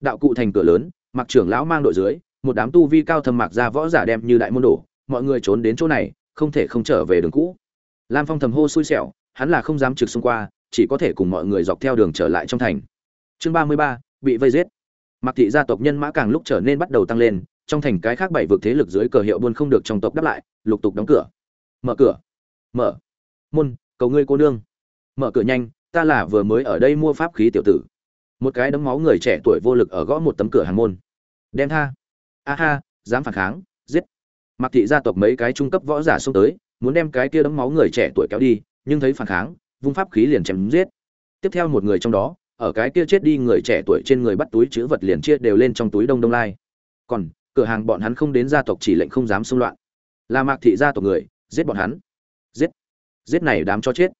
đạo cụ thành cửa lớn, mặc trưởng lão mang đội dưới, một đám tu vi cao thầm mặc ra võ giả đem như đại môn đổ, mọi người trốn đến chỗ này, không thể không trở về đường cũ. Lam phong thầm hô xui xẻo, hắn là không dám trực xung qua, chỉ có thể cùng mọi người dọc theo đường trở lại trong thành. Chương ba mươi ba, bị vây giết. Mặc thị gia tộc nhân mã càng lúc trở nên bắt đầu tăng lên, trong thành cái khác bảy vực thế lực dưới cờ hiệu buôn không được trong tộc đáp lại, lục tục đóng cửa. Mở cửa. Mở. Môn, cầu ngươi cô nương. Mở cửa nhanh, ta là vừa mới ở đây mua pháp khí tiểu tử một cái đấm máu người trẻ tuổi vô lực ở gõ một tấm cửa hàng môn. Đem tha. A ha, dám phản kháng, giết. Mặc thị gia tộc mấy cái trung cấp võ giả xông tới, muốn đem cái kia đấm máu người trẻ tuổi kéo đi, nhưng thấy phản kháng, vung pháp khí liền chém giết. Tiếp theo một người trong đó, ở cái kia chết đi người trẻ tuổi trên người bắt túi chữ vật liền chia đều lên trong túi đông đông lai. Còn, cửa hàng bọn hắn không đến gia tộc chỉ lệnh không dám xung loạn. Là mạc thị gia tộc người, giết bọn hắn. Giết. Giết này đám cho chết.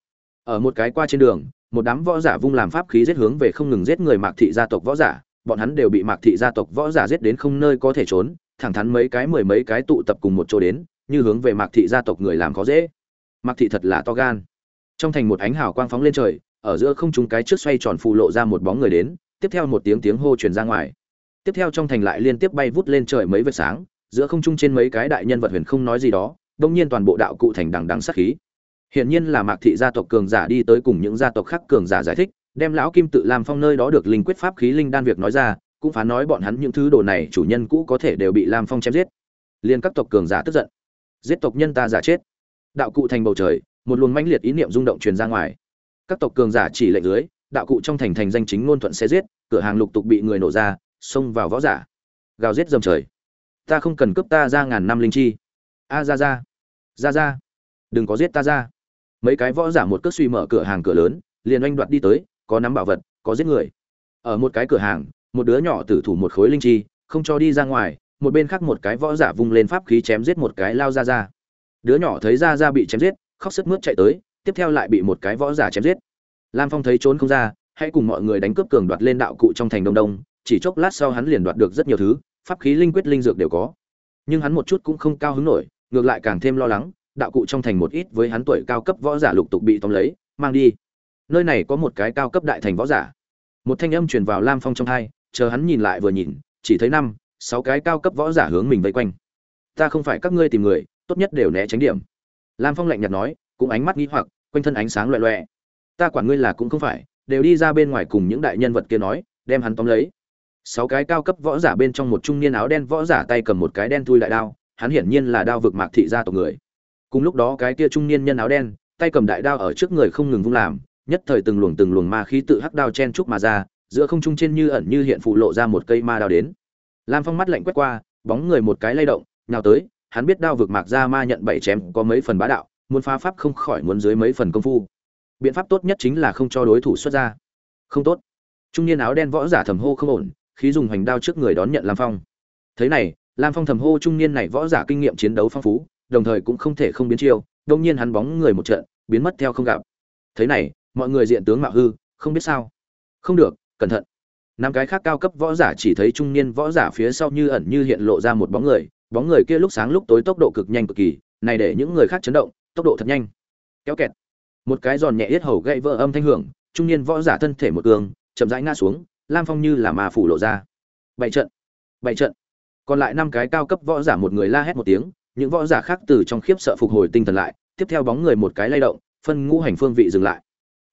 Ở một cái qua trên đường một đám võ giả vung làm pháp khí giết hướng về không ngừng giết người mạc thị gia tộc võ giả, bọn hắn đều bị mạc thị gia tộc võ giả giết đến không nơi có thể trốn, thẳng thắn mấy cái mười mấy cái tụ tập cùng một chỗ đến, như hướng về mạc thị gia tộc người làm khó dễ. Mạc thị thật là to gan. Trong thành một ánh hào quang phóng lên trời, ở giữa không trung cái trước xoay tròn phù lộ ra một bóng người đến, tiếp theo một tiếng tiếng hô truyền ra ngoài. Tiếp theo trong thành lại liên tiếp bay vút lên trời mấy vệt sáng, giữa không trung trên mấy cái đại nhân vật huyền không nói gì đó, đông nhiên toàn bộ đạo cụ thành đằng đằng sát khí hiển nhiên là mạc thị gia tộc cường giả đi tới cùng những gia tộc khác cường giả giải thích, đem lão kim tự làm phong nơi đó được linh quyết pháp khí linh đan việc nói ra, cũng phán nói bọn hắn những thứ đồ này chủ nhân cũ có thể đều bị lam phong chém giết. Liên các tộc cường giả tức giận. Giết tộc nhân ta giả chết. Đạo cụ thành bầu trời, một luồng mãnh liệt ý niệm rung động truyền ra ngoài. Các tộc cường giả chỉ lệnh dưới, đạo cụ trong thành thành danh chính ngôn thuận sẽ giết, cửa hàng lục tục bị người nổ ra, xông vào võ giả. Gào giết dầm trời. Ta không cần cướp ta ra ngàn năm linh chi. A ra ra ra ra đừng có giết ta ra mấy cái võ giả một cước suy mở cửa hàng cửa lớn, liền oanh đoạt đi tới, có nắm bảo vật, có giết người. Ở một cái cửa hàng, một đứa nhỏ tử thủ một khối linh chi, không cho đi ra ngoài, một bên khác một cái võ giả vung lên pháp khí chém giết một cái lao ra ra. Đứa nhỏ thấy ra ra bị chém giết, khóc sức mướt chạy tới, tiếp theo lại bị một cái võ giả chém giết. Lam phong thấy trốn không ra, hãy cùng mọi người đánh cướp cường đoạt lên đạo cụ trong thành đông đông, chỉ chốc lát sau hắn liền đoạt được rất nhiều thứ, pháp khí linh quyết linh dược đều có. Nhưng hắn một chút cũng không cao hứng nổi, ngược lại càng thêm lo lắng đạo cụ trong thành một ít với hắn tuổi cao cấp võ giả lục tục bị tóm lấy, mang đi. Nơi này có một cái cao cấp đại thành võ giả. Một thanh âm truyền vào lam phong trong hai, chờ hắn nhìn lại vừa nhìn, chỉ thấy năm, sáu cái cao cấp võ giả hướng mình vây quanh. Ta không phải các ngươi tìm người, tốt nhất đều né tránh điểm. Lam phong lạnh nhạt nói, cũng ánh mắt nghĩ hoặc, quanh thân ánh sáng loẹ loẹ. Ta quản ngươi là cũng không phải, đều đi ra bên ngoài cùng những đại nhân vật kia nói, đem hắn tóm lấy. Sáu cái cao cấp võ giả bên trong một trung niên áo đen võ giả tay cầm một cái đen thui đại đao, hắn hiển nhiên là đao vực mạc thị gia tộc người cùng lúc đó cái kia trung niên nhân áo đen, tay cầm đại đao ở trước người không ngừng vung làm, nhất thời từng luồng từng luồng ma khí tự hắc đao chen trúc mà ra, giữa không trung trên như ẩn như hiện phụ lộ ra một cây ma đao đến. Lam phong mắt lạnh quét qua, bóng người một cái lay động nào tới, hắn biết đao vực mạc ra ma nhận bảy chém, có mấy phần bá đạo, muốn phá pháp không khỏi muốn dưới mấy phần công phu. Biện pháp tốt nhất chính là không cho đối thủ xuất ra. Không tốt. Trung niên áo đen võ giả thầm hô không ổn, khí dùng hoành đao trước người đón nhận lam phong. Thế này, lam phong thầm hô trung niên này võ giả kinh nghiệm chiến đấu phong phú đồng thời cũng không thể không biến chiêu đông nhiên hắn bóng người một trận, biến mất theo không gặp. Thế này, mọi người diện tướng mạo hư, không biết sao? Không được, cẩn thận. Năm cái khác cao cấp võ giả chỉ thấy trung niên võ giả phía sau như ẩn như hiện lộ ra một bóng người bóng người kia lúc sáng lúc tối tốc độ cực nhanh cực kỳ, này để những người khác chấn động, tốc độ thật nhanh. Kéo kẹt. Một cái giòn nhẹ yết hầu gãy vỡ âm thanh hưởng, trung niên võ giả thân thể một cường, chậm rãi ngã xuống, lam phong như là mà phủ lộ ra. Bảy trận. Bảy trận. Còn lại năm cái cao cấp võ giả một người la hét một tiếng những võ giả khác từ trong khiếp sợ phục hồi tinh thần lại, tiếp theo bóng người một cái lay động, phân ngũ hành phương vị dừng lại.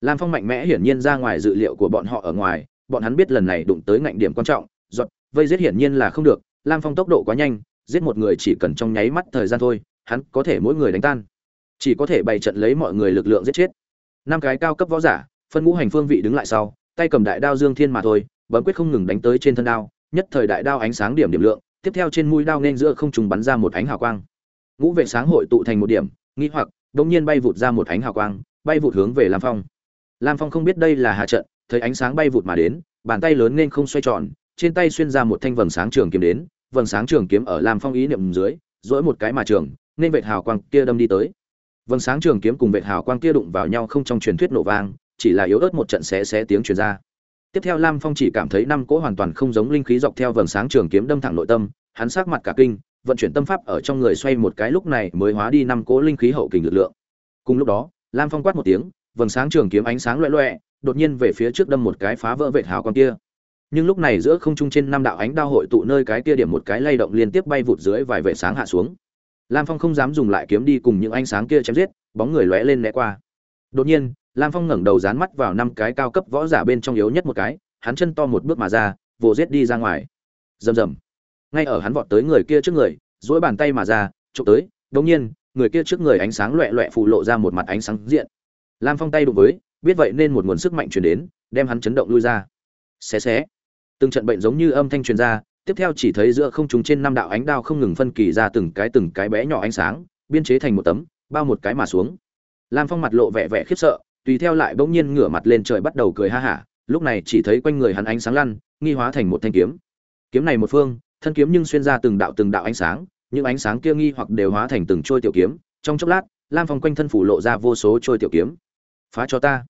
Lam phong mạnh mẽ hiển nhiên ra ngoài dự liệu của bọn họ ở ngoài, bọn hắn biết lần này đụng tới ngạnh điểm quan trọng, giọt vây giết hiển nhiên là không được, lam phong tốc độ quá nhanh, giết một người chỉ cần trong nháy mắt thời gian thôi, hắn có thể mỗi người đánh tan. Chỉ có thể bày trận lấy mọi người lực lượng giết chết. Năm cái cao cấp võ giả, phân ngũ hành phương vị đứng lại sau, tay cầm đại đao dương thiên mà thôi, bấm quyết không ngừng đánh tới trên thân đao, nhất thời đại đao ánh sáng điểm điểm lượng tiếp theo trên mũi đao nên giữa không trùng bắn ra một ánh hào quang. Ngũ vệ sáng hội tụ thành một điểm, nghi hoặc, đống nhiên bay vụt ra một ánh hào quang, bay vụt hướng về lam phong. Lam phong không biết đây là hà trận, thấy ánh sáng bay vụt mà đến, bàn tay lớn nên không xoay tròn, trên tay xuyên ra một thanh vầng sáng trường kiếm đến, vầng sáng trường kiếm ở lam phong ý niệm dưới dỗi một cái mà trường, nên vệt hào quang kia đâm đi tới. Vầng sáng trường kiếm cùng vệt hào quang kia đụng vào nhau không trong truyền thuyết nổ vang, chỉ là yếu ớt một trận xé xé tiếng truyền ra tiếp theo lam phong chỉ cảm thấy năm cỗ hoàn toàn không giống linh khí dọc theo vầng sáng trường kiếm đâm thẳng nội tâm, hắn sát mặt cả kinh, vận chuyển tâm pháp ở trong người xoay một cái lúc này mới hóa đi năm cỗ linh khí hậu kình lực lượng. Cùng lúc đó, lam phong quát một tiếng, vầng sáng trường kiếm ánh sáng loẹ loẹ đột nhiên về phía trước đâm một cái phá vỡ vệt hào con kia. Nhưng lúc này giữa không trung trên năm đạo ánh đao hội tụ nơi cái kia điểm một cái lay động liên tiếp bay vụt dưới vài vệ sáng hạ xuống. Lam phong không dám dùng lại kiếm đi cùng những ánh sáng kia chém giết, bóng người lóe lên né qua. Đột nhiên lam phong ngẩng đầu dán mắt vào năm cái cao cấp võ giả bên trong yếu nhất một cái, hắn chân to một bước mà ra, vồ giết đi ra ngoài. Rầm rầm. Ngay ở hắn vọt tới người kia trước người, duỗi bàn tay mà ra, chụp tới, đột nhiên, người kia trước người ánh sáng loẹt loẹt phụ lộ ra một mặt ánh sáng diện. Lam phong tay đụng với, biết vậy nên một nguồn sức mạnh truyền đến, đem hắn chấn động lui ra. Xé xé. Từng trận bệnh giống như âm thanh truyền ra, tiếp theo chỉ thấy giữa không trung trên năm đạo ánh đao không ngừng phân kỳ ra từng cái từng cái bé nhỏ ánh sáng, biên chế thành một tấm, bao một cái mà xuống. Lam phong mặt lộ vẻ vẻ khiếp sợ tùy theo lại bỗng nhiên ngửa mặt lên trời bắt đầu cười ha hả, lúc này chỉ thấy quanh người hắn ánh sáng lăn, nghi hóa thành một thanh kiếm. Kiếm này một phương, thân kiếm nhưng xuyên ra từng đạo từng đạo ánh sáng, những ánh sáng kia nghi hoặc đều hóa thành từng trôi tiểu kiếm, trong chốc lát, lam phong quanh thân phủ lộ ra vô số trôi tiểu kiếm. Phá cho ta.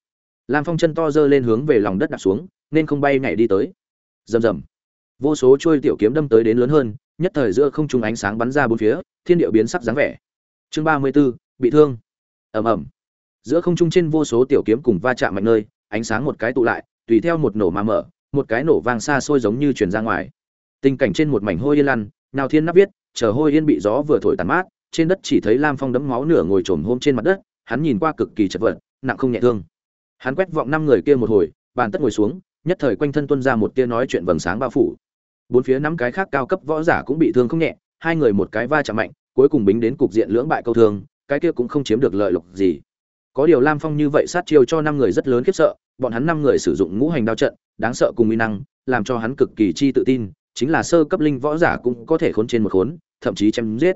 Lam phong chân to dơ lên hướng về lòng đất đặt xuống, nên không bay nhảy đi tới. Rầm rầm. Vô số trôi tiểu kiếm đâm tới đến lớn hơn, nhất thời giữa không trung ánh sáng bắn ra bốn phía, thiên điệu biến sắc dáng vẻ. Chương ba mươi b ố bị thương. Ầm ầm giữa không trung trên vô số tiểu kiếm cùng va chạm mạnh nơi, ánh sáng một cái tụ lại, tùy theo một nổ mà mở, một cái nổ vang xa xôi giống như truyền ra ngoài. Tình cảnh trên một mảnh hôi yên lăn nào thiên nắp viết, chờ hôi yên bị gió vừa thổi tàn mát, trên đất chỉ thấy lam phong đấm máu nửa ngồi trồm hôm trên mặt đất, hắn nhìn qua cực kỳ chật vật, nặng không nhẹ thương. Hắn quét vọng năm người kia một hồi, bàn tất ngồi xuống, nhất thời quanh thân tuân ra một tia nói chuyện vầng sáng bao phủ. Bốn phía năm cái khác cao cấp võ giả cũng bị thương không nhẹ, hai người một cái va chạm mạnh, cuối cùng bính đến cục diện lưỡng bại câu thương, cái kia cũng không chiếm được lợi lộc gì có điều lam phong như vậy sát chiêu cho năm người rất lớn khiếp sợ, bọn hắn năm người sử dụng ngũ hành đao trận, đáng sợ cùng uy năng, làm cho hắn cực kỳ chi tự tin, chính là sơ cấp linh võ giả cũng có thể khốn trên một khốn, thậm chí chém giết.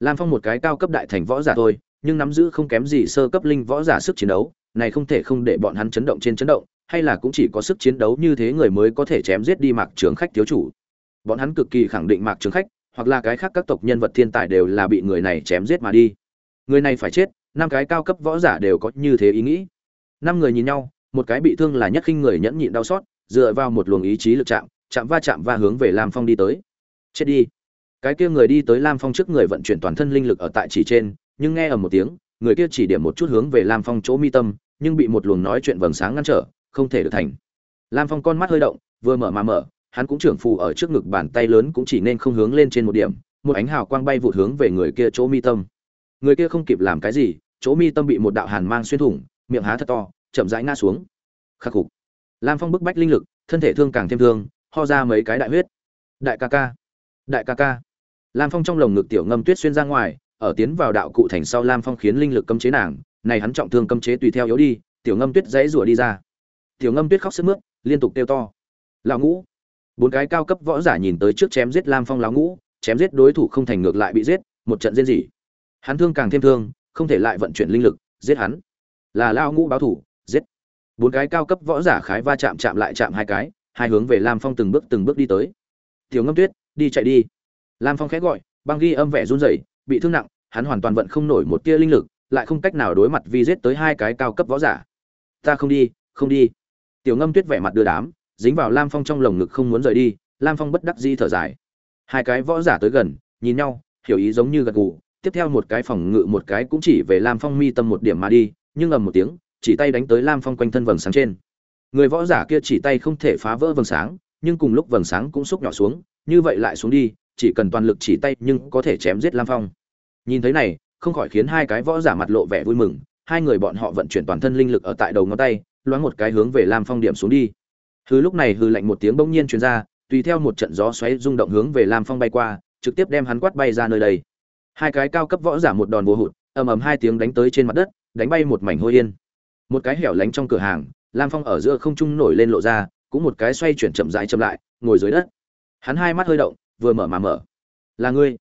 Lam phong một cái cao cấp đại thành võ giả thôi, nhưng nắm giữ không kém gì sơ cấp linh võ giả sức chiến đấu, này không thể không để bọn hắn chấn động trên chấn động, hay là cũng chỉ có sức chiến đấu như thế người mới có thể chém giết đi mạc trường khách thiếu chủ. Bọn hắn cực kỳ khẳng định mạc trường khách, hoặc là cái khác các tộc nhân vật thiên tài đều là bị người này chém giết mà đi. Người này phải chết năm cái cao cấp võ giả đều có như thế ý nghĩ. Năm người nhìn nhau, một cái bị thương là nhất khinh người nhẫn nhịn đau xót, dựa vào một luồng ý chí lực chạm chạm va chạm và hướng về lam phong đi tới. Chết đi. Cái kia người đi tới lam phong trước người vận chuyển toàn thân linh lực ở tại chỉ trên, nhưng nghe ở một tiếng, người kia chỉ điểm một chút hướng về lam phong chỗ mi tâm, nhưng bị một luồng nói chuyện vầng sáng ngăn trở, không thể được thành. Lam phong con mắt hơi động, vừa mở mà mở, hắn cũng trưởng phù ở trước ngực bàn tay lớn cũng chỉ nên không hướng lên trên một điểm, một ánh hào quang bay vụt hướng về người kia chỗ mi tâm. Người kia không kịp làm cái gì chỗ mi tâm bị một đạo hàn mang xuyên thủng, miệng há thật to, chậm rãi ngã xuống. Khắc phục. Lam phong bức bách linh lực, thân thể thương càng thêm thương, ho ra mấy cái đại huyết. Đại ca ca. Đại ca ca. Lam phong trong lồng ngực tiểu ngâm tuyết xuyên ra ngoài, ở tiến vào đạo cụ thành sau lam phong khiến linh lực cấm chế nàng, này hắn trọng thương cấm chế tùy theo yếu đi, tiểu ngâm tuyết dãy rủa đi ra. Tiểu ngâm tuyết khóc sức mướt, liên tục kêu to. Lão ngũ. Bốn cái cao cấp võ giả nhìn tới trước chém giết lam phong lão ngũ, chém giết đối thủ không thành ngược lại bị giết, một trận diễn gì hắn thương càng thêm thương không thể lại vận chuyển linh lực, giết hắn. Là lao ngũ báo thủ, giết. Bốn cái cao cấp võ giả khái va chạm chạm lại chạm hai cái, hai hướng về lam phong từng bước từng bước đi tới. Tiểu ngâm tuyết, đi chạy đi. Lam phong khẽ gọi, băng ghi âm vẻ run rẩy, bị thương nặng, hắn hoàn toàn vận không nổi một tia linh lực, lại không cách nào đối mặt vì giết tới hai cái cao cấp võ giả. Ta không đi không đi. Tiểu ngâm tuyết vẻ mặt đưa đám, dính vào lam phong trong lồng ngực không muốn rời đi, lam phong bất đắc di thở dài. Hai cái võ giả tới gần, nhìn nhau, hiểu ý giống như gật gù tiếp theo một cái phòng ngự một cái cũng chỉ về lam phong mi tâm một điểm mà đi, nhưng ầm một tiếng, chỉ tay đánh tới lam phong quanh thân vầng sáng trên. Người võ giả kia chỉ tay không thể phá vỡ vầng sáng, nhưng cùng lúc vầng sáng cũng xúc nhỏ xuống, như vậy lại xuống đi, chỉ cần toàn lực chỉ tay nhưng có thể chém giết lam phong. Nhìn thấy này, không khỏi khiến hai cái võ giả mặt lộ vẻ vui mừng, hai người bọn họ vận chuyển toàn thân linh lực ở tại đầu ngón tay, loáng một cái hướng về lam phong điểm xuống đi. Hư lúc này hư lạnh một tiếng bỗng nhiên truyền ra, tùy theo một trận gió xoáy rung động hướng về lam phong bay qua, trực tiếp đem hắn quát bay ra nơi đây hai cái cao cấp võ giả một đòn vô hụt, ầm ầm hai tiếng đánh tới trên mặt đất, đánh bay một mảnh hôi yên. Một cái hẻo lánh trong cửa hàng, lam phong ở giữa không trung nổi lên lộ ra, cũng một cái xoay chuyển chậm rãi chậm lại, ngồi dưới đất. Hắn hai mắt hơi động, vừa mở mà mở. Là ngươi.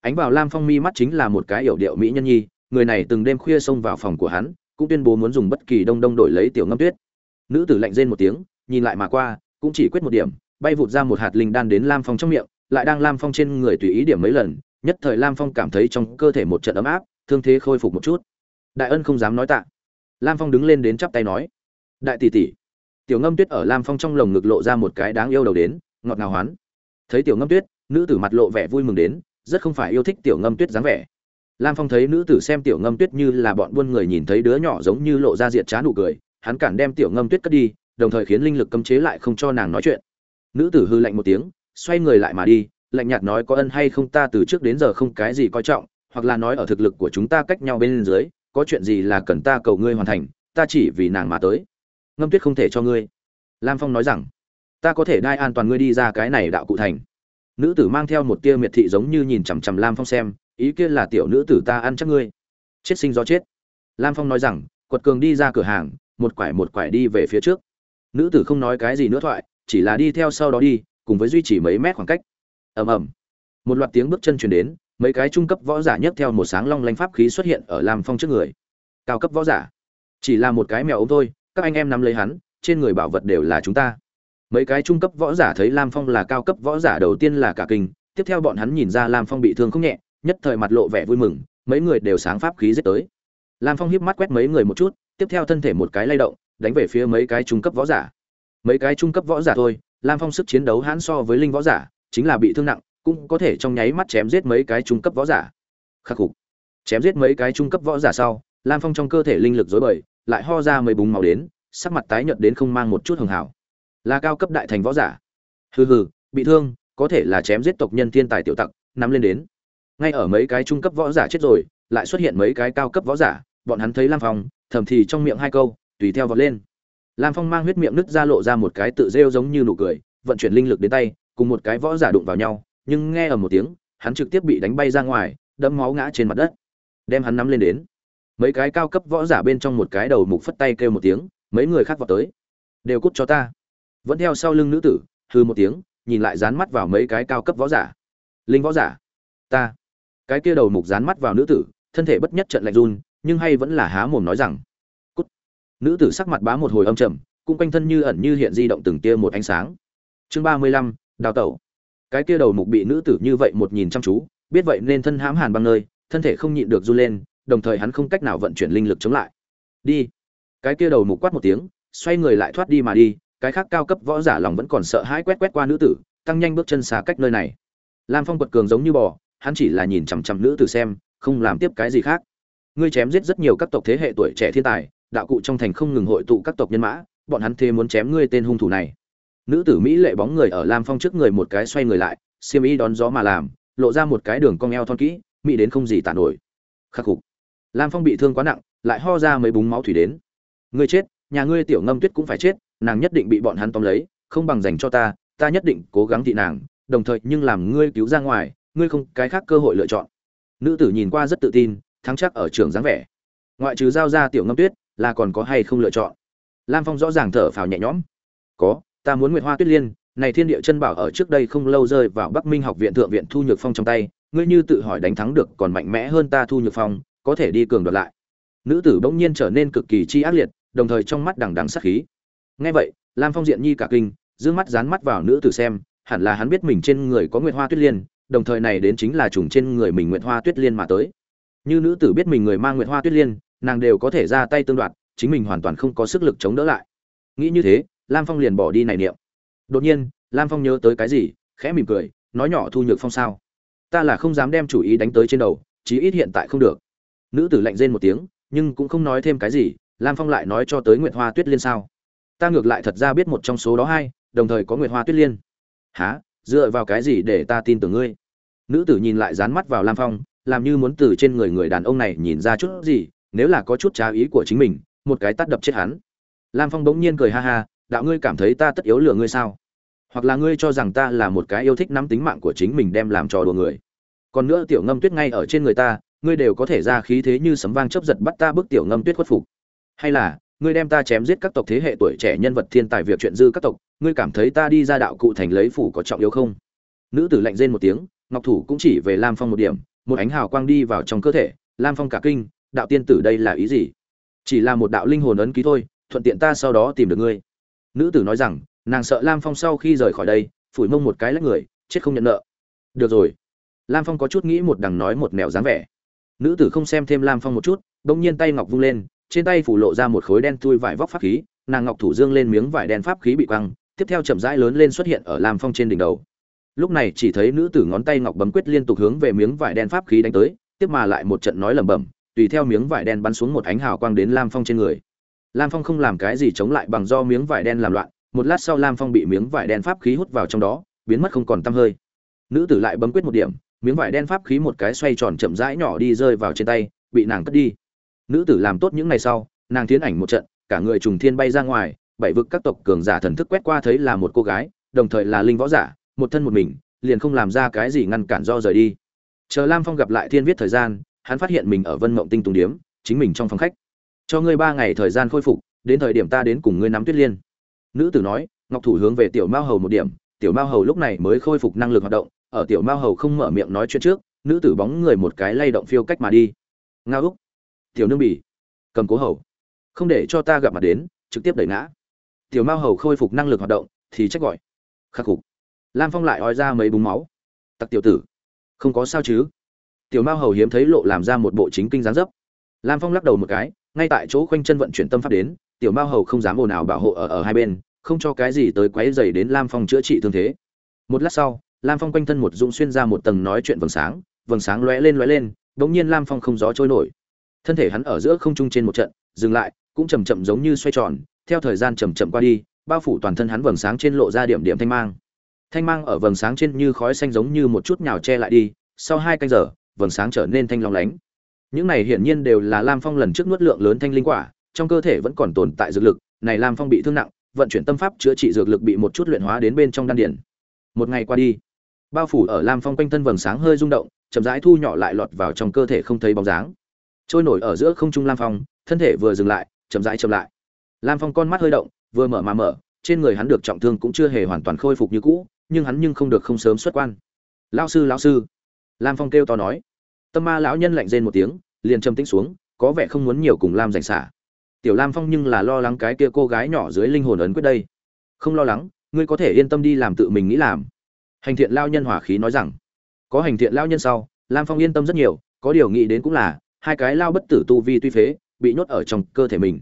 Ánh vào lam phong mi mắt chính là một cái yểu điệu mỹ nhân nhi, người này từng đêm khuya xông vào phòng của hắn, cũng tuyên bố muốn dùng bất kỳ đông đông đổi lấy tiểu ngâm tuyết. Nữ tử lạnh rên một tiếng, nhìn lại mà qua, cũng chỉ quyết một điểm, bay vụt ra một hạt linh đan đến lam phong trong miệng, lại đang lam phong trên người tùy ý điểm mấy lần nhất thời lam phong cảm thấy trong cơ thể một trận ấm áp, thương thế khôi phục một chút. Đại ân không dám nói tạ. Lam phong đứng lên đến chắp tay nói, đại tỷ tỷ. Tiểu ngâm tuyết ở lam phong trong lồng ngực lộ ra một cái đáng yêu đầu đến, ngọt ngào hoán. Thấy tiểu ngâm tuyết, nữ tử mặt lộ vẻ vui mừng đến, rất không phải yêu thích tiểu ngâm tuyết dáng vẻ. Lam phong thấy nữ tử xem tiểu ngâm tuyết như là bọn buôn người nhìn thấy đứa nhỏ giống như lộ ra diện trá nụ cười, hắn cản đem tiểu ngâm tuyết cất đi, đồng thời khiến linh lực cấm chế lại không cho nàng nói chuyện. Nữ tử hư lạnh một tiếng, xoay người lại mà đi lạnh nhạt nói có ân hay không ta từ trước đến giờ không cái gì coi trọng, hoặc là nói ở thực lực của chúng ta cách nhau bên dưới, có chuyện gì là cần ta cầu ngươi hoàn thành, ta chỉ vì nàng mà tới. Ngâm tuyết không thể cho ngươi. Lam phong nói rằng, ta có thể đai an toàn ngươi đi ra cái này đạo cụ thành. Nữ tử mang theo một tia miệt thị giống như nhìn chằm chằm lam phong xem, ý kia là tiểu nữ tử ta ăn chắc ngươi. Chết sinh do chết. Lam phong nói rằng, quật cường đi ra cửa hàng, một quải một quải đi về phía trước. Nữ tử không nói cái gì nữa thoại, chỉ là đi theo sau đó đi, cùng với duy trì mấy mét khoảng cách ầm ầm. Một loạt tiếng bước chân truyền đến, mấy cái trung cấp võ giả nhấc theo một sáng long lanh pháp khí xuất hiện ở lam phong trước người. Cao cấp võ giả. Chỉ là một cái mèo ống thôi, các anh em nắm lấy hắn, trên người bảo vật đều là chúng ta. Mấy cái trung cấp võ giả thấy lam phong là cao cấp võ giả đầu tiên là cả kinh, tiếp theo bọn hắn nhìn ra lam phong bị thương không nhẹ, nhất thời mặt lộ vẻ vui mừng, mấy người đều sáng pháp khí giết tới. Lam phong hiếp mắt quét mấy người một chút, tiếp theo thân thể một cái lay động, đánh về phía mấy cái trung cấp võ giả. Mấy cái trung cấp võ giả thôi, lam phong sức chiến đấu hãn so với linh võ giả chính là bị thương nặng, cũng có thể trong nháy mắt chém giết mấy cái trung cấp võ giả. Khắc phục. Chém giết mấy cái trung cấp võ giả sau, lam phong trong cơ thể linh lực dối bời, lại ho ra mấy búng màu đến, sắc mặt tái nhợt đến không mang một chút hường hảo. Là cao cấp đại thành võ giả. Hừ hừ, bị thương, có thể là chém giết tộc nhân thiên tài tiểu tặc, nắm lên đến. Ngay ở mấy cái trung cấp võ giả chết rồi, lại xuất hiện mấy cái cao cấp võ giả, bọn hắn thấy lam phong, thầm thì trong miệng hai câu, tùy theo vọt lên. Lam phong mang huyết miệng nứt ra lộ ra một cái tự rêu giống như nụ cười, vận chuyển linh lực đến tay cùng một cái võ giả đụng vào nhau, nhưng nghe ở một tiếng, hắn trực tiếp bị đánh bay ra ngoài, đẫm máu ngã trên mặt đất. Đem hắn nắm lên đến. Mấy cái cao cấp võ giả bên trong một cái đầu mục phất tay kêu một tiếng, mấy người khác vọt tới. Đều cút cho ta. Vẫn theo sau lưng nữ tử, hừ một tiếng, nhìn lại dán mắt vào mấy cái cao cấp võ giả. Linh võ giả, ta. Cái kia đầu mục dán mắt vào nữ tử, thân thể bất nhất trận lạnh run, nhưng hay vẫn là há mồm nói rằng, cút. Nữ tử sắc mặt bá một hồi âm trầm cung quanh thân như ẩn như hiện di động từng tia một ánh sáng. Chương ba mươi lăm đào tẩu. Cái kia đầu mục bị nữ tử như vậy một nhìn chăm chú, biết vậy nên thân hãm hàn băng nơi, thân thể không nhịn được run lên, đồng thời hắn không cách nào vận chuyển linh lực chống lại. Đi. Cái kia đầu mục quát một tiếng, xoay người lại thoát đi mà đi, cái khác cao cấp võ giả lòng vẫn còn sợ hãi quét quét qua nữ tử, tăng nhanh bước chân xa cách nơi này. Lam phong quật cường giống như bò, hắn chỉ là nhìn chằm chằm nữ tử xem, không làm tiếp cái gì khác. Ngươi chém giết rất nhiều các tộc thế hệ tuổi trẻ thiên tài, đạo cụ trong thành không ngừng hội tụ các tộc nhân mã, bọn hắn thế muốn chém ngươi tên hung thủ này nữ tử mỹ lệ bóng người ở lam phong trước người một cái xoay người lại, xiêm y đón gió mà làm, lộ ra một cái đường cong eo thon kỹ, mỹ đến không gì tàn nổi. Khắc phục. Lam phong bị thương quá nặng, lại ho ra mấy búng máu thủy đến. Ngươi chết, nhà ngươi tiểu ngâm tuyết cũng phải chết, nàng nhất định bị bọn hắn tóm lấy, không bằng dành cho ta ta nhất định cố gắng thị nàng, đồng thời nhưng làm ngươi cứu ra ngoài, ngươi không cái khác cơ hội lựa chọn. Nữ tử nhìn qua rất tự tin, thắng chắc ở trường dáng vẻ. Ngoại trừ giao ra tiểu ngâm tuyết, là còn có hay không lựa chọn? Lam phong rõ ràng thở phào nhẹ nhõm. Có ta muốn nguyệt hoa tuyết liên, này thiên địa chân bảo ở trước đây không lâu rơi vào bắc minh học viện thượng viện thu nhược phong trong tay, ngươi như tự hỏi đánh thắng được còn mạnh mẽ hơn ta thu nhược phong, có thể đi cường đoạt lại. Nữ tử bỗng nhiên trở nên cực kỳ chi ác liệt, đồng thời trong mắt đằng đằng sát khí. Nghe vậy, lam phong diện nhi cả kinh d mắt dán mắt vào nữ tử xem, hẳn là hắn biết mình trên người có nguyệt hoa tuyết liên, đồng thời này đến chính là trùng trên người mình nguyệt hoa tuyết liên mà tới. Như nữ tử biết mình người mang nguyệt hoa tuyết liên, nàng đều có thể ra tay tương đoạt, chính mình hoàn toàn không có sức lực chống đỡ lại. Nghĩ như thế lam phong liền bỏ đi này niệm. Đột nhiên, lam phong nhớ tới cái gì, khẽ mỉm cười, nói nhỏ thu nhược phong sao? Ta là không dám đem chủ ý đánh tới trên đầu, chí ít hiện tại không được. Nữ tử lạnh rên một tiếng, nhưng cũng không nói thêm cái gì, lam phong lại nói cho tới nguyệt hoa tuyết liên sao? Ta ngược lại thật ra biết một trong số đó hai, đồng thời có nguyệt hoa tuyết liên. Há dựa vào cái gì để ta tin tưởng ngươi? Nữ tử nhìn lại dán mắt vào lam phong, làm như muốn từ trên người người đàn ông này nhìn ra chút gì, nếu là có chút trá ý của chính mình, một cái tắt đập chết hắn. Lam phong bỗng nhiên cười ha ha đạo ngươi cảm thấy ta tất yếu lừa ngươi sao? Hoặc là ngươi cho rằng ta là một cái yêu thích nắm tính mạng của chính mình đem làm trò đùa người? Còn nữa tiểu ngâm tuyết ngay ở trên người ta, ngươi đều có thể ra khí thế như sấm vang chấp giật bắt ta bức tiểu ngâm tuyết khuất phục. Hay là, ngươi đem ta chém giết các tộc thế hệ tuổi trẻ nhân vật thiên tài việc chuyện dư các tộc, ngươi cảm thấy ta đi ra đạo cụ thành lấy phủ có trọng yếu không? Nữ tử lạnh rên một tiếng, ngọc thủ cũng chỉ về lam phong một điểm, một ánh hào quang đi vào trong cơ thể, lam phong cả kinh, đạo tiên tử đây là ý gì? Chỉ là một đạo linh hồn ấn ký thôi, thuận tiện ta sau đó tìm được ngươi nữ tử nói rằng, nàng sợ lam phong sau khi rời khỏi đây, phủi mông một cái lách người, chết không nhận nợ. Được rồi. Lam phong có chút nghĩ một đằng nói một mèo dáng vẻ. Nữ tử không xem thêm lam phong một chút đ ỗ n g nhiên tay ngọc vung lên, trên tay phủ lộ ra một khối đen thui vải vóc pháp khí, nàng ngọc thủ dương lên miếng vải đen pháp khí bị quăng, tiếp theo chậm rãi lớn lên xuất hiện ở lam phong trên đỉnh đầu. Lúc này chỉ thấy nữ tử ngón tay ngọc bấm quyết liên tục hướng về miếng vải đen pháp khí đánh tới, tiếp mà lại một trận nói lẩm bẩm, tùy theo miếng vải đen bắn xuống một ánh hào quang đến lam phong trên người lam phong không làm cái gì chống lại bằng do miếng vải đen làm loạn, một lát sau lam phong bị miếng vải đen pháp khí hút vào trong đó, biến mất không còn tăm hơi. Nữ tử lại bấm quyết một điểm, miếng vải đen pháp khí một cái xoay tròn chậm rãi nhỏ đi rơi vào trên tay, bị nàng cất đi. Nữ tử làm tốt những ngày sau, nàng tiến ảnh một trận, cả người trùng thiên bay ra ngoài, bảy vực các tộc cường giả thần thức quét qua thấy là một cô gái, đồng thời là linh võ giả, một thân một mình, liền không làm ra cái gì ngăn cản do rời đi. Chờ lam phong gặp lại thiên viết thời gian, hắn phát hiện mình ở vân mộng tinh tùng điếm, chính mình trong phòng khách cho ngươi ba ngày thời gian khôi phục, đến thời điểm ta đến cùng ngươi nắm tuyết liên. Nữ tử nói, ngọc thủ hướng về tiểu mao hầu một điểm. Tiểu mao hầu lúc này mới khôi phục năng lực hoạt động, ở tiểu mao hầu không mở miệng nói chuyện trước, nữ tử bóng người một cái lay động phiêu cách mà đi. Ngao úc, tiểu nương bỉ, cầm cố hầu, không để cho ta gặp mặt đến, trực tiếp đẩy ngã. Tiểu mao hầu khôi phục năng lực hoạt động, thì trách gọi. Khắc phục. Lam phong lại ói ra mấy búng máu. Tặc tiểu tử, không có sao chứ? Tiểu mao hầu hiếm thấy lộ làm ra một bộ chính kinh gián dấp. Lam phong lắc đầu một cái ngay tại chỗ khoanh chân vận chuyển tâm pháp đến, tiểu mao hầu không dám ồn ào bảo hộ ở ở hai bên, không cho cái gì tới quấy dày đến lam phong chữa trị thương thế. Một lát sau, lam phong quanh thân một dũng xuyên ra một tầng nói chuyện vầng sáng vầng sáng lóe lên lóe lên đ ỗ n g nhiên lam phong không gió trôi nổi. Thân thể hắn ở giữa không trung trên một trận, dừng lại, cũng chầm chậm giống như xoay tròn, theo thời gian chầm chậm qua đi, bao phủ toàn thân hắn vầng sáng trên lộ ra điểm điểm thanh mang. Thanh mang ở vầng sáng trên như khói xanh giống như một chút nhào che lại đi, sau hai canh giờ, vầng sáng trở nên thanh long lánh những này hiển nhiên đều là lam phong lần trước nuốt lượng lớn thanh linh quả, trong cơ thể vẫn còn tồn tại dược lực, này lam phong bị thương nặng, vận chuyển tâm pháp chữa trị dược lực bị một chút luyện hóa đến bên trong đan điển một ngày qua đi, bao phủ ở lam phong quanh thân vầng sáng hơi rung động, chậm rãi thu nhỏ lại lọt vào trong cơ thể không thấy bóng dáng. Trôi nổi ở giữa không trung lam phong, thân thể vừa dừng lại, chậm rãi chậm lại. Lam phong con mắt hơi động, vừa mở mà mở, trên người hắn được trọng thương cũng chưa hề hoàn toàn khôi phục như cũ, nhưng hắn nhưng không được không sớm xuất quan. Lao sư lao sư, lam phong kêu to nói tâm ma lão nhân lạnh rên một tiếng, liền trầm tĩnh xuống, có vẻ không muốn nhiều cùng lam giành xả. Tiểu lam phong nhưng là lo lắng cái kia cô gái nhỏ dưới linh hồn ấn quyết đây. Không lo lắng, ngươi có thể yên tâm đi làm tự mình nghĩ làm. Hành thiện lao nhân hỏa khí nói rằng. Có hành thiện lao nhân sau, lam phong yên tâm rất nhiều, có điều nghĩ đến cũng là, hai cái lao bất tử tu vi tuy phế, bị nhốt ở trong cơ thể mình.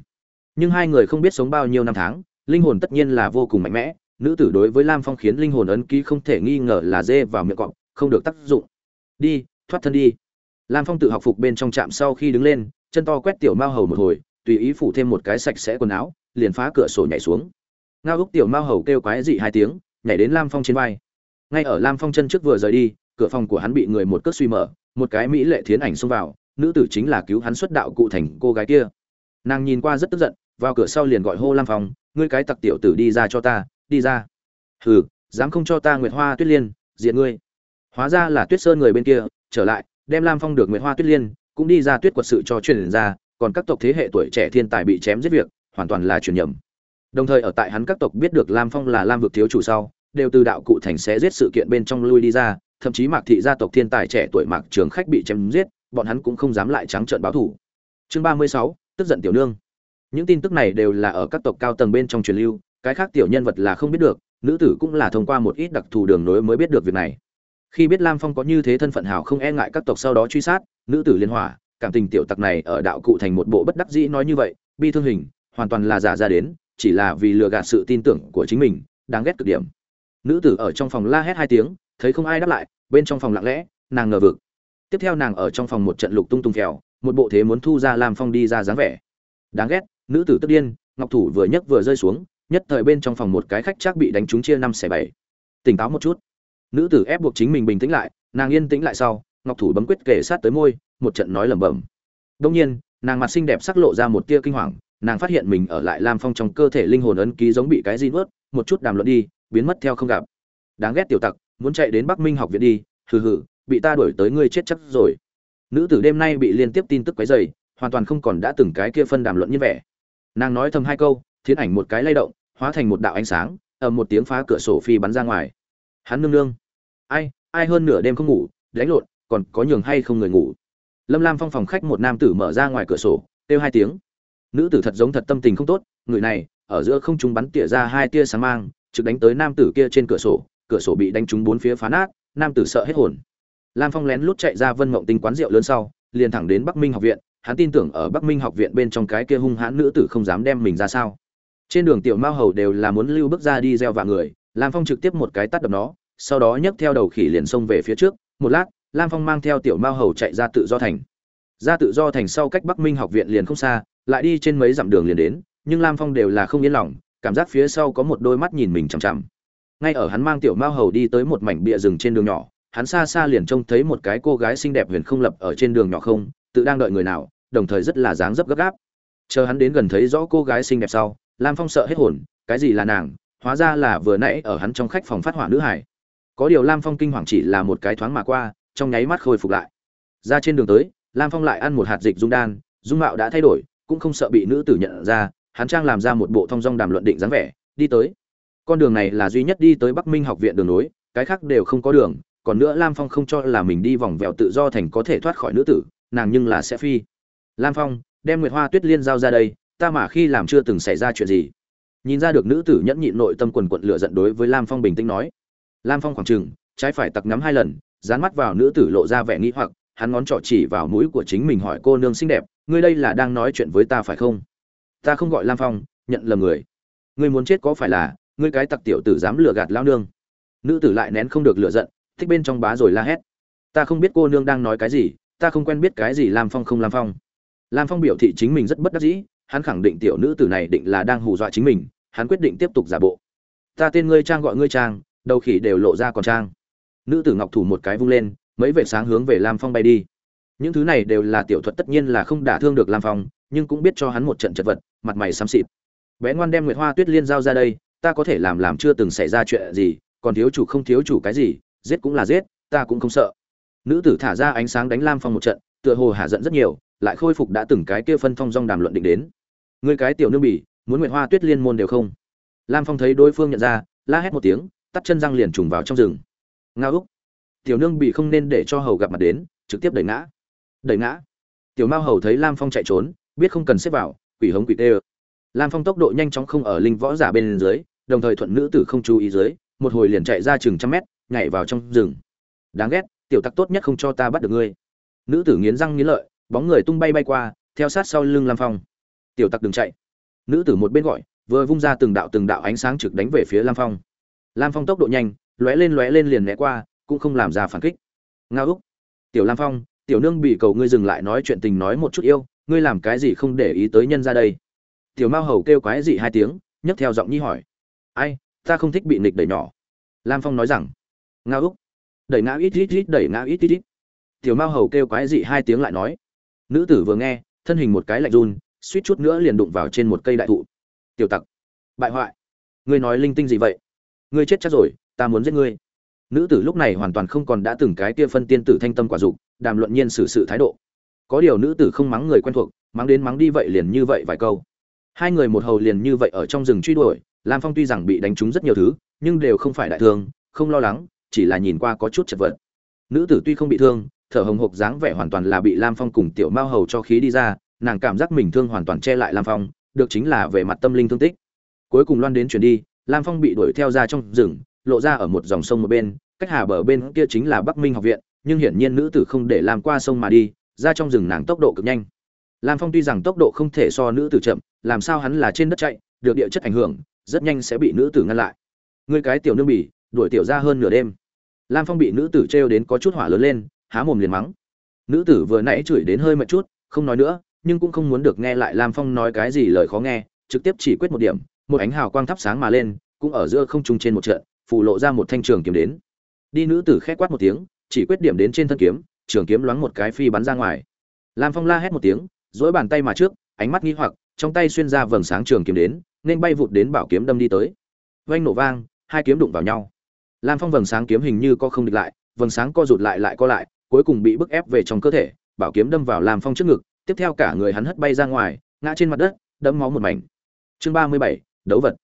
Nhưng hai người không biết sống bao nhiêu năm tháng, linh hồn tất nhiên là vô cùng mạnh mẽ, nữ tử đối với lam phong khiến linh hồn ấn ký không thể nghi ngờ là dê vào miệng cọp, không được tác dụng. Đi, thoát thân đi lam phong tự học phục bên trong trạm sau khi đứng lên, chân to quét tiểu mao hầu một hồi, tùy ý phủ thêm một cái sạch sẽ quần áo, liền phá cửa sổ nhảy xuống. Ngao úc tiểu mao hầu kêu quái dị hai tiếng, nhảy đến lam phong trên vai. Ngay ở lam phong chân trước vừa rời đi, cửa phòng của hắn bị người một cước suy mở, một cái mỹ lệ thiến ảnh xông vào, nữ tử chính là cứu hắn xuất đạo cụ thành cô gái kia. Nàng nhìn qua rất tức giận, vào cửa sau liền gọi hô lam phong, ngươi cái tặc tiểu tử đi ra cho ta, đi ra. Hừ, dám không cho ta nguyệt hoa tuyết liên, diện ngươi. Hóa ra là tuyết sơn người bên kia, trở lại đem lam phong được nguyệt hoa tuyết liên, cũng đi ra tuyết quật sự cho truyền ra, còn các tộc thế hệ tuổi trẻ thiên tài bị chém giết việc, hoàn toàn là truyền nhầm. Đồng thời ở tại hắn các tộc biết được lam phong là lam vực thiếu chủ sau, đều từ đạo cụ thành sẽ giết sự kiện bên trong lui đi ra, thậm chí mạc thị gia tộc thiên tài trẻ tuổi mạc trường khách bị chém giết, bọn hắn cũng không dám lại trắng trợn báo thủ chương ba mươi sáu, tức giận tiểu nương. Những tin tức này đều là ở các tộc cao tầng bên trong truyền lưu, cái khác tiểu nhân vật là không biết được, nữ tử cũng là thông qua một ít đặc thù đường nối mới biết được việc này khi biết lam phong có như thế thân phận hào không e ngại các tộc sau đó truy sát, nữ tử liên hỏa cảm tình tiểu tặc này ở đạo cụ thành một bộ bất đắc dĩ nói như vậy, bi thương hình, hoàn toàn là giả ra đến, chỉ là vì lừa gạt sự tin tưởng của chính mình, đáng ghét cực điểm. Nữ tử ở trong phòng la hét hai tiếng, thấy không ai đáp lại, bên trong phòng lặng lẽ, nàng ngờ vực. Tiếp theo nàng ở trong phòng một trận lục tung tung phèo, một bộ thế muốn thu ra làm phong đi ra dáng vẻ. Đáng ghét, nữ tử tức điên, ngọc thủ vừa nhấc vừa rơi xuống, nhất thời bên trong phòng một cái khách chắc bị đánh trúng chia năm xẻ bảy. Tỉnh táo một chút nữ tử ép buộc chính mình bình tĩnh lại, nàng yên tĩnh lại sau, ngọc thủ bấm quyết kể sát tới môi, một trận nói lẩm bẩm. Đông nhiên, nàng mặt xinh đẹp sắc lộ ra một tia kinh hoàng, nàng phát hiện mình ở lại lam phong trong cơ thể linh hồn ấn ký giống bị cái gì nuốt, một chút đàm luận đi, biến mất theo không gặp. Đáng ghét tiểu tặc, muốn chạy đến bắc minh học viện đi, hừ hừ, bị ta đuổi tới ngươi chết chắc rồi. Nữ tử đêm nay bị liên tiếp tin tức quấy dày hoàn toàn không còn đã từng cái kia phân đàm luận như vẻ. Nàng nói thầm hai câu, thiến ảnh một cái lay động, hóa thành một đạo ánh sáng, ầm một tiếng phá cửa sổ phi bắn ra ngoài hắn nương nương. Ai ai hơn nửa đêm không ngủ, đánh lộn, còn có nhường hay không người ngủ. Lâm lam phong phòng khách một nam tử mở ra ngoài cửa sổ, kêu hai tiếng. Nữ tử thật giống thật tâm tình không tốt, người này, ở giữa không chúng bắn tỉa ra hai tia sáng mang, trực đánh tới nam tử kia trên cửa sổ cửa sổ bị đánh trúng bốn phía phá nát, nam tử sợ hết hồn. Lam phong lén lút chạy ra vân mộng tinh quán rượu lớn sau, liền thẳng đến bắc minh học viện, hắn tin tưởng ở bắc minh học viện bên trong cái kia hung hãn nữ tử không dám đem mình ra sao. Trên đường tiểu mao hầu đều là muốn lưu bước ra đi gieo vạ người lam phong trực tiếp một cái tắt đập nó, sau đó nhấc theo đầu khỉ liền xông về phía trước. Một lát, lam phong mang theo tiểu mao hầu chạy ra tự do thành. Ra tự do thành sau cách bắc minh học viện liền không xa, lại đi trên mấy dặm đường liền đến, nhưng lam phong đều là không yên lòng, cảm giác phía sau có một đôi mắt nhìn mình chằm chằm. Ngay ở hắn mang tiểu mao hầu đi tới một mảnh bịa rừng trên đường nhỏ, hắn xa xa liền trông thấy một cái cô gái xinh đẹp huyền không lập ở trên đường nhỏ không, tự đang đợi người nào, đồng thời rất là dáng dấp gấp gáp. Chờ hắn đến gần thấy rõ cô gái xinh đẹp sau, lam phong sợ hết hồn, cái gì là nàng hóa ra là vừa nãy ở hắn trong khách phòng phát hỏa nữ hải. Có điều lam phong kinh hoàng chỉ là một cái thoáng mà qua, trong nháy mắt khôi phục lại. Ra trên đường tới, lam phong lại ăn một hạt dịch dung đan, dung mạo đã thay đổi, cũng không sợ bị nữ tử nhận ra, hắn trang làm ra một bộ thong dong đàm luận định dáng vẻ, đi tới. Con đường này là duy nhất đi tới bắc minh học viện đường nối, cái khác đều không có đường, còn nữa lam phong không cho là mình đi vòng vèo tự do thành có thể thoát khỏi nữ tử, nàng nhưng là sẽ phi. Lam phong, đem nguyệt hoa tuyết liên giao ra đây, ta mà khi làm chưa từng xảy ra chuyện gì nhìn ra được nữ tử nhẫn nhịn nội tâm quần quận lửa giận đối với lam phong bình tĩnh nói. Lam phong khoảng trừng trái phải tặc ngắm hai lần, dán mắt vào nữ tử lộ ra vẻ nghĩ hoặc, hắn ngón trỏ chỉ vào mũi của chính mình hỏi cô nương xinh đẹp, ngươi đây là đang nói chuyện với ta phải không? Ta không gọi lam phong, nhận lầm người. Ngươi muốn chết có phải là, ngươi cái tặc tiểu tử dám lừa gạt lao nương? Nữ tử lại nén không được lựa giận, thích bên trong bá rồi la hét. Ta không biết cô nương đang nói cái gì, ta không quen biết cái gì lam phong không lam phong. Lam phong biểu thị chính mình rất bất đắc dĩ, hắn khẳng định tiểu nữ tử này định là đang hù dọa chính mình hắn quyết định tiếp tục giả bộ. Ta tên ngươi trang gọi ngươi trang, đầu khỉ đều lộ ra còn trang. Nữ tử ngọc thủ một cái vung lên, mấy vệt sáng hướng về lam phong bay đi. Những thứ này đều là tiểu thuật tất nhiên là không đả thương được lam phong, nhưng cũng biết cho hắn một trận chật vật, mặt mày xám xịt. Bé ngoan đem nguyệt hoa tuyết liên giao ra đây, ta có thể làm làm chưa từng xảy ra chuyện gì, còn thiếu chủ không thiếu chủ cái gì, giết cũng là giết, ta cũng không sợ. Nữ tử thả ra ánh sáng đánh lam phong một trận, tựa hồ hạ giận rất nhiều, lại khôi phục đã từng cái kia phân phong rong đàm luận định đến. Ngươi cái tiểu nương bỉ muốn nguyệt hoa tuyết liên môn đều không. Lam phong thấy đối phương nhận ra, la hét một tiếng, tắt chân răng liền trùng vào trong rừng. Nga úc, tiểu nương bị không nên để cho hầu gặp mặt đến, trực tiếp đẩy ngã. Đẩy ngã. Tiểu mao hầu thấy lam phong chạy trốn, biết không cần xếp vào, quỷ hống quỷ tê lam phong tốc độ nhanh chóng không ở linh võ giả bên dưới, đồng thời thuận nữ tử không chú ý dưới, một hồi liền chạy ra chừng trăm mét, nhảy vào trong rừng. Đáng ghét, tiểu tặc tốt nhất không cho ta bắt được ngươi. Nữ tử nghiến răng nghiến lợi, bóng người tung bay bay qua, theo sát sau lưng lam phong. Tiểu tặc đừng chạy nữ tử một bên gọi, vừa vung ra từng đạo từng đạo ánh sáng trực đánh về phía lam phong. Lam phong tốc độ nhanh, lóe lên lóe lên liền né qua, cũng không làm ra phản kích. Nga úc. Tiểu lam phong, tiểu nương bị cầu ngươi dừng lại nói chuyện tình nói một chút yêu, ngươi làm cái gì không để ý tới nhân ra đây? Tiểu mao hầu kêu quái dị hai tiếng, nhấc theo giọng nhi hỏi. Ai, ta không thích bị nịch đẩy nhỏ. Lam phong nói rằng. Nga úc. Đẩy ngã ít ít ít, đẩy ngã ít ít ít. Tiểu mao hầu kêu quái dị hai tiếng lại nói. Nữ tử vừa nghe, thân hình một cái lạnh run suýt chút nữa liền đụng vào trên một cây đại thụ. Tiểu tặc, bại hoại. Ngươi nói linh tinh gì vậy? Ngươi chết chắc rồi, ta muốn giết ngươi. Nữ tử lúc này hoàn toàn không còn đã từng cái kia phân tiên tử thanh tâm quả dục, đàm luận nhiên xử sự thái độ. Có điều nữ tử không mắng người quen thuộc, mắng đến mắng đi vậy liền như vậy vài câu. Hai người một hầu liền như vậy ở trong rừng truy đuổi, lam phong tuy rằng bị đánh trúng rất nhiều thứ, nhưng đều không phải đại thương, không lo lắng, chỉ là nhìn qua có chút chật vật. Nữ tử tuy không bị thương, thở hồng hộc dáng vẻ hoàn toàn là bị lam phong cùng tiểu mao hầu cho khí đi ra nàng cảm giác mình thương hoàn toàn che lại lam phong, được chính là về mặt tâm linh thương tích. Cuối cùng loan đến chuyển đi, lam phong bị đuổi theo ra trong rừng, lộ ra ở một dòng sông một bên, cách hà bờ bên kia chính là bắc minh học viện, nhưng hiển nhiên nữ tử không để làm qua sông mà đi, ra trong rừng nàng tốc độ cực nhanh. Lam phong tuy rằng tốc độ không thể so nữ tử chậm, làm sao hắn là trên đất chạy, được địa chất ảnh hưởng, rất nhanh sẽ bị nữ tử ngăn lại. Người cái tiểu nương bỉ, đuổi tiểu ra hơn nửa đêm. Lam phong bị nữ tử trêu đến có chút hỏa lớn lên, há mồm liền mắng. Nữ tử vừa nãy chửi đến hơi mệt chút, không nói nữa nhưng cũng không muốn được nghe lại lam phong nói cái gì lời khó nghe, trực tiếp chỉ quyết một điểm, một ánh hào quang thắp sáng mà lên, cũng ở giữa không trung trên một trận phủ lộ ra một thanh trường kiếm đến. Đi nữ tử khẽ quát một tiếng, chỉ quyết điểm đến trên thân kiếm, trường kiếm loáng một cái phi bắn ra ngoài. Lam phong la hét một tiếng, duỗi bàn tay mà trước, ánh mắt nghi hoặc, trong tay xuyên ra vầng sáng trường kiếm đến, nên bay vụt đến bảo kiếm đâm đi tới. Vang nổ vang, hai kiếm đụng vào nhau. Lam phong vầng sáng kiếm hình như có không địch lại, vầng sáng co rụt lại lại co lại, cuối cùng bị bức ép về trong cơ thể, bảo kiếm đâm vào lam phong trước ngực tiếp theo cả người hắn hất bay ra ngoài, ngã trên mặt đất, đẫm máu một mảnh. Chương ba mươi bảy, đấu vật.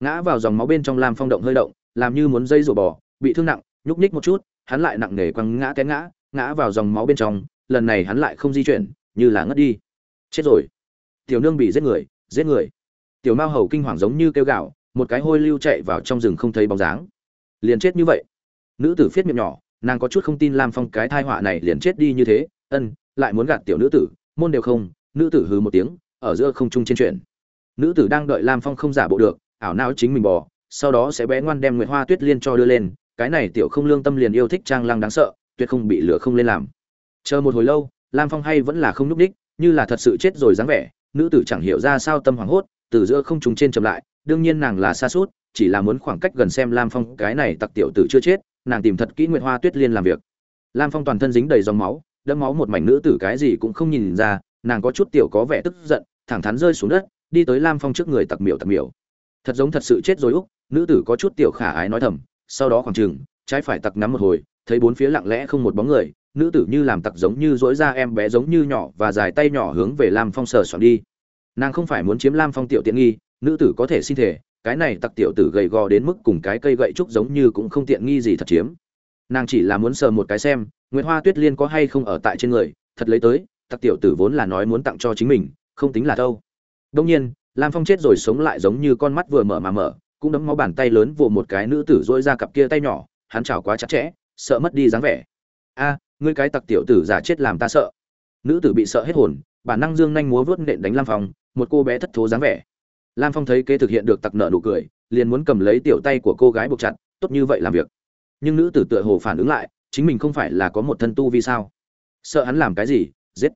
Ngã vào dòng máu bên trong lam phong động hơi động, làm như muốn dây rổ bò, bị thương nặng, nhúc nhích một chút, hắn lại nặng nề quăng ngã té ngã ngã vào dòng máu bên trong, lần này hắn lại không di chuyển, như là ngất đi. Chết rồi. Tiểu nương bị giết người giết người. Tiểu mao hầu kinh hoàng giống như kêu gạo một cái hôi lưu chạy vào trong rừng không thấy bóng dáng. Liền chết như vậy. Nữ tử phiết miệng nhỏ, nàng có chút không tin lam phong cái thai họa này liền chết đi như thế, ân, lại muốn gạt tiểu nữ tử môn đều không nữ tử hừ một tiếng ở giữa không trung trên chuyện. Nữ tử đang đợi lam phong không giả bộ được ảo não chính mình bỏ, sau đó sẽ bé ngoan đem nguyệt hoa tuyết liên cho đưa lên cái này tiểu không lương tâm liền yêu thích trang lăng đáng sợ tuyệt không bị lửa không lên làm. Chờ một hồi lâu lam phong hay vẫn là không nhúc ních như là thật sự chết rồi dáng vẻ nữ tử chẳng hiểu ra sao tâm hoảng hốt từ giữa không trùng trên chậm lại đương nhiên nàng là xa suốt chỉ là muốn khoảng cách gần xem lam phong cái này tặc tiểu tử chưa chết nàng tìm thật kỹ nguyệt hoa tuyết liên làm việc. Lam phong toàn thân dính đầy dòng máu đẫm máu một mảnh nữ tử cái gì cũng không nhìn ra, nàng có chút tiểu có vẻ tức giận, thẳng thắn rơi xuống đất, đi tới lam phong trước người tặc miểu tặc miểu. Thật giống thật sự chết rồi úc, nữ tử có chút tiểu khả ái nói thầm, sau đó khoảng chừng, trái phải tặc nắm một hồi, thấy bốn phía lặng lẽ không một bóng người, nữ tử như làm tặc giống như dỗi ra em bé giống như nhỏ và dài tay nhỏ hướng về lam phong sờ soạn đi. Nàng không phải muốn chiếm lam phong tiểu tiện nghi, nữ tử có thể xin thể cái này tặc tiểu tử gầy gò đến mức cùng cái cây gậy trúc giống như cũng không tiện nghi gì thật chiếm. Nàng chỉ là muốn sờ một cái xem Nguyệt hoa tuyết liên có hay không ở tại trên người, thật lấy tới, tặc tiểu tử vốn là nói muốn tặng cho chính mình, không tính là đâu. Đương nhiên, lam phong chết rồi sống lại giống như con mắt vừa mở mà mở, cũng đấm máu bàn tay lớn vụ một cái nữ tử rỗi ra cặp kia tay nhỏ, hắn chảo quá chặt chẽ, sợ mất đi dáng vẻ. A, ngươi cái tặc tiểu tử giả chết làm ta sợ. Nữ tử bị sợ hết hồn, bản năng dương nhanh múa vớt nện đánh lam phong, một cô bé thất thố dáng vẻ. Lam phong thấy kế thực hiện được tặc nợ nụ cười, liền muốn cầm lấy tiểu tay của cô gái buộc chặt, tốt như vậy làm việc. Nhưng nữ tử tựa hồ phản ứng lại chính mình không phải là có một thân tu vì sao? Sợ hắn làm cái gì? Giết.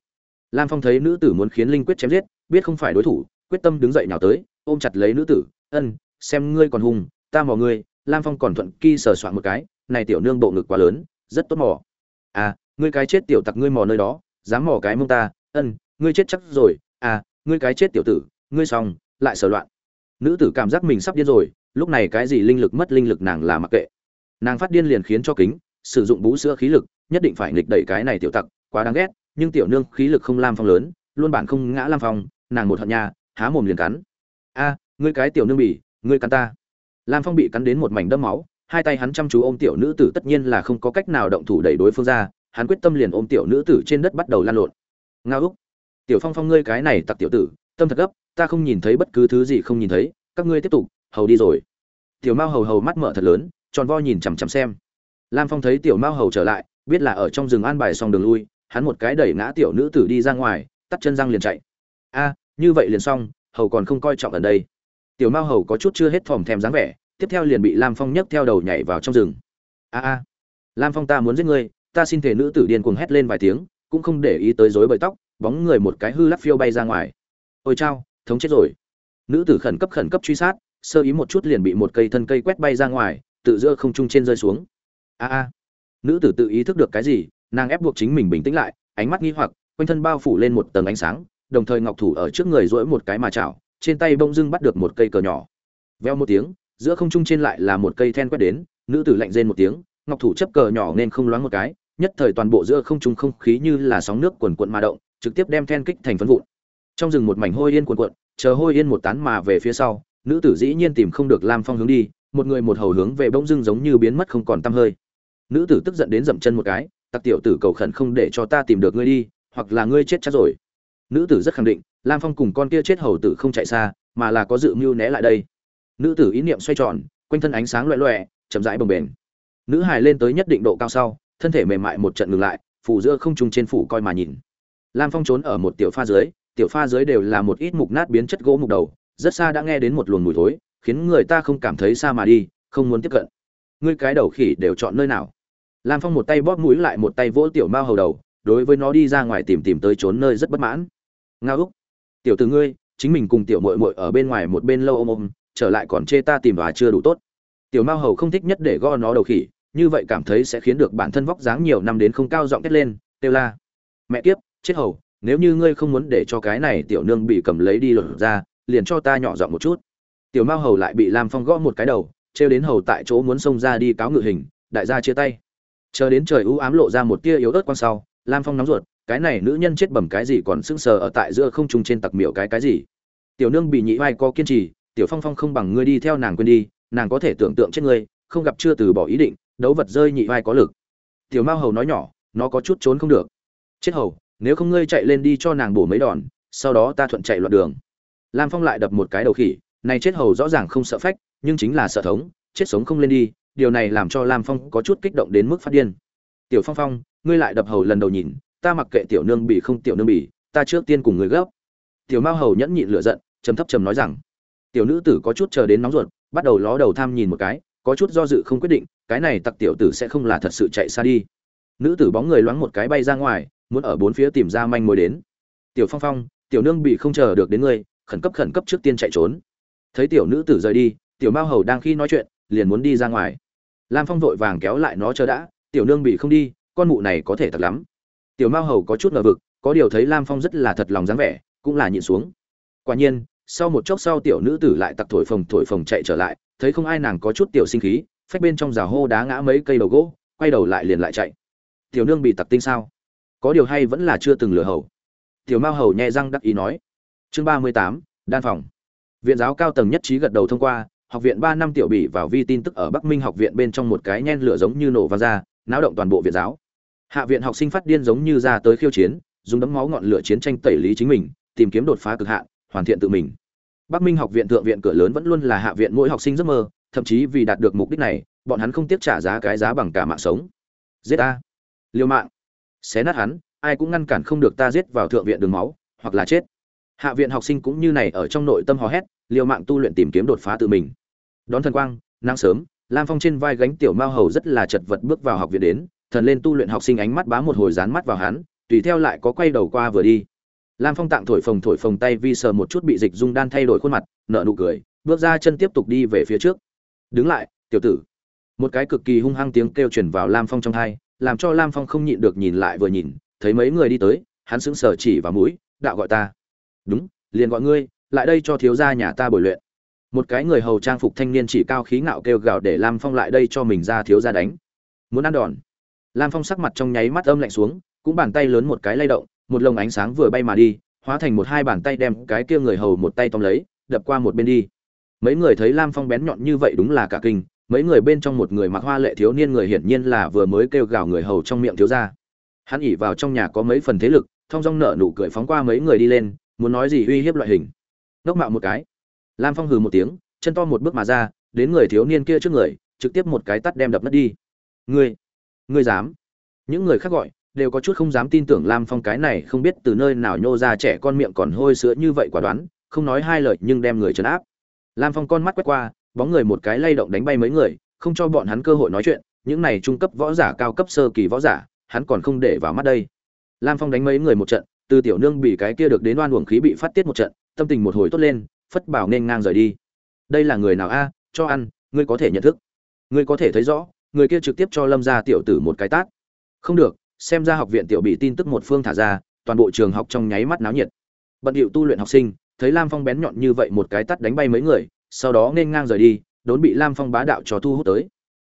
Lam phong thấy nữ tử muốn khiến linh quyết chém giết, biết không phải đối thủ, quyết tâm đứng dậy nào tới, ôm chặt lấy nữ tử. Ân, xem ngươi còn hùng ta mò ngươi. Lam phong còn thuận kỳ sờ soạn một cái, này tiểu nương bộ ngực quá lớn, rất tốt mò. À ngươi cái chết tiểu tặc ngươi mò nơi đó, dám mò cái mông ta. Ân, ngươi chết chắc rồi. À ngươi cái chết tiểu tử, ngươi xong, lại sờ loạn. Nữ tử cảm giác mình sắp điên rồi, lúc này cái gì linh lực mất linh lực nàng là mặc kệ. Nàng phát điên liền khiến cho kính sử dụng bú sữa khí lực, nhất định phải nghịch đẩy cái này tiểu tặc, quá đáng ghét, nhưng tiểu nương khí lực không lam phong lớn, luôn bản không ngã lam phong, nàng một hận nhà, há mồm liền cắn. A, ngươi cái tiểu nương bỉ, ngươi cắn ta. Lam phong bị cắn đến một mảnh đâm máu, hai tay hắn chăm chú ôm tiểu nữ tử tất nhiên là không có cách nào động thủ đẩy đối phương ra, hắn quyết tâm liền ôm tiểu nữ tử trên đất bắt đầu lan lộn. Nga úc, tiểu phong phong ngươi cái này tặc tiểu tử, tâm thật gấp, ta không nhìn thấy bất cứ thứ gì không nhìn thấy, các ngươi tiếp tục, hầu đi rồi. Tiểu mao hầu hầu mắt mở thật lớn, tròn vo nhìn chằm chằm xem lam phong thấy tiểu mao hầu trở lại, biết là ở trong rừng an bài xong đường lui, hắn một cái đẩy ngã tiểu nữ tử đi ra ngoài, tắt chân răng liền chạy. A, như vậy liền xong, hầu còn không coi trọng ở đây. Tiểu mao hầu có chút chưa hết thòm thèm dáng vẻ, tiếp theo liền bị lam phong nhấc theo đầu nhảy vào trong rừng. A a, lam phong ta muốn giết ngươi, ta xin thể nữ tử điên cuồng hét lên vài tiếng, cũng không để ý tới rối bời tóc, bóng người một cái hư lắc phiêu bay ra ngoài. Ôi chao, thống chết rồi. Nữ tử khẩn cấp khẩn cấp truy sát, sơ ý một chút liền bị một cây thân cây quét bay ra ngoài, tự giữa không trung trên rơi xuống a a. Nữ tử tự ý thức được cái gì, nàng ép buộc chính mình bình tĩnh lại, ánh mắt nghi hoặc, quanh thân bao phủ lên một tầng ánh sáng, đồng thời ngọc thủ ở trước người duỗi một cái mà chảo, trên tay bông dưng bắt được một cây cờ nhỏ. Veo một tiếng, giữa không trung trên lại là một cây then quét đến, nữ tử lạnh rên một tiếng, ngọc thủ chấp cờ nhỏ nên không loáng một cái, nhất thời toàn bộ giữa không trung không khí như là sóng nước quần quận mà động, trực tiếp đem then kích thành phấn vụn. Trong rừng một mảnh hôi yên quần quận chờ hôi yên một tán mà về phía sau, nữ tử dĩ nhiên tìm không được lam phong hướng đi, một người một hầu hướng về bỗng dưng giống như biến mất không còn tăm hơi nữ tử tức giận đến dậm chân một cái, tặc tiểu tử cầu khẩn không để cho ta tìm được ngươi đi, hoặc là ngươi chết chắc rồi. Nữ tử rất khẳng định, lam phong cùng con kia chết hầu tử không chạy xa, mà là có dự mưu né lại đây. Nữ tử ý niệm xoay tròn, quanh thân ánh sáng loẹ loẹ, chậm rãi bồng bềnh. Nữ hài lên tới nhất định độ cao sau, thân thể mềm mại một trận ngừng lại phủ giữa không trung trên phủ coi mà nhìn. Lam phong trốn ở một tiểu pha dưới, tiểu pha dưới đều là một ít mục nát biến chất gỗ mục đầu, rất xa đã nghe đến một luồng mùi thối, khiến người ta không cảm thấy xa mà đi, không muốn tiếp cận. Ngươi cái đầu khỉ đều chọn nơi nào? Lam phong một tay bóp mũi lại một tay vỗ tiểu mao hầu đầu, đối với nó đi ra ngoài tìm tìm tới trốn nơi rất bất mãn. Ngao úc, tiểu từ ngươi, chính mình cùng tiểu mội mội ở bên ngoài một bên lâu ôm ôm, trở lại còn chê ta tìm và chưa đủ tốt. Tiểu mao hầu không thích nhất để go nó đầu khỉ, như vậy cảm thấy sẽ khiến được bản thân vóc dáng nhiều năm đến không cao giọng kết lên kêu la, mẹ kiếp, chết hầu, nếu như ngươi không muốn để cho cái này tiểu nương bị cầm lấy đi lột ra, liền cho ta nhỏ giọng một chút. Tiểu mao hầu lại bị lam phong gõ một cái đầu, trêu đến hầu tại chỗ muốn xông ra đi cáo ngự hình, đại gia chia tay chờ đến trời ưu ám lộ ra một tia yếu ớt quang sau, lam phong nóng ruột, cái này nữ nhân chết bẩm cái gì còn sững sờ ở tại giữa không trung trên tặc miểu cái cái gì? Tiểu nương bị nhị vai có kiên trì, tiểu phong phong không bằng ngươi đi theo nàng quên đi, nàng có thể tưởng tượng chết ngươi, không gặp chưa từ bỏ ý định, đấu vật rơi nhị vai có lực. Tiểu mao hầu nói nhỏ, nó có chút trốn không được. Chết hầu, nếu không ngươi chạy lên đi cho nàng bổ mấy đòn, sau đó ta thuận chạy loạn đường. Lam phong lại đập một cái đầu khỉ, này chết hầu rõ ràng không sợ phách, nhưng chính là sợ thống, chết sống không lên đi điều này làm cho lam phong có chút kích động đến mức phát điên. Tiểu phong phong, ngươi lại đập hầu lần đầu nhìn, ta mặc kệ tiểu nương bị không tiểu nương bị ta trước tiên cùng người gấp. Tiểu mao hầu nhẫn nhịn lửa giận, trầm thấp trầm nói rằng, tiểu nữ tử có chút chờ đến nóng ruột, bắt đầu ló đầu tham nhìn một cái, có chút do dự không quyết định, cái này tặc tiểu tử sẽ không là thật sự chạy xa đi. Nữ tử bóng người loáng một cái bay ra ngoài, muốn ở bốn phía tìm ra manh mối đến. Tiểu phong phong, tiểu nương bị không chờ được đến ngươi, khẩn cấp khẩn cấp trước tiên chạy trốn. Thấy tiểu nữ tử rời đi, tiểu mao hầu đang khi nói chuyện, liền muốn đi ra ngoài lam phong vội vàng kéo lại nó chờ đã, tiểu nương bị không đi, con mụ này có thể thật lắm. Tiểu mao hầu có chút ngờ vực, có điều thấy lam phong rất là thật lòng dáng vẻ, cũng là nhịn xuống. Quả nhiên, sau một chốc sau tiểu nữ tử lại tặc thổi phồng thổi phồng chạy trở lại, thấy không ai nàng có chút tiểu sinh khí, phách bên trong rào hô đá ngã mấy cây đầu gỗ, quay đầu lại liền lại chạy. Tiểu nương bị tặc tinh sao? Có điều hay vẫn là chưa từng lừa hầu. Tiểu mao hầu nhẹ răng đắc ý nói. Chương ba mươi tám, đan phòng. Viện giáo cao tầng nhất trí gật đầu thông qua học viện ba năm tiểu bỉ vào vi tin tức ở bắc minh học viện bên trong một cái nhen lửa giống như nổ vang ra, náo động toàn bộ viện giáo. Hạ viện học sinh phát điên giống như ra tới khiêu chiến, dùng đấm máu ngọn lửa chiến tranh tẩy lý chính mình, tìm kiếm đột phá cực hạn, hoàn thiện tự mình. Bắc minh học viện thượng viện cửa lớn vẫn luôn là hạ viện mỗi học sinh giấc mơ, thậm chí vì đạt được mục đích này, bọn hắn không tiếc trả giá cái giá bằng cả mạng sống. Giết ta. Liều mạng. Xé nát hắn, ai cũng ngăn cản không được ta giết vào thượng viện đường máu, hoặc là chết. Hạ viện học sinh cũng như này ở trong nội tâm hò hét liều mạng tu luyện tìm kiếm đột phá tự mình. Đón thần quang, nắng sớm, lam phong trên vai gánh tiểu mao hầu rất là chật vật bước vào học viện đến, thần lên tu luyện học sinh ánh mắt bá một hồi dán mắt vào hắn, tùy theo lại có quay đầu qua vừa đi. Lam phong tạng thổi phồng thổi phồng tay vi sờ một chút bị dịch dung đan thay đổi khuôn mặt nợ nụ cười, bước ra chân tiếp tục đi về phía trước. Đứng lại, tiểu tử. Một cái cực kỳ hung hăng tiếng kêu truyền vào lam phong trong hai, làm cho lam phong không nhịn được nhìn lại vừa nhìn, thấy mấy người đi tới, hắn sững sờ chỉ vào mũi, đạo gọi ta. Đúng, liền gọi ngươi lại đây cho thiếu gia nhà ta bồi luyện. Một cái người hầu trang phục thanh niên chỉ cao khí ngạo kêu gào để lam phong lại đây cho mình ra thiếu gia đánh. Muốn ăn đòn. Lam phong sắc mặt trong nháy mắt âm lạnh xuống, cũng bàn tay lớn một cái lay động, một lồng ánh sáng vừa bay mà đi, hóa thành một hai bàn tay đem cái kia người hầu một tay tóm lấy, đập qua một bên đi. Mấy người thấy lam phong bén nhọn như vậy đúng là cả kinh, mấy người bên trong một người mặc hoa lệ thiếu niên người hiển nhiên là vừa mới kêu gào người hầu trong miệng thiếu gia. Hắn ỉ vào trong nhà có mấy phần thế lực, thong dong nợ nụ cười phóng qua mấy người đi lên, muốn nói gì uy hiếp loại hình ngốc mạo một cái. Lam phong hừ một tiếng, chân to một bước mà ra, đến người thiếu niên kia trước người, trực tiếp một cái tắt đem đập mất đi. Ngươi ngươi dám? Những người khác gọi, đều có chút không dám tin tưởng lam phong cái này không biết từ nơi nào nhô ra trẻ con miệng còn hôi sữa như vậy quả đoán, không nói hai lời nhưng đem người trấn áp. Lam phong con mắt quét qua, bóng người một cái lay động đánh bay mấy người, không cho bọn hắn cơ hội nói chuyện, những này trung cấp võ giả cao cấp sơ kỳ võ giả, hắn còn không để vào mắt đây. Lam phong đánh mấy người một trận, từ tiểu nương bị cái kia được đến oan uổng khí bị phát tiết một trận tâm tình một hồi tốt lên, phất bảo nên ngang rời đi. Đây là người nào a? Cho ăn, ngươi có thể nhận thức. Ngươi có thể thấy rõ, người kia trực tiếp cho lâm gia tiểu tử một cái tát. Không được, xem ra học viện tiểu bị tin tức một phương thả ra, toàn bộ trường học trong nháy mắt náo nhiệt. Bận điệu tu luyện học sinh, thấy lam phong bén nhọn như vậy một cái tát đánh bay mấy người, sau đó nên ngang rời đi, đốn bị lam phong bá đạo cho thu hút tới.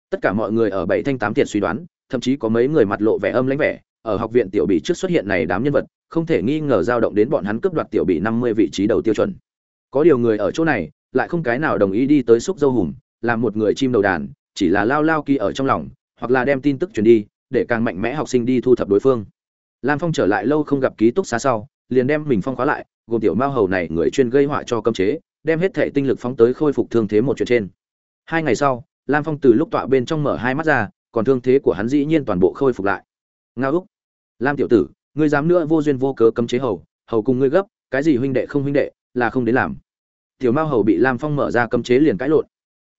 Tất cả mọi người ở bảy thanh tám thiệt suy đoán, thậm chí có mấy người mặt lộ vẻ âm lãnh vẻ, ở học viện tiểu bị trước xuất hiện này đám nhân vật không thể nghi ngờ dao động đến bọn hắn cướp đoạt tiểu bị năm mươi vị trí đầu tiêu chuẩn. Có điều người ở chỗ này, lại không cái nào đồng ý đi tới xúc dâu hùm, làm một người chim đầu đàn, chỉ là lao lao kỳ ở trong lòng, hoặc là đem tin tức truyền đi, để càng mạnh mẽ học sinh đi thu thập đối phương. Lam phong trở lại lâu không gặp ký túc xá sau, liền đem mình phong khóa lại, gồm tiểu mao hầu này người chuyên gây họa cho cấm chế, đem hết thể tinh lực phóng tới khôi phục thương thế một chuyện trên. Hai ngày sau, lam phong từ lúc tọa bên trong mở hai mắt ra, còn thương thế của hắn dĩ nhiên toàn bộ khôi phục lại. Ngao úc, lam tiểu tử ngươi dám nữa vô duyên vô cớ cấm chế hầu hầu cùng ngươi gấp, cái gì huynh đệ không huynh đệ, là không đến làm. Tiểu mao hầu bị lam phong mở ra cấm chế liền cãi lộn.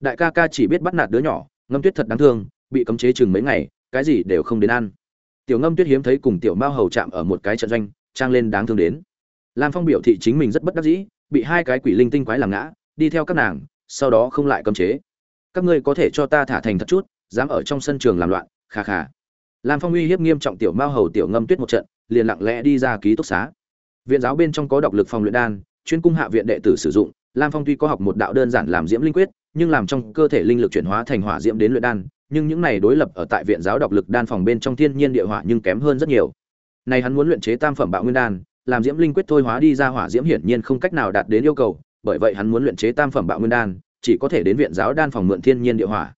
Đại ca ca chỉ biết bắt nạt đứa nhỏ, ngâm tuyết thật đáng thương, bị cấm chế chừng mấy ngày, cái gì đều không đến ăn. Tiểu ngâm tuyết hiếm thấy cùng tiểu mao hầu chạm ở một cái trận doanh, trang lên đáng thương đến. Lam phong biểu thị chính mình rất bất đắc dĩ, bị hai cái quỷ linh tinh quái làm ngã, đi theo các nàng, sau đó không lại cấm chế. Các ngươi có thể cho ta thả thành thật chút, dám ở trong sân trường làm loạn khà khà lam phong uy hiếp nghiêm trọng tiểu mao hầu tiểu ngâm tuyết một trận liền lặng lẽ đi ra ký túc xá. Viện giáo bên trong có độc lực phòng luyện đan, chuyên cung hạ viện đệ tử sử dụng. Lam phong tuy có học một đạo đơn giản làm diễm linh quyết, nhưng làm trong cơ thể linh lực chuyển hóa thành hỏa diễm đến luyện đan, nhưng những này đối lập ở tại viện giáo độc lực đan phòng bên trong thiên nhiên địa hỏa nhưng kém hơn rất nhiều. Này hắn muốn luyện chế tam phẩm bạo nguyên đan, làm diễm linh quyết thôi hóa đi ra hỏa diễm hiển nhiên không cách nào đạt đến yêu cầu, bởi vậy hắn muốn luyện chế tam phẩm bạo nguyên đan, chỉ có thể đến viện giáo đan phòng mượn thiên nhiên địa hỏa.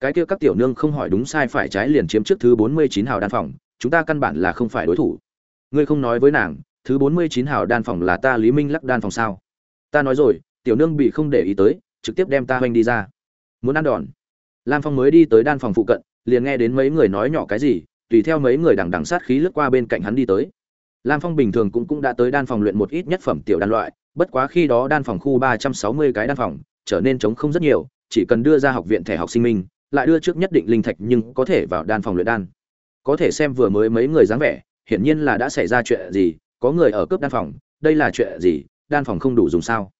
Cái kia các tiểu nương không hỏi đúng sai phải trái liền chiếm trước thứ bốn mươi chín hào đan phòng, chúng ta căn bản là không phải đối thủ ngươi không nói với nàng, thứ bốn mươi chín hào đan phòng là ta lý minh lắc đan phòng sao? Ta nói rồi, tiểu nương bị không để ý tới, trực tiếp đem ta hoành đi ra. Muốn ăn đòn. Lam phong mới đi tới đan phòng phụ cận, liền nghe đến mấy người nói nhỏ cái gì, tùy theo mấy người đằng đằng sát khí lướt qua bên cạnh hắn đi tới. Lam phong bình thường cũng cũng đã tới đan phòng luyện một ít nhất phẩm tiểu đan loại, bất quá khi đó đan phòng khu ba trăm sáu mươi cái đan phòng, trở nên trống không rất nhiều, chỉ cần đưa ra học viện thẻ học sinh minh lại đưa trước nhất định linh thạch nhưng có thể vào đan phòng luyện đan. Có thể xem vừa mới mấy người dáng vẻ hiển nhiên là đã xảy ra chuyện gì, có người ở cướp đan phòng, đây là chuyện gì, đan phòng không đủ dùng sao?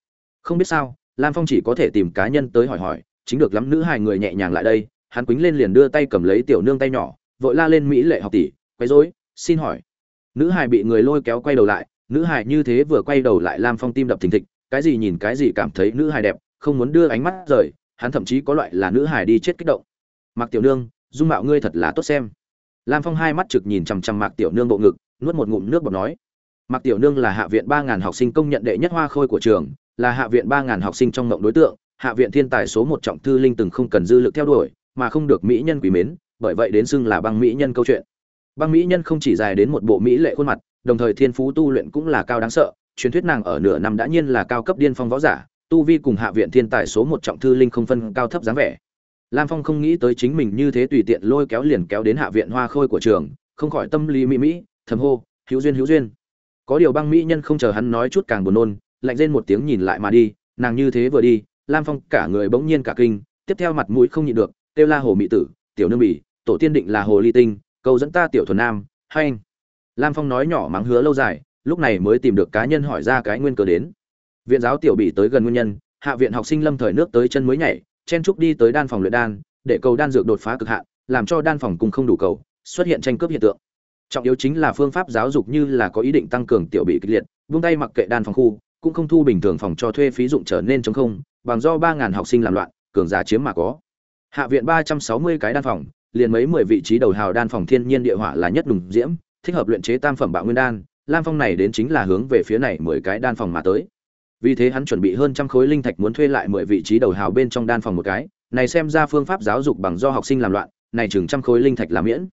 Không biết sao, lam phong chỉ có thể tìm cá nhân tới hỏi hỏi, chính được lắm nữ hài người nhẹ nhàng lại đây, hắn quĩnh lên liền đưa tay cầm lấy tiểu nương tay nhỏ, vội la lên mỹ lệ học tỷ, quấy rối, xin hỏi. Nữ hài bị người lôi kéo quay đầu lại, nữ hài như thế vừa quay đầu lại lam phong tim đập thình thịch, cái gì nhìn cái gì cảm thấy nữ hài đẹp, không muốn đưa ánh mắt rời, hắn thậm chí có loại là nữ hài đi chết kích động. Mặc tiểu nương, dung mạo ngươi thật là tốt xem lam phong hai mắt trực nhìn chằm chằm mạc tiểu nương bộ ngực, nuốt một ngụm nước bọt nói, mạc tiểu nương là hạ viện ba ngàn học sinh công nhận đệ nhất hoa khôi của trường, là hạ viện ba ngàn học sinh trong ngộng đối tượng, hạ viện thiên tài số một trọng thư linh từng không cần dư lực theo đuổi, mà không được mỹ nhân quý mến, bởi vậy đến xưng là băng mỹ nhân câu chuyện. Băng mỹ nhân không chỉ dài đến một bộ mỹ lệ khuôn mặt, đồng thời thiên phú tu luyện cũng là cao đáng sợ, truyền thuyết nàng ở nửa năm đã nhiên là cao cấp điên phong võ giả, tu vi cùng hạ viện thiên tài số một trọng thư linh không phân cao thấp dáng vẻ lam phong không nghĩ tới chính mình như thế tùy tiện lôi kéo liền kéo đến hạ viện hoa khôi của trường, không khỏi tâm lý mỹ mỹ, thầm hô, hữu duyên hữu duyên. Có điều băng mỹ nhân không chờ hắn nói chút càng buồn nôn, lạnh lên một tiếng nhìn lại mà đi, nàng như thế vừa đi, lam phong cả người bỗng nhiên cả kinh, tiếp theo mặt mũi không nhịn được kêu la hồ mỹ tử, tiểu nương bỉ, tổ tiên định là hồ ly tinh, cầu dẫn ta tiểu thuần nam, hay anh. Lam phong nói nhỏ mắng hứa lâu dài, lúc này mới tìm được cá nhân hỏi ra cái nguyên cớ đến. Viện giáo tiểu bỉ tới gần nguyên nhân, hạ viện học sinh lâm thời nước tới chân mới nhảy chen trúc đi tới đan phòng luyện đan, để cầu đan dược đột phá cực hạn, làm cho đan phòng cùng không đủ cầu, xuất hiện tranh cướp hiện tượng. Trọng yếu chính là phương pháp giáo dục như là có ý định tăng cường tiểu bị kịch liệt, vung tay mặc kệ đan phòng khu, cũng không thu bình thường phòng cho thuê phí dụng trở nên chống không, bằng do ba ngàn học sinh làm loạn, cường giả chiếm mà có. Hạ viện ba trăm sáu mươi cái đan phòng, liền mấy mười vị trí đầu hào đan phòng thiên nhiên địa hỏa là nhất đùng diễm, thích hợp luyện chế tam phẩm bạo nguyên đan, lam phong này đến chính là hướng về phía này mười cái đan phòng mà tới vì thế hắn chuẩn bị hơn trăm khối linh thạch muốn thuê lại mười vị trí đầu hào bên trong đan phòng một cái, này xem ra phương pháp giáo dục bằng do học sinh làm loạn, này chừng trăm khối linh thạch là miễn.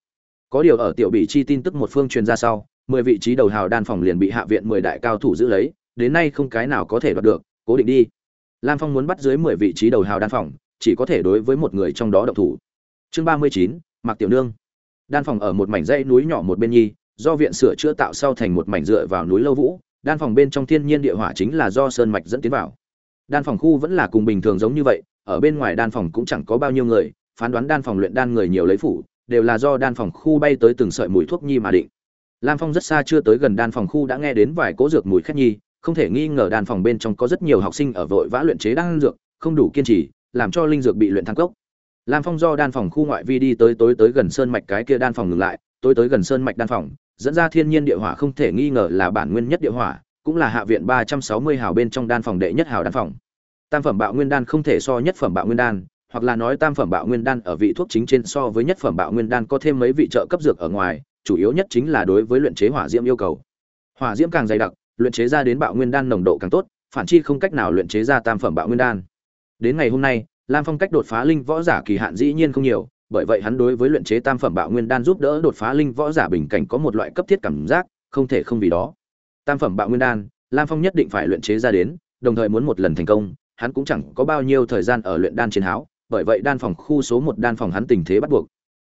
Có điều ở tiểu bị chi tin tức một phương truyền ra sau, mười vị trí đầu hào đan phòng liền bị hạ viện mười đại cao thủ giữ lấy, đến nay không cái nào có thể đoạt được, cố định đi. Lam phong muốn bắt dưới mười vị trí đầu hào đan phòng, chỉ có thể đối với một người trong đó độc thủ. Chương ba mươi chín, mạc tiểu nương. Đan phòng ở một mảnh dãy núi nhỏ một bên nhi, do viện sửa chữa tạo sau thành một mảnh dựa vào núi lâu vũ đan phòng bên trong thiên nhiên địa hỏa chính là do sơn mạch dẫn tiến vào. Đan phòng khu vẫn là cùng bình thường giống như vậy, ở bên ngoài đan phòng cũng chẳng có bao nhiêu người, phán đoán đan phòng luyện đan người nhiều lấy phủ, đều là do đan phòng khu bay tới từng sợi mùi thuốc nhi mà định. Lam phong rất xa chưa tới gần đan phòng khu đã nghe đến vài cỗ dược mùi khét nhi, không thể nghi ngờ đan phòng bên trong có rất nhiều học sinh ở vội vã luyện chế đan dược, không đủ kiên trì, làm cho linh dược bị luyện thăng cốc. Lam phong do đan phòng khu ngoại vi đi tới tối tới gần sơn mạch cái kia đan phòng ngừng lại, tối tới gần sơn mạch đan phòng dẫn ra thiên nhiên địa hỏa không thể nghi ngờ là bản nguyên nhất địa hỏa, cũng là hạ viện ba trăm sáu mươi hào bên trong đan phòng đệ nhất hào đan phòng. Tam phẩm bạo nguyên đan không thể so nhất phẩm bạo nguyên đan, hoặc là nói tam phẩm bạo nguyên đan ở vị thuốc chính trên so với nhất phẩm bạo nguyên đan có thêm mấy vị trợ cấp dược ở ngoài, chủ yếu nhất chính là đối với luyện chế hỏa diễm yêu cầu. Hỏa diễm càng dày đặc, luyện chế ra đến bạo nguyên đan nồng độ càng tốt, phản chi không cách nào luyện chế ra tam phẩm bạo nguyên đan. Đến ngày hôm nay, lam phong cách đột phá linh võ giả kỳ hạn dĩ nhiên không nhiều bởi vậy hắn đối với luyện chế tam phẩm bạo nguyên đan giúp đỡ đột phá linh võ giả bình cảnh có một loại cấp thiết cảm giác, không thể không vì đó. Tam phẩm bạo nguyên đan, lam phong nhất định phải luyện chế ra đến, đồng thời muốn một lần thành công, hắn cũng chẳng có bao nhiêu thời gian ở luyện đan chiến háo, bởi vậy đan phòng khu số một đan phòng hắn tình thế bắt buộc.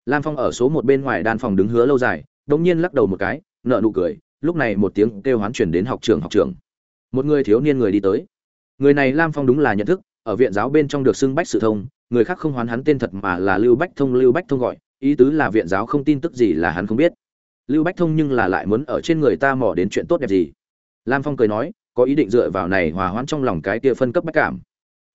Lam phong ở số một bên ngoài đan phòng đứng hứa lâu dài đống nhiên lắc đầu một cái nợ nụ cười, lúc này một tiếng kêu hoán chuyển đến học trường học trường. Một người thiếu niên người đi tới. Người này lam phong đúng là nhận thức, ở viện giáo bên trong được xưng bách sự thông người khác không hoán hắn tên thật mà là lưu bách thông, lưu bách thông gọi, ý tứ là viện giáo không tin tức gì là hắn không biết. Lưu bách thông nhưng là lại muốn ở trên người ta mò đến chuyện tốt đẹp gì. Lam phong cười nói, có ý định dựa vào này hòa hoãn trong lòng cái kia phân cấp bách cảm.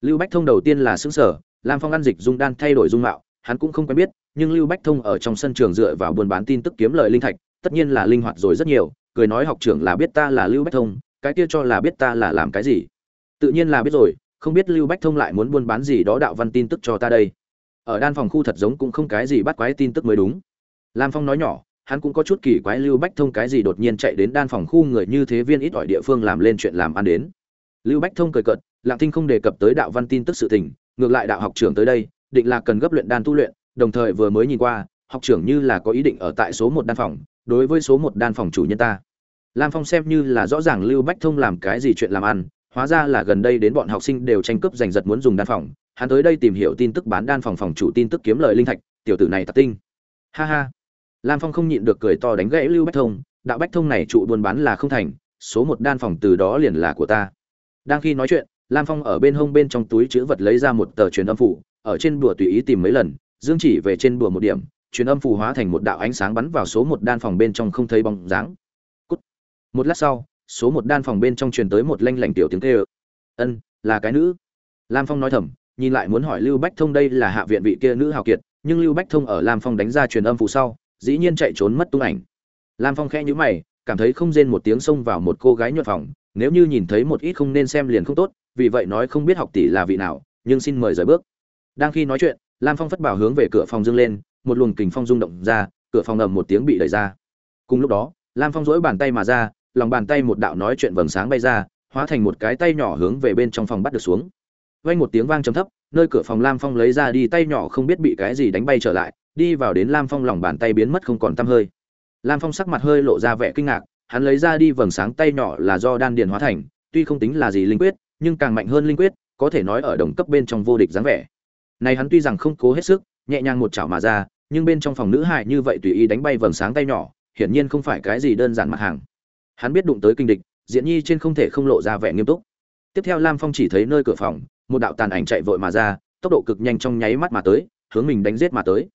Lưu bách thông đầu tiên là xứng sở lam phong ăn dịch dung đan thay đổi dung mạo, hắn cũng không quen biết, nhưng lưu bách thông ở trong sân trường dựa vào buôn bán tin tức kiếm lời linh thạch, tất nhiên là linh hoạt rồi rất nhiều, cười nói học trưởng là biết ta là lưu bách thông, cái kia cho là biết ta là làm cái gì. Tự nhiên là biết rồi không biết lưu bách thông lại muốn buôn bán gì đó đạo văn tin tức cho ta đây. Ở đan phòng khu thật giống cũng không cái gì bắt quái tin tức mới đúng. Lam phong nói nhỏ, hắn cũng có chút kỳ quái lưu bách thông cái gì đột nhiên chạy đến đan phòng khu người như thế viên ít ỏi địa phương làm lên chuyện làm ăn đến. Lưu bách thông cười cợt, lạng thinh không đề cập tới đạo văn tin tức sự tình, ngược lại đạo học trưởng tới đây, định là cần gấp luyện đan tu luyện, đồng thời vừa mới nhìn qua, học trưởng như là có ý định ở tại số một đan phòng, đối với số một đan phòng chủ nhân ta. Lam phong xem như là rõ ràng lưu bách thông làm cái gì chuyện làm ăn hóa ra là gần đây đến bọn học sinh đều tranh cướp giành giật muốn dùng đan phòng. Hắn tới đây tìm hiểu tin tức bán đan phòng phòng chủ tin tức kiếm lời linh thạch, tiểu tử này tạc tinh. Ha ha. Lam phong không nhịn được cười to đánh gãy lưu bách thông. Đạo bách thông này trụ buôn bán là không thành, số một đan phòng từ đó liền là của ta. Đang khi nói chuyện, lam phong ở bên hông bên trong túi chữ vật lấy ra một tờ truyền âm phủ, ở trên bùa tùy ý tìm mấy lần, dương chỉ về trên bùa một điểm, truyền âm phủ hóa thành một đạo ánh sáng bắn vào số một đan phòng bên trong không thấy bóng dáng. Cút. một lát sau số một đan phòng bên trong truyền tới một lanh lảnh tiểu tiếng kêu. Ân, là cái nữ. Lam phong nói thầm, nhìn lại muốn hỏi lưu bách thông đây là hạ viện vị kia nữ hào kiệt, nhưng lưu bách thông ở lam phong đánh ra truyền âm phụ sau, dĩ nhiên chạy trốn mất tung ảnh. Lam phong khẽ nhíu mày, cảm thấy không rên một tiếng xông vào một cô gái nhuận phòng, nếu như nhìn thấy một ít không nên xem liền không tốt, vì vậy nói không biết học tỷ là vị nào, nhưng xin mời rời bước. Đang khi nói chuyện, lam phong phất bảo hướng về cửa phòng dương lên, một luồng kình phong rung động ra, cửa phòng ầm một tiếng bị đẩy ra. Cùng lúc đó, lam phong dỗi bàn tay mà ra lòng bàn tay một đạo nói chuyện vầng sáng bay ra, hóa thành một cái tay nhỏ hướng về bên trong phòng bắt được xuống. Vang một tiếng vang trầm thấp, nơi cửa phòng lam phong lấy ra đi, tay nhỏ không biết bị cái gì đánh bay trở lại, đi vào đến lam phong lòng bàn tay biến mất không còn tăm hơi. Lam phong sắc mặt hơi lộ ra vẻ kinh ngạc, hắn lấy ra đi vầng sáng tay nhỏ là do đan điền hóa thành, tuy không tính là gì linh quyết, nhưng càng mạnh hơn linh quyết, có thể nói ở đồng cấp bên trong vô địch dáng vẻ. Này hắn tuy rằng không cố hết sức, nhẹ nhàng một chảo mà ra, nhưng bên trong phòng nữ hại như vậy tùy ý đánh bay vầng sáng tay nhỏ, hiển nhiên không phải cái gì đơn giản mặt hàng hắn biết đụng tới kinh địch, diễn nhi trên không thể không lộ ra vẻ nghiêm túc. Tiếp theo lam phong chỉ thấy nơi cửa phòng, một đạo tàn ảnh chạy vội mà ra, tốc độ cực nhanh trong nháy mắt mà tới, hướng mình đánh giết mà tới.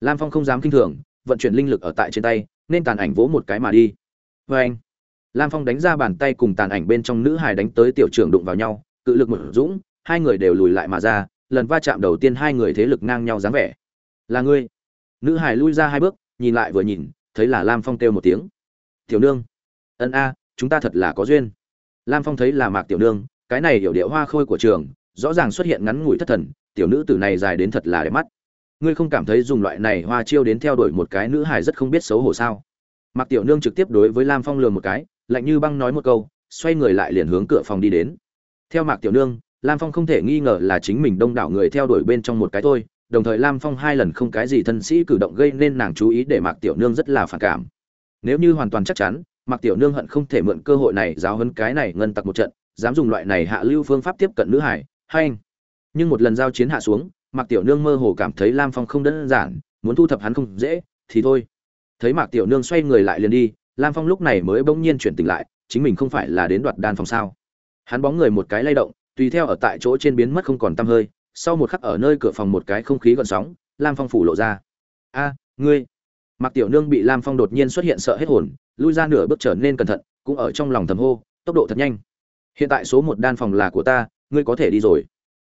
Lam phong không dám kinh thường, vận chuyển linh lực ở tại trên tay, nên tàn ảnh vỗ một cái mà đi. Vê anh, lam phong đánh ra bàn tay cùng tàn ảnh bên trong nữ hài đánh tới tiểu trưởng đụng vào nhau, cự lực một dũng, hai người đều lùi lại mà ra, lần va chạm đầu tiên hai người thế lực ngang nhau dáng vẻ. Là ngươi. Nữ hài lui ra hai bước, nhìn lại vừa nhìn, thấy là lam phong kêu một tiếng. Tiểu nương ân a, chúng ta thật là có duyên. Lam phong thấy là mạc tiểu nương, cái này hiểu điệu hoa khôi của trường, rõ ràng xuất hiện ngắn ngủi thất thần, tiểu nữ tử này dài đến thật là đẹp mắt. Ngươi không cảm thấy dùng loại này hoa chiêu đến theo đuổi một cái nữ hài rất không biết xấu hổ sao? Mạc tiểu nương trực tiếp đối với lam phong lường một cái, lạnh như băng nói một câu, xoay người lại liền hướng cửa phòng đi đến. Theo mạc tiểu nương, lam phong không thể nghi ngờ là chính mình đông đảo người theo đuổi bên trong một cái thôi, đồng thời lam phong hai lần không cái gì thân sĩ cử động gây nên nàng chú ý để mạc tiểu nương rất là phản cảm. Nếu như hoàn toàn chắc chắn mạc tiểu nương hận không thể mượn cơ hội này giáo hơn cái này ngân tặc một trận, dám dùng loại này hạ lưu phương pháp tiếp cận nữ hải, hay. Anh nhưng một lần giao chiến hạ xuống, mạc tiểu nương mơ hồ cảm thấy lam phong không đơn giản, muốn thu thập hắn không dễ, thì thôi. Thấy mạc tiểu nương xoay người lại liền đi, lam phong lúc này mới bỗng nhiên chuyển tỉnh lại, chính mình không phải là đến đoạt đan phòng sao. Hắn bóng người một cái lay động, tùy theo ở tại chỗ trên biến mất không còn tăm hơi, sau một khắc ở nơi cửa phòng một cái không khí gọn sóng, lam phong phủ lộ ra. A, ngươi mạc tiểu nương bị lam phong đột nhiên xuất hiện sợ hết hồn, lui ra nửa bước trở nên cẩn thận, cũng ở trong lòng thầm hô, tốc độ thật nhanh. Hiện tại số một đan phòng là của ta, ngươi có thể đi rồi.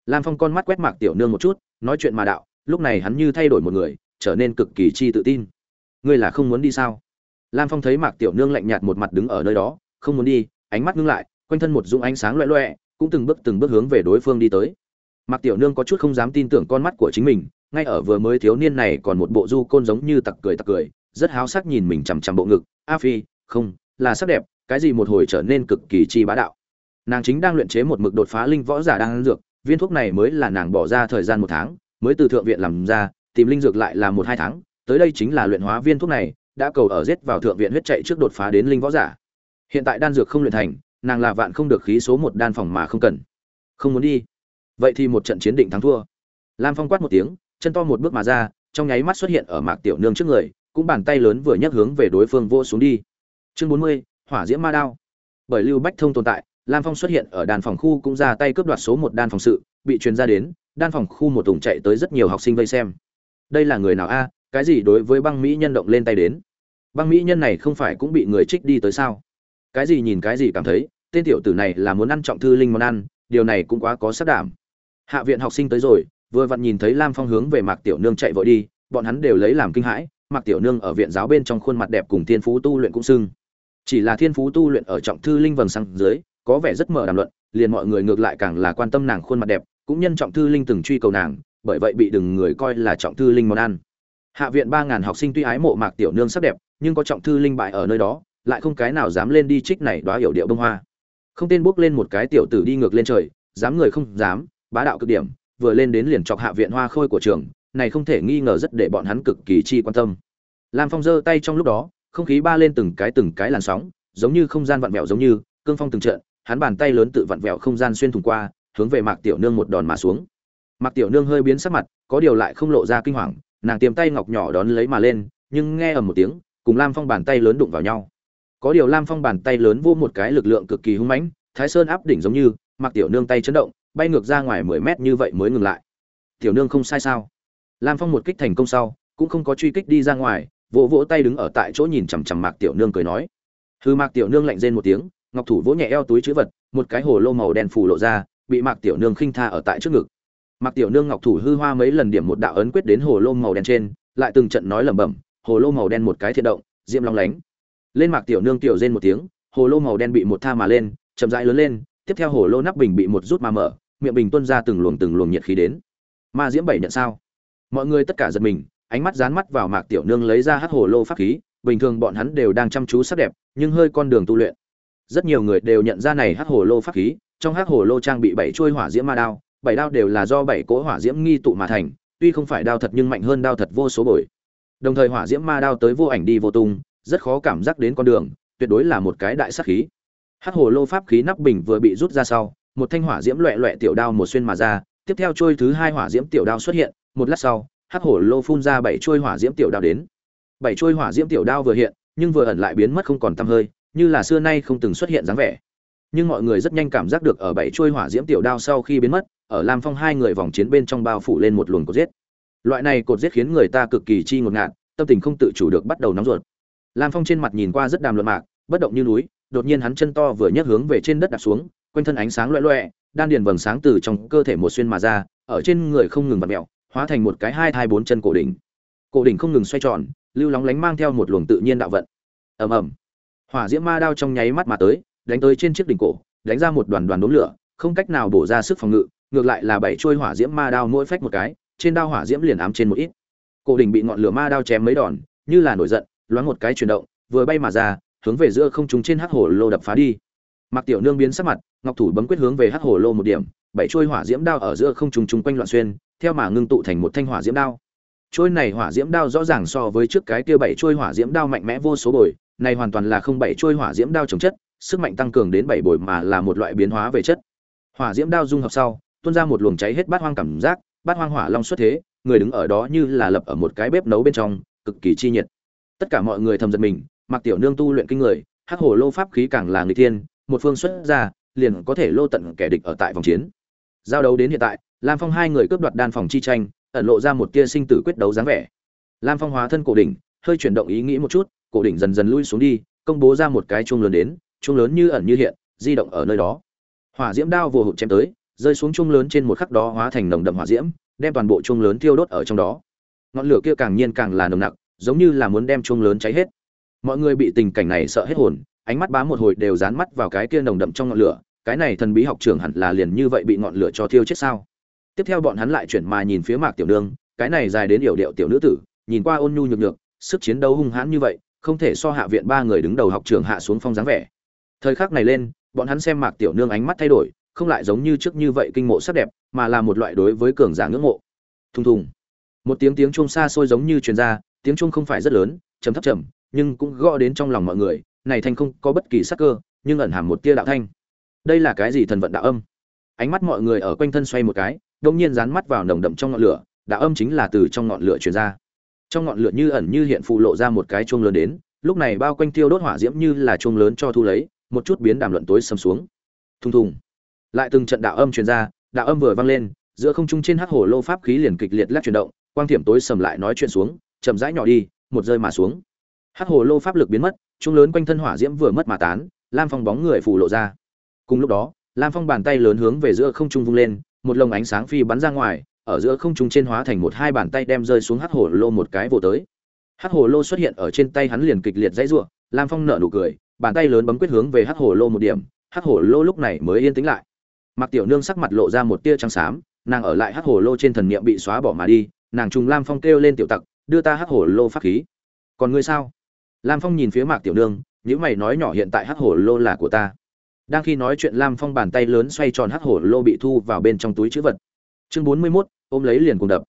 Lam phong con mắt quét mạc tiểu nương một chút, nói chuyện mà đạo, lúc này hắn như thay đổi một người, trở nên cực kỳ chi tự tin. Ngươi là không muốn đi sao? Lam phong thấy mạc tiểu nương lạnh nhạt một mặt đứng ở nơi đó, không muốn đi. Ánh mắt ngưng lại, quanh thân một dũng ánh sáng loẹ loẹ cũng từng bước từng bước hướng về đối phương đi tới. Mạc tiểu nương có chút không dám tin tưởng con mắt của chính mình ngay ở vừa mới thiếu niên này còn một bộ du côn giống như tặc cười tặc cười, rất háo sắc nhìn mình chằm chằm bộ ngực. A phi, không, là sắc đẹp, cái gì một hồi trở nên cực kỳ chi bá đạo. Nàng chính đang luyện chế một mực đột phá linh võ giả đang ăn dược, viên thuốc này mới là nàng bỏ ra thời gian một tháng, mới từ thượng viện làm ra, tìm linh dược lại là một hai tháng, tới đây chính là luyện hóa viên thuốc này, đã cầu ở giết vào thượng viện huyết chạy trước đột phá đến linh võ giả. Hiện tại đan dược không luyện thành, nàng là vạn không được khí số một đan phòng mà không cần. Không muốn đi. Vậy thì một trận chiến định thắng thua. Lam phong quát một tiếng chân to một bước mà ra, trong nháy mắt xuất hiện ở mạc tiểu nương trước người, cũng bàn tay lớn vừa nhấc hướng về đối phương vô xuống đi. Chương bốn mươi, hỏa diễm ma đao. Bởi lưu bách thông tồn tại, lam phong xuất hiện ở đan phòng khu cũng ra tay cướp đoạt số một đan phòng sự, bị truyền ra đến, đan phòng khu một tùng chạy tới rất nhiều học sinh vây xem. Đây là người nào a? Cái gì đối với băng mỹ nhân động lên tay đến? Băng mỹ nhân này không phải cũng bị người trích đi tới sao? Cái gì nhìn cái gì cảm thấy, tên tiểu tử này là muốn ăn trọng thư linh món ăn, điều này cũng quá có sắc đảm. Hạ viện học sinh tới rồi vừa vặn nhìn thấy lam phong hướng về mạc tiểu nương chạy vội đi, bọn hắn đều lấy làm kinh hãi, mạc tiểu nương ở viện giáo bên trong khuôn mặt đẹp cùng thiên phú tu luyện cũng sưng. chỉ là thiên phú tu luyện ở trọng thư linh vầng sang dưới, có vẻ rất mở đàm luận, liền mọi người ngược lại càng là quan tâm nàng khuôn mặt đẹp, cũng nhân trọng thư linh từng truy cầu nàng, bởi vậy bị đừng người coi là trọng thư linh món ăn hạ viện ba ngàn học sinh tuy ái mộ mạc tiểu nương sắc đẹp, nhưng có trọng thư linh bại ở nơi đó, lại không cái nào dám lên đi trích này đoá hiểu điệu bông hoa không tên bước lên một cái tiểu tử đi ngược lên trời, dám người không dám, bá đạo cực điểm vừa lên đến liền chọc hạ viện hoa khôi của trường, này không thể nghi ngờ rất để bọn hắn cực kỳ chi quan tâm. Lam phong giơ tay trong lúc đó, không khí ba lên từng cái từng cái làn sóng, giống như không gian vặn vẹo giống như, cương phong từng trận, hắn bàn tay lớn tự vặn vẹo không gian xuyên thủng qua, hướng về mạc tiểu nương một đòn mà xuống. Mạc tiểu nương hơi biến sắc mặt, có điều lại không lộ ra kinh hoàng, nàng tiềm tay ngọc nhỏ đón lấy mà lên, nhưng nghe ầm một tiếng, cùng lam phong bàn tay lớn đụng vào nhau. Có điều lam phong bàn tay lớn vô một cái lực lượng cực kỳ hung mãnh, thái sơn áp đỉnh giống như, Mạc tiểu nương tay chấn động bay ngược ra ngoài mười mét như vậy mới ngừng lại. Tiểu nương không sai sao? Lam phong một kích thành công sau, cũng không có truy kích đi ra ngoài, vỗ vỗ tay đứng ở tại chỗ nhìn chằm chằm mạc tiểu nương cười nói. Hư mạc tiểu nương lạnh rên một tiếng, ngọc thủ vỗ nhẹ eo túi chữ vật, một cái hồ lô màu đen phủ lộ ra, bị mạc tiểu nương khinh tha ở tại trước ngực. Mạc tiểu nương ngọc thủ hư hoa mấy lần điểm một đạo ấn quyết đến hồ lô màu đen trên, lại từng trận nói lẩm bẩm, hồ lô màu đen một cái thiện động diệm long lánh. Lên mạc tiểu nương tiểu rên một tiếng, hồ lô màu đen bị một tha mà lên, chậm rãi lớn lên, tiếp theo hồ lô nắp bình bị một rút mà mở miệng bình tuôn ra từng luồng từng luồng nhiệt khí đến. Ma diễm bảy nhận sao? Mọi người tất cả giật mình, ánh mắt dán mắt vào mạc tiểu nương lấy ra hát hồ lô pháp khí, bình thường bọn hắn đều đang chăm chú sắc đẹp, nhưng hơi con đường tu luyện. Rất nhiều người đều nhận ra này hát hồ lô pháp khí, trong hát hồ lô trang bị bảy chuôi hỏa diễm ma đao, bảy đao đều là do bảy cỗ hỏa diễm nghi tụ mà thành, tuy không phải đao thật nhưng mạnh hơn đao thật vô số bội đồng thời hỏa diễm ma đao tới vô ảnh đi vô tung, rất khó cảm giác đến con đường, tuyệt đối là một cái đại sát khí. Hát hồ lô pháp khí nắp bình vừa bị rút ra sau một thanh hỏa diễm loẹ loẹ tiểu đao một xuyên mà ra, tiếp theo trôi thứ hai hỏa diễm tiểu đao xuất hiện, một lát sau, hắc hổ lô phun ra bảy trôi hỏa diễm tiểu đao đến. Bảy trôi hỏa diễm tiểu đao vừa hiện, nhưng vừa ẩn lại biến mất không còn tăm hơi, như là xưa nay không từng xuất hiện dáng vẻ. Nhưng mọi người rất nhanh cảm giác được ở bảy trôi hỏa diễm tiểu đao sau khi biến mất, ở lam phong hai người vòng chiến bên trong bao phủ lên một luồng cột giết. Loại này cột giết khiến người ta cực kỳ chi ngột ngạt, tâm tình không tự chủ được bắt đầu nóng ruột. Lam phong trên mặt nhìn qua rất đàm luận mạc, bất động như núi, đột nhiên hắn chân to vừa nhấc hướng về trên đất đặt xuống quanh thân ánh sáng loẹ loẹ, đan điền vầng sáng từ trong cơ thể một xuyên mà ra, ở trên người không ngừng vặt mẹo hóa thành một cái hai thai bốn chân cổ đỉnh. Cổ đỉnh không ngừng xoay tròn, lưu lóng lánh mang theo một luồng tự nhiên đạo vận. Ầm ầm. Hỏa diễm ma đao trong nháy mắt mà tới, đánh tới trên chiếc đỉnh cổ, đánh ra một đoàn đoàn đốm lửa, không cách nào bổ ra sức phòng ngự, ngược lại là bảy trôi hỏa diễm ma đao mỗi phách một cái, trên đao hỏa diễm liền ám trên một ít. Cổ đỉnh bị ngọn lửa ma đao chém mấy đòn, như là nổi giận, loáng một cái chuyển động, vừa bay mà ra, hướng về giữa không trung trên hắc hồ lô đập phá đi. Mạc tiểu nương biến sắc mặt, ngọc thủ bấm quyết hướng về hắc hồ lô một điểm, bảy chuôi hỏa diễm đao ở giữa không trùng trùng quanh loạn xuyên, theo mà ngưng tụ thành một thanh hỏa diễm đao. Chuôi này hỏa diễm đao rõ ràng so với trước cái kia bảy chuôi hỏa diễm đao mạnh mẽ vô số bồi, này hoàn toàn là không bảy chuôi hỏa diễm đao chống chất, sức mạnh tăng cường đến bảy bồi mà là một loại biến hóa về chất. Hỏa diễm đao dung hợp sau, tuôn ra một luồng cháy hết bát hoang cảm giác, bát hoang hỏa long xuất thế, người đứng ở đó như là lập ở một cái bếp nấu bên trong, cực kỳ chi nhiệt. Tất cả mọi người thầm giật mình, Mạc tiểu nương tu luyện kinh người, hắc hồ lô pháp khí càng là người thiên một phương xuất ra, liền có thể lô tận kẻ địch ở tại vòng chiến. Giao đấu đến hiện tại, lam phong hai người cướp đoạt đan phòng chi tranh, ẩn lộ ra một tia sinh tử quyết đấu dáng vẻ. Lam phong hóa thân cổ đỉnh, hơi chuyển động ý nghĩ một chút, cổ đỉnh dần dần lui xuống đi, công bố ra một cái chuông lớn đến, chuông lớn như ẩn như hiện, di động ở nơi đó. Hỏa diễm đao vừa hụt chém tới, rơi xuống chuông lớn trên một khắc đó hóa thành nồng đậm hỏa diễm, đem toàn bộ chuông lớn thiêu đốt ở trong đó. Ngọn lửa kia càng nhiên càng là nồng nặc, giống như là muốn đem chuông lớn cháy hết. Mọi người bị tình cảnh này sợ hết hồn ánh mắt bám một hồi đều dán mắt vào cái kia nồng đậm trong ngọn lửa, cái này thần bí học trưởng hẳn là liền như vậy bị ngọn lửa cho thiêu chết sao? Tiếp theo bọn hắn lại chuyển mà nhìn phía mạc tiểu nương, cái này dài đến yểu điệu tiểu nữ tử, nhìn qua ôn nhu nhược nhược, sức chiến đấu hung hãn như vậy, không thể so hạ viện ba người đứng đầu học trường hạ xuống phong dáng vẻ. Thời khắc này lên, bọn hắn xem mạc tiểu nương ánh mắt thay đổi, không lại giống như trước như vậy kinh mộ sắc đẹp, mà là một loại đối với cường giả ngưỡng mộ. Thùng thùng. Một tiếng tiếng chuông xa xôi giống như truyền ra, tiếng chuông không phải rất lớn, trầm thấp trầm, nhưng cũng gõ đến trong lòng mọi người này thanh không có bất kỳ sắc cơ, nhưng ẩn hàm một tia đạo thanh. Đây là cái gì thần vận đạo âm? Ánh mắt mọi người ở quanh thân xoay một cái đông nhiên dán mắt vào nồng đậm trong ngọn lửa, đạo âm chính là từ trong ngọn lửa truyền ra. Trong ngọn lửa như ẩn như hiện phụ lộ ra một cái chuông lớn đến, lúc này bao quanh tiêu đốt hỏa diễm như là chuông lớn cho thu lấy, một chút biến đàm luận tối sầm xuống. Thùng thùng. Lại từng trận đạo âm truyền ra, đạo âm vừa vang lên, giữa không trung trên hắc hồ lô pháp khí liền kịch liệt lắc chuyển động, quang thiểm tối sầm lại nói chuyện xuống, chậm rãi nhỏ đi, một rơi mà xuống. Hắc hồ lô pháp lực biến mất trung lớn quanh thân hỏa diễm vừa mất mà tán, lam phong bóng người phủ lộ ra. Cùng lúc đó, lam phong bàn tay lớn hướng về giữa không trung vung lên, một lồng ánh sáng phi bắn ra ngoài, ở giữa không trung trên hóa thành một hai bàn tay đem rơi xuống hắc hồ lô một cái vồ tới. Hắc hồ lô xuất hiện ở trên tay hắn liền kịch liệt dãy ruộng lam phong nở nụ cười, bàn tay lớn bấm quyết hướng về hắc hồ lô một điểm, hắc hồ lô lúc này mới yên tĩnh lại. Mặc tiểu nương sắc mặt lộ ra một tia trắng xám, nàng ở lại hắc hồ lô trên thần niệm bị xóa bỏ mà đi, nàng trùng lam phong kêu lên tiểu tặc, đưa ta hắc hồ lô pháp khí. Còn ngươi sao? Lam phong nhìn phía mạc tiểu nương những mày nói nhỏ hiện tại hắc Hổ lô là của ta. Đang khi nói chuyện, lam phong bàn tay lớn xoay tròn hắc Hổ lô bị thu vào bên trong túi chữ vật. Chương bốn mươi mốt, ôm lấy liền cùng đập.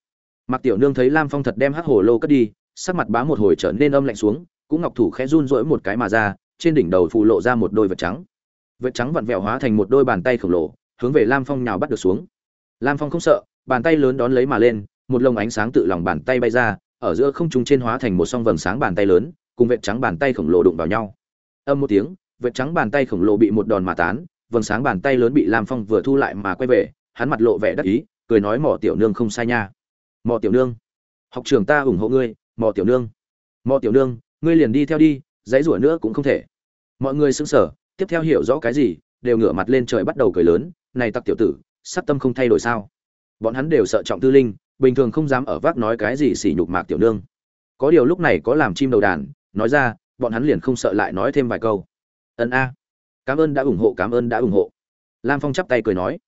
Mạc tiểu nương thấy lam phong thật đem hắc Hổ lô cất đi, sắc mặt bá một hồi trở nên âm lạnh xuống, cũng ngọc thủ khẽ run rỗi một cái mà ra, trên đỉnh đầu phụ lộ ra một đôi vật trắng. Vật trắng vặn vẹo hóa thành một đôi bàn tay khổng lồ, hướng về lam phong nhào bắt được xuống. Lam phong không sợ, bàn tay lớn đón lấy mà lên, một lồng ánh sáng tự lòng bàn tay bay ra, ở giữa không trung trên hóa thành một song vầng sáng bàn tay lớn cùng vệt trắng bàn tay khổng lồ đụng vào nhau. Âm một tiếng, vệt trắng bàn tay khổng lồ bị một đòn mà tán, vầng sáng bàn tay lớn bị lam phong vừa thu lại mà quay về, hắn mặt lộ vẻ đắc ý, cười nói mỏ tiểu nương không sai nha. Mỏ tiểu nương, học trường ta ủng hộ ngươi mỏ tiểu nương. Mỏ tiểu nương, ngươi liền đi theo đi, dãy rủa nữa cũng không thể. Mọi người sững sờ, tiếp theo hiểu rõ cái gì, đều ngửa mặt lên trời bắt đầu cười lớn, này tặc tiểu tử, sắp tâm không thay đổi sao? Bọn hắn đều sợ trọng tư linh, bình thường không dám ở vác nói cái gì xỉ nhục mạc tiểu nương. Có điều lúc này có làm chim đầu đàn nói ra, bọn hắn liền không sợ lại nói thêm vài câu. Ân a. Cảm ơn đã ủng hộ, cảm ơn đã ủng hộ. Lam phong chắp tay cười nói.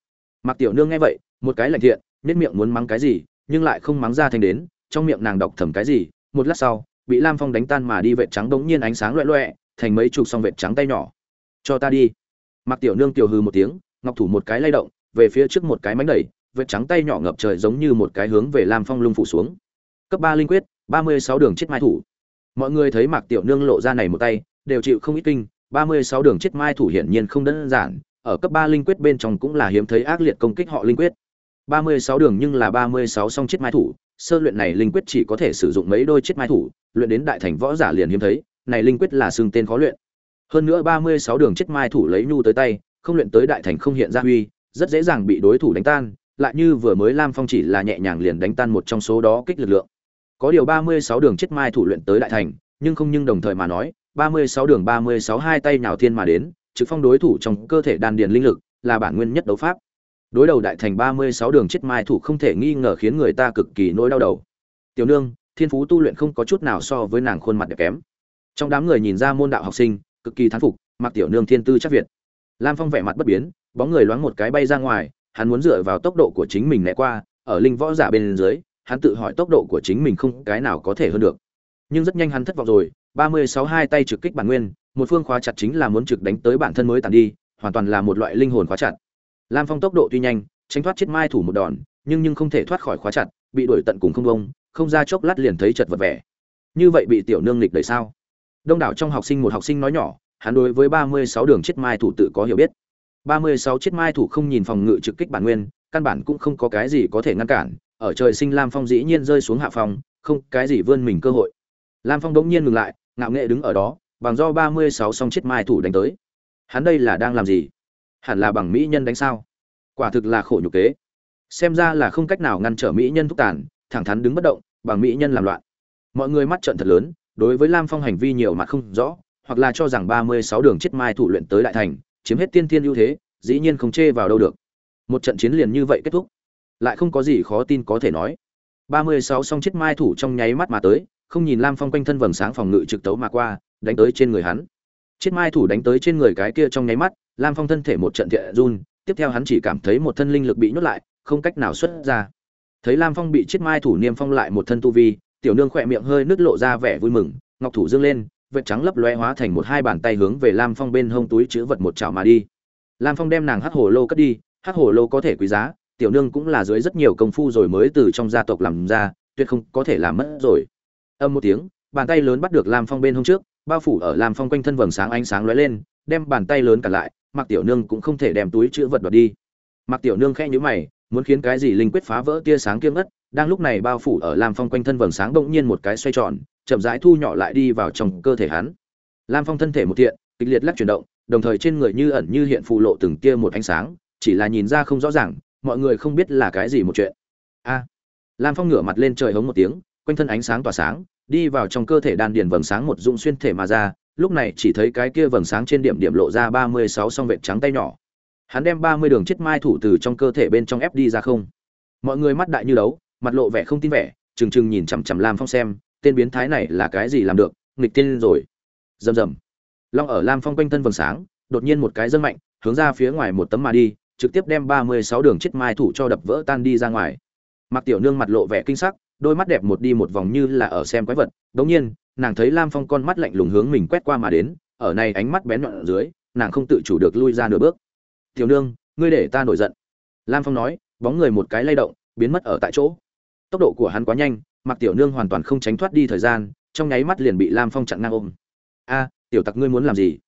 Mặc tiểu nương nghe vậy, một cái lạnh thiện nết miệng muốn mắng cái gì, nhưng lại không mắng ra thành đến, trong miệng nàng đọc thầm cái gì, một lát sau, bị lam phong đánh tan mà đi vệt trắng bỗng nhiên ánh sáng loẹ loẹ, thành mấy chục song vệt trắng tay nhỏ. Cho ta đi. Mặc tiểu nương tiểu hư một tiếng, ngọc thủ một cái lay động, về phía trước một cái mánh đẩy, vệt trắng tay nhỏ ngập trời giống như một cái hướng về lam phong lung phủ xuống. Cấp ba linh quyết, ba mươi sáu đường chết mai thủ mọi người thấy mạc tiểu nương lộ ra này một tay, đều chịu không ít kinh. Ba mươi sáu đường chết mai thủ hiển nhiên không đơn giản. Ở cấp ba linh quyết bên trong cũng là hiếm thấy ác liệt công kích họ linh quyết. Ba mươi sáu đường nhưng là ba mươi sáu song chết mai thủ. Sơ luyện này linh quyết chỉ có thể sử dụng mấy đôi chết mai thủ. Luyện đến đại thành võ giả liền hiếm thấy. Này linh quyết là xương tên khó luyện. Hơn nữa ba mươi sáu đường chết mai thủ lấy nhu tới tay, không luyện tới đại thành không hiện ra huy, rất dễ dàng bị đối thủ đánh tan. Lại như vừa mới lam phong chỉ là nhẹ nhàng liền đánh tan một trong số đó kích lực lượng có điều ba mươi sáu đường chết mai thủ luyện tới đại thành, nhưng không nhưng đồng thời mà nói, ba mươi sáu đường ba mươi sáu hai tay nhào thiên mà đến, trực phong đối thủ trong cơ thể đan điền linh lực là bản nguyên nhất đấu pháp. Đối đầu đại thành ba mươi sáu đường chết mai thủ không thể nghi ngờ khiến người ta cực kỳ nỗi đau đầu. Tiểu nương, thiên phú tu luyện không có chút nào so với nàng khuôn mặt đẹp kém. Trong đám người nhìn ra môn đạo học sinh, cực kỳ thán phục, mặc tiểu nương thiên tư chắc việt. Lam phong vẻ mặt bất biến, bóng người loáng một cái bay ra ngoài, hắn muốn dựa vào tốc độ của chính mình né qua, ở linh võ giả bên dưới hắn tự hỏi tốc độ của chính mình không cái nào có thể hơn được. Nhưng rất nhanh hắn thất vọng rồi, ba mươi sáu hai tay trực kích bản nguyên, một phương khóa chặt chính là muốn trực đánh tới bản thân mới tàn đi, hoàn toàn là một loại linh hồn khóa chặt. Lam phong tốc độ tuy nhanh, tránh thoát chết mai thủ một đòn, nhưng nhưng không thể thoát khỏi khóa chặt, bị đuổi tận cùng không bông, không ra chốc lát liền thấy chật vật vẻ. Như vậy bị tiểu nương lịch đẩy sao? Đông đảo trong học sinh một học sinh nói nhỏ, hắn đối với ba mươi sáu đường chết mai thủ tự có hiểu biết. ba mươi sáu chết mai thủ không nhìn phòng ngự trực kích bản nguyên, căn bản cũng không có cái gì có thể ngăn cản ở trời sinh lam phong dĩ nhiên rơi xuống hạ phòng không cái gì vươn mình cơ hội. Lam phong đỗng nhiên ngừng lại, ngạo nghệ đứng ở đó, bằng do ba mươi sáu song chết mai thủ đánh tới. Hắn đây là đang làm gì? Hẳn là bằng mỹ nhân đánh sao? Quả thực là khổ nhục kế. Xem ra là không cách nào ngăn trở mỹ nhân thúc tàn, thẳng thắn đứng bất động, bằng mỹ nhân làm loạn. Mọi người mắt trận thật lớn, đối với lam phong hành vi nhiều mặt không rõ, hoặc là cho rằng ba mươi sáu đường chết mai thủ luyện tới đại thành, chiếm hết tiên tiên ưu thế, dĩ nhiên không chê vào đâu được. Một trận chiến liền như vậy kết thúc lại không có gì khó tin có thể nói. Ba mươi sáu song chết mai thủ trong nháy mắt mà tới, không nhìn lam phong quanh thân vầng sáng phòng ngự trực tấu mà qua, đánh tới trên người hắn. Chết mai thủ đánh tới trên người cái kia trong nháy mắt, lam phong thân thể một trận thiện run, tiếp theo hắn chỉ cảm thấy một thân linh lực bị nhốt lại, không cách nào xuất ra. Thấy lam phong bị chết mai thủ niêm phong lại một thân tu vi, tiểu nương khỏe miệng hơi nứt lộ ra vẻ vui mừng, ngọc thủ dương lên, vệt trắng lấp lóe hóa thành một hai bàn tay hướng về lam phong bên hông túi chứa vật một chảo mà đi. Lam phong đem nàng hắc hồ lô cất đi, hắc hồ lô có thể quý giá tiểu nương cũng là dưới rất nhiều công phu rồi mới từ trong gia tộc làm ra, tuyệt không có thể làm mất rồi. Âm một tiếng, bàn tay lớn bắt được lam phong bên hôm trước, bao phủ ở lam phong quanh thân vầng sáng ánh sáng lóe lên, đem bàn tay lớn cả lại mặc tiểu nương cũng không thể đem túi chữ vật đoạt đi. Mặc tiểu nương khẽ nhíu mày, muốn khiến cái gì linh quyết phá vỡ tia sáng kiêng ngất, đang lúc này bao phủ ở lam phong quanh thân vầng sáng bỗng nhiên một cái xoay tròn, chậm rãi thu nhỏ lại đi vào trong cơ thể hắn. Lam phong thân thể một thiện, kịch liệt lắc chuyển động, đồng thời trên người như ẩn như hiện phụ lộ từng tia một ánh sáng, chỉ là nhìn ra không rõ ràng mọi người không biết là cái gì một chuyện. A. Lam phong ngửa mặt lên trời hống một tiếng, quanh thân ánh sáng tỏa sáng, đi vào trong cơ thể đan điền vầng sáng một dụng xuyên thể mà ra, lúc này chỉ thấy cái kia vầng sáng trên điểm điểm lộ ra ba mươi sáu song vệt trắng tay nhỏ. Hắn đem ba mươi đường chết mai thủ từ trong cơ thể bên trong ép đi ra không. Mọi người mắt đại như đấu, mặt lộ vẻ không tin vẻ, trừng trừng nhìn chằm chằm lam phong xem, tên biến thái này là cái gì làm được, nghịch tiên rồi. Rầm rầm. Long ở lam phong quanh thân vầng sáng, đột nhiên một cái dân mạnh, hướng ra phía ngoài một tấm mà đi trực tiếp đem ba mươi sáu đường chết mai thủ cho đập vỡ tan đi ra ngoài. Mặc tiểu nương mặt lộ vẻ kinh sắc, đôi mắt đẹp một đi một vòng như là ở xem quái vật. Đống nhiên, nàng thấy lam phong con mắt lạnh lùng hướng mình quét qua mà đến, ở này ánh mắt bén nhọn ở dưới, nàng không tự chủ được lui ra nửa bước. Tiểu nương, ngươi để ta nổi giận. Lam phong nói, bóng người một cái lay động, biến mất ở tại chỗ. Tốc độ của hắn quá nhanh mặc tiểu nương hoàn toàn không tránh thoát đi thời gian, trong nháy mắt liền bị lam phong chặn ngang ôm. A, tiểu tặc ngươi muốn làm gì?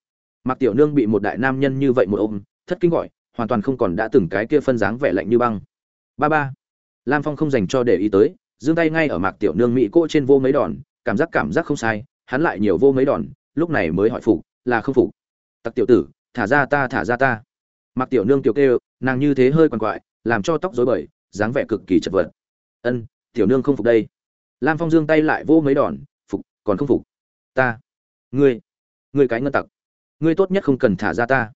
Mặc tiểu nương bị một đại nam nhân như vậy một ôm, thất kinh gọi hoàn toàn không còn đã từng cái kia phân dáng vẻ lạnh như băng. Ba ba. Lam phong không dành cho để ý tới, giương tay ngay ở mạc tiểu nương mỹ cô trên vô mấy đòn, cảm giác cảm giác không sai, hắn lại nhiều vô mấy đòn, lúc này mới hỏi phục, là không phục. Tặc tiểu tử, thả ra ta, thả ra ta. Mạc tiểu nương tiểu kêu, nàng như thế hơi quằn quại, làm cho tóc rối bời, dáng vẻ cực kỳ chật vật. Ân, tiểu nương không phục đây. Lam phong giương tay lại vô mấy đòn, phục, còn không phục. Ta. Ngươi. Ngươi cái ngân tặc. Ngươi tốt nhất không cần thả ra ta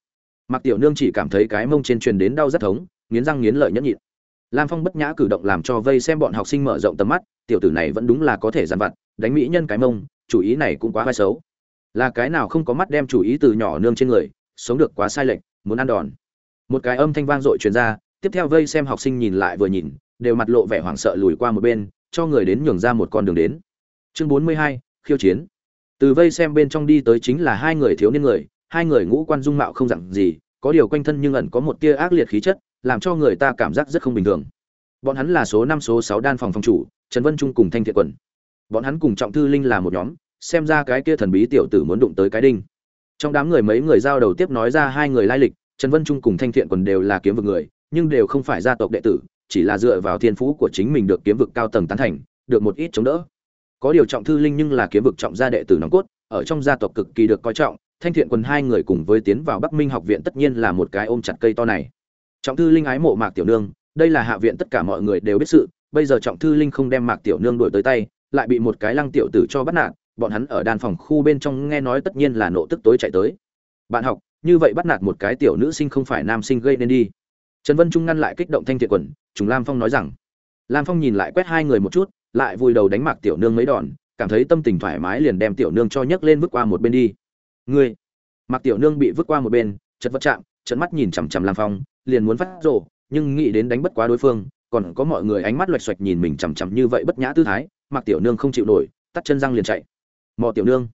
mặc tiểu nương chỉ cảm thấy cái mông trên truyền đến đau rất thống, nghiến răng nghiến lợi nhẫn nhịn. Lam phong bất nhã cử động làm cho vây xem bọn học sinh mở rộng tầm mắt, tiểu tử này vẫn đúng là có thể dàn vặt, đánh mỹ nhân cái mông, chủ ý này cũng quá vai xấu. Là cái nào không có mắt đem chủ ý từ nhỏ nương trên người, sống được quá sai lệch, muốn ăn đòn. Một cái âm thanh vang dội truyền ra, tiếp theo vây xem học sinh nhìn lại vừa nhìn, đều mặt lộ vẻ hoảng sợ lùi qua một bên, cho người đến nhường ra một con đường đến. Chương bốn mươi hai, khiêu chiến. Từ vây xem bên trong đi tới chính là hai người thiếu niên người, hai người ngũ quan dung mạo không dạng gì có điều quanh thân nhưng ẩn có một tia ác liệt khí chất, làm cho người ta cảm giác rất không bình thường. Bọn hắn là số năm, số sáu đan phòng phòng chủ, trần vân trung cùng thanh thiện quần bọn hắn cùng trọng thư linh là một nhóm, xem ra cái kia thần bí tiểu tử muốn đụng tới cái đinh. Trong đám người mấy người giao đầu tiếp nói ra hai người lai lịch, trần vân trung cùng thanh thiện quần đều là kiếm vực người, nhưng đều không phải gia tộc đệ tử, chỉ là dựa vào thiên phú của chính mình được kiếm vực cao tầng tán thành, được một ít chống đỡ. Có điều trọng thư linh nhưng là kiếm vực trọng gia đệ tử nòng cốt, ở trong gia tộc cực kỳ được coi trọng thanh thiện quần hai người cùng với tiến vào bắc minh học viện tất nhiên là một cái ôm chặt cây to này. Trọng thư linh ái mộ mạc tiểu nương, đây là hạ viện tất cả mọi người đều biết sự, bây giờ trọng thư linh không đem mạc tiểu nương đuổi tới tay, lại bị một cái lăng tiểu tử cho bắt nạt, bọn hắn ở đan phòng khu bên trong nghe nói tất nhiên là nộ tức tối chạy tới. Bạn học, như vậy bắt nạt một cái tiểu nữ sinh không phải nam sinh gây nên đi. Trần vân trung ngăn lại kích động thanh thiện quần chúng lam phong nói rằng. Lam phong nhìn lại quét hai người một chút, lại vùi đầu đánh mạc tiểu nương mấy đòn, cảm thấy tâm tình thoải mái liền đem tiểu nương cho nhấc lên bước qua một bên đi ngươi. Mạc tiểu nương bị vứt qua một bên chật vật chạm trận mắt nhìn chằm chằm lam phong liền muốn phát rổ, nhưng nghĩ đến đánh bất quá đối phương còn có mọi người ánh mắt loạch xoạch nhìn mình chằm chằm như vậy bất nhã tư thái mạc tiểu nương không chịu nổi tắt chân răng liền chạy. Mò tiểu nương.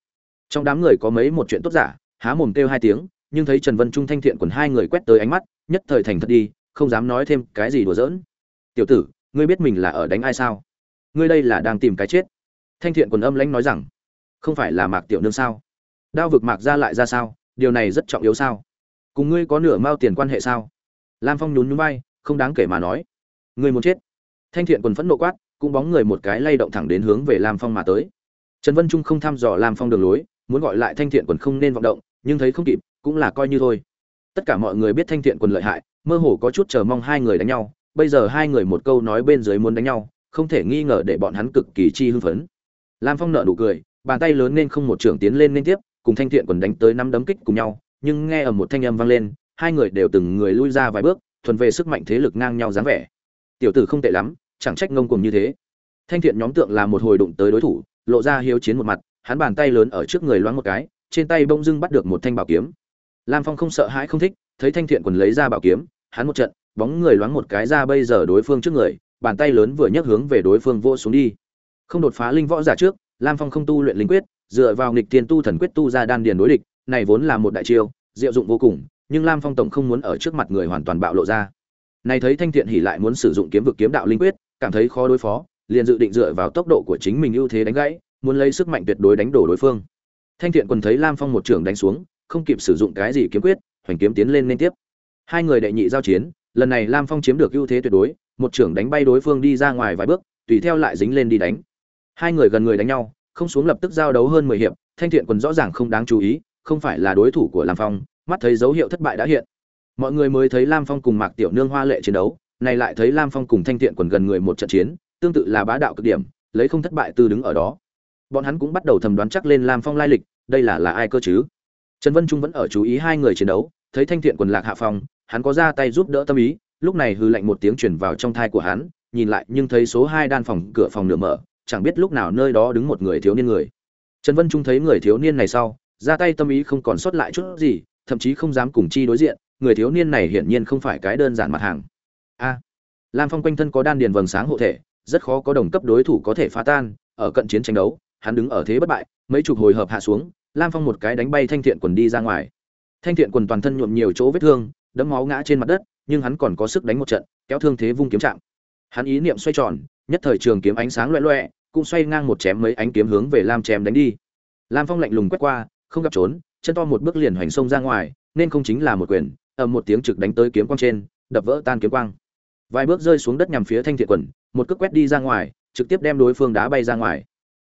Trong đám người có mấy một chuyện tốt giả há mồm kêu hai tiếng nhưng thấy trần vân trung thanh thiện quần hai người quét tới ánh mắt nhất thời thành thật đi không dám nói thêm cái gì đùa giỡn. Tiểu tử ngươi biết mình là ở đánh ai sao? Ngươi đây là đang tìm cái chết. Thanh thiện quần âm lãnh nói rằng không phải là mạc tiểu nương sao? Đao vực mạc ra lại ra sao? Điều này rất trọng yếu sao? Cùng ngươi có nửa mao tiền quan hệ sao? Lam phong nhún nhún bay, không đáng kể mà nói. Ngươi muốn chết. Thanh thiện quần phẫn nộ quát cũng bóng người một cái lay động thẳng đến hướng về lam phong mà tới. Trần vân trung không thăm dò lam phong đường lối muốn gọi lại thanh thiện quần không nên vọng động nhưng thấy không kịp cũng là coi như thôi. Tất cả mọi người biết thanh thiện quần lợi hại mơ hồ có chút chờ mong hai người đánh nhau. Bây giờ hai người một câu nói bên dưới muốn đánh nhau không thể nghi ngờ để bọn hắn cực kỳ chi hưng phấn. Lam phong nợ nụ cười bàn tay lớn nên không một trưởng tiến lên liên tiếp cùng thanh thiện quần đánh tới năm đấm kích cùng nhau, nhưng nghe ở một thanh âm vang lên, hai người đều từng người lui ra vài bước, thuần về sức mạnh thế lực ngang nhau dáng vẻ. Tiểu tử không tệ lắm, chẳng trách ngông cuồng như thế. Thanh thiện nhóm tượng là một hồi đụng tới đối thủ, lộ ra hiếu chiến một mặt, hắn bàn tay lớn ở trước người loáng một cái, trên tay bông dưng bắt được một thanh bảo kiếm. Lam phong không sợ hãi không thích, thấy thanh thiện quần lấy ra bảo kiếm, hắn một trận, bóng người loáng một cái ra bây giờ đối phương trước người, bàn tay lớn vừa nhấc hướng về đối phương vô xuống đi. Không đột phá linh võ giả trước, lam phong không tu luyện linh quyết dựa vào nghịch tiên tu thần quyết tu ra đan điền đối địch, này vốn là một đại chiêu, diệu dụng vô cùng, nhưng lam phong tổng không muốn ở trước mặt người hoàn toàn bạo lộ ra. Này thấy thanh thiện hỉ lại muốn sử dụng kiếm vực kiếm đạo linh quyết, cảm thấy khó đối phó, liền dự định dựa vào tốc độ của chính mình ưu thế đánh gãy, muốn lấy sức mạnh tuyệt đối đánh đổ đối phương. Thanh thiện quần thấy lam phong một trường đánh xuống, không kịp sử dụng cái gì kiếm quyết, hoành kiếm tiến lên liên tiếp. Hai người đệ nhị giao chiến, lần này lam phong chiếm được ưu thế tuyệt đối, một trưởng đánh bay đối phương đi ra ngoài vài bước, tùy theo lại dính lên đi đánh. Hai người gần người đánh nhau không xuống lập tức giao đấu hơn mười hiệp, thanh thiện quần rõ ràng không đáng chú ý, không phải là đối thủ của lam phong, mắt thấy dấu hiệu thất bại đã hiện. Mọi người mới thấy lam phong cùng mạc tiểu nương hoa lệ chiến đấu, này lại thấy lam phong cùng thanh thiện quần gần người một trận chiến, tương tự là bá đạo cực điểm, lấy không thất bại từ đứng ở đó. Bọn hắn cũng bắt đầu thầm đoán chắc lên lam phong lai lịch, đây là là ai cơ chứ? Trần vân trung vẫn ở chú ý hai người chiến đấu, thấy thanh thiện quần lạc hạ phong, hắn có ra tay giúp đỡ tâm ý, lúc này hư lạnh một tiếng truyền vào trong thai của hắn, nhìn lại nhưng thấy số hai đan phòng, cửa phòng nửa mở chẳng biết lúc nào nơi đó đứng một người thiếu niên người. Trần vân trung thấy người thiếu niên này sau, ra tay tâm ý không còn sót lại chút gì, thậm chí không dám cùng chi đối diện, người thiếu niên này hiển nhiên không phải cái đơn giản mặt hàng. A, lam phong quanh thân có đan điền vầng sáng hộ thể, rất khó có đồng cấp đối thủ có thể phá tan, ở cận chiến tranh đấu, hắn đứng ở thế bất bại, mấy chục hồi hợp hạ xuống, lam phong một cái đánh bay thanh thiện quần đi ra ngoài. Thanh thiện quần toàn thân nhuộm nhiều chỗ vết thương, đẫm máu ngã trên mặt đất, nhưng hắn còn có sức đánh một trận, kéo thương thế vung kiếm chạm hắn ý niệm xoay tròn, nhất thời trường kiếm ánh sáng loẹ loẹ cũng xoay ngang một chém mấy ánh kiếm hướng về lam chém đánh đi. Lam phong lạnh lùng quét qua, không gặp trốn, chân to một bước liền hoành sông ra ngoài, nên không chính là một quyền, ầm một tiếng trực đánh tới kiếm quang trên, đập vỡ tan kiếm quang. Vài bước rơi xuống đất nhằm phía thanh thiện quần, một cước quét đi ra ngoài, trực tiếp đem đối phương đá bay ra ngoài.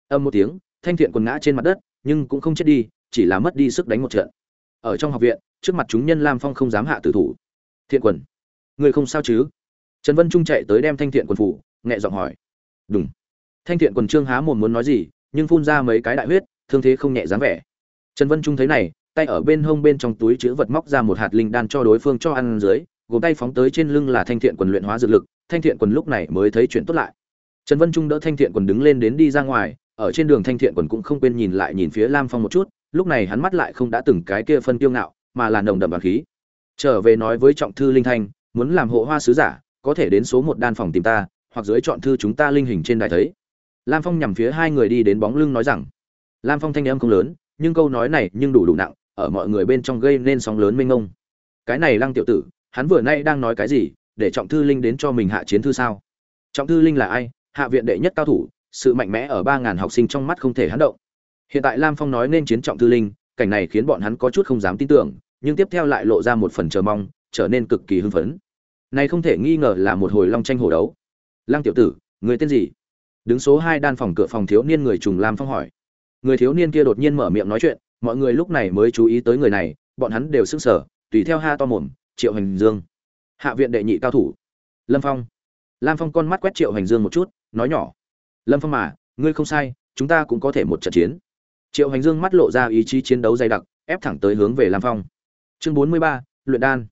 Âm một tiếng, thanh thiện quần ngã trên mặt đất, nhưng cũng không chết đi, chỉ là mất đi sức đánh một trận. Ở trong học viện, trước mặt chúng nhân lam phong không dám hạ tử thủ. Thiện quần, người không sao chứ? Trần vân trung chạy tới đem thanh thiện quần phủ, nhẹ giọng hỏi. Đúng thanh thiện quần trương há mồm muốn nói gì, nhưng phun ra mấy cái đại huyết, thương thế không nhẹ dáng vẻ. Trần vân trung thấy này, tay ở bên hông bên trong túi chứa vật móc ra một hạt linh đan cho đối phương cho ăn dưới, gồm tay phóng tới trên lưng là thanh thiện quần luyện hóa dược lực, thanh thiện quần lúc này mới thấy chuyện tốt lại. Trần vân trung đỡ thanh thiện quần đứng lên đến đi ra ngoài, ở trên đường thanh thiện quần cũng không quên nhìn lại nhìn phía lam phong một chút, lúc này hắn mắt lại không đã từng cái kia phân tiêu ngạo, mà là nồng đậm đoàn khí. Trở về nói với trọng thư linh thanh, muốn làm hộ hoa sứ giả, có thể đến số một đan phòng tìm ta, hoặc dưới chọn thư chúng ta linh hình trên đài thấy lam phong nhằm phía hai người đi đến bóng lưng nói rằng, lam phong thanh âm không lớn, nhưng câu nói này nhưng đủ đủ nặng, ở mọi người bên trong gây nên sóng lớn mênh ngông cái này lăng tiểu tử, hắn vừa nay đang nói cái gì, để trọng thư linh đến cho mình hạ chiến thư sao? Trọng thư linh là ai? Hạ viện đệ nhất cao thủ, sự mạnh mẽ ở ba ngàn học sinh trong mắt không thể hắn động. Hiện tại lam phong nói nên chiến trọng thư linh, cảnh này khiến bọn hắn có chút không dám tin tưởng, nhưng tiếp theo lại lộ ra một phần chờ mong, trở nên cực kỳ hưng phấn. Này không thể nghi ngờ là một hồi long tranh hổ đấu. Lăng tiểu tử, người tên gì? Đứng số hai đan phòng cửa phòng thiếu niên người trùng lam phong hỏi. Người thiếu niên kia đột nhiên mở miệng nói chuyện, mọi người lúc này mới chú ý tới người này, bọn hắn đều sững sờ, tùy theo ha to mồm, triệu hành dương. Hạ viện đệ nhị cao thủ. Lâm phong. Lam phong con mắt quét triệu hành dương một chút, nói nhỏ. Lâm phong mà, ngươi không sai, chúng ta cũng có thể một trận chiến. Triệu hành dương mắt lộ ra ý chí chiến đấu dày đặc, ép thẳng tới hướng về lam phong. Chương bốn mươi ba, luyện đan.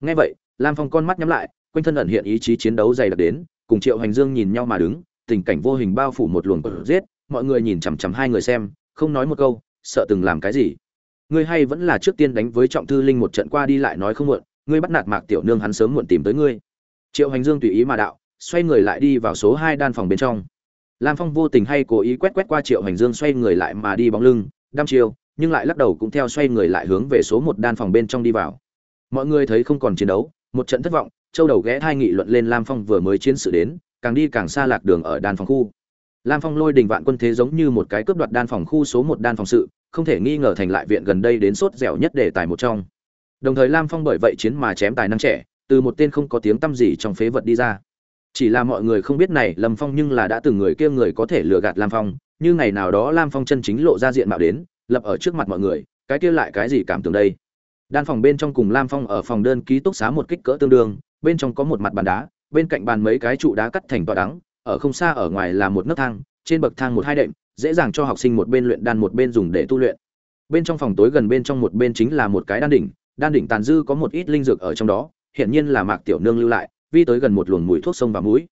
Ngay vậy, lam phong con mắt nhắm lại, quanh thân ẩn hiện ý chí chiến đấu dày đặc đến, cùng triệu hành dương nhìn nhau mà đứng tình cảnh vô hình bao phủ một luồng cờ giết, mọi người nhìn chằm chằm hai người xem, không nói một câu, sợ từng làm cái gì. Ngươi hay vẫn là trước tiên đánh với trọng thư linh một trận qua đi lại nói không muộn, ngươi bắt nạt mạc tiểu nương hắn sớm muộn tìm tới ngươi. Triệu hành dương tùy ý mà đạo, xoay người lại đi vào số hai đan phòng bên trong. Lam phong vô tình hay cố ý quét quét qua triệu hành dương xoay người lại mà đi bóng lưng, đăm chiêu, nhưng lại lắc đầu cũng theo xoay người lại hướng về số một đan phòng bên trong đi vào. Mọi người thấy không còn chiến đấu, một trận thất vọng, châu đầu ghé thai nghị luận lên lam phong vừa mới chiến sự đến càng đi càng xa lạc đường ở đan phòng khu. Lam phong lôi đình vạn quân thế giống như một cái cướp đoạt đan phòng khu số một đan phòng sự, không thể nghi ngờ thành lại viện gần đây đến sốt dẻo nhất để tài một trong. Đồng thời lam phong bởi vậy chiến mà chém tài năng trẻ, từ một tên không có tiếng tăm gì trong phế vật đi ra. Chỉ là mọi người không biết này lâm phong nhưng là đã từng người kia người có thể lừa gạt lam phong, như ngày nào đó lam phong chân chính lộ ra diện mạo đến, lập ở trước mặt mọi người, cái kia lại cái gì cảm tưởng đây? Đan phòng bên trong cùng lam phong ở phòng đơn ký túc xá một kích cỡ tương đương, bên trong có một mặt bàn đá bên cạnh bàn mấy cái trụ đá cắt thành tòa đắng, ở không xa ở ngoài là một nấc thang, trên bậc thang một hai đệm, dễ dàng cho học sinh một bên luyện đan một bên dùng để tu luyện. Bên trong phòng tối gần bên trong một bên chính là một cái đan đỉnh đan đỉnh tàn dư có một ít linh dược ở trong đó hiện nhiên là mạc tiểu nương lưu lại, vi tới gần một luồng mùi thuốc sông và mũi.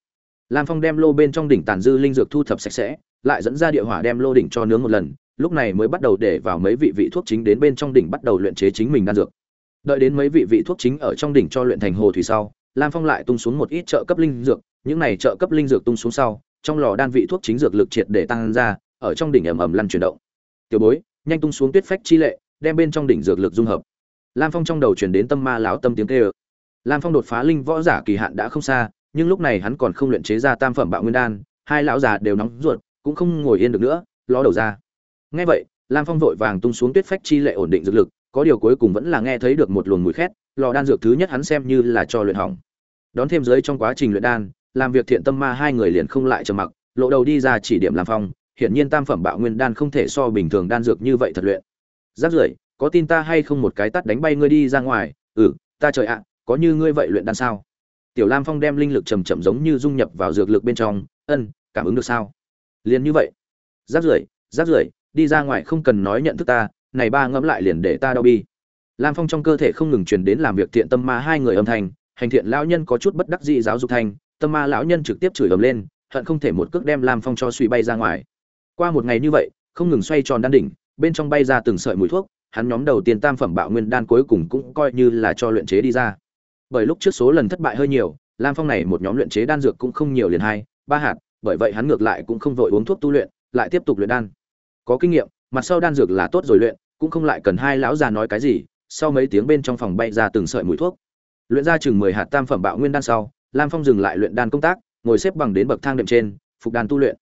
Lam phong đem lô bên trong đỉnh tàn dư linh dược thu thập sạch sẽ, lại dẫn ra địa hỏa đem lô đỉnh cho nướng một lần, lúc này mới bắt đầu để vào mấy vị vị thuốc chính đến bên trong đỉnh bắt đầu luyện chế chính mình đan dược. Đợi đến mấy vị vị thuốc chính ở trong đỉnh cho luyện thành hồ thủy sau lam phong lại tung xuống một ít trợ cấp linh dược, những này trợ cấp linh dược tung xuống sau, trong lò đan vị thuốc chính dược lực triệt để tăng ra, ở trong đỉnh ầm ầm lăn chuyển động. Tiểu bối, nhanh tung xuống tuyết phách chi lệ, đem bên trong đỉnh dược lực dung hợp. Lam phong trong đầu truyền đến tâm ma lão tâm tiếng kêu. Lam phong đột phá linh võ giả kỳ hạn đã không xa, nhưng lúc này hắn còn không luyện chế ra tam phẩm bạo nguyên đan, hai lão già đều nóng ruột, cũng không ngồi yên được nữa, ló đầu ra. Nghe vậy, lam phong vội vàng tung xuống tuyết phách chi lệ ổn định dược lực, có điều cuối cùng vẫn là nghe thấy được một luồng mùi khét lò đan dược thứ nhất hắn xem như là cho luyện hỏng. Đón thêm dưới trong quá trình luyện đan làm việc thiện tâm ma hai người liền không lại trầm mặc lộ đầu đi ra chỉ điểm làm phong hiển nhiên tam phẩm bạo nguyên đan không thể so bình thường đan dược như vậy thật luyện. Giáp rưỡi, có tin ta hay không một cái tắt đánh bay ngươi đi ra ngoài? Ừ ta trời ạ có như ngươi vậy luyện đan sao? Tiểu lam phong đem linh lực chầm chậm giống như dung nhập vào dược lực bên trong ân cảm ứng được sao? Liền như vậy. Giáp rưỡi, giáp rưỡi, đi ra ngoài không cần nói nhận thức ta này ba ngẫm lại liền để ta đau bi lam phong trong cơ thể không ngừng truyền đến làm việc thiện tâm ma hai người âm thanh, hành thiện lão nhân có chút bất đắc dĩ giáo dục thanh, tâm ma lão nhân trực tiếp chửi ầm lên, hận không thể một cước đem lam phong cho suy bay ra ngoài. Qua một ngày như vậy, không ngừng xoay tròn đan đỉnh, bên trong bay ra từng sợi mùi thuốc, hắn nhóm đầu tiên tam phẩm bạo nguyên đan cuối cùng cũng coi như là cho luyện chế đi ra. Bởi lúc trước số lần thất bại hơi nhiều, lam phong này một nhóm luyện chế đan dược cũng không nhiều liền hai, ba hạt, bởi vậy hắn ngược lại cũng không vội uống thuốc tu luyện, lại tiếp tục luyện đan. Có kinh nghiệm, mặt sau đan dược là tốt rồi luyện, cũng không lại cần hai lão già nói cái gì sau mấy tiếng bên trong phòng bay ra từng sợi mùi thuốc. Luyện ra chừng mười hạt tam phẩm bạo nguyên đan sau, lam phong dừng lại luyện đan công tác, ngồi xếp bằng đến bậc thang đệm trên, phục đan tu luyện.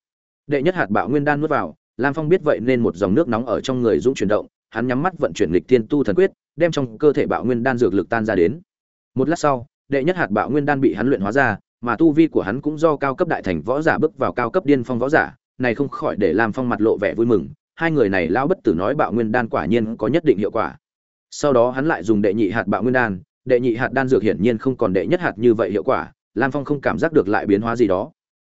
Đệ nhất hạt bạo nguyên đan nuốt vào, lam phong biết vậy nên một dòng nước nóng ở trong người dũng chuyển động, hắn nhắm mắt vận chuyển lịch thiên tu thần quyết, đem trong cơ thể bạo nguyên đan dược lực tan ra đến. Một lát sau, đệ nhất hạt bạo nguyên đan bị hắn luyện hóa ra, mà tu vi của hắn cũng do cao cấp đại thành võ giả bước vào cao cấp điên phong võ giả, này không khỏi để lam phong mặt lộ vẻ vui mừng, hai người này lão bất tử nói bạo nguyên đan quả nhiên có nhất định hiệu quả sau đó hắn lại dùng đệ nhị hạt bạo nguyên đan, đệ nhị hạt đan dược hiển nhiên không còn đệ nhất hạt như vậy hiệu quả, lam phong không cảm giác được lại biến hóa gì đó.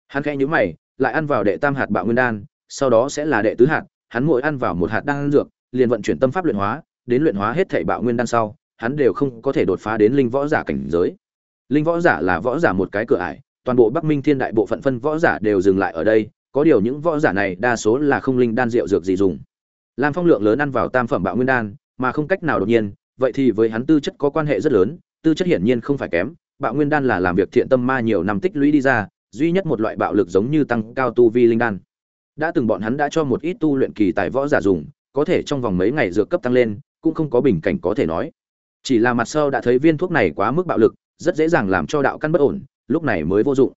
Hắn khẽ nhíu mày, lại ăn vào đệ tam hạt bạo nguyên đan, sau đó sẽ là đệ tứ hạt, hắn mỗi ăn vào một hạt đan dược, liền vận chuyển tâm pháp luyện hóa, đến luyện hóa hết thể bạo nguyên đan sau, hắn đều không có thể đột phá đến linh võ giả cảnh giới. Linh võ giả là võ giả một cái cửa ải, toàn bộ bắc minh thiên đại bộ phận phân võ giả đều dừng lại ở đây, có điều những võ giả này đa số là không linh đan rượu dược gì dùng. Lam phong lượng lớn ăn vào tam phẩm bạo nguyên đan mà không cách nào đột nhiên, vậy thì với hắn tư chất có quan hệ rất lớn, tư chất hiển nhiên không phải kém, bạo nguyên đan là làm việc thiện tâm ma nhiều năm tích lũy đi ra, duy nhất một loại bạo lực giống như tăng cao tu vi linh đan. Đã từng bọn hắn đã cho một ít tu luyện kỳ tài võ giả dùng, có thể trong vòng mấy ngày dược cấp tăng lên, cũng không có bình cảnh có thể nói. Chỉ là mặt sau đã thấy viên thuốc này quá mức bạo lực, rất dễ dàng làm cho đạo căn bất ổn, lúc này mới vô dụng.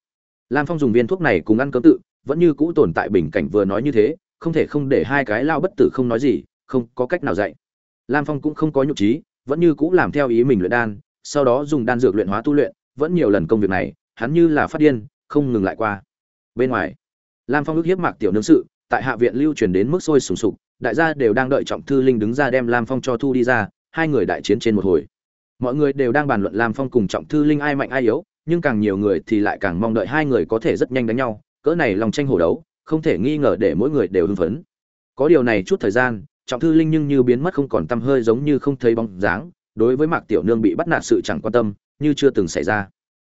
Lam phong dùng viên thuốc này cùng ăn cơm tự, vẫn như cũ tồn tại bình cảnh vừa nói như thế, không thể không để hai cái lao bất tử không nói gì, không có cách nào dạy lam phong cũng không có nhục trí, vẫn như cũ làm theo ý mình luyện đan, sau đó dùng đan dược luyện hóa tu luyện, vẫn nhiều lần công việc này, hắn như là phát điên, không ngừng lại qua. Bên ngoài, lam phong ước hiếp mạc tiểu nương sự, tại hạ viện lưu truyền đến mức sôi sùng sục, đại gia đều đang đợi trọng thư linh đứng ra đem lam phong cho thu đi ra, hai người đại chiến trên một hồi. Mọi người đều đang bàn luận lam phong cùng trọng thư linh ai mạnh ai yếu, nhưng càng nhiều người thì lại càng mong đợi hai người có thể rất nhanh đánh nhau, cỡ này lòng tranh hổ đấu, không thể nghi ngờ để mỗi người đều hưng phấn. Có điều này chút thời gian trọng thư linh nhưng như biến mất không còn tăm hơi giống như không thấy bóng dáng, đối với mạc tiểu nương bị bắt nạt sự chẳng quan tâm, như chưa từng xảy ra.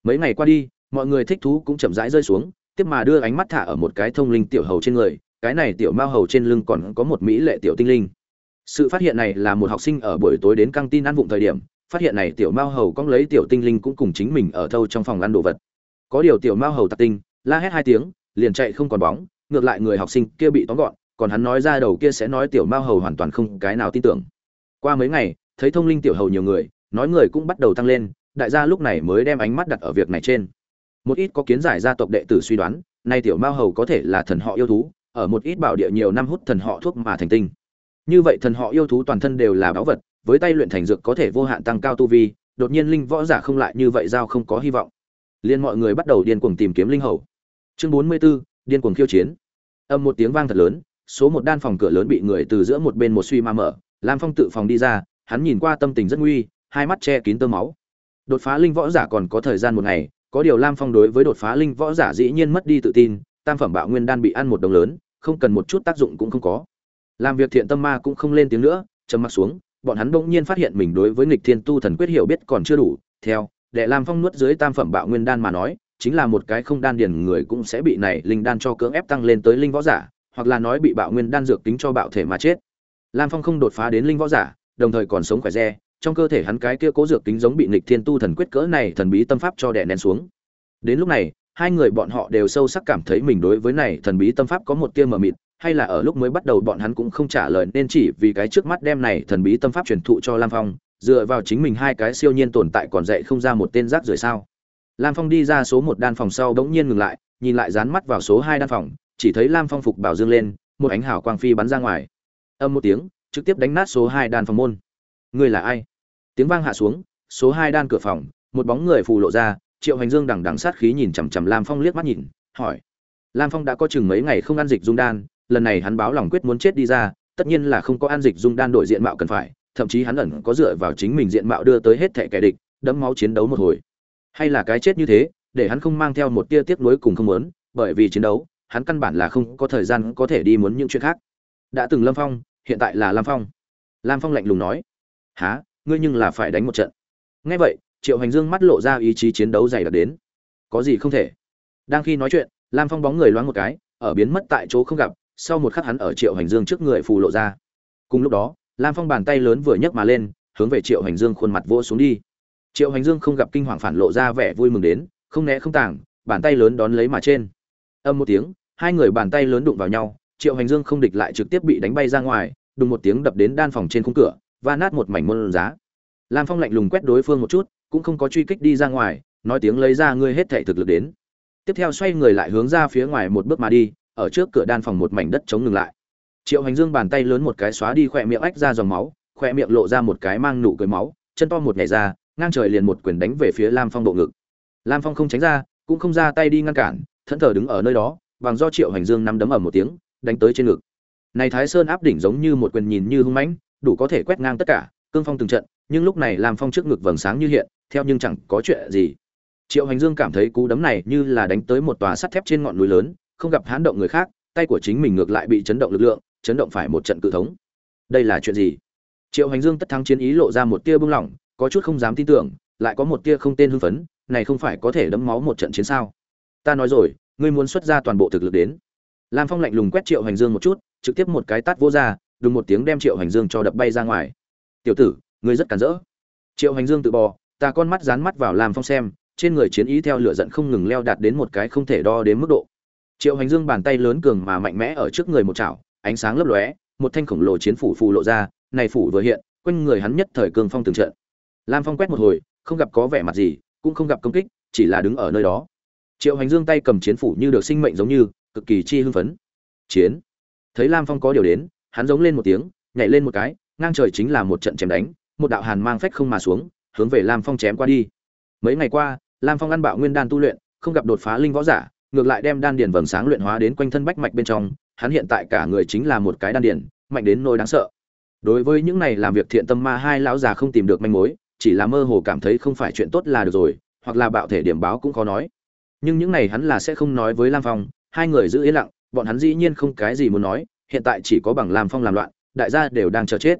Mấy ngày qua đi, mọi người thích thú cũng chậm rãi rơi xuống, tiếp mà đưa ánh mắt thả ở một cái thông linh tiểu hầu trên người, cái này tiểu mao hầu trên lưng còn có một mỹ lệ tiểu tinh linh. Sự phát hiện này là một học sinh ở buổi tối đến căng tin ăn vụng thời điểm, phát hiện này tiểu mao hầu cong lấy tiểu tinh linh cũng cùng chính mình ở thâu trong phòng ăn đồ vật. Có điều tiểu mao hầu tạc tinh, la hét hai tiếng, liền chạy không còn bóng, ngược lại người học sinh kia bị tóm gọn còn hắn nói ra đầu kia sẽ nói tiểu mao hầu hoàn toàn không cái nào tin tưởng. Qua mấy ngày thấy thông linh tiểu hầu nhiều người nói người cũng bắt đầu tăng lên đại gia lúc này mới đem ánh mắt đặt ở việc này trên. Một ít có kiến giải gia tộc đệ tử suy đoán nay tiểu mao hầu có thể là thần họ yêu thú ở một ít bảo địa nhiều năm hút thần họ thuốc mà thành tinh. Như vậy thần họ yêu thú toàn thân đều là báu vật với tay luyện thành dược có thể vô hạn tăng cao tu vi đột nhiên linh võ giả không lại như vậy giao không có hy vọng. Liên mọi người bắt đầu điên cuồng tìm kiếm linh hầu. Chương bốn mươi 44, điên cuồng khiêu chiến. Âm một tiếng vang thật lớn số một đan phòng cửa lớn bị người từ giữa một bên một suy ma mở, lam phong tự phòng đi ra, hắn nhìn qua tâm tình rất nguy, hai mắt che kín tơ máu. Đột phá linh võ giả còn có thời gian một ngày, có điều lam phong đối với đột phá linh võ giả dĩ nhiên mất đi tự tin, tam phẩm bạo nguyên đan bị ăn một đồng lớn, không cần một chút tác dụng cũng không có. Làm việc thiện tâm ma cũng không lên tiếng nữa, trầm mặc xuống, bọn hắn bỗng nhiên phát hiện mình đối với nghịch thiên tu thần quyết hiểu biết còn chưa đủ, theo, để lam phong nuốt dưới tam phẩm bạo nguyên đan mà nói, chính là một cái không đan điền người cũng sẽ bị này linh đan cho cưỡng ép tăng lên tới linh võ giả hoặc là nói bị bạo nguyên đan dược tính cho bạo thể mà chết. Lam phong không đột phá đến linh võ giả, đồng thời còn sống khỏe re, trong cơ thể hắn cái kia cố dược tính giống bị nghịch thiên tu thần quyết cỡ này thần bí tâm pháp cho đè nén xuống. Đến lúc này, hai người bọn họ đều sâu sắc cảm thấy mình đối với này thần bí tâm pháp có một tia mờ mịt, hay là ở lúc mới bắt đầu bọn hắn cũng không trả lời nên chỉ vì cái trước mắt đem này thần bí tâm pháp truyền thụ cho lam phong, dựa vào chính mình hai cái siêu nhiên tồn tại còn dạy không ra một tên rác rưởi sao. Lam phong đi ra số một đan phòng sau đ ố n g nhiên ngừng lại, nhìn lại dán mắt vào số hai đan phòng chỉ thấy lam phong phục bảo dương lên, một ánh hào quang phi bắn ra ngoài. Âm một tiếng, trực tiếp đánh nát số hai đan phòng môn. Ngươi là ai? Tiếng vang hạ xuống, số hai đan cửa phòng, một bóng người phù lộ ra, triệu hành dương đằng đằng sát khí nhìn chằm chằm lam phong liếc mắt nhìn, hỏi. Lam phong đã có chừng mấy ngày không ăn dịch dung đan, lần này hắn báo lòng quyết muốn chết đi ra, tất nhiên là không có ăn dịch dung đan đổi diện mạo cần phải, thậm chí hắn ẩn có dựa vào chính mình diện mạo đưa tới hết thẻ kẻ địch đẫm máu chiến đấu một hồi. Hay là cái chết như thế, để hắn không mang theo một tia tiếc nuối cùng không muốn, bởi vì chiến đấu hắn căn bản là không có thời gian có thể đi muốn những chuyện khác. Đã từng lâm phong, hiện tại là lam phong. Lam phong lạnh lùng nói há ngươi nhưng là phải đánh một trận. Ngay vậy, triệu hành dương mắt lộ ra ý chí chiến đấu dày đặc đến. Có gì không thể? Đang khi nói chuyện, lam phong bóng người loáng một cái, ở biến mất tại chỗ không gặp, sau một khắc hắn ở triệu hành dương trước người phù lộ ra. Cùng lúc đó, lam phong bàn tay lớn vừa nhấc mà lên, hướng về triệu hành dương khuôn mặt vỗ xuống đi. Triệu hành dương không gặp kinh hoàng phản lộ ra vẻ vui mừng đến, không né không tàng, bàn tay lớn đón lấy mà trên âm một tiếng, hai người bàn tay lớn đụng vào nhau, triệu hành dương không địch lại trực tiếp bị đánh bay ra ngoài, đùng một tiếng đập đến đan phòng trên khung cửa và nát một mảnh môn giá. Lam phong lạnh lùng quét đối phương một chút, cũng không có truy kích đi ra ngoài, nói tiếng lấy ra ngươi hết thệ thực lực đến. Tiếp theo xoay người lại hướng ra phía ngoài một bước mà đi, ở trước cửa đan phòng một mảnh đất chống ngừng lại. Triệu hành dương bàn tay lớn một cái xóa đi khỏe miệng ách ra dòng máu, khỏe miệng lộ ra một cái mang nụ cười máu, chân to một nhảy ra, ngang trời liền một quyền đánh về phía lam phong bộ ngực. Lam phong không tránh ra, cũng không ra tay đi ngăn cản thẫn thờ đứng ở nơi đó bằng do triệu hành dương nắm đấm ở một tiếng, đánh tới trên ngực. Này thái sơn áp đỉnh giống như một quyền nhìn như hung mãnh, đủ có thể quét ngang tất cả, cương phong từng trận, nhưng lúc này làm phong trước ngực vầng sáng như hiện, theo nhưng chẳng có chuyện gì. Triệu hành dương cảm thấy cú đấm này như là đánh tới một tòa sắt thép trên ngọn núi lớn, không gặp hãn động người khác, tay của chính mình ngược lại bị chấn động lực lượng, chấn động phải một trận cự thống. Đây là chuyện gì? Triệu hành dương tất thắng chiến ý lộ ra một tia bưng lỏng, có chút không dám tin tưởng, lại có một tia không tên hưng phấn, này không phải có thể đấm máu một trận chiến sao? Ta nói rồi, ngươi muốn xuất ra toàn bộ thực lực đến. Lam phong lạnh lùng quét triệu hành dương một chút, trực tiếp một cái tát vô ra, đùng một tiếng đem triệu hành dương cho đập bay ra ngoài. Tiểu tử, ngươi rất cản rỡ. Triệu hành dương tự bò, ta con mắt dán mắt vào lam phong xem, trên người chiến ý theo lửa giận không ngừng leo đạt đến một cái không thể đo đến mức độ. Triệu hành dương bàn tay lớn cường mà mạnh mẽ ở trước người một chảo, ánh sáng lấp lóe, một thanh khổng lồ chiến phủ phù lộ ra, này phủ vừa hiện, quanh người hắn nhất thời cường phong từng trận. Lam phong quét một hồi, không gặp có vẻ mặt gì, cũng không gặp công kích, chỉ là đứng ở nơi đó triệu hành dương tay cầm chiến phủ như được sinh mệnh giống như, cực kỳ chi hưng phấn. Chiến. Thấy lam phong có điều đến, hắn giống lên một tiếng, nhảy lên một cái, ngang trời chính là một trận chém đánh, một đạo hàn mang phách không mà xuống, hướng về lam phong chém qua đi. Mấy ngày qua, lam phong ăn bạo nguyên đan tu luyện, không gặp đột phá linh võ giả, ngược lại đem đan điền vầng sáng luyện hóa đến quanh thân bách mạch bên trong, hắn hiện tại cả người chính là một cái đan điền, mạnh đến nỗi đáng sợ. Đối với những này làm việc thiện tâm ma hai lão già không tìm được manh mối, chỉ là mơ hồ cảm thấy không phải chuyện tốt là được rồi, hoặc là bạo thể điểm báo cũng khó nói nhưng những này hắn là sẽ không nói với lam phong, hai người giữ yên lặng, bọn hắn dĩ nhiên không cái gì muốn nói, hiện tại chỉ có bằng lam phong làm loạn, đại gia đều đang chờ chết.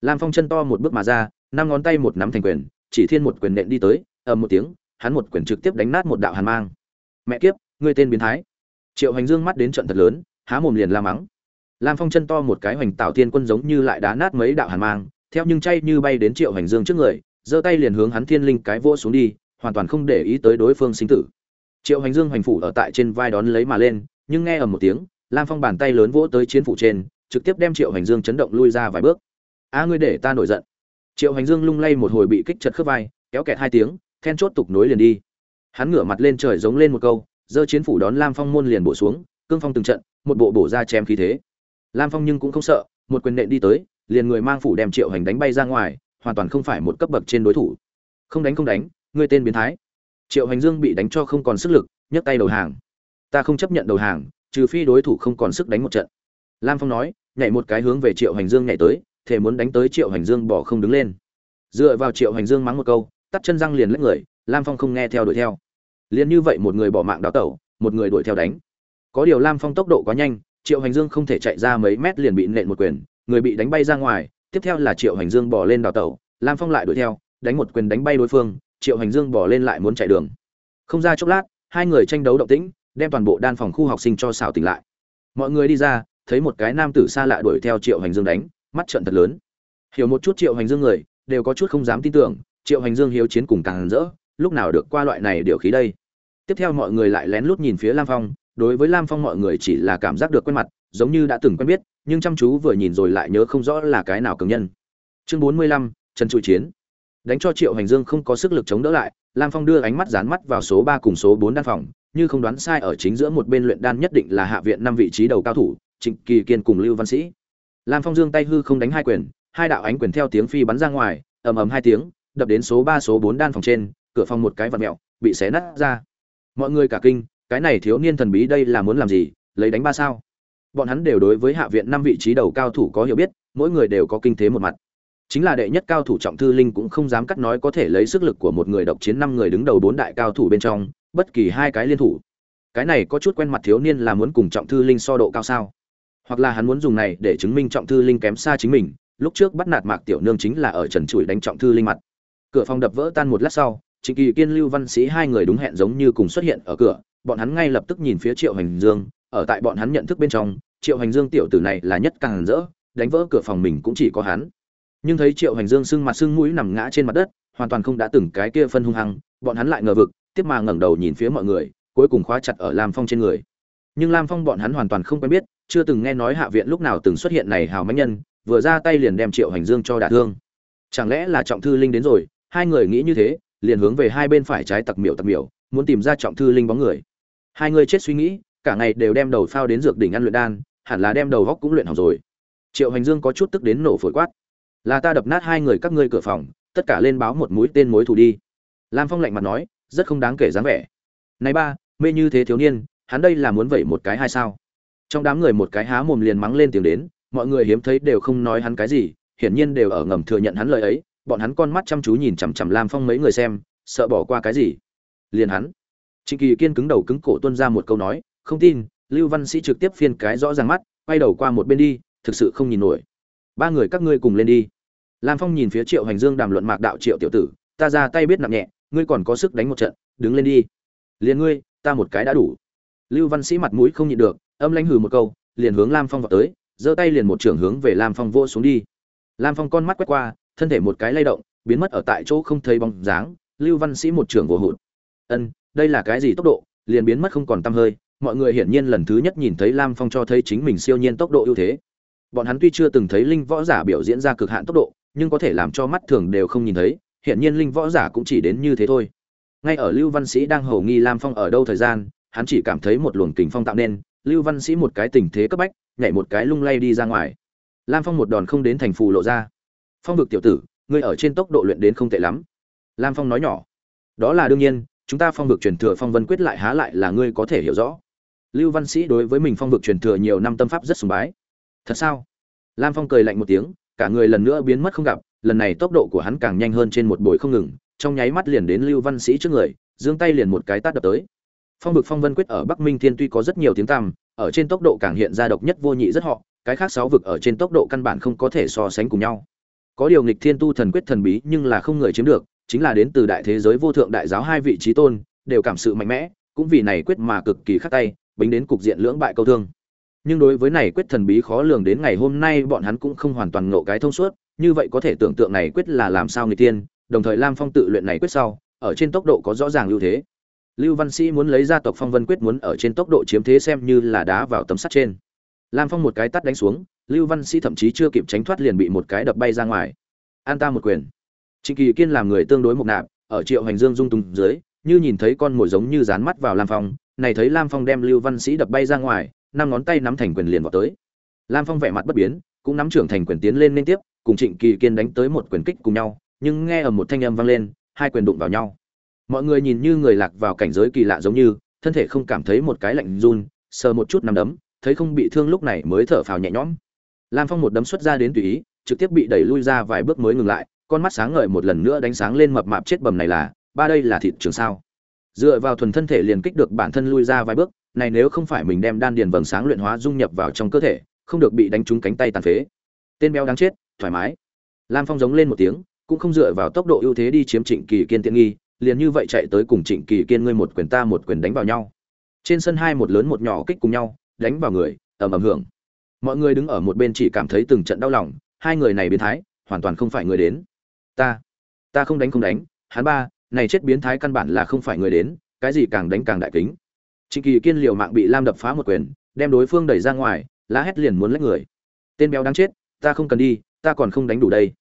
Lam phong chân to một bước mà ra, năm ngón tay một nắm thành quyền, chỉ thiên một quyền nện đi tới, ầm một tiếng, hắn một quyền trực tiếp đánh nát một đạo hàn mang. Mẹ kiếp, ngươi tên biến thái. Triệu hành dương mắt đến trận thật lớn, há mồm liền la mắng. Lam phong chân to một cái hoành tạo tiên quân giống như lại đá nát mấy đạo hàn mang, theo nhưng chay như bay đến triệu hành dương trước người, giơ tay liền hướng hắn thiên linh cái vỗ xuống đi, hoàn toàn không để ý tới đối phương sinh tử triệu hành dương hoành phủ ở tại trên vai đón lấy mà lên, nhưng nghe ở một tiếng, lam phong bàn tay lớn vỗ tới chiến phủ trên, trực tiếp đem triệu hành dương chấn động lui ra vài bước. A, ngươi để ta nổi giận. Triệu hành dương lung lay một hồi bị kích chật khớp vai, kéo kẹt hai tiếng, then chốt tục nối liền đi. Hắn ngửa mặt lên trời giống lên một câu, giơ chiến phủ đón lam phong môn liền bổ xuống, cương phong từng trận, một bộ bổ ra chém khí thế. Lam phong nhưng cũng không sợ, một quyền nện đi tới, liền người mang phủ đem triệu hành đánh bay ra ngoài, hoàn toàn không phải một cấp bậc trên đối thủ. Không đánh không đánh, ngươi tên biến thái triệu hành dương bị đánh cho không còn sức lực, nhấc tay đầu hàng. Ta không chấp nhận đầu hàng, trừ phi đối thủ không còn sức đánh một trận. Lam phong nói, nhảy một cái hướng về triệu hành dương nhảy tới thể muốn đánh tới triệu hành dương bỏ không đứng lên. Dựa vào triệu hành dương mắng một câu, tắt chân răng liền lách người, lam phong không nghe theo đuổi theo. Liền như vậy một người bỏ mạng đào tẩu, một người đuổi theo đánh. Có điều lam phong tốc độ quá nhanh, triệu hành dương không thể chạy ra mấy mét liền bị nện một quyền, người bị đánh bay ra ngoài, tiếp theo là triệu hành dương bỏ lên đào tẩu, lam phong lại đuổi theo, đánh một quyền đánh bay đối phương triệu hành dương bỏ lên lại muốn chạy đường. Không ra chốc lát, hai người tranh đấu động tĩnh, đem toàn bộ đan phòng khu học sinh cho xào tỉnh lại. Mọi người đi ra, thấy một cái nam tử xa lạ đuổi theo triệu hành dương đánh, mắt trận thật lớn. Hiểu một chút triệu hành dương người, đều có chút không dám tin tưởng, triệu hành dương hiếu chiến cùng càng rỡ, lúc nào được qua loại này điều khí đây. Tiếp theo mọi người lại lén lút nhìn phía lam phong, đối với lam phong mọi người chỉ là cảm giác được quen mặt, giống như đã từng quen biết, nhưng chăm chú vừa nhìn rồi lại nhớ không rõ là cái nào cường nhân. Chương bốn mươi lăm, trần trụi chiến đánh cho triệu hành dương không có sức lực chống đỡ lại, lam phong đưa ánh mắt dán mắt vào số ba cùng số bốn đan phòng, như không đoán sai ở chính giữa một bên luyện đan nhất định là hạ viện năm vị trí đầu cao thủ, trịnh kỳ kiên cùng lưu văn sĩ. Lam phong dương tay hư không đánh hai quyền, hai đạo ánh quyền theo tiếng phi bắn ra ngoài, ầm ầm hai tiếng, đập đến số ba, số bốn đan phòng trên, cửa phòng một cái vật mẹo, bị xé nát ra. Mọi người cả kinh, cái này thiếu niên thần bí đây là muốn làm gì, lấy đánh ba sao? Bọn hắn đều đối với hạ viện năm vị trí đầu cao thủ có hiểu biết, mỗi người đều có kinh thế một mặt chính là đệ nhất cao thủ trọng thư linh cũng không dám cắt nói có thể lấy sức lực của một người độc chiến năm người đứng đầu bốn đại cao thủ bên trong, bất kỳ hai cái liên thủ. Cái này có chút quen mặt thiếu niên là muốn cùng trọng thư linh so độ cao sao? Hoặc là hắn muốn dùng này để chứng minh trọng thư linh kém xa chính mình, lúc trước bắt nạt mạc tiểu nương chính là ở trần trụi đánh trọng thư linh mặt. Cửa phòng đập vỡ tan một lát sau, trịnh kỳ kiên, lưu văn sĩ hai người đúng hẹn giống như cùng xuất hiện ở cửa, bọn hắn ngay lập tức nhìn phía triệu hành dương, ở tại bọn hắn nhận thức bên trong, triệu hành dương tiểu tử này là nhất càng rỡ, đánh vỡ cửa phòng mình cũng chỉ có hắn nhưng thấy triệu hành dương sưng mặt sưng mũi nằm ngã trên mặt đất, hoàn toàn không đã từng cái kia phân hung hăng, bọn hắn lại ngờ vực, tiếp mà ngẩng đầu nhìn phía mọi người, cuối cùng khóa chặt ở lam phong trên người. Nhưng lam phong bọn hắn hoàn toàn không quen biết, chưa từng nghe nói hạ viện lúc nào từng xuất hiện này hào mãnh nhân, vừa ra tay liền đem triệu hành dương cho đả thương. Chẳng lẽ là trọng thư linh đến rồi, hai người nghĩ như thế, liền hướng về hai bên phải trái tặc miểu tặc miểu, muốn tìm ra trọng thư linh bóng người. Hai người chết suy nghĩ, cả ngày đều đem đầu phao đến dược đỉnh ăn luyện đan, hẳn là đem đầu góc cũng luyện hỏng rồi. Triệu hành dương có chút tức đến nổ phổi quát là ta đập nát hai người các ngươi cửa phòng, tất cả lên báo một mũi tên mối thù đi. Lam phong lạnh mặt nói, rất không đáng kể dáng vẻ. Này ba, mê như thế thiếu niên, hắn đây là muốn vẩy một cái hay sao? Trong đám người một cái há mồm liền mắng lên tiếng đến, mọi người hiếm thấy đều không nói hắn cái gì, hiển nhiên đều ở ngầm thừa nhận hắn lời ấy, bọn hắn con mắt chăm chú nhìn chằm chằm lam phong mấy người xem, sợ bỏ qua cái gì? Liền hắn. Trịnh kỳ kiên cứng đầu cứng cổ tuân ra một câu nói, không tin, lưu văn sĩ trực tiếp phiên cái rõ ràng mắt, quay đầu qua một bên đi, thực sự không nhìn nổi. Ba người các ngươi cùng lên đi lam phong nhìn phía triệu hành dương đàm luận mạc đạo triệu tiểu tử, ta ra tay biết nặng nhẹ, ngươi còn có sức đánh một trận, đứng lên đi. Liền ngươi, ta một cái đã đủ. Lưu văn sĩ mặt mũi không nhịn được, âm lãnh hừ một câu, liền hướng lam phong vào tới, giơ tay liền một trưởng hướng về lam phong vô xuống đi. Lam phong con mắt quét qua, thân thể một cái lay động, biến mất ở tại chỗ không thấy bóng dáng, lưu văn sĩ một trưởng vô hụt. Ân, đây là cái gì tốc độ? liền biến mất không còn tăm hơi, mọi người hiển nhiên lần thứ nhất nhìn thấy lam phong cho thấy chính mình siêu nhiên tốc độ ưu thế. Bọn hắn tuy chưa từng thấy linh võ giả biểu diễn ra cực hạn tốc độ nhưng có thể làm cho mắt thường đều không nhìn thấy hiện nhiên linh võ giả cũng chỉ đến như thế thôi. Ngay ở lưu văn sĩ đang hầu nghi lam phong ở đâu thời gian, hắn chỉ cảm thấy một luồng kình phong tạo nên, lưu văn sĩ một cái tình thế cấp bách, nhảy một cái lung lay đi ra ngoài. Lam phong một đòn không đến thành phù lộ ra. Phong vực tiểu tử, ngươi ở trên tốc độ luyện đến không tệ lắm. Lam phong nói nhỏ. Đó là đương nhiên, chúng ta phong vực truyền thừa phong vân quyết lại há lại là ngươi có thể hiểu rõ. Lưu văn sĩ đối với mình phong vực truyền thừa nhiều năm tâm pháp rất sùng bái. Thật sao? Lam phong cười lạnh một tiếng cả người lần nữa biến mất không gặp, lần này tốc độ của hắn càng nhanh hơn trên một bồi không ngừng, trong nháy mắt liền đến lưu văn sĩ trước người, giương tay liền một cái tát đập tới. Phong vực phong vân quyết ở bắc minh thiên tuy có rất nhiều tiếng tăm, ở trên tốc độ càng hiện ra độc nhất vô nhị rất họ, cái khác sáu vực ở trên tốc độ căn bản không có thể so sánh cùng nhau. Có điều nghịch thiên tu thần quyết thần bí nhưng là không người chiếm được, chính là đến từ đại thế giới vô thượng đại giáo hai vị trí tôn, đều cảm sự mạnh mẽ, cũng vì này quyết mà cực kỳ khắc tay, bính đến cục diện lưỡng bại câu thương nhưng đối với này quyết thần bí khó lường đến ngày hôm nay bọn hắn cũng không hoàn toàn ngộ cái thông suốt, như vậy có thể tưởng tượng này quyết là làm sao người tiên, đồng thời lam phong tự luyện này quyết sau, ở trên tốc độ có rõ ràng ưu thế. Lưu văn sĩ muốn lấy gia tộc phong vân quyết muốn ở trên tốc độ chiếm thế xem như là đá vào tấm sắt trên. Lam phong một cái tắt đánh xuống, lưu văn sĩ thậm chí chưa kịp tránh thoát liền bị một cái đập bay ra ngoài. An ta một quyền. Trịnh kỳ kiên làm người tương đối mộc nạp, ở triệu hành dương dung tùng dưới, như nhìn thấy con mồi giống như dán mắt vào lam phong, này thấy lam phong đem lưu văn sĩ đập bay ra ngoài năm ngón tay nắm thành quyền liền vào tới. Lam phong vẻ mặt bất biến, cũng nắm trưởng thành quyền tiến lên liên tiếp, cùng trịnh kỳ kiên đánh tới một quyền kích cùng nhau, nhưng nghe ở một thanh âm vang lên, hai quyền đụng vào nhau. Mọi người nhìn như người lạc vào cảnh giới kỳ lạ giống như, thân thể không cảm thấy một cái lạnh run, sờ một chút nằm đấm, thấy không bị thương lúc này mới thở phào nhẹ nhõm. Lam phong một đấm xuất ra đến tùy ý, trực tiếp bị đẩy lui ra vài bước mới ngừng lại, con mắt sáng ngời một lần nữa đánh sáng lên mập mạp chết bầm này là, ba đây là thịt trường sao dựa vào thuần thân thể liền kích được bản thân lui ra vài bước, này nếu không phải mình đem đan điền vầng sáng luyện hóa dung nhập vào trong cơ thể, không được bị đánh trúng cánh tay tàn phế. Tên béo đáng chết, thoải mái. Lam phong giống lên một tiếng, cũng không dựa vào tốc độ ưu thế đi chiếm trịnh kỳ kiên tiện nghi, liền như vậy chạy tới cùng trịnh kỳ kiên ngươi một quyền ta một quyền đánh vào nhau. Trên sân hai một lớn một nhỏ kích cùng nhau, đánh vào người, ầm ầm hưởng. Mọi người đứng ở một bên chỉ cảm thấy từng trận đau lòng, hai người này biến thái, hoàn toàn không phải người đến. Ta ta không đánh không đánh, hắn ba này chết biến thái căn bản là không phải người đến, cái gì càng đánh càng đại kính. Trịnh kỳ kiên liều mạng bị lam đập phá một quyền, đem đối phương đẩy ra ngoài, lá hét liền muốn lách người. Tên béo đáng chết, ta không cần đi, ta còn không đánh đủ đây.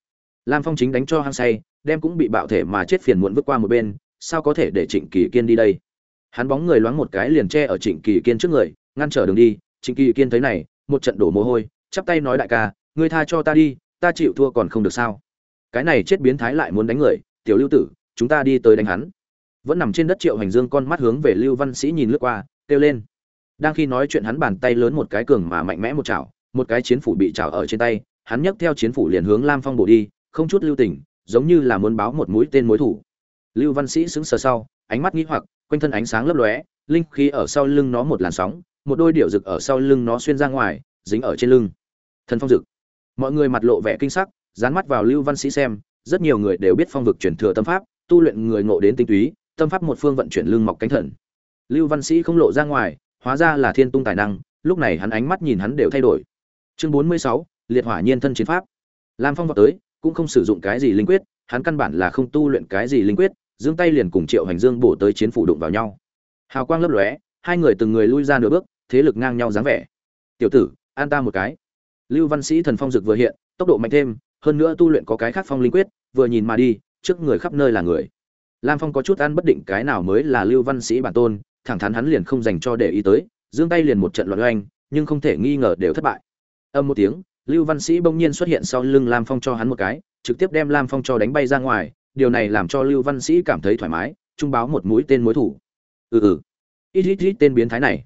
Lam phong chính đánh cho hăng say, đem cũng bị bạo thể mà chết phiền muộn vứt qua một bên, sao có thể để trịnh kỳ kiên đi đây? Hắn bóng người loáng một cái liền che ở trịnh kỳ kiên trước người, ngăn trở đường đi. Trịnh kỳ kiên thấy này, một trận đổ mồ hôi, chắp tay nói đại ca, ngươi tha cho ta đi, ta chịu thua còn không được sao? Cái này chết biến thái lại muốn đánh người, tiểu lưu tử chúng ta đi tới đánh hắn. Vẫn nằm trên đất triệu hành dương con mắt hướng về lưu văn sĩ nhìn lướt qua, kêu lên. Đang khi nói chuyện hắn bàn tay lớn một cái cường mà mạnh mẽ một chảo, một cái chiến phủ bị chảo ở trên tay, hắn nhấc theo chiến phủ liền hướng lam phong bổ đi, không chút lưu tình, giống như là muốn báo một mũi tên mối thủ. Lưu văn sĩ sững sờ sau, ánh mắt nghĩ hoặc, quanh thân ánh sáng lấp lóe, linh khí ở sau lưng nó một làn sóng, một đôi điệu rực ở sau lưng nó xuyên ra ngoài, dính ở trên lưng. Thần phong rực. Mọi người mặt lộ vẻ kinh sắc, dán mắt vào lưu văn sĩ xem, rất nhiều người đều biết phong vực truyền thừa tâm pháp tu luyện người ngộ đến tinh túy, tâm pháp một phương vận chuyển lưng mọc cánh thần. Lưu văn sĩ không lộ ra ngoài, hóa ra là thiên tung tài năng, lúc này hắn ánh mắt nhìn hắn đều thay đổi. Chương bốn mươi sáu, liệt hỏa nhiên thân chiến pháp. Lam phong vọt tới, cũng không sử dụng cái gì linh quyết, hắn căn bản là không tu luyện cái gì linh quyết, giương tay liền cùng triệu hành dương bổ tới chiến phủ đụng vào nhau. Hào quang lấp lóe, hai người từng người lui ra nửa bước, thế lực ngang nhau dáng vẻ. Tiểu tử, an ta một cái. Lưu văn sĩ thần phong dực vừa hiện, tốc độ mạnh thêm, hơn nữa tu luyện có cái khác phong linh quyết, vừa nhìn mà đi trước người khắp nơi là người. Lam phong có chút ăn bất định cái nào mới là lưu văn sĩ bản tôn, thẳng thắn hắn liền không dành cho để ý tới, giương tay liền một trận loạn oanh nhưng không thể nghi ngờ đều thất bại. Âm một tiếng, lưu văn sĩ bỗng nhiên xuất hiện sau lưng lam phong cho hắn một cái, trực tiếp đem lam phong cho đánh bay ra ngoài, điều này làm cho lưu văn sĩ cảm thấy thoải mái, trung báo một mũi tên mối thủ. Ừ ừ. Ít ít ít tên biến thái này.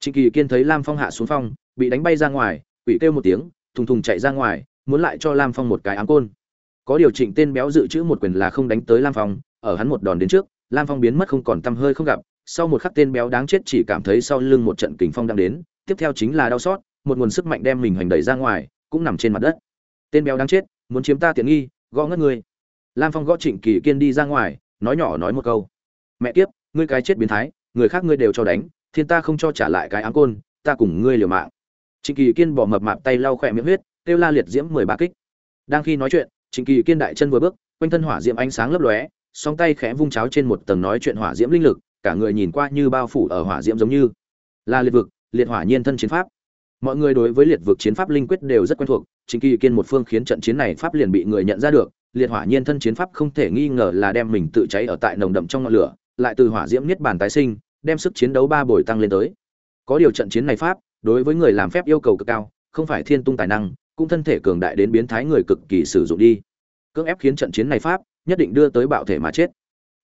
Trịnh kỳ kiên thấy lam phong hạ xuống phong, bị đánh bay ra ngoài, quỷ kêu một tiếng, thùng thùng chạy ra ngoài, muốn lại cho lam phong một cái áng côn có điều chỉnh tên béo dự trữ một quyền là không đánh tới lam phong, ở hắn một đòn đến trước, lam phong biến mất không còn tăm hơi không gặp, sau một khắc tên béo đáng chết chỉ cảm thấy sau lưng một trận kình phong đang đến, tiếp theo chính là đau xót, một nguồn sức mạnh đem mình hành đẩy ra ngoài, cũng nằm trên mặt đất. Tên béo đáng chết, muốn chiếm ta tiện nghi, gõ ngất ngươi. Lam phong gõ trịnh kỳ kiên đi ra ngoài, nói nhỏ nói một câu. Mẹ kiếp, ngươi cái chết biến thái, người khác ngươi đều cho đánh, thiên ta không cho trả lại cái áng côn, ta cùng ngươi liều mạng. Trịnh kỳ kiên bỏ mập mạp tay lau khỏe miệng huyết, kêu la liệt diễm mười ba kích. Đang khi nói chuyện trịnh kỳ kiên đại chân vừa bước, quanh thân hỏa diễm ánh sáng lấp lóe, song tay khẽ vung cháo trên một tầng nói chuyện hỏa diễm linh lực, cả người nhìn qua như bao phủ ở hỏa diễm giống như. Là liệt vực, liệt hỏa nhiên thân chiến pháp. Mọi người đối với liệt vực chiến pháp linh quyết đều rất quen thuộc chính kỳ kiên một phương khiến trận chiến này pháp liền bị người nhận ra được, liệt hỏa nhiên thân chiến pháp không thể nghi ngờ là đem mình tự cháy ở tại nồng đậm trong ngọn lửa, lại từ hỏa diễm niết bàn tái sinh, đem sức chiến đấu ba bồi tăng lên tới. Có điều trận chiến này pháp, đối với người làm phép yêu cầu cực cao, không phải thiên tung tài năng cũng thân thể cường đại đến biến thái người cực kỳ sử dụng đi. Cưỡng ép khiến trận chiến này pháp nhất định đưa tới bạo thể mà chết.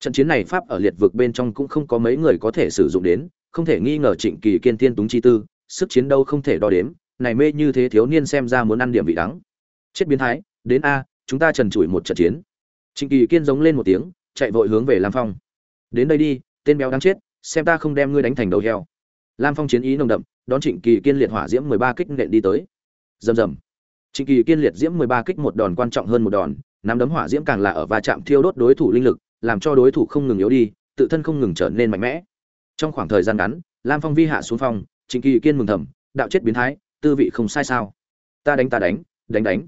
Trận chiến này pháp ở liệt vực bên trong cũng không có mấy người có thể sử dụng đến, không thể nghi ngờ trịnh kỳ kiên tiên túng chi tư, sức chiến đâu không thể đo đếm, này mê như thế thiếu niên xem ra muốn ăn điểm vị đắng. Chết biến thái, đến a, chúng ta trần trụi một trận chiến. Trịnh kỳ kiên giống lên một tiếng, chạy vội hướng về lam phong. Đến đây đi, tên béo đáng chết, xem ta không đem ngươi đánh thành đầu heo. Lam phong chiến ý nồng đậm, đón trịnh kỳ kiên liệt hỏa diễm mười ba kích nện đi tới. Rầm rầm trịnh kỳ kiên liệt diễm mười ba kích một đòn quan trọng hơn một đòn nắm đấm hỏa diễm càng là ở va chạm thiêu đốt đối thủ linh lực làm cho đối thủ không ngừng yếu đi tự thân không ngừng trở nên mạnh mẽ. Trong khoảng thời gian ngắn lam phong vi hạ xuống phòng, trịnh kỳ kiên mừng thầm đạo chết biến thái tư vị không sai sao? Ta đánh ta đánh đánh đánh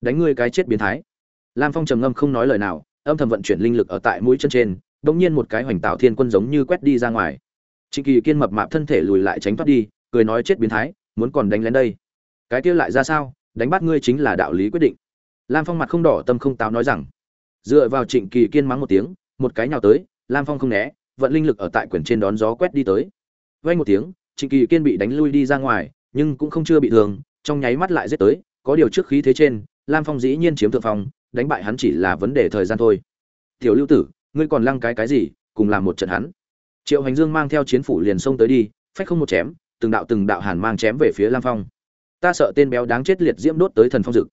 đánh ngươi cái chết biến thái. Lam phong trầm ngâm không nói lời nào âm thầm vận chuyển linh lực ở tại mũi chân trên đột nhiên một cái hoành tạo thiên quân giống như quét đi ra ngoài. Trịnh kỳ kiên mập mạp thân thể lùi lại tránh thoát đi cười nói chết biến thái muốn còn đánh lén đây. Cái kia lại ra sao? Đánh bắt ngươi chính là đạo lý quyết định. Lam phong mặt không đỏ, tâm không táo nói rằng, dựa vào trịnh kỳ kiên mắng một tiếng, một cái nhào tới, lam phong không né, vận linh lực ở tại quyển trên đón gió quét đi tới. Vay một tiếng, trịnh kỳ kiên bị đánh lui đi ra ngoài, nhưng cũng không chưa bị thương, trong nháy mắt lại giết tới, có điều trước khí thế trên, lam phong dĩ nhiên chiếm thượng phong, đánh bại hắn chỉ là vấn đề thời gian thôi. Tiểu lưu tử, ngươi còn lăng cái cái gì, cùng làm một trận hắn. Triệu hành dương mang theo chiến phủ liền xông tới đi, phách không một chém, từng đạo từng đạo hàn mang chém về phía lam phong ta sợ tên béo đáng chết liệt diễm đốt tới thần phong dực.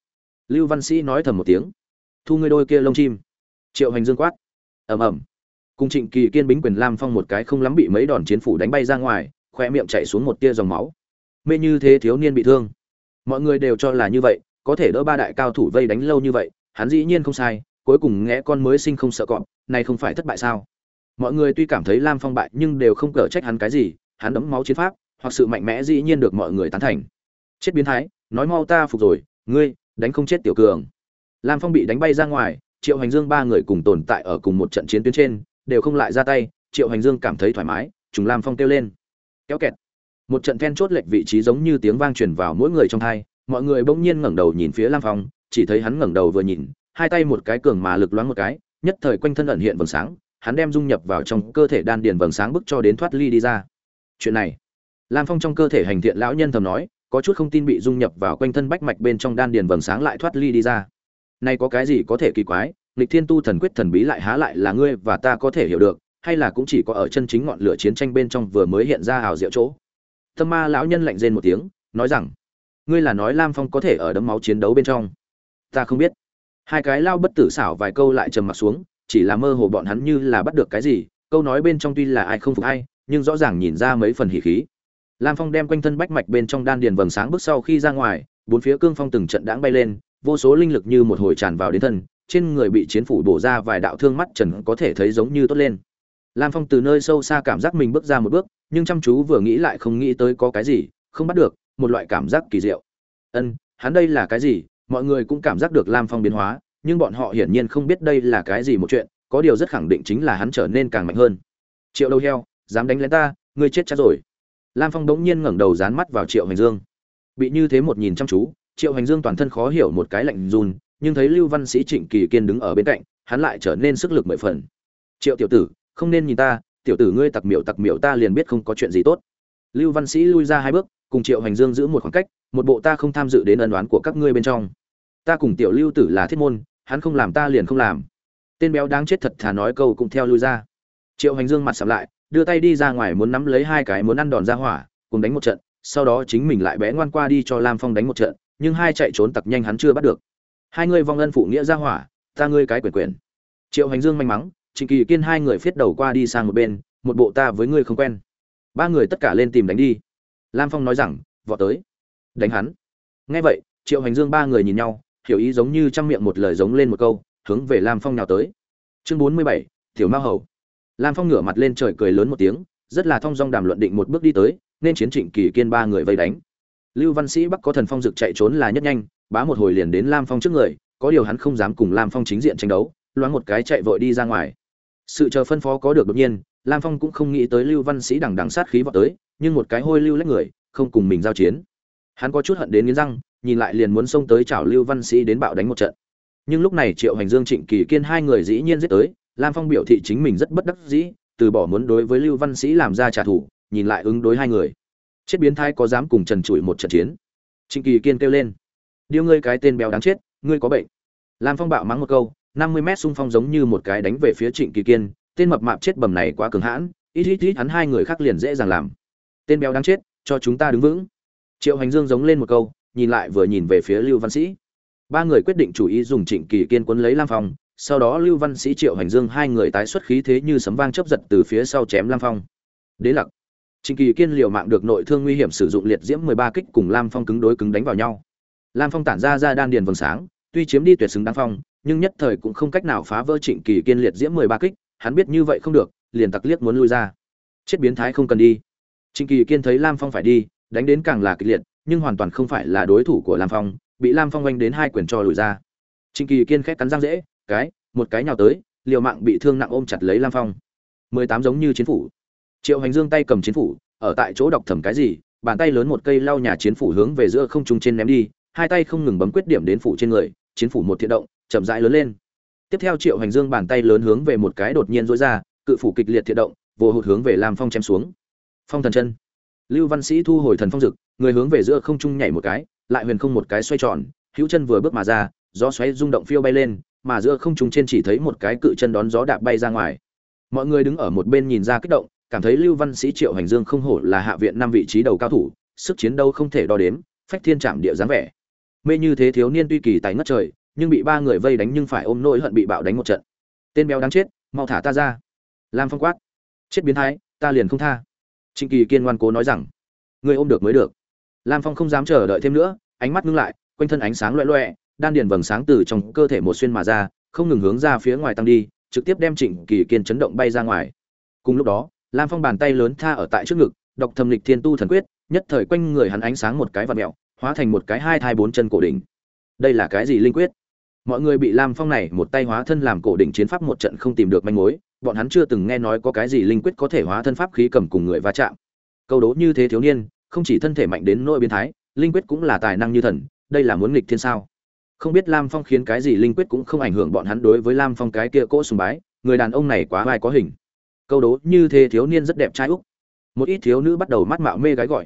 Lưu văn sĩ nói thầm một tiếng. Thu ngươi đôi kia lông chim. Triệu hành dương quát. Ầm ầm. Cùng trịnh kỳ kiên bính quyền lam phong một cái không lắm bị mấy đòn chiến phủ đánh bay ra ngoài, khoe miệng chảy xuống một tia dòng máu. Mê như thế thiếu niên bị thương. Mọi người đều cho là như vậy, có thể đỡ ba đại cao thủ vây đánh lâu như vậy, hắn dĩ nhiên không sai, cuối cùng ngẽ con mới sinh không sợ cọp, này không phải thất bại sao? Mọi người tuy cảm thấy lam phong bại nhưng đều không cờ trách hắn cái gì, hắn đấm máu chiến pháp, hoặc sự mạnh mẽ dĩ nhiên được mọi người tán thành chết biến thái, nói mau ta phục rồi, ngươi, đánh không chết tiểu cường. Lam phong bị đánh bay ra ngoài, triệu hành dương ba người cùng tồn tại ở cùng một trận chiến tuyến trên, đều không lại ra tay, triệu hành dương cảm thấy thoải mái chúng lam phong kêu lên. Kéo kẹt. Một trận then chốt lệch vị trí giống như tiếng vang truyền vào mỗi người trong thai, mọi người bỗng nhiên ngẩng đầu nhìn phía lam phong, chỉ thấy hắn ngẩng đầu vừa nhìn, hai tay một cái cường mà lực loáng một cái, nhất thời quanh thân ẩn hiện vầng sáng, hắn đem dung nhập vào trong cơ thể đan điền vầng sáng bức cho đến thoát ly đi ra. Chuyện này. Lam phong trong cơ thể hành thiện lão nhân thầm nói có chút không tin bị dung nhập vào quanh thân bách mạch bên trong đan điền vầng sáng lại thoát ly đi ra. Nay có cái gì có thể kỳ quái nghịch thiên tu thần quyết thần bí lại há lại là ngươi và ta có thể hiểu được, hay là cũng chỉ có ở chân chính ngọn lửa chiến tranh bên trong vừa mới hiện ra hào diệu chỗ? Tâm ma lão nhân lạnh rên một tiếng, nói rằng, ngươi là nói lam phong có thể ở đấm máu chiến đấu bên trong? Ta không biết. Hai cái lao bất tử xảo vài câu lại trầm mặt xuống, chỉ là mơ hồ bọn hắn như là bắt được cái gì, câu nói bên trong tuy là ai không phục ai nhưng rõ ràng nhìn ra mấy phần hỉ khí lam phong đem quanh thân bách mạch bên trong đan điền vầng sáng bước sau khi ra ngoài, bốn phía cương phong từng trận đãng bay lên, vô số linh lực như một hồi tràn vào đến thân, trên người bị chiến phủ bổ ra vài đạo thương mắt trần có thể thấy giống như tốt lên. Lam phong từ nơi sâu xa cảm giác mình bước ra một bước, nhưng chăm chú vừa nghĩ lại không nghĩ tới có cái gì, không bắt được, một loại cảm giác kỳ diệu. Ân, hắn đây là cái gì? Mọi người cũng cảm giác được lam phong biến hóa, nhưng bọn họ hiển nhiên không biết đây là cái gì một chuyện, có điều rất khẳng định chính là hắn trở nên càng mạnh hơn. Triệu đầu heo, dám đánh lên ta, ngươi chết chắc rồi lam phong đống nhiên ngẩng đầu dán mắt vào triệu hành dương. Bị như thế một nhìn chăm chú, triệu hành dương toàn thân khó hiểu một cái lạnh run, nhưng thấy lưu văn sĩ trịnh kỳ kiên đứng ở bên cạnh, hắn lại trở nên sức lực mười phần. Triệu tiểu tử, không nên nhìn ta, tiểu tử ngươi tặc miểu tặc miểu ta liền biết không có chuyện gì tốt. Lưu văn sĩ lui ra hai bước, cùng triệu hành dương giữ một khoảng cách, một bộ ta không tham dự đến ân đoán của các ngươi bên trong. Ta cùng tiểu lưu tử là thiết môn, hắn không làm ta liền không làm. Tên béo đáng chết thật thà nói câu cũng theo lui ra. Triệu hành dương mặt sầm lại đưa tay đi ra ngoài muốn nắm lấy hai cái muốn ăn đòn ra hỏa, cùng đánh một trận, sau đó chính mình lại bé ngoan qua đi cho lam phong đánh một trận, nhưng hai chạy trốn tặc nhanh hắn chưa bắt được. Hai người vong ân phụ nghĩa ra hỏa, ta ngươi cái quyền quyền. Triệu hành dương may mắn trịnh kỳ kiên hai người phiết đầu qua đi sang một bên, một bộ ta với ngươi không quen. Ba người tất cả lên tìm đánh đi. Lam phong nói rằng, vọt tới. Đánh hắn. Nghe vậy, triệu hành dương ba người nhìn nhau, hiểu ý giống như trăm miệng một lời giống lên một câu, hướng về lam phong nào tới. Chương bốn mươi bảy, tiểu mao hầu lam phong ngửa mặt lên trời cười lớn một tiếng, rất là thong dong đàm luận định một bước đi tới, nên chiến trịnh kỳ kiên ba người vây đánh. Lưu văn sĩ bắc có thần phong dực chạy trốn là nhất nhanh, bá một hồi liền đến lam phong trước người, có điều hắn không dám cùng lam phong chính diện tranh đấu, loáng một cái chạy vội đi ra ngoài. Sự chờ phân phó có được đột nhiên, lam phong cũng không nghĩ tới lưu văn sĩ đằng đằng sát khí vào tới, nhưng một cái hôi lưu lách người, không cùng mình giao chiến. Hắn có chút hận đến nghiến răng, nhìn lại liền muốn xông tới chảo lưu văn sĩ đến bạo đánh một trận. Nhưng lúc này triệu hành dương trịnh kỳ kiên hai người dĩ nhiên giết tới lam phong biểu thị chính mình rất bất đắc dĩ, từ bỏ muốn đối với lưu văn sĩ làm ra trả thù, nhìn lại ứng đối hai người. Chết biến thái có dám cùng trần trụi một trận chiến? Trịnh kỳ kiên kêu lên. Điêu ngươi cái tên béo đáng chết, ngươi có bệnh. Lam phong bạo mắng một câu, năm mươi mét xung phong giống như một cái đánh về phía trịnh kỳ kiên, tên mập mạp chết bầm này quá cường hãn, ít ít ít hắn hai người khác liền dễ dàng làm. Tên béo đáng chết, cho chúng ta đứng vững. Triệu hành dương giống lên một câu, nhìn lại vừa nhìn về phía lưu văn sĩ. Ba người quyết định chủ ý dùng trịnh kỳ kiên quấn lấy lam phong sau đó lưu văn sĩ, triệu hành dương hai người tái xuất khí thế như sấm vang chấp giật từ phía sau chém lam phong. Đế lặc. Trịnh kỳ kiên liều mạng được nội thương nguy hiểm sử dụng liệt diễm mười ba kích cùng lam phong cứng đối cứng đánh vào nhau. Lam phong tản ra ra đan điền vầng sáng, tuy chiếm đi tuyệt xứng đáng phong, nhưng nhất thời cũng không cách nào phá vỡ trịnh kỳ kiên liệt diễm mười ba kích, hắn biết như vậy không được, liền tặc liếc muốn lui ra. Chết biến thái không cần đi. Trịnh kỳ kiên thấy lam phong phải đi, đánh đến càng là kịch liệt, nhưng hoàn toàn không phải là đối thủ của lam phong, bị lam phong oanh đến hai quyền cho lùi ra. Trịnh kỳ kiên khét cắn răng dễ cái, một cái nhào tới, liều mạng bị thương nặng ôm chặt lấy lam phong. Mười tám giống như chiến phủ. Triệu hành dương tay cầm chiến phủ, ở tại chỗ đọc thầm cái gì, bàn tay lớn một cây lau nhà chiến phủ hướng về giữa không trung trên ném đi, hai tay không ngừng bấm quyết điểm đến phủ trên người, chiến phủ một thiện động, chậm rãi lớn lên. Tiếp theo triệu hành dương bàn tay lớn hướng về một cái đột nhiên rối ra, cự phủ kịch liệt thiện động, vô hụt hướng về lam phong chém xuống. Phong thần chân. Lưu văn sĩ thu hồi thần phong dực, người hướng về giữa không trung nhảy một cái, lại huyền không một cái xoay tròn, hữu chân vừa bước mà ra, gió xoáy rung động phiêu bay lên mà giữa không trung trên chỉ thấy một cái cự chân đón gió đạp bay ra ngoài. Mọi người đứng ở một bên nhìn ra kích động, cảm thấy lưu văn sĩ, triệu hành dương không hổ là hạ viện năm vị trí đầu cao thủ, sức chiến đấu không thể đo đếm, phách thiên trảm địa dáng vẻ. Mê như thế thiếu niên tuy kỳ tài ngất trời, nhưng bị ba người vây đánh nhưng phải ôm nỗi hận bị bạo đánh một trận. Tên béo đáng chết, mau thả ta ra. Lam phong quát. Chết biến thái, ta liền không tha. Trịnh kỳ kiên ngoan cố nói rằng. Người ôm được mới được. Lam phong không dám chờ đợi thêm nữa, ánh mắt ngưng lại, quanh thân ánh sáng loẹ loẹ đan điền vầng sáng từ trong cơ thể một xuyên mà ra không ngừng hướng ra phía ngoài tăng đi trực tiếp đem trịnh kỳ kiên chấn động bay ra ngoài. Cùng lúc đó lam phong bàn tay lớn tha ở tại trước ngực đọc thầm lịch thiên tu thần quyết nhất thời quanh người hắn ánh sáng một cái vặn mèo, hóa thành một cái hai thai bốn chân cổ đỉnh. Đây là cái gì linh quyết? Mọi người bị lam phong này một tay hóa thân làm cổ đỉnh chiến pháp một trận không tìm được manh mối bọn hắn chưa từng nghe nói có cái gì linh quyết có thể hóa thân pháp khí cầm cùng người va chạm. Câu đố như thế thiếu niên không chỉ thân thể mạnh đến nỗi biến thái linh quyết cũng là tài năng như thần đây là muốn nghịch thiên sao? Không biết lam phong khiến cái gì linh quyết cũng không ảnh hưởng bọn hắn đối với lam phong cái kia cỗ sùng bái, người đàn ông này quá vai có hình. Câu đố như thế thiếu niên rất đẹp trai úc. Một ít thiếu nữ bắt đầu mắt mạo mê gái gọi.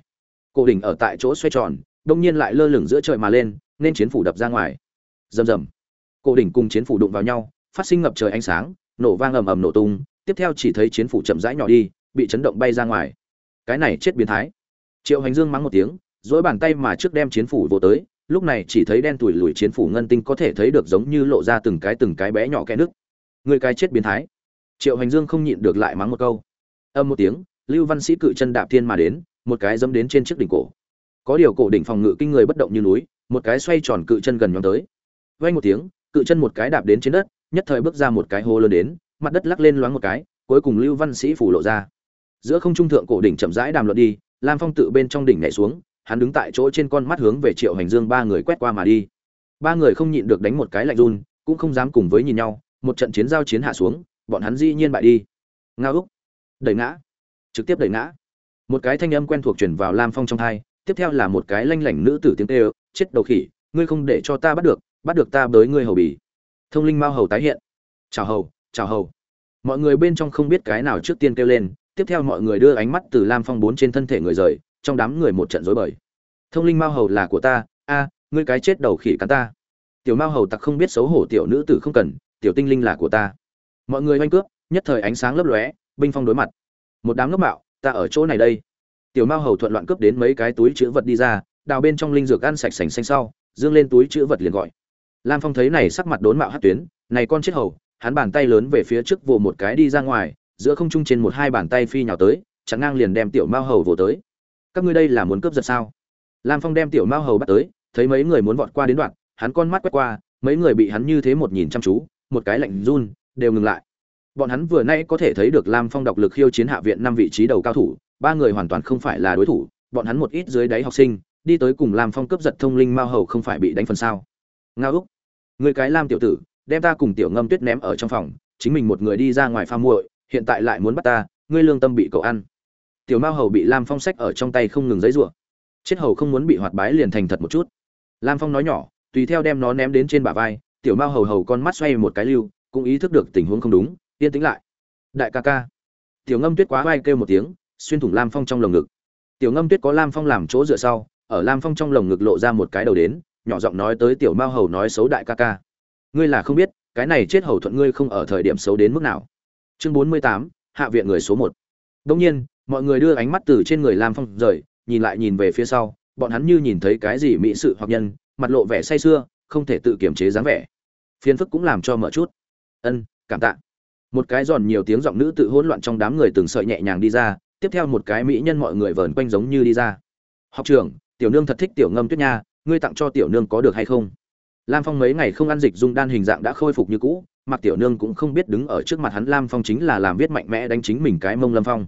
Cổ đỉnh ở tại chỗ xoay tròn, đông nhiên lại lơ lửng giữa trời mà lên, nên chiến phủ đập ra ngoài. Rầm rầm. Cổ đỉnh cùng chiến phủ đụng vào nhau, phát sinh ngập trời ánh sáng, nổ vang ầm ầm nổ tung, tiếp theo chỉ thấy chiến phủ chậm rãi nhỏ đi, bị chấn động bay ra ngoài. Cái này chết biến thái. Triệu hành dương mắng một tiếng dỗi bàn tay mà trước đem chiến phủ vô tới lúc này chỉ thấy đen tủi lùi chiến phủ ngân tinh có thể thấy được giống như lộ ra từng cái từng cái bé nhỏ kẽ nước người cái chết biến thái. Triệu hành dương không nhịn được lại mắng một câu. Âm một tiếng, lưu văn sĩ cự chân đạp thiên mà đến, một cái dẫm đến trên chiếc đỉnh cổ. Có điều cổ đỉnh phòng ngự kinh người bất động như núi, một cái xoay tròn cự chân gần nhóm tới. Vay một tiếng, cự chân một cái đạp đến trên đất, nhất thời bước ra một cái hô lớn đến, mặt đất lắc lên loáng một cái, cuối cùng lưu văn sĩ phủ lộ ra. Giữa không trung thượng cổ đỉnh chậm rãi đàm luận đi, lam phong tự bên trong đỉnh nhảy xuống hắn đứng tại chỗ trên con mắt hướng về triệu hành dương ba người quét qua mà đi. Ba người không nhịn được đánh một cái lạnh run, cũng không dám cùng với nhìn nhau, một trận chiến giao chiến hạ xuống, bọn hắn dĩ nhiên bại đi. Nga úc, đẩy ngã, trực tiếp đẩy ngã. Một cái thanh âm quen thuộc truyền vào lam phong trong thai tiếp theo là một cái lanh lảnh nữ tử tiếng kêu, chết đầu khỉ, ngươi không để cho ta bắt được bắt được ta bới ngươi hầu bì. Thông linh mao hầu tái hiện. Chào hầu chào hầu. Mọi người bên trong không biết cái nào trước tiên kêu lên, tiếp theo mọi người đưa ánh mắt từ lam phong bốn trên thân thể người rời trong đám người một trận rối bời. Thông linh mao hầu là của ta, a, ngươi cái chết đầu khỉ cắn ta. Tiểu mao hầu tặc không biết xấu hổ tiểu nữ tử không cần, tiểu tinh linh là của ta. Mọi người oanh cướp, nhất thời ánh sáng lấp lóe, binh phong đối mặt. Một đám ngốc mạo, ta ở chỗ này đây. Tiểu mao hầu thuận loạn cướp đến mấy cái túi chữ vật đi ra, đào bên trong linh dược ăn sạch sành xanh sau, dương lên túi chữ vật liền gọi. Lam phong thấy này sắc mặt đốn mạo hát tuyến, này con chết hầu, hắn bàn tay lớn về phía trước vồ một cái đi ra ngoài, giữa không trung trên một hai bàn tay phi nhào tới chẳng ngang liền đem tiểu mao hầu vồ tới các ngươi đây là muốn cướp giật sao? Lam phong đem tiểu mao hầu bắt tới, thấy mấy người muốn vọt qua đến đoạn, hắn con mắt quét qua, mấy người bị hắn như thế một nhìn chăm chú, một cái lạnh run, đều ngừng lại. Bọn hắn vừa nay có thể thấy được lam phong độc lực khiêu chiến hạ viện năm vị trí đầu cao thủ, ba người hoàn toàn không phải là đối thủ, bọn hắn một ít dưới đáy học sinh, đi tới cùng lam phong cướp giật thông linh mao hầu không phải bị đánh phần sao. Nga úc, người cái lam tiểu tử, đem ta cùng tiểu ngâm tuyết ném ở trong phòng, chính mình một người đi ra ngoài pha muội, hiện tại lại muốn bắt ta, ngươi lương tâm bị cậu ăn tiểu mao hầu bị lam phong sách ở trong tay không ngừng giấy rủa. Chết hầu không muốn bị hoạt bái liền thành thật một chút. Lam phong nói nhỏ, tùy theo đem nó ném đến trên bả vai, tiểu mao hầu hầu con mắt xoay một cái lưu, cũng ý thức được tình huống không đúng, yên tĩnh lại. Đại ca ca. Tiểu ngâm tuyết quá vai kêu một tiếng, xuyên thủng lam phong trong lồng ngực. Tiểu ngâm tuyết có lam phong làm chỗ dựa sau, ở lam phong trong lồng ngực lộ ra một cái đầu đến, nhỏ giọng nói tới tiểu mao hầu nói xấu đại ca ca. Ngươi là không biết, cái này chết hầu thuận ngươi không ở thời điểm xấu đến mức nào. Chương bốn mươi tám, hạ viện người số một. Đông nhiên mọi người đưa ánh mắt từ trên người lam phong rời, nhìn lại nhìn về phía sau, bọn hắn như nhìn thấy cái gì mỹ sự hoặc nhân, mặt lộ vẻ say sưa, không thể tự kiềm chế dáng vẻ. Phiền phức cũng làm cho mở chút. Ân, cảm tạ. Một cái giòn nhiều tiếng giọng nữ tự hỗn loạn trong đám người từng sợi nhẹ nhàng đi ra, tiếp theo một cái mỹ nhân mọi người vờn quanh giống như đi ra. Học trưởng, tiểu nương thật thích tiểu ngâm tuyết nha, ngươi tặng cho tiểu nương có được hay không? Lam phong mấy ngày không ăn dịch dung đan hình dạng đã khôi phục như cũ, mặc tiểu nương cũng không biết đứng ở trước mặt hắn, lam phong chính là làm viết mạnh mẽ đánh chính mình cái mông lâm phong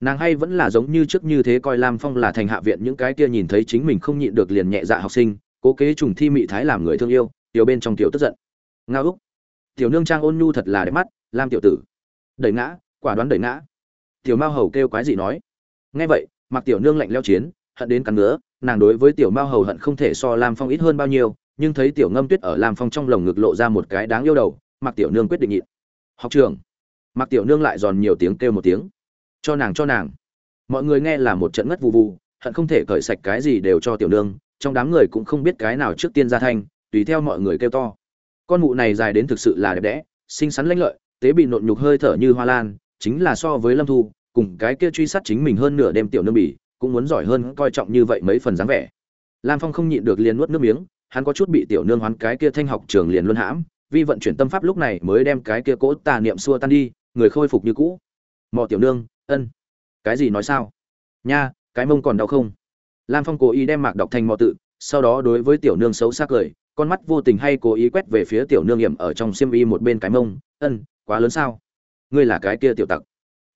nàng hay vẫn là giống như trước như thế coi lam phong là thành hạ viện những cái kia nhìn thấy chính mình không nhịn được liền nhẹ dạ học sinh, cố kế trùng thi mị thái làm người thương yêu, tiểu bên trong tiểu tức giận. Nga úc. Tiểu nương trang ôn nhu thật là đẹp mắt, lam tiểu tử. Đẩy ngã, quả đoán đẩy ngã. Tiểu mao hầu kêu quái gì nói. Nghe vậy mặc tiểu nương lạnh leo chiến, hận đến cắn nữa nàng đối với tiểu mao hầu hận không thể so lam phong ít hơn bao nhiêu, nhưng thấy tiểu ngâm tuyết ở lam phong trong lồng ngực lộ ra một cái đáng yêu đầu mặc tiểu nương quyết định nhịn. Học trường. Mặc tiểu nương lại giòn nhiều tiếng kêu một tiếng cho nàng cho nàng. Mọi người nghe là một trận ngất vụ vụ hận không thể cởi sạch cái gì đều cho tiểu nương, trong đám người cũng không biết cái nào trước tiên ra thanh, tùy theo mọi người kêu to. Con mụ này dài đến thực sự là đẹp đẽ, xinh xắn lãnh lợi, tế bị nộn nhục hơi thở như hoa lan, chính là so với lâm thu, cùng cái kia truy sát chính mình hơn nửa đêm tiểu nương bỉ, cũng muốn giỏi hơn, coi trọng như vậy mấy phần dáng vẻ. Lam phong không nhịn được liền nuốt nước miếng, hắn có chút bị tiểu nương hoán cái kia thanh học trường liền luân hãm, vì vận chuyển tâm pháp lúc này mới đem cái kia cỗ tà niệm xua tan đi, người khôi phục như cũ. Mò tiểu nương ân. Cái gì nói sao? Nha, cái mông còn đau không? Lam phong cố ý đem mạc đọc thành mò tự, sau đó đối với tiểu nương xấu xác cười, con mắt vô tình hay cố ý quét về phía tiểu nương hiểm ở trong xiêm y một bên cái mông. Ân, quá lớn sao? Ngươi là cái kia tiểu tặc.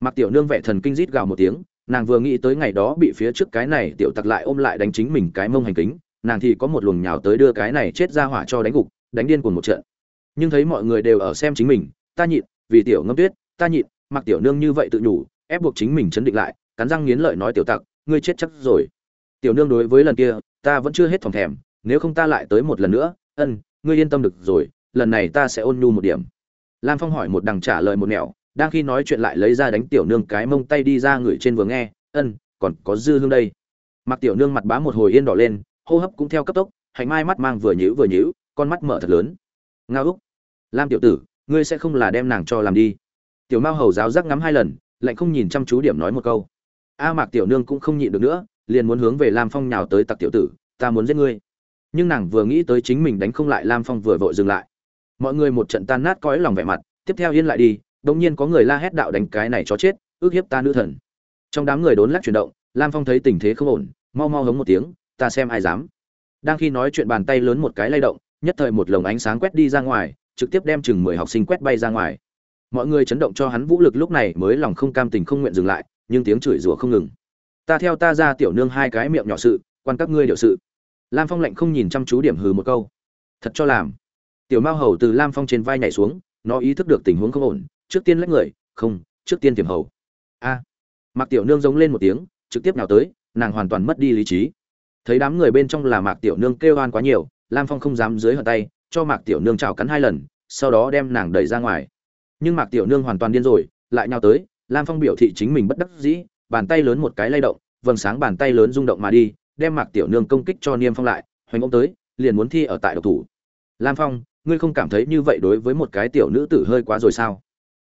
Mặc tiểu nương vẻ thần kinh rít gào một tiếng, nàng vừa nghĩ tới ngày đó bị phía trước cái này tiểu tặc lại ôm lại đánh chính mình cái mông hành kính, nàng thì có một luồng nhào tới đưa cái này chết ra hỏa cho đánh gục, đánh điên cuồng một trận. Nhưng thấy mọi người đều ở xem chính mình, ta nhịn, vì tiểu ngâm tuyết, ta nhịn. Mặc tiểu nương như vậy tự nhủ ép buộc chính mình chấn định lại, cắn răng nghiến lợi nói tiểu tặc, ngươi chết chắc rồi. Tiểu nương đối với lần kia, ta vẫn chưa hết thòng thèm, nếu không ta lại tới một lần nữa, ân, ngươi yên tâm được rồi, lần này ta sẽ ôn nhu một điểm. Lam phong hỏi một đằng trả lời một nẻo, đang khi nói chuyện lại lấy ra đánh tiểu nương cái mông tay đi ra người trên vừa nghe, ân, còn có dư hương đây. Mặc tiểu nương mặt bá một hồi yên đỏ lên, hô hấp cũng theo cấp tốc, hạnh mai mắt mang vừa nhữ vừa nhữ con mắt mở thật lớn. Nga úc, lam tiểu tử, ngươi sẽ không là đem nàng cho làm đi. Tiểu mao hầu giáo giác ngắm hai lần lạnh không nhìn chăm chú điểm nói một câu. A mạc tiểu nương cũng không nhịn được nữa, liền muốn hướng về lam phong nhào tới tặc tiểu tử, ta muốn giết ngươi. Nhưng nàng vừa nghĩ tới chính mình đánh không lại lam phong vừa vội dừng lại. Mọi người một trận tan nát cõi lòng vẻ mặt, tiếp theo yên lại đi, đột nhiên có người la hét đạo đánh cái này cho chết, ước hiếp ta nữ thần. Trong đám người đốn lắc chuyển động, lam phong thấy tình thế không ổn, mau mau hống một tiếng, ta xem ai dám. Đang khi nói chuyện bàn tay lớn một cái lay động, nhất thời một lồng ánh sáng quét đi ra ngoài, trực tiếp đem chừng mười học sinh quét bay ra ngoài mọi người chấn động cho hắn vũ lực lúc này mới lòng không cam tình không nguyện dừng lại, nhưng tiếng chửi rủa không ngừng. Ta theo ta ra tiểu nương hai cái miệng nhỏ sự, quan các ngươi điều sự. Lam phong lạnh không nhìn chăm chú điểm hừ một câu. Thật cho làm. Tiểu mao hầu từ lam phong trên vai nhảy xuống, nó ý thức được tình huống không ổn, trước tiên lách người, không, trước tiên tiềm hầu. A. À. mạc tiểu nương giống lên một tiếng, trực tiếp nào tới, nàng hoàn toàn mất đi lý trí. Thấy đám người bên trong là mạc tiểu nương kêu oan quá nhiều, lam phong không dám dưới hận tay, cho mạc tiểu nương chào cắn hai lần, sau đó đem nàng đẩy ra ngoài nhưng mạc tiểu nương hoàn toàn điên rồi, lại nhào tới, lam phong biểu thị chính mình bất đắc dĩ, bàn tay lớn một cái lay động, vầng sáng bàn tay lớn rung động mà đi, đem mạc tiểu nương công kích cho niêm phong lại, hoành ông tới, liền muốn thi ở tại độc thủ. Lam phong, ngươi không cảm thấy như vậy đối với một cái tiểu nữ tử hơi quá rồi sao?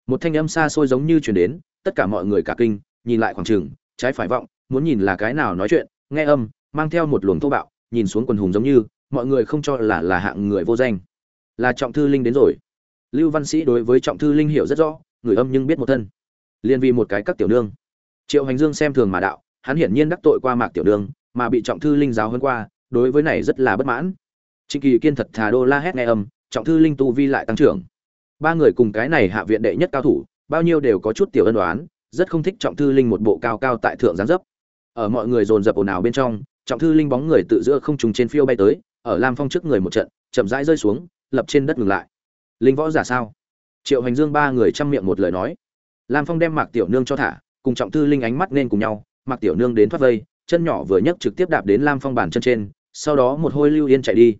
Một thanh âm xa xôi giống như chuyển đến, tất cả mọi người cả kinh, nhìn lại khoảng trường, trái phải vọng, muốn nhìn là cái nào nói chuyện, nghe âm, mang theo một luồng thô bạo, nhìn xuống quần hùng giống như, mọi người không cho là là hạng người vô danh. Là trọng thư linh đến rồi lưu văn sĩ đối với trọng thư linh hiểu rất rõ, người âm nhưng biết một thân. Liên vì một cái các tiểu nương. Triệu hành dương xem thường mà đạo, hắn hiển nhiên đắc tội qua mạc tiểu nương, mà bị trọng thư linh giáo hơn qua, đối với này rất là bất mãn. Trịnh kỳ kiên thật thà đô la hét nghe âm, trọng thư linh tu vi lại tăng trưởng. Ba người cùng cái này hạ viện đệ nhất cao thủ, bao nhiêu đều có chút tiểu ân đoán rất không thích trọng thư linh một bộ cao cao tại thượng giáng dấp. Ở mọi người dồn dập ồn ào bên trong, trọng thư linh bóng người tự giữa không trùng trên phiêu bay tới, ở lam phong trước người một trận, chậm rãi rơi xuống, lập trên đất ngừng lại linh võ giả sao? Triệu hành dương ba người chăm miệng một lời nói. Lam phong đem mạc tiểu nương cho thả, cùng trọng thư linh ánh mắt nên cùng nhau. Mạc tiểu nương đến thoát vây, chân nhỏ vừa nhấc trực tiếp đạp đến lam phong bàn chân trên, sau đó một hôi lưu yên chạy đi.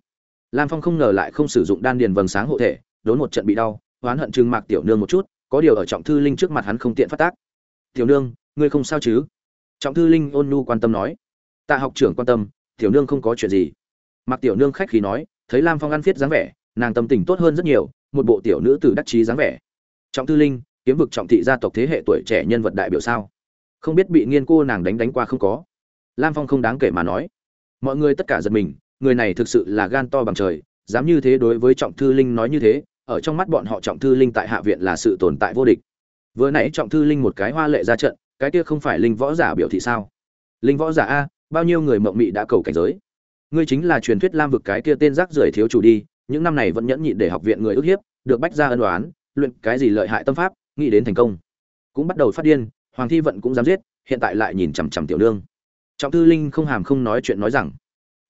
Lam phong không ngờ lại không sử dụng đan điền vầng sáng hộ thể, đốn một trận bị đau, oán hận chừng mạc tiểu nương một chút, có điều ở trọng thư linh trước mặt hắn không tiện phát tác. Tiểu nương, ngươi không sao chứ? Trọng thư linh ôn nu quan tâm nói. Tạ học trưởng quan tâm, tiểu nương không có chuyện gì. Mạc tiểu nương khách khí nói, thấy lam phong ăn phiết dáng vẻ, nàng tâm tình tốt hơn rất nhiều một bộ tiểu nữ tử đắc chí dáng vẻ. Trọng thư linh, kiếm vực trọng thị gia tộc thế hệ tuổi trẻ nhân vật đại biểu sao? Không biết bị nghiên cô nàng đánh đánh qua không có? Lam phong không đáng kể mà nói. Mọi người tất cả giật mình, người này thực sự là gan to bằng trời, dám như thế đối với trọng thư linh nói như thế, ở trong mắt bọn họ trọng thư linh tại hạ viện là sự tồn tại vô địch. Vừa nãy trọng thư linh một cái hoa lệ ra trận, cái kia không phải linh võ giả biểu thị sao? Linh võ giả a, bao nhiêu người mộng mị đã cầu cảnh giới? Ngươi chính là truyền thuyết lam vực cái kia tên rác rưởi thiếu chủ đi những năm này vẫn nhẫn nhịn để học viện người ức hiếp, được bách ra ân đoán luyện cái gì lợi hại tâm pháp, nghĩ đến thành công. Cũng bắt đầu phát điên, hoàng thi vận cũng dám giết, hiện tại lại nhìn chằm chằm tiểu nương. Trọng thư linh không hàm không nói chuyện nói rằng,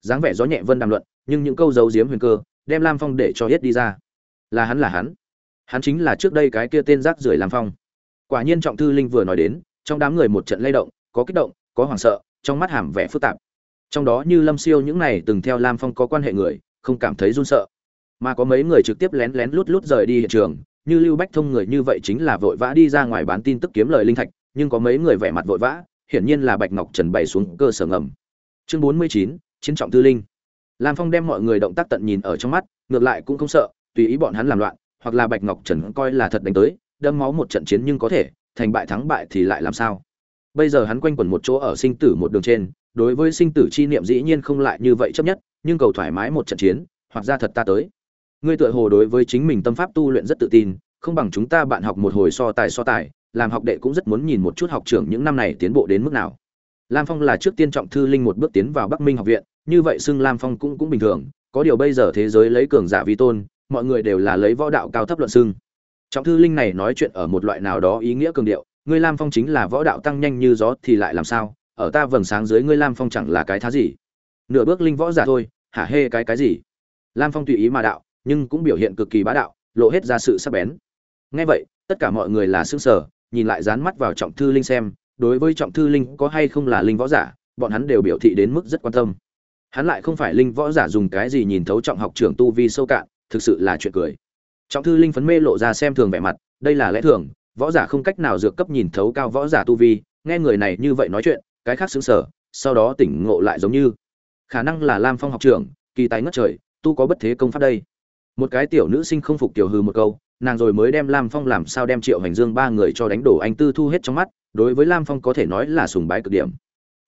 dáng vẻ gió nhẹ vân đàm luận, nhưng những câu giấu giếm huyền cơ, đem lam phong để cho hết đi ra. Là hắn là hắn. Hắn chính là trước đây cái kia tên rác rưởi lam phong. Quả nhiên trọng thư linh vừa nói đến, trong đám người một trận lay động, có kích động, có hoảng sợ, trong mắt hàm vẻ phức tạp. Trong đó như lâm siêu những này từng theo lam phong có quan hệ người, không cảm thấy run sợ mà có mấy người trực tiếp lén lén lút lút rời đi hiện trường, như lưu bách thông người như vậy chính là vội vã đi ra ngoài bán tin tức kiếm lời linh thạch, nhưng có mấy người vẻ mặt vội vã, hiển nhiên là bạch ngọc trần bày xuống cơ sở ngầm. Chương bốn mươi chín, chiến trọng tư linh. Lam phong đem mọi người động tác tận nhìn ở trong mắt, ngược lại cũng không sợ, tùy ý bọn hắn làm loạn, hoặc là bạch ngọc trần coi là thật đánh tới, đâm máu một trận chiến nhưng có thể, thành bại thắng bại thì lại làm sao? Bây giờ hắn quanh quẩn một chỗ ở sinh tử một đường trên, đối với sinh tử chi niệm dĩ nhiên không lại như vậy chấp nhất, nhưng cầu thoải mái một trận chiến, hoặc ra thật ta tới ngươi tựa hồ đối với chính mình tâm pháp tu luyện rất tự tin, không bằng chúng ta bạn học một hồi so tài so tài, làm học đệ cũng rất muốn nhìn một chút học trưởng những năm này tiến bộ đến mức nào. Lam phong là trước tiên trọng thư linh một bước tiến vào bắc minh học viện, như vậy xưng lam phong cũng cũng bình thường, có điều bây giờ thế giới lấy cường giả vi tôn, mọi người đều là lấy võ đạo cao thấp luận xưng. Trọng thư linh này nói chuyện ở một loại nào đó ý nghĩa cường điệu, ngươi lam phong chính là võ đạo tăng nhanh như gió thì lại làm sao, ở ta vầng sáng dưới ngươi lam phong chẳng là cái thá gì. Nửa bước linh võ giả thôi, hả hê cái cái gì? Lam phong tùy ý mà đạo nhưng cũng biểu hiện cực kỳ bá đạo, lộ hết ra sự sắc bén. Ngay vậy, tất cả mọi người là xương sở nhìn lại dán mắt vào trọng thư linh xem, đối với trọng thư linh có hay không là linh võ giả, bọn hắn đều biểu thị đến mức rất quan tâm. Hắn lại không phải linh võ giả dùng cái gì nhìn thấu trọng học trưởng tu vi sâu cạn, thực sự là chuyện cười. Trọng thư linh phấn mê lộ ra xem thường vẻ mặt, đây là lẽ thường, võ giả không cách nào dược cấp nhìn thấu cao võ giả tu vi, nghe người này như vậy nói chuyện, cái khác xứng sở sau đó tỉnh ngộ lại giống như. Khả năng là lam phong học trưởng, kỳ tài ngất trời, tu có bất thế công pháp đây một cái tiểu nữ sinh không phục tiểu hư một câu, nàng rồi mới đem lam phong làm sao đem triệu hành dương ba người cho đánh đổ anh tư thu hết trong mắt, đối với lam phong có thể nói là sùng bái cực điểm.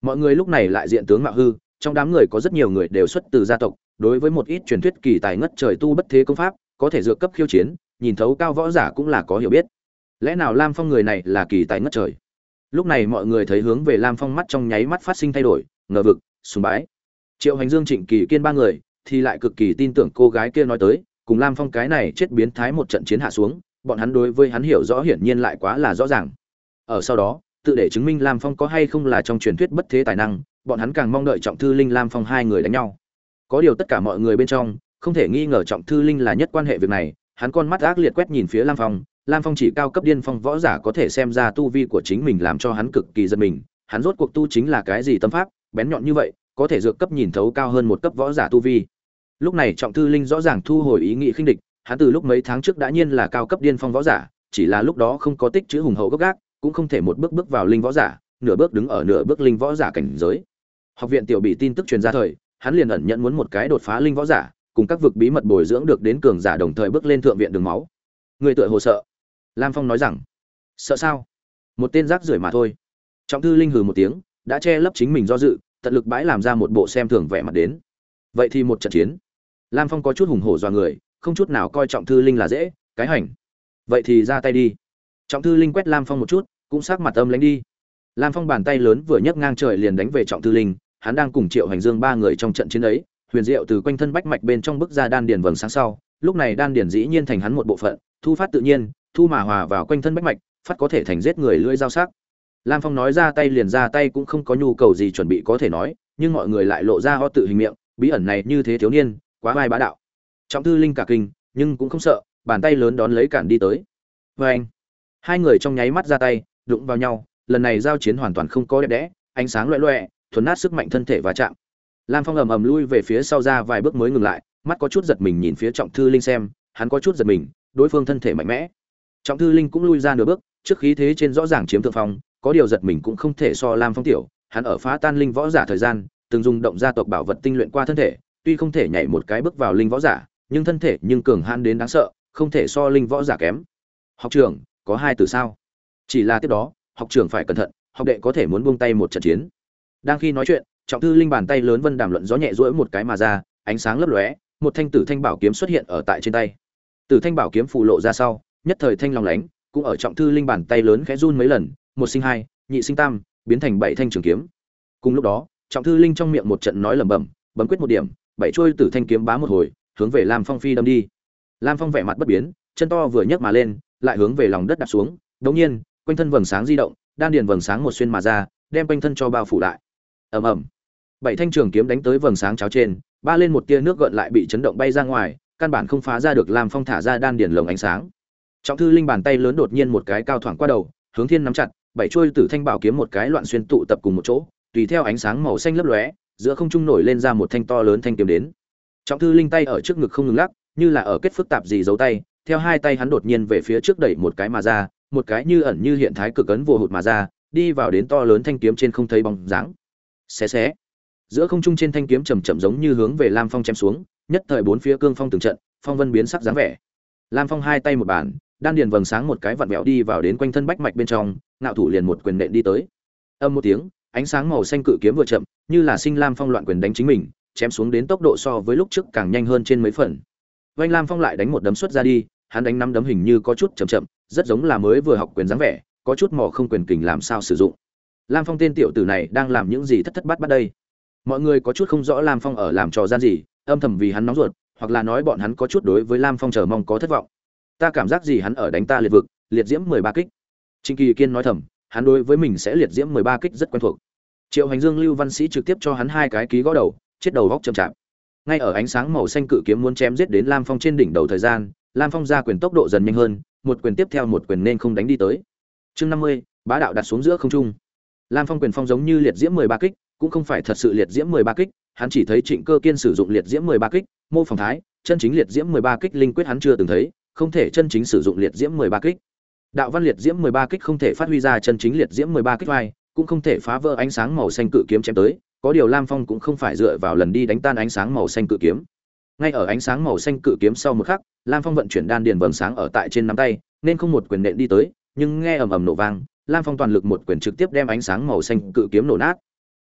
Mọi người lúc này lại diện tướng mạo hư, trong đám người có rất nhiều người đều xuất từ gia tộc, đối với một ít truyền thuyết kỳ tài ngất trời tu bất thế công pháp, có thể dựa cấp khiêu chiến, nhìn thấu cao võ giả cũng là có hiểu biết. Lẽ nào lam phong người này là kỳ tài ngất trời? Lúc này mọi người thấy hướng về lam phong mắt trong nháy mắt phát sinh thay đổi, ngờ vực, sùng bái. Triệu hành dương trịnh kỳ kiên ba người, thì lại cực kỳ tin tưởng cô gái kia nói tới cùng lam phong cái này chết biến thái một trận chiến hạ xuống, bọn hắn đối với hắn hiểu rõ hiển nhiên lại quá là rõ ràng. Ở sau đó, tự để chứng minh lam phong có hay không là trong truyền thuyết bất thế tài năng, bọn hắn càng mong đợi trọng thư linh, lam phong hai người đánh nhau. Có điều tất cả mọi người bên trong, không thể nghi ngờ trọng thư linh là nhất quan hệ việc này, hắn con mắt ác liệt quét nhìn phía lam phong lam phong chỉ cao cấp điên phong võ giả có thể xem ra tu vi của chính mình làm cho hắn cực kỳ giật mình, hắn rốt cuộc tu chính là cái gì tâm pháp, bén nhọn như vậy, có thể dược cấp nhìn thấu cao hơn một cấp võ giả tu vi lúc này trọng thư linh rõ ràng thu hồi ý nghĩ khinh địch, hắn từ lúc mấy tháng trước đã nhiên là cao cấp điên phong võ giả, chỉ là lúc đó không có tích chữ hùng hậu gốc gác, cũng không thể một bước bước vào linh võ giả, nửa bước đứng ở nửa bước linh võ giả cảnh giới. Học viện tiểu bị tin tức truyền ra thời, hắn liền ẩn nhận muốn một cái đột phá linh võ giả, cùng các vực bí mật bồi dưỡng được đến cường giả đồng thời bước lên thượng viện đường máu. Người tựa hồ sợ. Lam phong nói rằng, sợ sao? Một tên rác rưởi mà thôi. Trọng thư linh hừ một tiếng, đã che lấp chính mình do dự, tận lực bãi làm ra một bộ xem thường vẻ mặt đến. Vậy thì một trận chiến lam phong có chút hùng hổ dọa người, không chút nào coi trọng thư linh là dễ, cái hành. Vậy thì ra tay đi. Trọng thư linh quét lam phong một chút, cũng sát mặt âm lánh đi. Lam phong bàn tay lớn vừa nhấc ngang trời liền đánh về trọng thư linh, hắn đang cùng triệu hành dương ba người trong trận chiến ấy, huyền diệu từ quanh thân bách mạch bên trong bức ra đan điền vầng sáng sau, lúc này đan điền dĩ nhiên thành hắn một bộ phận, thu phát tự nhiên, thu mà hòa vào quanh thân bách mạch, phát có thể thành giết người lưỡi dao sắc. Lam phong nói ra tay liền ra tay cũng không có nhu cầu gì chuẩn bị có thể nói, nhưng mọi người lại lộ ra ho tự hình miệng, bí ẩn này như thế thiếu niên quá vai bá đạo. Trọng thư linh cả kinh, nhưng cũng không sợ, bàn tay lớn đón lấy cản đi tới. Vê anh, hai người trong nháy mắt ra tay, đụng vào nhau, lần này giao chiến hoàn toàn không có đẹp đẽ, ánh sáng loẹ loẹ, thuần nát sức mạnh thân thể và chạm. Lam phong ầm ầm lui về phía sau ra vài bước mới ngừng lại, mắt có chút giật mình nhìn phía trọng thư linh xem, hắn có chút giật mình, đối phương thân thể mạnh mẽ. Trọng thư linh cũng lui ra nửa bước, trước khí thế trên rõ ràng chiếm thượng phong, có điều giật mình cũng không thể so lam phong tiểu, hắn ở phá tan linh võ giả thời gian, từng dùng động gia tộc bảo vật tinh luyện qua thân thể tuy không thể nhảy một cái bước vào linh võ giả, nhưng thân thể nhưng cường hãn đến đáng sợ, không thể so linh võ giả kém. Học trưởng, có hai từ sao? Chỉ là tiếp đó, học trưởng phải cẩn thận, học đệ có thể muốn buông tay một trận chiến. Đang khi nói chuyện, trọng thư linh bàn tay lớn vân đàm luận gió nhẹ rỗi một cái mà ra, ánh sáng lấp lóe, một thanh tử thanh bảo kiếm xuất hiện ở tại trên tay. Tử thanh bảo kiếm phù lộ ra sau, nhất thời thanh lòng lánh, cũng ở trọng thư linh bàn tay lớn khẽ run mấy lần, một sinh hai, nhị sinh tam, biến thành bảy thanh trường kiếm. Cùng lúc đó, trọng thư linh trong miệng một trận nói lẩm bẩm, bấm quyết một điểm bảy trôi tử thanh kiếm bá một hồi, hướng về lam phong phi đâm đi. Lam phong vẻ mặt bất biến, chân to vừa nhấc mà lên, lại hướng về lòng đất đặt xuống. Đống nhiên, quanh thân vầng sáng di động, đan điền vầng sáng một xuyên mà ra, đem quanh thân cho bao phủ lại. Ầm ầm. Bảy thanh trường kiếm đánh tới vầng sáng cháo trên, ba lên một tia nước gợn lại bị chấn động bay ra ngoài, căn bản không phá ra được lam phong thả ra đan điền lồng ánh sáng. Trọng thư linh bàn tay lớn đột nhiên một cái cao thoảng qua đầu, hướng thiên nắm chặt, bảy chuôi tử thanh bảo kiếm một cái loạn xuyên tụ tập cùng một chỗ, tùy theo ánh sáng màu xanh lấp lóe giữa không trung nổi lên ra một thanh to lớn thanh kiếm đến. Trọng thư linh tay ở trước ngực không ngừng lắc, như là ở kết phức tạp gì giấu tay, theo hai tay hắn đột nhiên về phía trước đẩy một cái mà ra, một cái như ẩn như hiện thái cực ấn vô hụt mà ra, đi vào đến to lớn thanh kiếm trên không thấy bóng dáng. Xé xé. Giữa không trung trên thanh kiếm chầm chậm giống như hướng về lam phong chém xuống, nhất thời bốn phía cương phong từng trận, phong vân biến sắc dáng vẻ. Lam phong hai tay một bàn, đan điền vầng sáng một cái vặn vẹo đi vào đến quanh thân bách mạch bên trong, ngạo thủ liền một quyền nện đi tới. Âm một tiếng ánh sáng màu xanh cự kiếm vừa chậm, như là sinh lam phong loạn quyền đánh chính mình, chém xuống đến tốc độ so với lúc trước càng nhanh hơn trên mấy phần. Vành lam phong lại đánh một đấm xuất ra đi, hắn đánh năm đấm hình như có chút chậm chậm, rất giống là mới vừa học quyền dáng vẻ, có chút mò không quyền kình làm sao sử dụng. Lam phong tên tiểu tử này đang làm những gì thất thất bát bát đây? Mọi người có chút không rõ lam phong ở làm trò gian gì, âm thầm vì hắn nóng ruột, hoặc là nói bọn hắn có chút đối với lam phong chờ mong có thất vọng. Ta cảm giác gì hắn ở đánh ta liệt vực, liệt diễm mười ba kích. Trình kỳ kiên nói thầm hắn đối với mình sẽ liệt diễm mười ba kích rất quen thuộc. Triệu hành dương, lưu văn sĩ trực tiếp cho hắn hai cái ký gõ đầu, chết đầu góc chậm chạp. Ngay ở ánh sáng màu xanh cự kiếm muốn chém giết đến lam phong trên đỉnh đầu thời gian, lam phong ra quyền tốc độ dần nhanh hơn, một quyền tiếp theo một quyền nên không đánh đi tới. Chương năm mươi, bá đạo đặt xuống giữa không trung. Lam phong quyền phong giống như liệt diễm mười ba kích, cũng không phải thật sự liệt diễm mười ba kích, hắn chỉ thấy trịnh cơ kiên sử dụng liệt diễm mười ba kích, mô phỏng thái, chân chính liệt diễm mười ba kích linh quyết hắn chưa từng thấy, không thể chân chính sử dụng liệt diễm mười ba kích đạo văn liệt diễm mười ba kích không thể phát huy ra chân chính liệt diễm mười ba kích vai, cũng không thể phá vỡ ánh sáng màu xanh cự kiếm chém tới, có điều lam phong cũng không phải dựa vào lần đi đánh tan ánh sáng màu xanh cự kiếm. Ngay ở ánh sáng màu xanh cự kiếm sau một khắc, lam phong vận chuyển đan điền vầng sáng ở tại trên nắm tay, nên không một quyền nện đi tới, nhưng nghe ầm ầm nổ vang, lam phong toàn lực một quyền trực tiếp đem ánh sáng màu xanh cự kiếm nổ nát.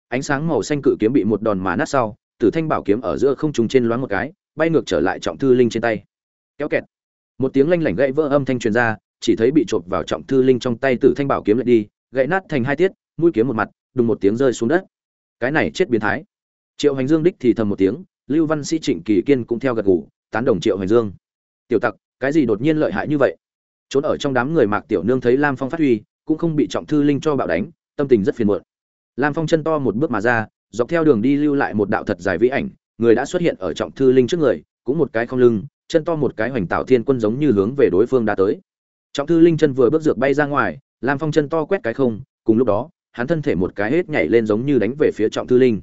Ánh sáng màu xanh cự kiếm bị một đòn mà nát sau, tử thanh bảo kiếm ở giữa không trùng trên loáng một cái, bay ngược trở lại trọng thư linh trên tay. Kéo kẹt. Một tiếng lanh lảnh gãy vỡ âm thanh truyền ra chỉ thấy bị chộp vào trọng thư linh trong tay tử thanh bảo kiếm lại đi, gãy nát thành hai tiết, mũi kiếm một mặt, đùng một tiếng rơi xuống đất. Cái này chết biến thái. Triệu hành dương đích thì thầm một tiếng, lưu văn sĩ trịnh kỳ kiên cũng theo gật gù, tán đồng triệu hành dương. Tiểu tặc, cái gì đột nhiên lợi hại như vậy? Trốn ở trong đám người mạc tiểu nương thấy lam phong phát huy, cũng không bị trọng thư linh cho bạo đánh, tâm tình rất phiền muộn. Lam phong chân to một bước mà ra, dọc theo đường đi lưu lại một đạo thật dài vĩ ảnh, người đã xuất hiện ở trọng thư linh trước người, cũng một cái không lưng, chân to một cái hoành tạo thiên quân giống như hướng về đối phương đã tới trọng thư linh chân vừa bước dược bay ra ngoài, lam phong chân to quét cái không, cùng lúc đó, hắn thân thể một cái hết nhảy lên giống như đánh về phía trọng thư linh.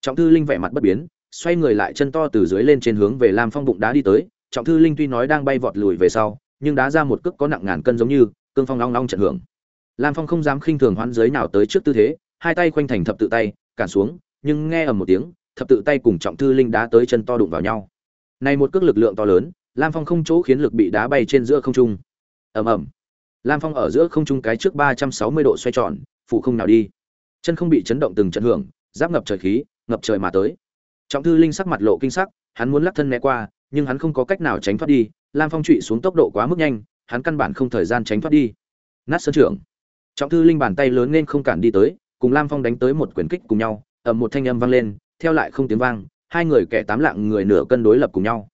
Trọng thư linh vẻ mặt bất biến, xoay người lại chân to từ dưới lên trên hướng về lam phong bụng đá đi tới. Trọng thư linh tuy nói đang bay vọt lùi về sau, nhưng đá ra một cước có nặng ngàn cân giống như, cương phong long long trận hưởng. Lam phong không dám khinh thường hoán giới nào tới trước tư thế, hai tay khoanh thành thập tự tay, cản xuống, nhưng nghe ầm một tiếng, thập tự tay cùng trọng thư linh đá tới chân to đụng vào nhau. Này một cước lực lượng to lớn, lam phong không chỗ khiến lực bị đá bay trên giữa không trung ầm ầm. Lam phong ở giữa không trung cái trước ba trăm sáu mươi độ xoay tròn phụ không nào đi. Chân không bị chấn động từng trận hưởng, giáp ngập trời khí, ngập trời mà tới. Trọng thư linh sắc mặt lộ kinh sắc, hắn muốn lắc thân né qua, nhưng hắn không có cách nào tránh thoát đi. Lam phong trụy xuống tốc độ quá mức nhanh, hắn căn bản không thời gian tránh thoát đi. Nát sơn trưởng. Trọng thư linh bàn tay lớn nên không cản đi tới, cùng lam phong đánh tới một quyền kích cùng nhau, ầm một thanh âm vang lên, theo lại không tiếng vang, hai người kẻ tám lạng người nửa cân đối lập cùng nhau.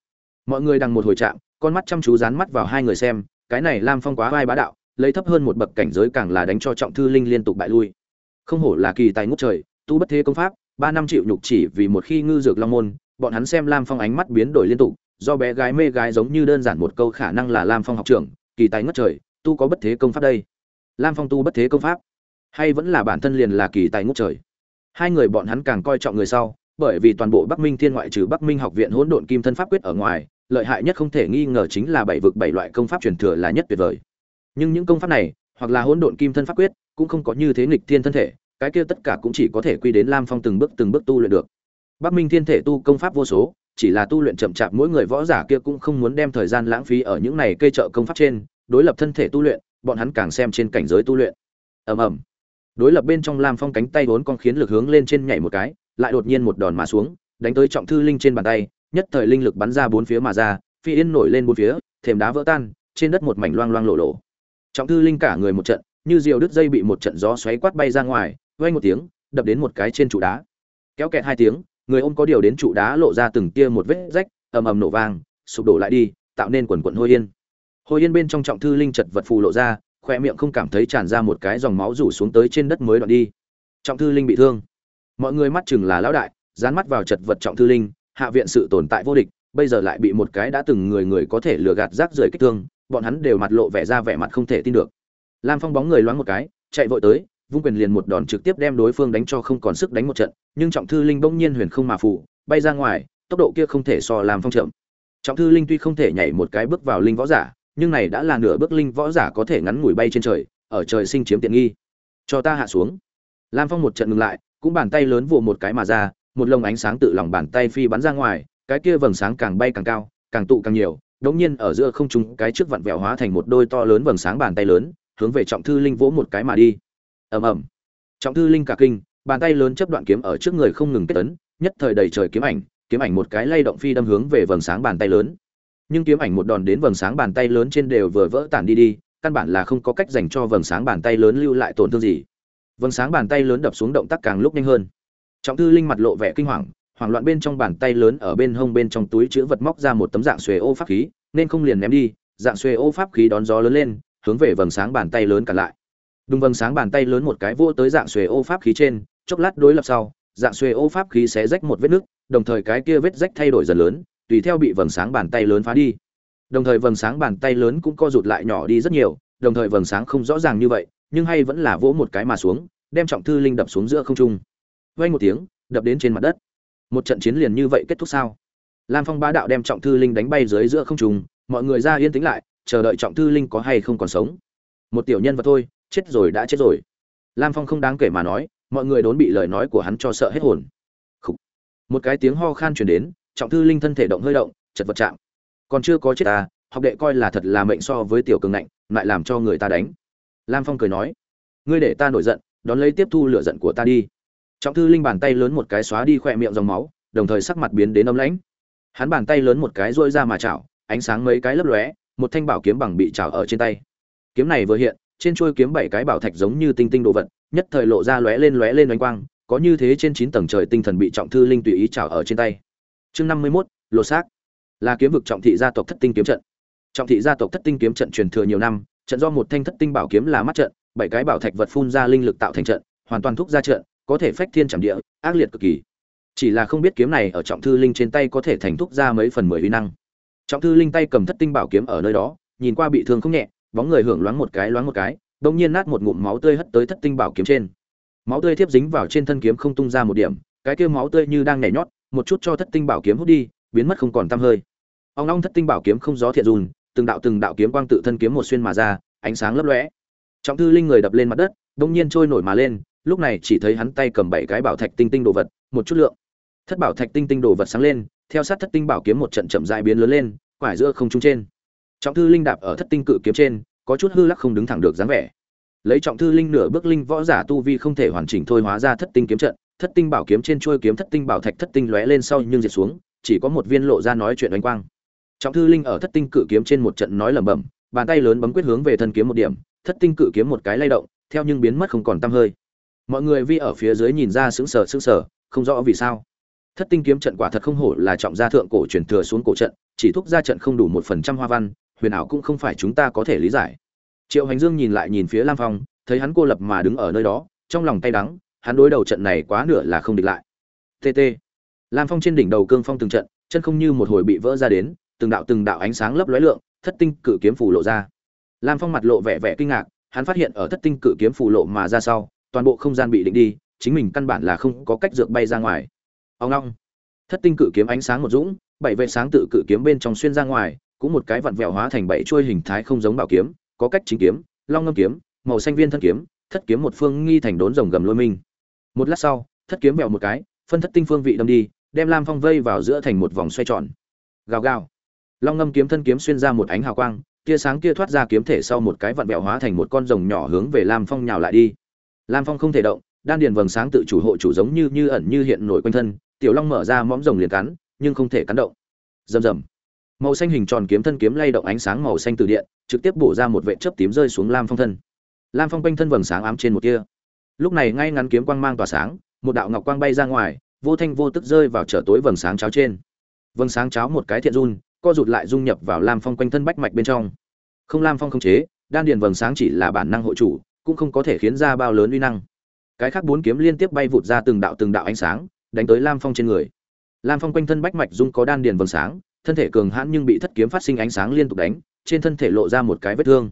Mọi người đang một hồi chạm, con mắt chăm chú dán mắt vào hai người xem cái này lam phong quá vai bá đạo, lấy thấp hơn một bậc cảnh giới càng là đánh cho trọng thư linh liên tục bại lui. Không hổ là kỳ tài ngút trời, tu bất thế công pháp, ba năm chịu nhục chỉ vì một khi ngư dược long môn, bọn hắn xem lam phong ánh mắt biến đổi liên tục, do bé gái mê gái giống như đơn giản một câu khả năng là lam phong học trưởng, kỳ tài ngất trời, tu có bất thế công pháp đây. Lam phong tu bất thế công pháp, hay vẫn là bản thân liền là kỳ tài ngút trời. Hai người bọn hắn càng coi trọng người sau, bởi vì toàn bộ bắc minh thiên ngoại trừ bắc minh học viện hỗn độn kim thân pháp quyết ở ngoài lợi hại nhất không thể nghi ngờ chính là bảy vực bảy loại công pháp truyền thừa là nhất tuyệt vời. Nhưng những công pháp này, hoặc là hỗn độn kim thân pháp quyết, cũng không có như thế nghịch thiên thân thể, cái kia tất cả cũng chỉ có thể quy đến lam phong từng bước từng bước tu luyện được. Bắc minh thiên thể tu công pháp vô số, chỉ là tu luyện chậm chạp mỗi người võ giả kia cũng không muốn đem thời gian lãng phí ở những này cây trợ công pháp trên, đối lập thân thể tu luyện, bọn hắn càng xem trên cảnh giới tu luyện. Ầm ầm. Đối lập bên trong lam phong cánh tay vốn con khiến lực hướng lên trên nhảy một cái, lại đột nhiên một đòn mà xuống, đánh tới trọng thư linh trên bàn tay nhất thời linh lực bắn ra bốn phía mà ra, phi yên nổi lên bốn phía, thềm đá vỡ tan, trên đất một mảnh loang loang lộ lộ. Trọng thư linh cả người một trận, như diều đứt dây bị một trận gió xoáy quát bay ra ngoài, vang một tiếng, đập đến một cái trên trụ đá. Kéo kẹt hai tiếng, người ôm có điều đến trụ đá lộ ra từng tia một vết rách, ầm ầm nổ vang, sụp đổ lại đi, tạo nên quần quần hôi yên. Hôi yên bên trong trọng thư linh chật vật phù lộ ra khóe miệng không cảm thấy tràn ra một cái dòng máu rủ xuống tới trên đất mới đoạn đi. Trọng thư linh bị thương. Mọi người mắt chừng là lão đại, dán mắt vào chật vật trọng thư linh hạ viện sự tồn tại vô địch, bây giờ lại bị một cái đã từng người người có thể lừa gạt rác rưởi kích thương, bọn hắn đều mặt lộ vẻ ra vẻ mặt không thể tin được. Lam phong bóng người loáng một cái, chạy vội tới, vung quyền liền một đòn trực tiếp đem đối phương đánh cho không còn sức đánh một trận, nhưng trọng thư linh bỗng nhiên huyền không mà phủ bay ra ngoài, tốc độ kia không thể so làm phong chậm. Trọng thư linh tuy không thể nhảy một cái bước vào linh võ giả, nhưng này đã là nửa bước linh võ giả có thể ngắn ngủi bay trên trời, ở trời sinh chiếm tiện nghi. Cho ta hạ xuống. Lam phong một trận ngừng lại, cũng bàn tay lớn vụ một cái mà ra một lồng ánh sáng tự lòng bàn tay phi bắn ra ngoài, cái kia vầng sáng càng bay càng cao, càng tụ càng nhiều, đống nhiên ở giữa không trung cái trước vặn vẹo hóa thành một đôi to lớn vầng sáng bàn tay lớn, hướng về trọng thư linh vỗ một cái mà đi. Ầm ầm. Trọng thư linh cả kinh, bàn tay lớn chấp đoạn kiếm ở trước người không ngừng kết tấn, nhất thời đầy trời kiếm ảnh kiếm ảnh một cái lay động phi đâm hướng về vầng sáng bàn tay lớn. Nhưng kiếm ảnh một đòn đến vầng sáng bàn tay lớn trên đều vừa vỡ tản đi đi, căn bản là không có cách dành cho vầng sáng bàn tay lớn lưu lại tổn thương gì. Vầng sáng bàn tay lớn đập xuống động tác càng lúc nhanh hơn trọng thư linh mặt lộ vẻ kinh hoàng, hoảng loạn bên trong bàn tay lớn ở bên hông bên trong túi chứa vật móc ra một tấm dạng xuề ô pháp khí, nên không liền ném đi, dạng xuề ô pháp khí đón gió lớn lên, hướng về vầng sáng bàn tay lớn cả lại. Đúng vầng sáng bàn tay lớn một cái vô tới dạng xuề ô pháp khí trên, chốc lát đối lập sau, dạng xuề ô pháp khí sẽ rách một vết nứt, đồng thời cái kia vết rách thay đổi dần lớn, tùy theo bị vầng sáng bàn tay lớn phá đi. Đồng thời vầng sáng bàn tay lớn cũng co rụt lại nhỏ đi rất nhiều, đồng thời vầng sáng không rõ ràng như vậy, nhưng hay vẫn là vỗ một cái mà xuống, đem trọng thư linh đập xuống giữa không trung vang một tiếng, đập đến trên mặt đất. Một trận chiến liền như vậy kết thúc sao? Lam phong bá đạo đem trọng thư linh đánh bay dưới giữa không trung, mọi người ra yên tĩnh lại, chờ đợi trọng thư linh có hay không còn sống. Một tiểu nhân vật thôi, chết rồi đã chết rồi. Lam phong không đáng kể mà nói, mọi người đốn bị lời nói của hắn cho sợ hết hồn. Khủ. một cái tiếng ho khan chuyển đến, trọng thư linh thân thể động hơi động, chật vật chạm. Còn chưa có chết ta học đệ coi là thật là mệnh so với tiểu cường ngạnh, lại làm cho người ta đánh. Lam phong cười nói, ngươi để ta nổi giận, đón lấy tiếp thu lửa giận của ta đi trọng thư linh bàn tay lớn một cái xóa đi khỏe miệng dòng máu, đồng thời sắc mặt biến đến ấm lãnh. Hắn bàn tay lớn một cái dôi ra mà chảo, ánh sáng mấy cái lấp lóe, một thanh bảo kiếm bằng bị chảo ở trên tay. Kiếm này vừa hiện, trên chuôi kiếm bảy cái bảo thạch giống như tinh tinh đồ vật, nhất thời lộ ra lóe lên lóe lên oanh quang, có như thế trên chín tầng trời tinh thần bị trọng thư linh tùy ý chảo ở trên tay. Chương năm mươi mốt lộ xác. Là kiếm vực trọng thị gia tộc thất tinh kiếm trận. Trọng thị gia tộc thất tinh kiếm trận truyền thừa nhiều năm, trận do một thanh thất tinh bảo kiếm là mắt trận, bảy cái bảo thạch vật phun ra linh lực tạo thành trận, hoàn toàn thúc ra trận có thể phách thiên trảm địa, ác liệt cực kỳ. Chỉ là không biết kiếm này ở trọng thư linh trên tay có thể thành thúc ra mấy phần mười uy năng. Trọng thư linh tay cầm thất tinh bảo kiếm ở nơi đó, nhìn qua bị thương không nhẹ, bóng người hưởng loáng một cái loáng một cái, đông nhiên nát một ngụm máu tươi hất tới thất tinh bảo kiếm trên. Máu tươi tiếp dính vào trên thân kiếm không tung ra một điểm, cái kia máu tươi như đang nhảy nhót, một chút cho thất tinh bảo kiếm hút đi, biến mất không còn tăm hơi. Ông long thất tinh bảo kiếm không gió thiện dùn từng đạo từng đạo kiếm quang tự thân kiếm một xuyên mà ra, ánh sáng lấp lóe. Trọng thư linh người đập lên mặt đất, đông nhiên trôi nổi mà lên lúc này chỉ thấy hắn tay cầm bảy cái bảo thạch tinh tinh đồ vật, một chút lượng. Thất bảo thạch tinh tinh đồ vật sáng lên, theo sát thất tinh bảo kiếm một trận chậm rãi biến lớn lên, quải giữa không trung trên. Trọng thư linh đạp ở thất tinh cự kiếm trên, có chút hư lắc không đứng thẳng được dáng vẻ. Lấy trọng thư linh nửa bước linh võ giả tu vi không thể hoàn chỉnh thôi hóa ra thất tinh kiếm trận, thất tinh bảo kiếm trên chuôi kiếm thất tinh bảo thạch thất tinh lóe lên sau nhưng diệt xuống, chỉ có một viên lộ ra nói chuyện ánh quang. Trọng thư linh ở thất tinh cự kiếm trên một trận nói lẩm bẩm, bàn tay lớn bấm quyết hướng về thân kiếm một điểm, thất tinh cự kiếm một cái lay động, theo nhưng biến mất không còn tăm hơi mọi người vi ở phía dưới nhìn ra sững sờ sững sờ, không rõ vì sao. Thất tinh kiếm trận quả thật không hổ là trọng gia thượng cổ truyền thừa xuống cổ trận, chỉ thúc ra trận không đủ một phần trăm hoa văn, huyền ảo cũng không phải chúng ta có thể lý giải. Triệu hành dương nhìn lại nhìn phía lam phong, thấy hắn cô lập mà đứng ở nơi đó, trong lòng tay đắng, hắn đối đầu trận này quá nửa là không địch lại. Tt lam phong trên đỉnh đầu cương phong từng trận, chân không như một hồi bị vỡ ra đến, từng đạo từng đạo ánh sáng lấp lóe lượng, thất tinh cự kiếm phủ lộ ra. Lam phong mặt lộ vẻ vẻ kinh ngạc, hắn phát hiện ở thất tinh cự kiếm phủ lộ mà ra sau toàn bộ không gian bị định đi, chính mình căn bản là không có cách dược bay ra ngoài. Ông long thất tinh cự kiếm ánh sáng một dũng, bảy vệ sáng tự cự kiếm bên trong xuyên ra ngoài, cũng một cái vặn vẹo hóa thành bảy chuôi hình thái không giống bảo kiếm, có cách chính kiếm, long ngâm kiếm, màu xanh viên thân kiếm, thất kiếm một phương nghi thành đốn rồng gầm lôi minh. Một lát sau, thất kiếm vẹo một cái, phân thất tinh phương vị đâm đi, đem lam phong vây vào giữa thành một vòng xoay tròn. Gào gào. Long ngâm kiếm thân kiếm xuyên ra một ánh hào quang, tia sáng kia thoát ra kiếm thể sau một cái vặn vẹo hóa thành một con rồng nhỏ hướng về lam phong nhào lại đi lam phong không thể động, đan điền vầng sáng tự chủ hộ chủ giống như như ẩn như hiện nổi quanh thân, tiểu long mở ra mõm rồng liền cắn, nhưng không thể cắn động. Rầm rầm. Màu xanh hình tròn kiếm thân kiếm lay động ánh sáng màu xanh từ điện, trực tiếp bổ ra một vệ chớp tím rơi xuống lam phong thân. Lam phong quanh thân vầng sáng ám trên một kia lúc này ngay ngắn kiếm quang mang tỏa sáng, một đạo ngọc quang bay ra ngoài, vô thanh vô tức rơi vào trở tối vầng sáng cháo trên. Vầng sáng cháo một cái thiện run, co rụt lại dung nhập vào lam phong quanh thân bách mạch bên trong. Không lam phong không chế, đan điền vầng sáng chỉ là bản năng hộ chủ cũng không có thể khiến ra bao lớn uy năng. Cái khác bốn kiếm liên tiếp bay vụt ra từng đạo từng đạo ánh sáng, đánh tới lam phong trên người. Lam phong quanh thân bách mạch dung có đan điền vầng sáng, thân thể cường hãn nhưng bị thất kiếm phát sinh ánh sáng liên tục đánh, trên thân thể lộ ra một cái vết thương.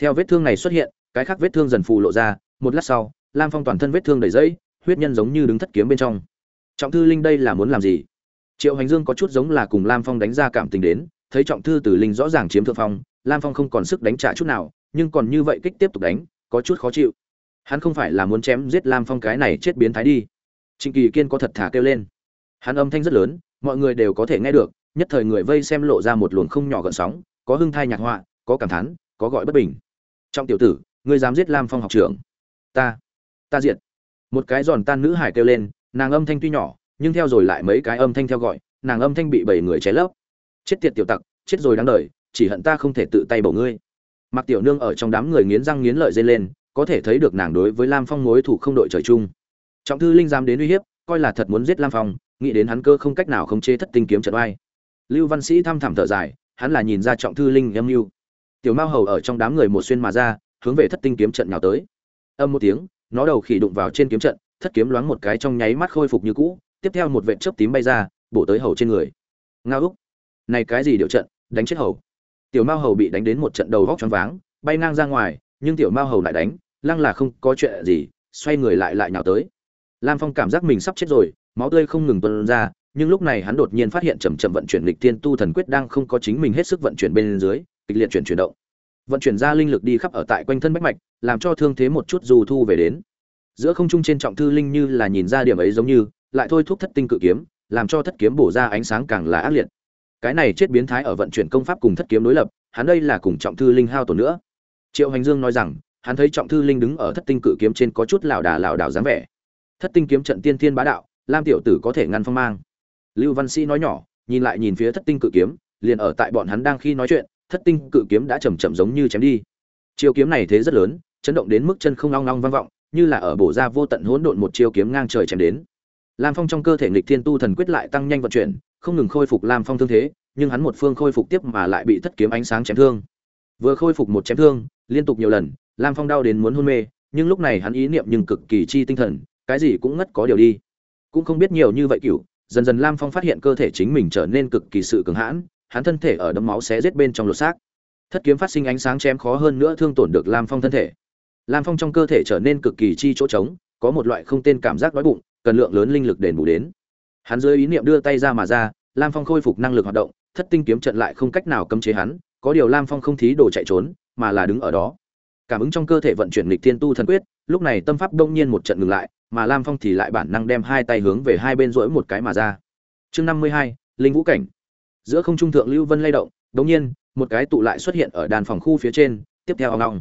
Theo vết thương này xuất hiện, cái khác vết thương dần phù lộ ra, một lát sau, lam phong toàn thân vết thương đầy dẫy huyết nhân giống như đứng thất kiếm bên trong. Trọng thư linh đây là muốn làm gì? Triệu hành dương có chút giống là cùng lam phong đánh ra cảm tình đến, thấy trọng thư tử linh rõ ràng chiếm thượng phong, lam phong không còn sức đánh trả chút nào, nhưng còn như vậy kích tiếp tục đánh có chút khó chịu. Hắn không phải là muốn chém giết lam phong cái này chết biến thái đi. Trịnh kỳ kiên có thật thả kêu lên. Hắn âm thanh rất lớn, mọi người đều có thể nghe được, nhất thời người vây xem lộ ra một luồng không nhỏ gợn sóng, có hưng thai nhạc họa, có cảm thán, có gọi bất bình. Trong tiểu tử, ngươi dám giết lam phong học trưởng? Ta ta diệt. Một cái giòn tan nữ hải kêu lên, nàng âm thanh tuy nhỏ, nhưng theo rồi lại mấy cái âm thanh theo gọi, nàng âm thanh bị bảy người cháy lấp. Chết tiệt tiểu tặc, chết rồi đáng đời, chỉ hận ta không thể tự tay bổ ngươi. Mạc tiểu nương ở trong đám người nghiến răng nghiến lợi dây lên, có thể thấy được nàng đối với lam phong mối thủ không đội trời chung. Trọng thư linh dám đến uy hiếp, coi là thật muốn giết lam phong, nghĩ đến hắn cơ không cách nào không chế thất tinh kiếm trận oai. Lưu văn sĩ thăm thẳm thở dài, hắn là nhìn ra trọng thư linh âm mưu. Tiểu mao hầu ở trong đám người một xuyên mà ra, hướng về thất tinh kiếm trận nhào tới. Âm một tiếng, nó đầu khỉ đụng vào trên kiếm trận, thất kiếm loáng một cái trong nháy mắt khôi phục như cũ, tiếp theo một vệt chớp tím bay ra, bổ tới hầu trên người. Ngao úc, này cái gì điều trận, đánh chết hầu tiểu mao hầu bị đánh đến một trận đầu vóc choáng váng, bay ngang ra ngoài, nhưng tiểu mao hầu lại đánh, lăng là không có chuyện gì, xoay người lại lại nhào tới. Lam phong cảm giác mình sắp chết rồi, máu tươi không ngừng tuân ra, nhưng lúc này hắn đột nhiên phát hiện chậm chậm vận chuyển lịch tiên tu thần quyết đang không có chính mình hết sức vận chuyển bên dưới, kịch liệt chuyển chuyển động. Vận chuyển ra linh lực đi khắp ở tại quanh thân bách mạch, làm cho thương thế một chút dù thu về đến. Giữa không trung trên trọng thư linh như là nhìn ra điểm ấy giống như, lại thôi thúc thất tinh cự kiếm, làm cho thất kiếm bổ ra ánh sáng càng là ác liệt cái này chết biến thái ở vận chuyển công pháp cùng thất kiếm đối lập, hắn đây là cùng trọng thư linh hao tổn nữa. Triệu hành dương nói rằng, hắn thấy trọng thư linh đứng ở thất tinh cự kiếm trên có chút lảo đà lảo đảo dáng vẻ. Thất tinh kiếm trận tiên thiên bá đạo, lam tiểu tử có thể ngăn phong mang. Lưu văn sĩ nói nhỏ, nhìn lại nhìn phía thất tinh cự kiếm, liền ở tại bọn hắn đang khi nói chuyện, thất tinh cự kiếm đã chầm chậm giống như chém đi. Chiêu kiếm này thế rất lớn, chấn động đến mức chân không long long vang vọng, như là ở bổ ra vô tận hỗn độn một chiêu kiếm ngang trời chém đến. Lam phong trong cơ thể nghịch thiên tu thần quyết lại tăng nhanh vận chuyển không ngừng khôi phục lam phong thương thế, nhưng hắn một phương khôi phục tiếp mà lại bị thất kiếm ánh sáng chém thương. Vừa khôi phục một chém thương, liên tục nhiều lần, lam phong đau đến muốn hôn mê, nhưng lúc này hắn ý niệm nhưng cực kỳ chi tinh thần, cái gì cũng ngất có điều đi. Cũng không biết nhiều như vậy cửu dần dần lam phong phát hiện cơ thể chính mình trở nên cực kỳ sự cường hãn, hắn thân thể ở đấm máu xé rết bên trong lột xác. Thất kiếm phát sinh ánh sáng chém khó hơn nữa thương tổn được lam phong thân thể. Lam phong trong cơ thể trở nên cực kỳ chi chỗ trống, có một loại không tên cảm giác đói bụng, cần lượng lớn linh lực đền bù đến hắn dưới ý niệm đưa tay ra mà ra, lam phong khôi phục năng lực hoạt động, thất tinh kiếm trận lại không cách nào cấm chế hắn, có điều lam phong không thí đồ chạy trốn, mà là đứng ở đó. Cảm ứng trong cơ thể vận chuyển lịch thiên tu thần quyết, lúc này tâm pháp đông nhiên một trận ngừng lại, mà lam phong thì lại bản năng đem hai tay hướng về hai bên rỗi một cái mà ra. Chương năm mươi hai, linh vũ cảnh. Giữa không trung thượng lưu vân lay động đông nhiên, một cái tụ lại xuất hiện ở đàn phòng khu phía trên, tiếp theo ông long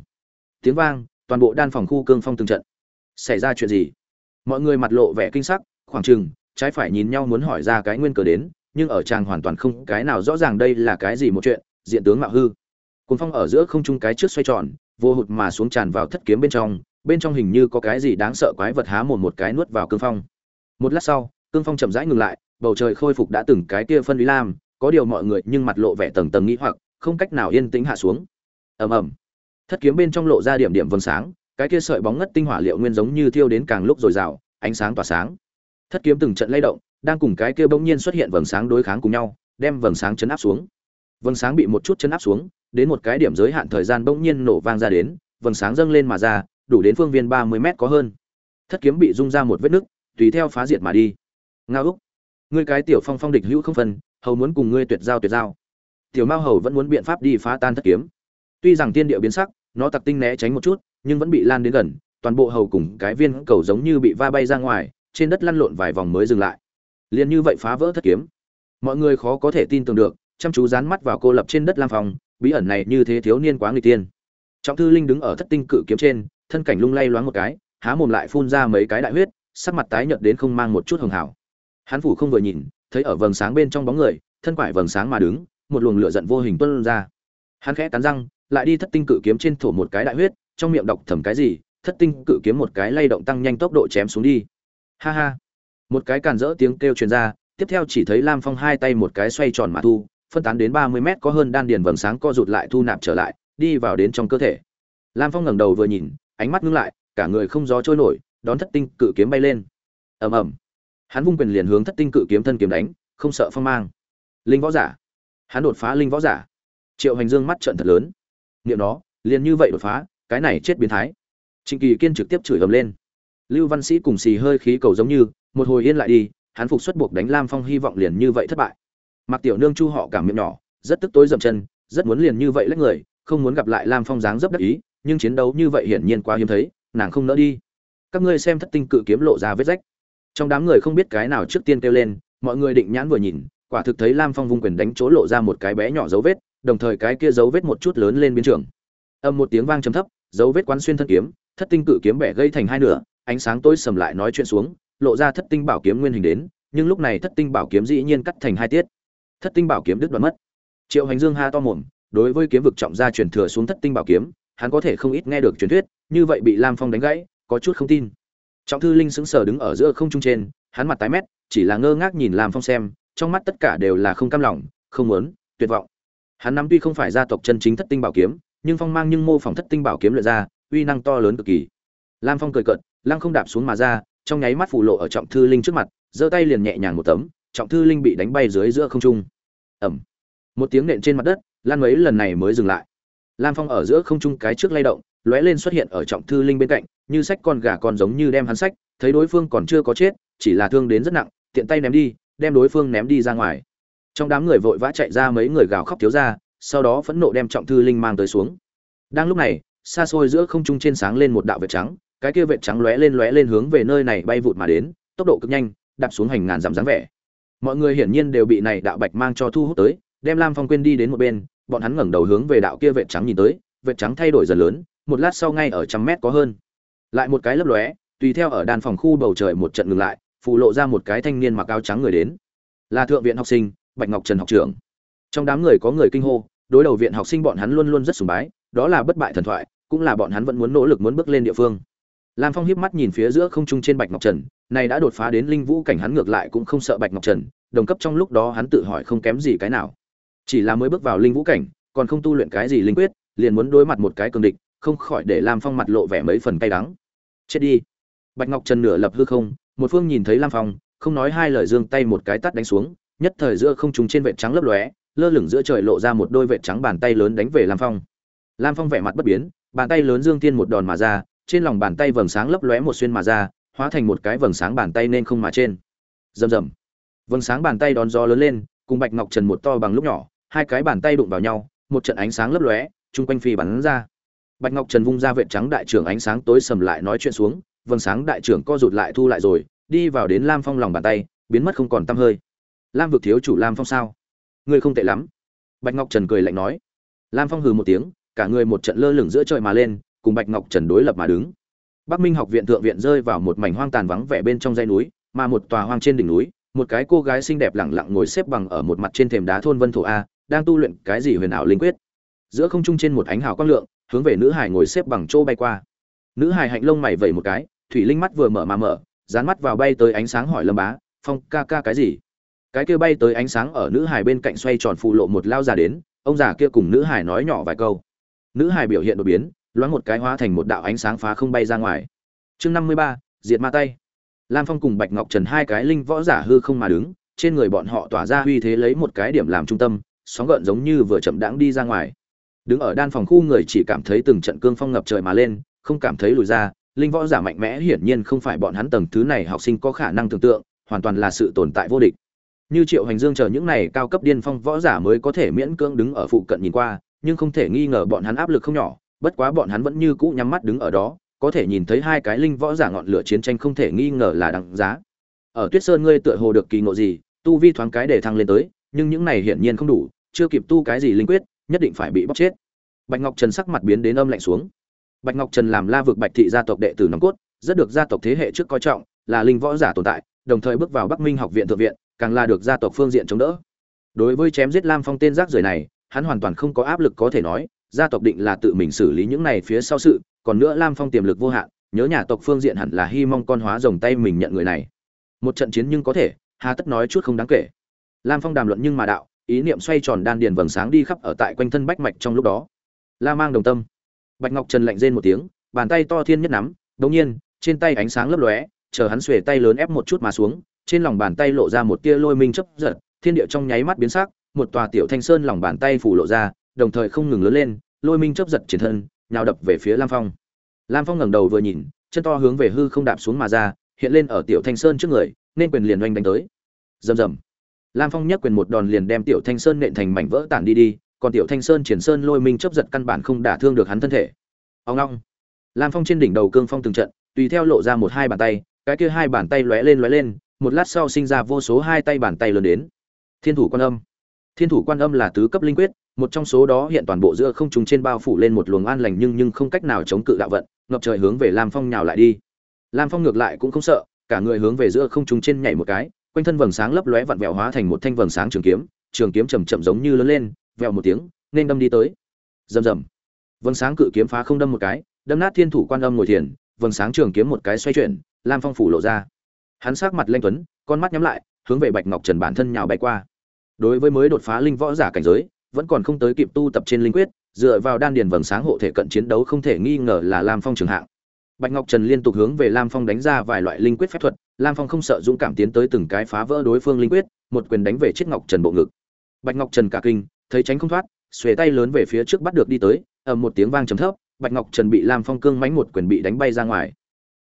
tiếng vang, toàn bộ đan phòng khu cương phong từng trận. Xảy ra chuyện gì? Mọi người mặt lộ vẻ kinh sắc, khoảng chừng trái phải nhìn nhau muốn hỏi ra cái nguyên cờ đến, nhưng ở chàng hoàn toàn không cái nào rõ ràng đây là cái gì một chuyện, diện tướng mạo hư. Cuốn phong ở giữa không trung cái trước xoay tròn, vô hụt mà xuống tràn vào thất kiếm bên trong bên trong hình như có cái gì đáng sợ quái vật há mồm một cái nuốt vào cương phong. Một lát sau, cương phong chậm rãi ngừng lại, bầu trời khôi phục đã từng cái kia phân lý lam, có điều mọi người nhưng mặt lộ vẻ tầng tầng nghĩ hoặc, không cách nào yên tĩnh hạ xuống. Ầm ầm. Thất kiếm bên trong lộ ra điểm điểm vầng sáng, cái kia sợi bóng ngất tinh hỏa liệu nguyên giống như thiêu đến càng lúc dồi dào, ánh sáng tỏa sáng thất kiếm từng trận lay động, đang cùng cái kia bỗng nhiên xuất hiện vầng sáng đối kháng cùng nhau, đem vầng sáng chấn áp xuống. Vầng sáng bị một chút chấn áp xuống, đến một cái điểm giới hạn thời gian bỗng nhiên nổ vang ra đến, vầng sáng dâng lên mà ra, đủ đến phương viên ba mươi mét có hơn. Thất kiếm bị rung ra một vết nứt, tùy theo phá diệt mà đi. Ngao úc, ngươi cái tiểu phong phong địch hữu không phân, hầu muốn cùng ngươi tuyệt giao tuyệt giao. Tiểu mao hầu vẫn muốn biện pháp đi phá tan thất kiếm. Tuy rằng tiên địa biến sắc, nó tặc tinh né tránh một chút, nhưng vẫn bị lan đến gần, toàn bộ hầu cùng cái viên cầu giống như bị va bay ra ngoài trên đất lăn lộn vài vòng mới dừng lại. Liền như vậy phá vỡ thất kiếm. Mọi người khó có thể tin tưởng được, chăm chú dán mắt vào cô lập trên đất lam phòng bí ẩn này như thế thiếu niên quá người tiên. Trọng thư linh đứng ở thất tinh cự kiếm trên, thân cảnh lung lay loáng một cái, há mồm lại phun ra mấy cái đại huyết, sắc mặt tái nhợt đến không mang một chút hường hảo. Hắn phủ không vừa nhìn, thấy ở vầng sáng bên trong bóng người, thân quải vầng sáng mà đứng, một luồng lửa giận vô hình tuôn ra. Hắn khẽ cắn răng, lại đi thất tinh cự kiếm trên thổ một cái đại huyết, trong miệng đọc thầm cái gì, thất tinh cự kiếm một cái lay động tăng nhanh tốc độ chém xuống đi ha ha. Một cái càn rỡ tiếng kêu truyền ra, tiếp theo chỉ thấy lam phong hai tay một cái xoay tròn mà thu, phân tán đến ba mươi mét có hơn đan điền vầng sáng co rụt lại thu nạp trở lại, đi vào đến trong cơ thể. Lam phong ngẩng đầu vừa nhìn, ánh mắt ngưng lại, cả người không gió trôi nổi, đón thất tinh cự kiếm bay lên. Ầm ầm. Hắn vung quyền liền hướng thất tinh cự kiếm thân kiếm đánh, không sợ phong mang. Linh võ giả. Hắn đột phá linh võ giả. Triệu hành dương mắt trợn thật lớn. Niệm nó, liền như vậy đột phá, cái này chết biến thái. Trịnh kỳ kiên trực tiếp chửi ầm lên lưu văn sĩ cùng xì hơi khí cầu giống như, một hồi yên lại đi, hắn phục xuất buộc đánh lam phong hy vọng liền như vậy thất bại. Mặc tiểu nương chu họ cảm miệng nhỏ, rất tức tối dậm chân, rất muốn liền như vậy lấy người, không muốn gặp lại lam phong dáng dấp đắc ý, nhưng chiến đấu như vậy hiển nhiên quá hiếm thấy, nàng không nỡ đi. Các ngươi xem thất tinh cự kiếm lộ ra vết rách. Trong đám người không biết cái nào trước tiên kêu lên, mọi người định nhãn vừa nhìn, quả thực thấy lam phong vung quyền đánh chỗ lộ ra một cái bé nhỏ dấu vết, đồng thời cái kia dấu vết một chút lớn lên biến trường. Âm một tiếng vang trầm thấp, dấu vết quán xuyên thân kiếm, thất tinh cự kiếm bẻ gây thành hai nửa ánh sáng tối sầm lại nói chuyện xuống, lộ ra thất tinh bảo kiếm nguyên hình đến, nhưng lúc này thất tinh bảo kiếm dĩ nhiên cắt thành hai tiết. Thất tinh bảo kiếm đứt đoạn mất. Triệu hành dương ha to mồm, đối với kiếm vực trọng gia truyền thừa xuống thất tinh bảo kiếm, hắn có thể không ít nghe được truyền thuyết, như vậy bị lam phong đánh gãy, có chút không tin. Trọng thư linh sững sờ đứng ở giữa không trung trên, hắn mặt tái mét, chỉ là ngơ ngác nhìn lam phong xem, trong mắt tất cả đều là không cam lòng, không muốn, tuyệt vọng. Hắn nắm tuy không phải gia tộc chân chính thất tinh bảo kiếm, nhưng phong mang nhưng mô phỏng thất tinh bảo kiếm luyện ra, uy năng to lớn cực kỳ. Lam phong cười cợt lăng không đạp xuống mà ra, trong nháy mắt phủ lộ ở trọng thư linh trước mặt, giơ tay liền nhẹ nhàng một tấm, trọng thư linh bị đánh bay dưới giữa không trung. Ẩm một tiếng nện trên mặt đất, lan mấy lần này mới dừng lại. Lam phong ở giữa không trung cái trước lay động, lóe lên xuất hiện ở trọng thư linh bên cạnh, như sách con gà con giống như đem hắn sách, thấy đối phương còn chưa có chết, chỉ là thương đến rất nặng, tiện tay ném đi, đem đối phương ném đi ra ngoài. Trong đám người vội vã chạy ra mấy người gào khóc thiếu ra, sau đó phẫn nộ đem trọng thư linh mang tới xuống. Đang lúc này, xa xôi giữa không trung trên sáng lên một đạo vệt trắng cái kia vệt trắng lóe lên lóe lên hướng về nơi này bay vụt mà đến, tốc độ cực nhanh, đạp xuống hành ngàn dặm dáng vẻ. Mọi người hiển nhiên đều bị này đạo bạch mang cho thu hút tới, đem lam phong quên đi đến một bên, bọn hắn ngẩng đầu hướng về đạo kia vệt trắng nhìn tới, vệt trắng thay đổi dần lớn, một lát sau ngay ở trăm mét có hơn. Lại một cái lấp lóe, tùy theo ở đan phòng khu bầu trời một trận ngừng lại phụ lộ ra một cái thanh niên mặc áo trắng người đến. Là thượng viện học sinh, bạch ngọc trần học trưởng. Trong đám người có người kinh hô, đối đầu viện học sinh bọn hắn luôn luôn rất sùng bái, đó là bất bại thần thoại, cũng là bọn hắn vẫn muốn nỗ lực muốn bước lên địa phương lam phong hiếp mắt nhìn phía giữa không trung trên bạch ngọc trần, này đã đột phá đến linh vũ cảnh hắn ngược lại cũng không sợ bạch ngọc trần, đồng cấp trong lúc đó hắn tự hỏi không kém gì cái nào. Chỉ là mới bước vào linh vũ cảnh, còn không tu luyện cái gì linh quyết, liền muốn đối mặt một cái cường địch, không khỏi để lam phong mặt lộ vẻ mấy phần cay đắng. Chết đi. Bạch ngọc trần nửa lập hư không, một phương nhìn thấy lam phong, không nói hai lời dương tay một cái tắt đánh xuống, nhất thời giữa không trung trên vệt trắng lấp lóe, lơ lửng giữa trời lộ ra một đôi vệt trắng bàn tay lớn đánh về lam phong. Lam phong vẻ mặt bất biến, bàn tay lớn dương tiên một đòn mà ra trên lòng bàn tay vầng sáng lấp lóe một xuyên mà ra, hóa thành một cái vầng sáng bàn tay nên không mà trên. Rầm rầm. Vầng sáng bàn tay đón gió lớn lên, cùng bạch ngọc trần một to bằng lúc nhỏ, hai cái bàn tay đụng vào nhau, một trận ánh sáng lấp lóe, chung quanh phi bắn ra. Bạch ngọc trần vung ra vệ trắng đại trưởng ánh sáng tối sầm lại nói chuyện xuống, vầng sáng đại trưởng co rụt lại thu lại rồi, đi vào đến lam phong lòng bàn tay, biến mất không còn tăm hơi. Lam vực thiếu chủ lam phong sao? Ngươi không tệ lắm. Bạch ngọc trần cười lạnh nói. Lam phong hừ một tiếng, cả người một trận lơ lửng giữa trời mà lên cùng bạch ngọc trần đối lập mà đứng. Bắc minh học viện thượng viện rơi vào một mảnh hoang tàn vắng vẻ bên trong dãy núi, mà một tòa hoang trên đỉnh núi, một cái cô gái xinh đẹp lẳng lặng ngồi xếp bằng ở một mặt trên thềm đá thôn vân thổ a, đang tu luyện cái gì huyền ảo linh quyết. Giữa không trung trên một ánh hào quang lượng, hướng về nữ hải ngồi xếp bằng chỗ bay qua. Nữ hải hạnh lông mày vẩy một cái, thủy linh mắt vừa mở mà mở, dán mắt vào bay tới ánh sáng hỏi lâm bá, phong ca ca cái gì? Cái kia bay tới ánh sáng ở nữ hải bên cạnh xoay tròn phụ lộ một lao già đến, ông già kia cùng nữ hải nói nhỏ vài câu. Nữ hải biểu hiện đột biến loáng một cái hóa thành một đạo ánh sáng phá không bay ra ngoài. Chương năm mươi ba, diệt ma tay. Lam phong cùng bạch ngọc trần hai cái linh võ giả hư không mà đứng, trên người bọn họ tỏa ra uy thế lấy một cái điểm làm trung tâm, sóng gợn giống như vừa chậm đãng đi ra ngoài. Đứng ở đan phòng khu người chỉ cảm thấy từng trận cương phong ngập trời mà lên, không cảm thấy lùi ra, linh võ giả mạnh mẽ hiển nhiên không phải bọn hắn tầng thứ này học sinh có khả năng tưởng tượng, hoàn toàn là sự tồn tại vô địch. Như triệu hành dương chờ những này cao cấp điên phong võ giả mới có thể miễn cưỡng đứng ở phụ cận nhìn qua, nhưng không thể nghi ngờ bọn hắn áp lực không nhỏ bất quá bọn hắn vẫn như cũ nhắm mắt đứng ở đó, có thể nhìn thấy hai cái linh võ giả ngọn lửa chiến tranh không thể nghi ngờ là đáng giá. Ở tuyết sơn ngươi tựa hồ được kỳ ngộ gì, tu vi thoáng cái để thăng lên tới, nhưng những này hiển nhiên không đủ, chưa kịp tu cái gì linh quyết, nhất định phải bị bóc chết. Bạch ngọc trần sắc mặt biến đến âm lạnh xuống. Bạch ngọc trần làm la vực bạch thị gia tộc đệ tử nòng cốt, rất được gia tộc thế hệ trước coi trọng, là linh võ giả tồn tại, đồng thời bước vào bắc minh học viện thượng viện, càng là được gia tộc phương diện chống đỡ. Đối với chém giết lam phong tên rác rưởi này, hắn hoàn toàn không có áp lực có thể nói gia tộc định là tự mình xử lý những này phía sau sự, còn nữa lam phong tiềm lực vô hạn, nhớ nhà tộc phương diện hẳn là hy mong con hóa rồng tay mình nhận người này. Một trận chiến nhưng có thể, hà tất nói chút không đáng kể. Lam phong đàm luận nhưng mà đạo, ý niệm xoay tròn đan điền vầng sáng đi khắp ở tại quanh thân bách mạch trong lúc đó. La mang đồng tâm. Bạch ngọc trần lạnh rên một tiếng, bàn tay to thiên nhất nắm đống nhiên, trên tay ánh sáng lấp lóe, chờ hắn xuề tay lớn ép một chút mà xuống, trên lòng bàn tay lộ ra một tia lôi minh chấp giật, thiên địa trong nháy mắt biến sắc, một tòa tiểu thanh sơn lòng bàn tay phủ lộ ra đồng thời không ngừng lớn lên, lôi minh chấp giật triển thân, nhào đập về phía lam phong. Lam phong ngẩng đầu vừa nhìn, chân to hướng về hư không đạp xuống mà ra, hiện lên ở tiểu thanh sơn trước người, nên quyền liền oanh đánh tới. Rầm rầm. Lam phong nhấc quyền một đòn liền đem tiểu thanh sơn nện thành mảnh vỡ tản đi đi, còn tiểu thanh sơn triển sơn lôi minh chấp giật căn bản không đả thương được hắn thân thể. Ông long lam phong trên đỉnh đầu cương phong từng trận, tùy theo lộ ra một hai bàn tay, cái kia hai bàn tay lóe lên lóe lên, một lát sau sinh ra vô số hai tay bàn tay lớn đến. Thiên thủ quan âm. Thiên thủ quan âm là tứ cấp linh quyết một trong số đó hiện toàn bộ giữa không trùng trên bao phủ lên một luồng an lành nhưng nhưng không cách nào chống cự đạo vận, ngập trời hướng về lam phong nhào lại đi. Lam phong ngược lại cũng không sợ, cả người hướng về giữa không trùng trên nhảy một cái, quanh thân vầng sáng lấp lóe vặn vẹo hóa thành một thanh vầng sáng trường kiếm trường kiếm chầm chậm giống như lớn lên vẹo một tiếng, nên đâm đi tới. Rầm rầm. Vầng sáng cự kiếm phá không đâm một cái, đâm nát thiên thủ quan âm ngồi thiền, vầng sáng trường kiếm một cái xoay chuyển, lam phong phủ lộ ra. Hắn sát mặt lanh tuấn, con mắt nhắm lại, hướng về bạch ngọc trần bản thân nhào bay qua. Đối với mới đột phá linh võ giả cảnh giới vẫn còn không tới kịp tu tập trên linh quyết, dựa vào đan điền vầng sáng hộ thể cận chiến đấu không thể nghi ngờ là lam phong trường hạng. Bạch ngọc trần liên tục hướng về lam phong đánh ra vài loại linh quyết phép thuật, lam phong không sợ dũng cảm tiến tới từng cái phá vỡ đối phương linh quyết, một quyền đánh về chiếc ngọc trần bộ ngực. Bạch ngọc trần cả kinh, thấy tránh không thoát, xuề tay lớn về phía trước bắt được đi tới, ầm một tiếng vang trầm thấp, bạch ngọc trần bị lam phong cương mãnh một quyền bị đánh bay ra ngoài.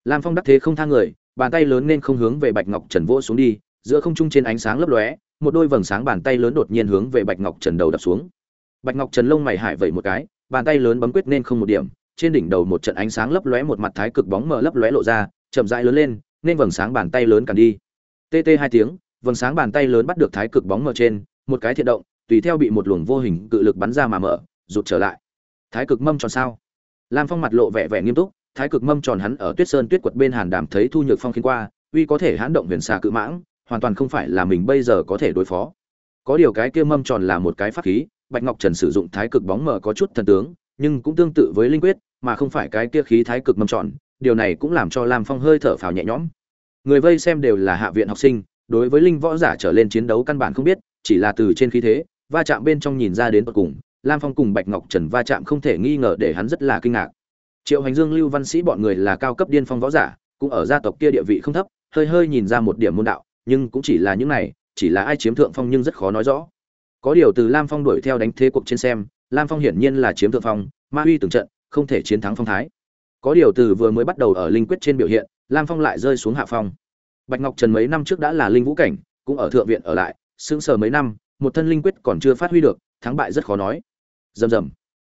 Lam phong đắc thế không thang người, bàn tay lớn nên không hướng về bạch ngọc trần vỗ xuống đi, giữa không trung trên ánh sáng lấp lóe một đôi vầng sáng bàn tay lớn đột nhiên hướng về bạch ngọc trần đầu đập xuống. Bạch ngọc trần lông mày hải vẩy một cái, bàn tay lớn bấm quyết nên không một điểm, trên đỉnh đầu một trận ánh sáng lấp lóe một mặt thái cực bóng mờ lấp lóe lộ ra, chậm rãi lớn lên, nên vầng sáng bàn tay lớn càn đi. Tt hai tiếng, vầng sáng bàn tay lớn bắt được thái cực bóng mờ trên, một cái thiện động, tùy theo bị một luồng vô hình cự lực bắn ra mà mở, rụt trở lại. Thái cực mâm tròn sao? Lam phong mặt lộ vẻ vẻ nghiêm túc, thái cực mâm tròn hắn ở tuyết sơn tuyết quật bên hàn đàm thấy thu nhược phong khiến qua, uy có thể hãn động huyền xà cự mãng hoàn toàn không phải là mình bây giờ có thể đối phó. Có điều cái kia mâm tròn là một cái pháp khí, bạch ngọc trần sử dụng thái cực bóng mờ có chút thần tướng, nhưng cũng tương tự với linh quyết, mà không phải cái kia khí thái cực mâm tròn, điều này cũng làm cho lam phong hơi thở phào nhẹ nhõm. Người vây xem đều là hạ viện học sinh, đối với linh võ giả trở lên chiến đấu căn bản không biết, chỉ là từ trên khí thế, va chạm bên trong nhìn ra đến tận cùng, lam phong cùng bạch ngọc trần va chạm không thể nghi ngờ để hắn rất là kinh ngạc. Triệu hành dương, lưu văn sĩ bọn người là cao cấp điên phong võ giả, cũng ở gia tộc kia địa vị không thấp, hơi hơi nhìn ra một điểm môn đạo nhưng cũng chỉ là những này, chỉ là ai chiếm thượng phong nhưng rất khó nói rõ. Có điều từ lam phong đuổi theo đánh thế cuộc trên xem, lam phong hiển nhiên là chiếm thượng phong, ma uy từng trận, không thể chiến thắng phong thái. Có điều từ vừa mới bắt đầu ở linh quyết trên biểu hiện, lam phong lại rơi xuống hạ phong. Bạch ngọc trần mấy năm trước đã là linh vũ cảnh, cũng ở thượng viện ở lại, sững sờ mấy năm, một thân linh quyết còn chưa phát huy được, thắng bại rất khó nói. Rầm rầm.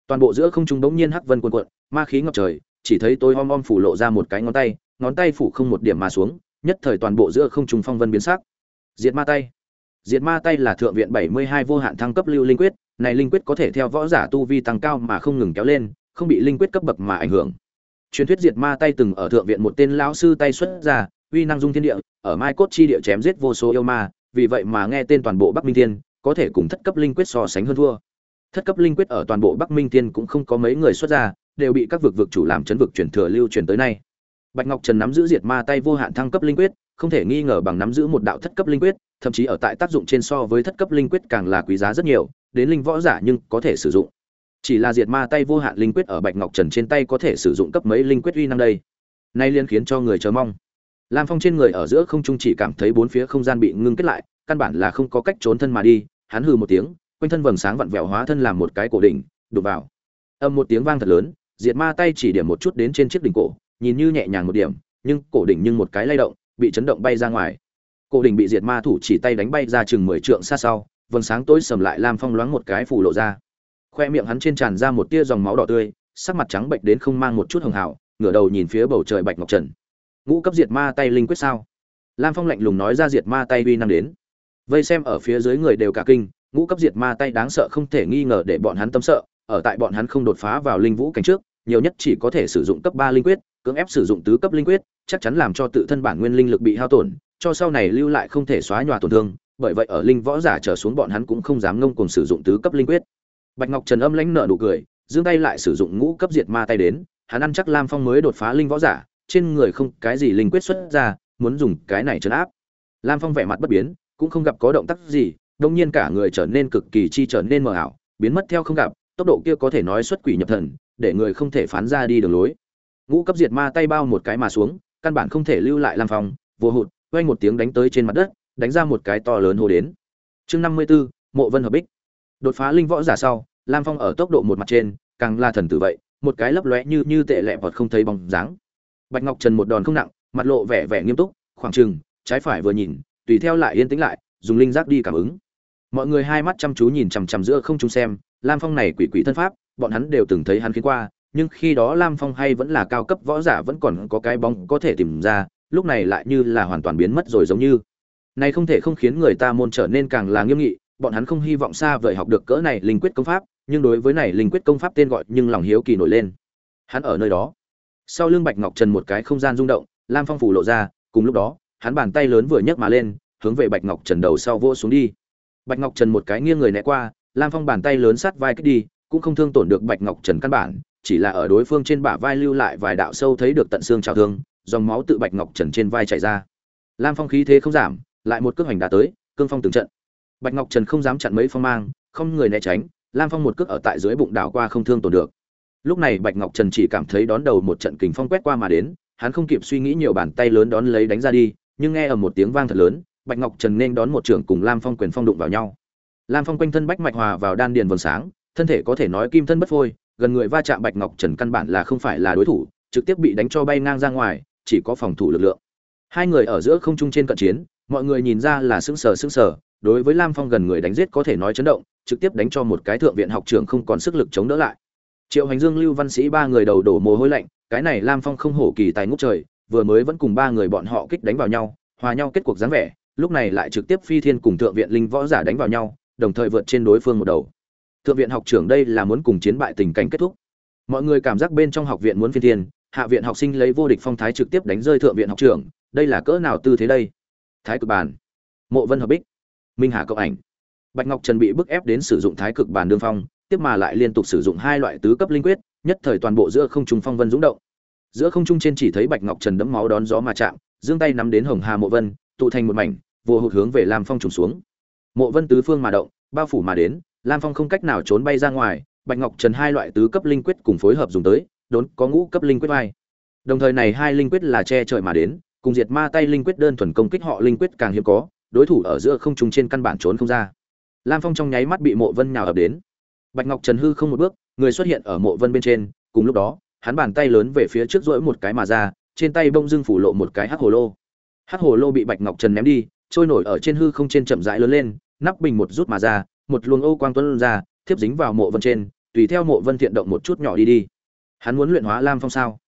Toàn bộ giữa không trung bỗng nhiên hắc vân cuồn cuộn, ma khí ngập trời, chỉ thấy tôi om om phủ lộ ra một cái ngón tay ngón tay phủ không một điểm mà xuống nhất thời toàn bộ giữa không trung phong vân biến sắc. Diệt ma tay. Diệt ma tay là thượng viện bảy mươi hai vô hạn thăng cấp lưu linh quyết, này linh quyết có thể theo võ giả tu vi tăng cao mà không ngừng kéo lên, không bị linh quyết cấp bậc mà ảnh hưởng. Truyền thuyết diệt ma tay từng ở thượng viện một tên lão sư tay xuất ra, uy năng dung thiên địa, ở mai cốt chi địa chém giết vô số yêu ma, vì vậy mà nghe tên toàn bộ bắc minh thiên, có thể cùng thất cấp linh quyết so sánh hơn thua. Thất cấp linh quyết ở toàn bộ bắc minh thiên cũng không có mấy người xuất ra, đều bị các vực vực chủ làm chấn vực truyền thừa lưu truyền tới nay bạch ngọc trần nắm giữ diệt ma tay vô hạn thăng cấp linh quyết, không thể nghi ngờ bằng nắm giữ một đạo thất cấp linh quyết, thậm chí ở tại tác dụng trên so với thất cấp linh quyết càng là quý giá rất nhiều, đến linh võ giả nhưng có thể sử dụng. Chỉ là diệt ma tay vô hạn linh quyết ở bạch ngọc trần trên tay có thể sử dụng cấp mấy linh quyết uy năng đây? Nay liên khiến cho người chờ mong. Lam phong trên người ở giữa không trung chỉ cảm thấy bốn phía không gian bị ngưng kết lại, căn bản là không có cách trốn thân mà đi, hắn hừ một tiếng, quanh thân vầng sáng vặn vẹo hóa thân làm một cái cổ đỉnh đột vào. Âm một tiếng vang thật lớn, diệt ma tay chỉ điểm một chút đến trên chiếc đỉnh cổ nhìn như nhẹ nhàng một điểm, nhưng cổ đỉnh nhưng một cái lay động, bị chấn động bay ra ngoài. Cổ đỉnh bị diệt ma thủ chỉ tay đánh bay ra chừng mười trượng xa sau, vầng sáng tối sầm lại lam phong loáng một cái phủ lộ ra. Khoe miệng hắn trên tràn ra một tia dòng máu đỏ tươi, sắc mặt trắng bệnh đến không mang một chút hường hảo, ngửa đầu nhìn phía bầu trời bạch ngọc trần. Ngũ cấp diệt ma tay linh quyết sao? Lam phong lạnh lùng nói ra diệt ma tay uy năng đến. Vây xem ở phía dưới người đều cả kinh, ngũ cấp diệt ma tay đáng sợ không thể nghi ngờ để bọn hắn tâm sợ, ở tại bọn hắn không đột phá vào linh vũ cảnh trước, nhiều nhất chỉ có thể sử dụng cấp ba linh quyết cưỡng ép sử dụng tứ cấp linh quyết, chắc chắn làm cho tự thân bản nguyên linh lực bị hao tổn, cho sau này lưu lại không thể xóa nhòa tổn thương, bởi vậy ở linh võ giả trở xuống bọn hắn cũng không dám ngông cùng sử dụng tứ cấp linh quyết. Bạch ngọc trần âm lãnh nợ nụ cười, giương tay lại sử dụng ngũ cấp diệt ma tay đến, hắn ăn chắc lam phong mới đột phá linh võ giả, trên người không cái gì linh quyết xuất ra, muốn dùng cái này trấn áp. Lam phong vẻ mặt bất biến, cũng không gặp có động tác gì, đông nhiên cả người trở nên cực kỳ chi trở nên mờ ảo, biến mất theo không gặp, tốc độ kia có thể nói xuất quỷ nhập thần, để người không thể phán ra đi đường lối ngũ cấp diệt ma tay bao một cái mà xuống căn bản không thể lưu lại lam phong vô hụt quay một tiếng đánh tới trên mặt đất đánh ra một cái to lớn hồ đến. Chương năm mươi 54, mộ vân hợp bích. Đột phá linh võ giả sau lam phong ở tốc độ một mặt trên càng là thần tử vậy một cái lấp lóe như như tệ lẹ vọt không thấy bóng dáng. Bạch ngọc trần một đòn không nặng mặt lộ vẻ vẻ nghiêm túc khoảng chừng trái phải vừa nhìn tùy theo lại yên tĩnh lại dùng linh giác đi cảm ứng. Mọi người hai mắt chăm chú nhìn chằm chằm giữa không trung xem lam phong này quỷ quỷ thân pháp bọn hắn đều từng thấy hắn khiến qua nhưng khi đó lam phong hay vẫn là cao cấp võ giả vẫn còn có cái bóng có thể tìm ra, lúc này lại như là hoàn toàn biến mất rồi giống như. Này không thể không khiến người ta môn trở nên càng là nghiêm nghị, bọn hắn không hy vọng xa vời học được cỡ này linh quyết công pháp, nhưng đối với này linh quyết công pháp tên gọi nhưng lòng hiếu kỳ nổi lên. Hắn ở nơi đó. Sau lưng bạch ngọc trần một cái không gian rung động, lam phong phủ lộ ra, cùng lúc đó, hắn bàn tay lớn vừa nhấc mà lên, hướng về bạch ngọc trần đầu sau vỗ xuống đi. Bạch ngọc trần một cái nghiêng người né qua, lam phong bàn tay lớn sát vai kích đi, cũng không thương tổn được bạch ngọc trần căn bản chỉ là ở đối phương trên bả vai lưu lại vài đạo sâu thấy được tận xương trào thương, dòng máu tự bạch ngọc trần trên vai chảy ra. Lam phong khí thế không giảm, lại một cước hành đá tới, cương phong từng trận. Bạch ngọc trần không dám chặn mấy phong mang, không người né tránh, lam phong một cước ở tại dưới bụng đảo qua không thương tổn được. Lúc này bạch ngọc trần chỉ cảm thấy đón đầu một trận kình phong quét qua mà đến, hắn không kịp suy nghĩ nhiều bàn tay lớn đón lấy đánh ra đi, nhưng nghe ở một tiếng vang thật lớn, bạch ngọc trần nên đón một trưởng cùng lam phong quyền phong đụng vào nhau. Lam phong quanh thân bách mạch hòa vào đan điền vầng sáng, thân thể có thể nói kim thân bất phôi gần người va chạm bạch ngọc trần căn bản là không phải là đối thủ, trực tiếp bị đánh cho bay ngang ra ngoài, chỉ có phòng thủ lực lượng. Hai người ở giữa không trung trên cận chiến, mọi người nhìn ra là sững sờ sững sờ, đối với lam phong gần người đánh giết có thể nói chấn động, trực tiếp đánh cho một cái thượng viện học trường không còn sức lực chống đỡ lại. Triệu hành dương, lưu văn sĩ ba người đầu đổ mồ hôi lạnh, cái này lam phong không hổ kỳ tài ngút trời, vừa mới vẫn cùng ba người bọn họ kích đánh vào nhau, hòa nhau kết cuộc dáng vẻ, lúc này lại trực tiếp phi thiên cùng thượng viện linh võ giả đánh vào nhau, đồng thời vượt trên đối phương một đầu thượng viện học trưởng đây là muốn cùng chiến bại tình cảnh kết thúc. Mọi người cảm giác bên trong học viện muốn phiên thiên, hạ viện học sinh lấy vô địch phong thái trực tiếp đánh rơi thượng viện học trưởng, đây là cỡ nào tư thế đây? Thái cực bàn. Mộ vân hợp bích. Minh hà cộng ảnh. Bạch ngọc trần bị bức ép đến sử dụng thái cực bàn đương phong, tiếp mà lại liên tục sử dụng hai loại tứ cấp linh quyết, nhất thời toàn bộ giữa không trung phong vân dũng động. Giữa không trung trên chỉ thấy bạch ngọc trần đẫm máu đón gió mà chạm, giương tay nắm đến hồng hà mộ vân, tụ thành một mảnh, vô hụt hướng về làm phong trùng xuống. Mộ vân tứ phương mà động, bao phủ mà đến lam phong không cách nào trốn bay ra ngoài, bạch ngọc trần hai loại tứ cấp linh quyết cùng phối hợp dùng tới, đốn có ngũ cấp linh quyết vai. Đồng thời này hai linh quyết là che trời mà đến, cùng diệt ma tay linh quyết đơn thuần công kích họ linh quyết càng hiếm có, đối thủ ở giữa không trung trên căn bản trốn không ra. Lam phong trong nháy mắt bị mộ vân nhào ập đến. Bạch ngọc trần hư không một bước, người xuất hiện ở mộ vân bên trên, cùng lúc đó, hắn bàn tay lớn về phía trước duỗi một cái mà ra, trên tay bông dưng phủ lộ một cái hắc hồ lô. Hắc hồ lô bị bạch ngọc trần ném đi, trôi nổi ở trên hư không trên chậm rãi lớn lên, nắp bình một rút mà ra một luồng ô quang tuấn ra tiếp dính vào mộ vân trên, tùy theo mộ vân thiện động một chút nhỏ đi đi. Hắn muốn luyện hóa lam phong sao?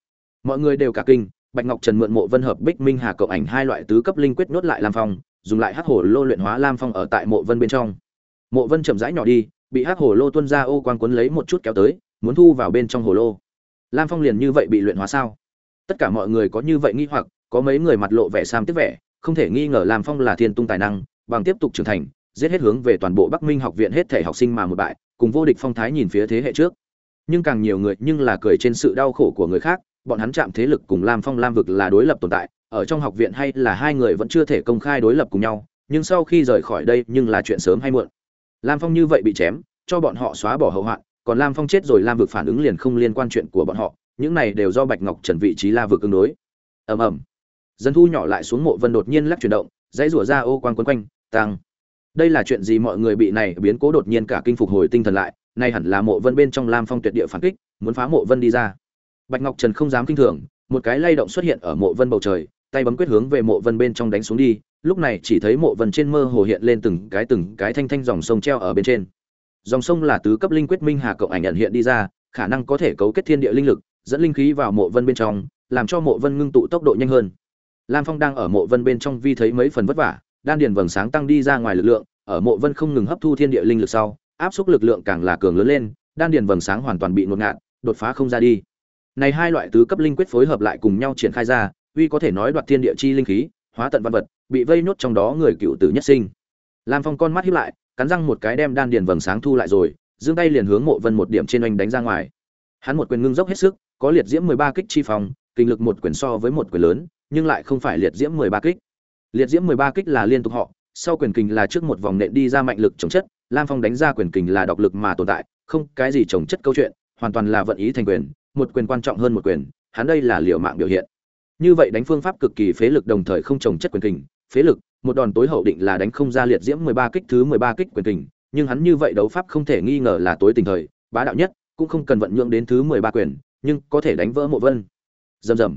Mọi người đều cả kinh, bạch ngọc trần mượn mộ vân hợp bích minh hà cộng ảnh hai loại tứ cấp linh quyết nốt lại lam phong, dùng lại hắc hồ lô luyện hóa lam phong ở tại mộ vân bên trong. Mộ vân chậm rãi nhỏ đi, bị hắc hồ lô tuôn ra ô quang cuốn lấy một chút kéo tới, muốn thu vào bên trong hồ lô. Lam phong liền như vậy bị luyện hóa sao? Tất cả mọi người có như vậy nghi hoặc, có mấy người mặt lộ vẻ sam tiếc vẻ, không thể nghi ngờ lam phong là thiên tung tài năng, bằng tiếp tục trưởng thành giết hết hướng về toàn bộ bắc minh học viện hết thể học sinh mà một bại, cùng vô địch phong thái nhìn phía thế hệ trước. Nhưng càng nhiều người nhưng là cười trên sự đau khổ của người khác, bọn hắn chạm thế lực cùng lam phong lam vực là đối lập tồn tại, ở trong học viện hay là hai người vẫn chưa thể công khai đối lập cùng nhau, nhưng sau khi rời khỏi đây nhưng là chuyện sớm hay muộn. Lam phong như vậy bị chém, cho bọn họ xóa bỏ hậu hoạn, còn lam phong chết rồi lam vực phản ứng liền không liên quan chuyện của bọn họ, những này đều do bạch ngọc trần vị trí la vực ứng đối. Ầm ầm. Dân thu nhỏ lại xuống mộ vân đột nhiên lắc chuyển động, dãy rủa ra ô quang quấn quanh tăng đây là chuyện gì mọi người bị này biến cố đột nhiên cả kinh phục hồi tinh thần lại, nay hẳn là mộ vân bên trong lam phong tuyệt địa phản kích, muốn phá mộ vân đi ra. Bạch ngọc trần không dám kinh thường, một cái lay động xuất hiện ở mộ vân bầu trời, tay bấm quyết hướng về mộ vân bên trong đánh xuống đi, lúc này chỉ thấy mộ vân trên mơ hồ hiện lên từng cái từng cái thanh thanh dòng sông treo ở bên trên. Dòng sông là tứ cấp linh quyết minh hà cộng ảnh nhận hiện đi ra, khả năng có thể cấu kết thiên địa linh lực, dẫn linh khí vào mộ vân bên trong, làm cho mộ vân ngưng tụ tốc độ nhanh hơn. Lam phong đang ở mộ vân bên trong vi thấy mấy phần vất vả đan điền vầng sáng tăng đi ra ngoài lực lượng, ở mộ vân không ngừng hấp thu thiên địa linh lực sau, áp suất lực lượng càng là cường lớn lên, đan điền vầng sáng hoàn toàn bị nuốt ngạt, đột phá không ra đi. Này hai loại tứ cấp linh quyết phối hợp lại cùng nhau triển khai ra, uy có thể nói đoạt thiên địa chi linh khí, hóa tận văn vật, bị vây nhốt trong đó người cựu tử nhất sinh. Lam phong con mắt híp lại, cắn răng một cái đem đan điền vầng sáng thu lại rồi, giương tay liền hướng mộ vân một điểm trên oanh đánh ra ngoài. Hắn một quyền ngưng dốc hết sức, có liệt diễm mười ba kích chi phòng kinh lực một quyền so với một quyền lớn, nhưng lại không phải liệt diễm mười ba kích liệt diễm mười ba kích là liên tục họ, sau quyền kình là trước một vòng nện đi ra mạnh lực chống chất, lam phong đánh ra quyền kình là độc lực mà tồn tại, không cái gì chống chất câu chuyện, hoàn toàn là vận ý thành quyền, một quyền quan trọng hơn một quyền, hắn đây là liều mạng biểu hiện. Như vậy đánh phương pháp cực kỳ phế lực đồng thời không chống chất quyền kình, phế lực, một đòn tối hậu định là đánh không ra liệt diễm mười ba kích thứ mười ba kích quyền kình, nhưng hắn như vậy đấu pháp không thể nghi ngờ là tối tình thời, bá đạo nhất, cũng không cần vận nhượng đến thứ mười ba quyền, nhưng có thể đánh vỡ mộ vân. Rầm rầm.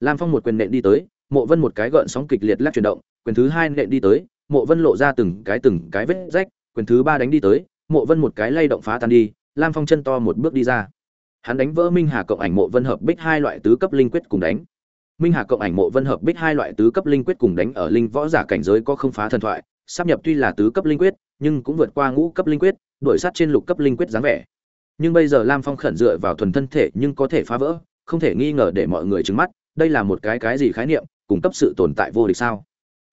Lam phong một quyền nện đi tới mộ vân một cái gợn sóng kịch liệt lắc chuyển động, quyền thứ hai nện đi tới, mộ vân lộ ra từng cái từng cái vết rách, quyền thứ ba đánh đi tới, mộ vân một cái lay động phá tan đi, lam phong chân to một bước đi ra. Hắn đánh vỡ minh hà cộng ảnh mộ vân hợp bích hai loại tứ cấp linh quyết cùng đánh. Minh hà cộng ảnh mộ vân hợp bích hai loại tứ cấp linh quyết cùng đánh ở linh võ giả cảnh giới có không phá thần thoại, sắp nhập tuy là tứ cấp linh quyết, nhưng cũng vượt qua ngũ cấp linh quyết, đổi sát trên lục cấp linh quyết dáng vẻ. Nhưng bây giờ lam phong khẩn dựa vào thuần thân thể nhưng có thể phá vỡ, không thể nghi ngờ để mọi người trứng mắt, đây là một cái cái gì khái niệm cung cấp sự tồn tại vô địch sao?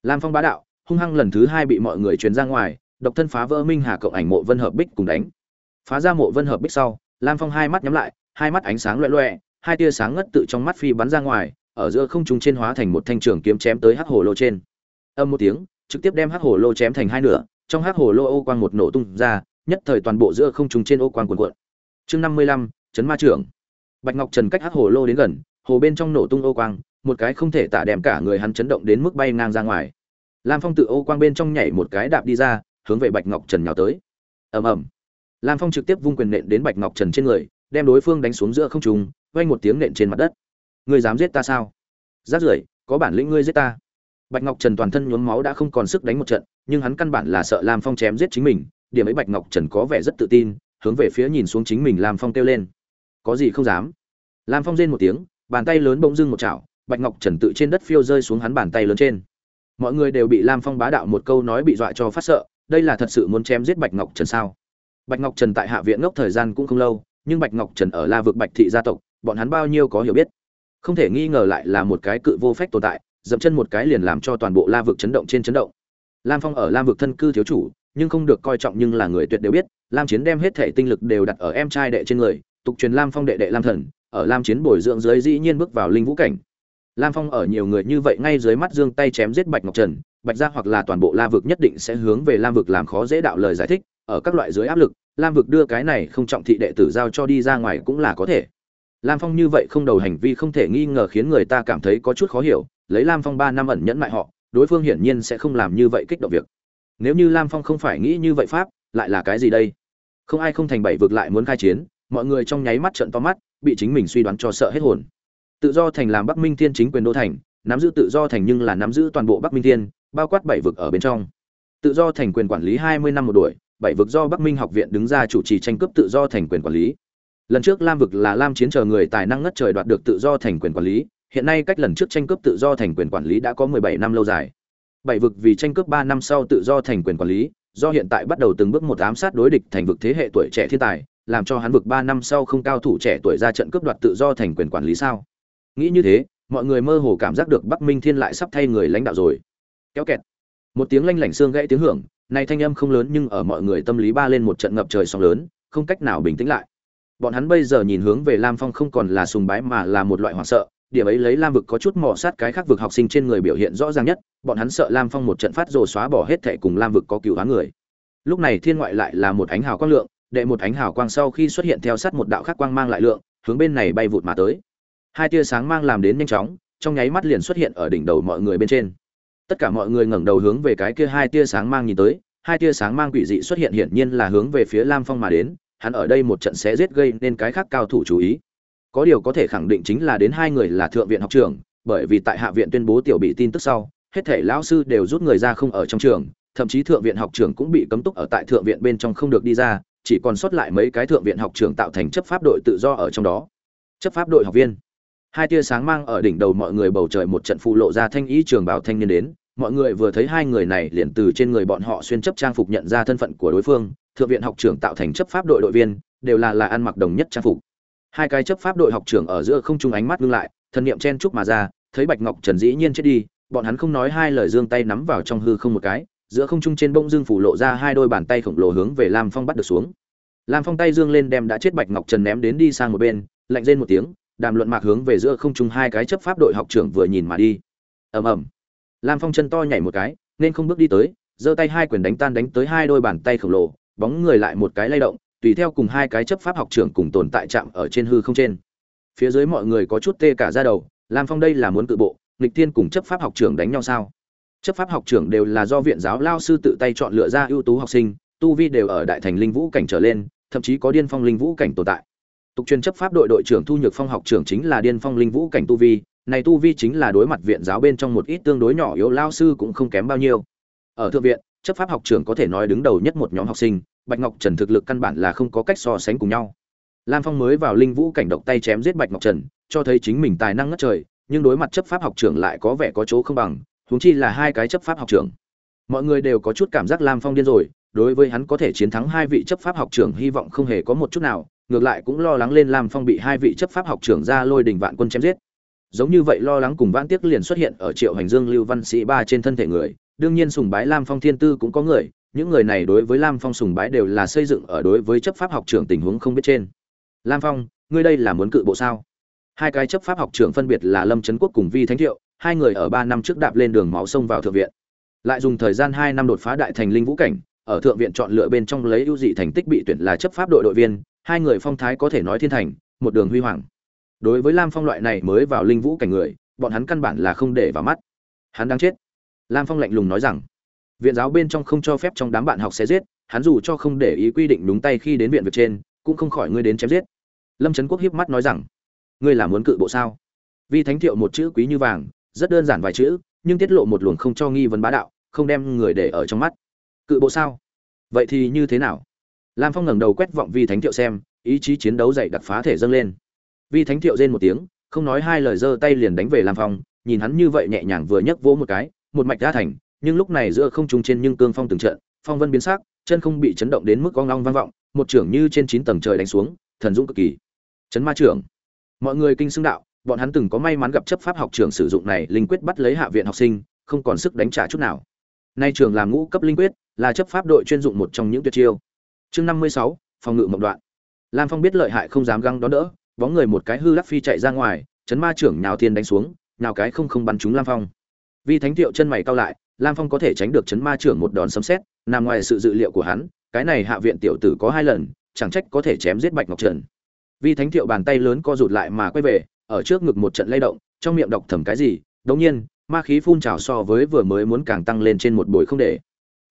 Lam phong bá đạo, hung hăng lần thứ hai bị mọi người truyền ra ngoài, độc thân phá vỡ minh hà cộng ảnh mộ vân hợp bích cùng đánh. Phá ra mộ vân hợp bích sau, lam phong hai mắt nhắm lại, hai mắt ánh sáng loẹ loẹ hai tia sáng ngất tự trong mắt phi bắn ra ngoài, ở giữa không trung trên hóa thành một thanh trường kiếm chém tới hắc hồ lô trên. Âm một tiếng, trực tiếp đem hắc hồ lô chém thành hai nửa, trong hắc hồ lô ô quang một nổ tung ra, nhất thời toàn bộ giữa không trung trên ô quang cuộn cuộn. Chương năm mươi lăm, chấn ma trưởng. Bạch ngọc trần cách hắc hồ lô đến gần, hồ bên trong nổ tung ô quang một cái không thể tả đem cả người hắn chấn động đến mức bay ngang ra ngoài. Lam phong tự ô quang bên trong nhảy một cái đạp đi ra, hướng về bạch ngọc trần nhào tới. Ầm ầm. Lam phong trực tiếp vung quyền nện đến bạch ngọc trần trên người, đem đối phương đánh xuống giữa không trung, vang một tiếng nện trên mặt đất. Ngươi dám giết ta sao? Rát rưởi, có bản lĩnh ngươi giết ta. Bạch ngọc trần toàn thân nhuốm máu đã không còn sức đánh một trận, nhưng hắn căn bản là sợ lam phong chém giết chính mình, điểm ấy bạch ngọc trần có vẻ rất tự tin, hướng về phía nhìn xuống chính mình lam phong kêu lên. Có gì không dám? Lam phong rên một tiếng, bàn tay lớn bỗng dưng một chảo bạch ngọc trần tự trên đất phiêu rơi xuống hắn bàn tay lớn trên. Mọi người đều bị lam phong bá đạo một câu nói bị dọa cho phát sợ, đây là thật sự muốn chém giết bạch ngọc trần sao? Bạch ngọc trần tại hạ viện ngốc thời gian cũng không lâu, nhưng bạch ngọc trần ở la vực bạch thị gia tộc, bọn hắn bao nhiêu có hiểu biết. Không thể nghi ngờ lại là một cái cự vô phách tồn tại, dậm chân một cái liền làm cho toàn bộ la vực chấn động trên chấn động. Lam phong ở lam vực thân cư thiếu chủ, nhưng không được coi trọng nhưng là người tuyệt đều biết, lam chiến đem hết thể tinh lực đều đặt ở em trai đệ trên người, tục truyền lam phong đệ đệ lam thần, ở lam chiến bồi dưỡng dưới dĩ nhiên bước vào linh vũ cảnh lam phong ở nhiều người như vậy ngay dưới mắt dương tay chém giết bạch ngọc trần, bạch gia hoặc là toàn bộ la vực nhất định sẽ hướng về lam vực làm khó dễ đạo lời giải thích, ở các loại dưới áp lực lam vực đưa cái này không trọng thị đệ tử giao cho đi ra ngoài cũng là có thể. Lam phong như vậy không đầu hành vi không thể nghi ngờ khiến người ta cảm thấy có chút khó hiểu, lấy lam phong ba năm ẩn nhẫn mại họ, đối phương hiển nhiên sẽ không làm như vậy kích động việc. Nếu như lam phong không phải nghĩ như vậy pháp, lại là cái gì đây? Không ai không thành bảy vực lại muốn khai chiến, mọi người trong nháy mắt trợn to mắt, bị chính mình suy đoán cho sợ hết hồn tự do thành làm bắc minh thiên chính quyền đô thành, nắm giữ tự do thành nhưng là nắm giữ toàn bộ bắc minh thiên, bao quát bảy vực ở bên trong. Tự do thành quyền quản lý hai mươi năm một đuổi, bảy vực do bắc minh học viện đứng ra chủ trì tranh cướp tự do thành quyền quản lý. Lần trước lam vực là lam chiến chờ người tài năng ngất trời đoạt được tự do thành quyền quản lý, hiện nay cách lần trước tranh cướp tự do thành quyền quản lý đã có mười bảy năm lâu dài. Bảy vực vì tranh cướp ba năm sau tự do thành quyền quản lý, do hiện tại bắt đầu từng bước một ám sát đối địch thành vực thế hệ tuổi trẻ thiên tài, làm cho hắn vực ba năm sau không cao thủ trẻ tuổi ra trận cướp đoạt tự do thành quyền quản lý sao? Nghĩ như thế, mọi người mơ hồ cảm giác được bắc minh thiên lại sắp thay người lãnh đạo rồi. Kéo kẹt. Một tiếng lanh lảnh xương gãy tiếng hưởng này thanh âm không lớn nhưng ở mọi người tâm lý ba lên một trận ngập trời sóng lớn, không cách nào bình tĩnh lại. Bọn hắn bây giờ nhìn hướng về lam phong không còn là sùng bái mà là một loại hoảng sợ, điểm ấy lấy lam vực có chút mò sát cái khác vực học sinh trên người biểu hiện rõ ràng nhất, bọn hắn sợ lam phong một trận phát rồ xóa bỏ hết thệ cùng lam vực có cựu hóa người. Lúc này thiên ngoại lại là một ánh hào quang lượng, đệ một ánh hào quang sau khi xuất hiện theo sát một đạo khác quang mang lại lượng, hướng bên này bay vụt mà tới hai tia sáng mang làm đến nhanh chóng, trong nháy mắt liền xuất hiện ở đỉnh đầu mọi người bên trên. Tất cả mọi người ngẩng đầu hướng về cái kia hai tia sáng mang nhìn tới, hai tia sáng mang quỷ dị xuất hiện hiển nhiên là hướng về phía lam phong mà đến, hắn ở đây một trận sẽ giết gây nên cái khác cao thủ chú ý. Có điều có thể khẳng định chính là đến hai người là thượng viện học trường bởi vì tại hạ viện tuyên bố tiểu bị tin tức sau, hết thể lão sư đều rút người ra không ở trong trường, thậm chí thượng viện học trường cũng bị cấm túc ở tại thượng viện bên trong không được đi ra, chỉ còn sót lại mấy cái thượng viện học trường tạo thành chấp pháp đội tự do ở trong đó. Chấp pháp đội học viên hai tia sáng mang ở đỉnh đầu mọi người bầu trời một trận phụ lộ ra thanh ý trường bảo thanh niên đến. Mọi người vừa thấy hai người này liền từ trên người bọn họ xuyên chấp trang phục nhận ra thân phận của đối phương, thượng viện học trưởng tạo thành chấp pháp đội đội viên, đều là là ăn mặc đồng nhất trang phục. Hai cái chấp pháp đội học trưởng ở giữa không trung ánh mắt ngưng lại, thần niệm chen chúc mà ra, thấy bạch ngọc trần dĩ nhiên chết đi, bọn hắn không nói hai lời dương tay nắm vào trong hư không một cái, giữa không trung trên bông dương phủ lộ ra hai đôi bàn tay khổng lồ hướng về lam phong bắt được xuống. Lam phong tay dương lên đem đã chết bạch ngọc trần ném đến đi sang một bên, lạnh rên một tiếng đàm luận mạc hướng về giữa không trung hai cái chấp pháp đội học trưởng vừa nhìn mà đi. Ầm ầm. Lam phong chân to nhảy một cái, nên không bước đi tới, giơ tay hai quyền đánh tan đánh tới hai đôi bàn tay khổng lồ, bóng người lại một cái lay động, tùy theo cùng hai cái chấp pháp học trưởng cùng tồn tại chạm ở trên hư không trên. Phía dưới mọi người có chút tê cả ra đầu, lam phong đây là muốn tự bộ, nghịch tiên cùng chấp pháp học trưởng đánh nhau sao? Chấp pháp học trưởng đều là do viện giáo lao sư tự tay chọn lựa ra ưu tú học sinh, tu vi đều ở đại thành linh vũ cảnh trở lên, thậm chí có điên phong linh vũ cảnh tồn tại tục truyền chấp pháp đội đội trưởng thu nhược phong học trưởng chính là điên phong linh vũ cảnh tu vi, này tu vi chính là đối mặt viện giáo bên trong một ít tương đối nhỏ yếu lao sư cũng không kém bao nhiêu. Ở thượng viện, chấp pháp học trưởng có thể nói đứng đầu nhất một nhóm học sinh, bạch ngọc trần thực lực căn bản là không có cách so sánh cùng nhau. Lam phong mới vào linh vũ cảnh độc tay chém giết bạch ngọc trần, cho thấy chính mình tài năng ngất trời, nhưng đối mặt chấp pháp học trưởng lại có vẻ có chỗ không bằng, huống chi là hai cái chấp pháp học trưởng. Mọi người đều có chút cảm giác lam phong điên rồi, đối với hắn có thể chiến thắng hai vị chấp pháp học trưởng hy vọng không hề có một chút nào ngược lại cũng lo lắng lên lam phong bị hai vị chấp pháp học trưởng ra lôi đình vạn quân chém giết. Giống như vậy lo lắng cùng vãn tiếc liền xuất hiện ở triệu hành dương, lưu văn sĩ ba trên thân thể người. Đương nhiên sùng bái lam phong thiên tư cũng có người, những người này đối với lam phong sùng bái đều là xây dựng ở đối với chấp pháp học trưởng tình huống không biết trên. Lam phong, ngươi đây là muốn cự bộ sao? Hai cái chấp pháp học trưởng phân biệt là lâm trấn quốc cùng vi thánh thiệu, hai người ở ba năm trước đạp lên đường máu sông vào thượng viện. Lại dùng thời gian hai năm đột phá đại thành linh vũ cảnh, ở thượng viện chọn lựa bên trong lấy ưu dị thành tích bị tuyển là chấp pháp đội đội viên hai người phong thái có thể nói thiên thành, một đường huy hoàng. Đối với lam phong loại này mới vào linh vũ cảnh người, bọn hắn căn bản là không để vào mắt. Hắn đang chết. Lam phong lạnh lùng nói rằng, viện giáo bên trong không cho phép trong đám bạn học sẽ giết, hắn dù cho không để ý quy định đúng tay khi đến viện việc trên, cũng không khỏi ngươi đến chém giết. Lâm trấn quốc hiếp mắt nói rằng, ngươi là muốn cự bộ sao? Vi thánh thiệu một chữ quý như vàng, rất đơn giản vài chữ, nhưng tiết lộ một luồng không cho nghi vấn bá đạo, không đem người để ở trong mắt. Cự bộ sao? Vậy thì như thế nào? Lam phong ngẩng đầu quét vọng vi thánh thiệu xem, ý chí chiến đấu dậy đặc phá thể dâng lên. Vi thánh thiệu rên một tiếng, không nói hai lời giơ tay liền đánh về lam phong, nhìn hắn như vậy nhẹ nhàng vừa nhấc vỗ một cái, một mạch ra thành, nhưng lúc này giữa không trung trên nhưng cương phong từng trận, phong vân biến sắc, chân không bị chấn động đến mức con long vang vọng, một trưởng như trên chín tầng trời đánh xuống, thần dũng cực kỳ. Chấn ma trưởng. Mọi người kinh xưng đạo, bọn hắn từng có may mắn gặp chấp pháp học trưởng sử dụng này, linh quyết bắt lấy hạ viện học sinh, không còn sức đánh trả chút nào. Nay trường làm ngũ cấp linh quyết, là chấp pháp đội chuyên dụng một trong những tuyệt chiêu chương năm mươi sáu, phòng ngự mộng đoạn. Lam phong biết lợi hại không dám găng đón đỡ, bóng người một cái hư lắc phi chạy ra ngoài, chấn ma trưởng nhào thiên đánh xuống, nhào cái không không bắn trúng lam phong. Vì thánh thiệu chân mày cao lại, lam phong có thể tránh được chấn ma trưởng một đòn sấm xét nằm ngoài sự dự liệu của hắn, cái này hạ viện tiểu tử có hai lần, chẳng trách có thể chém giết bạch ngọc trần. Vì thánh thiệu bàn tay lớn co rụt lại mà quay về, ở trước ngực một trận lay động, trong miệng đọc thầm cái gì, đống nhiên, ma khí phun trào so với vừa mới muốn càng tăng lên trên một bồi không để.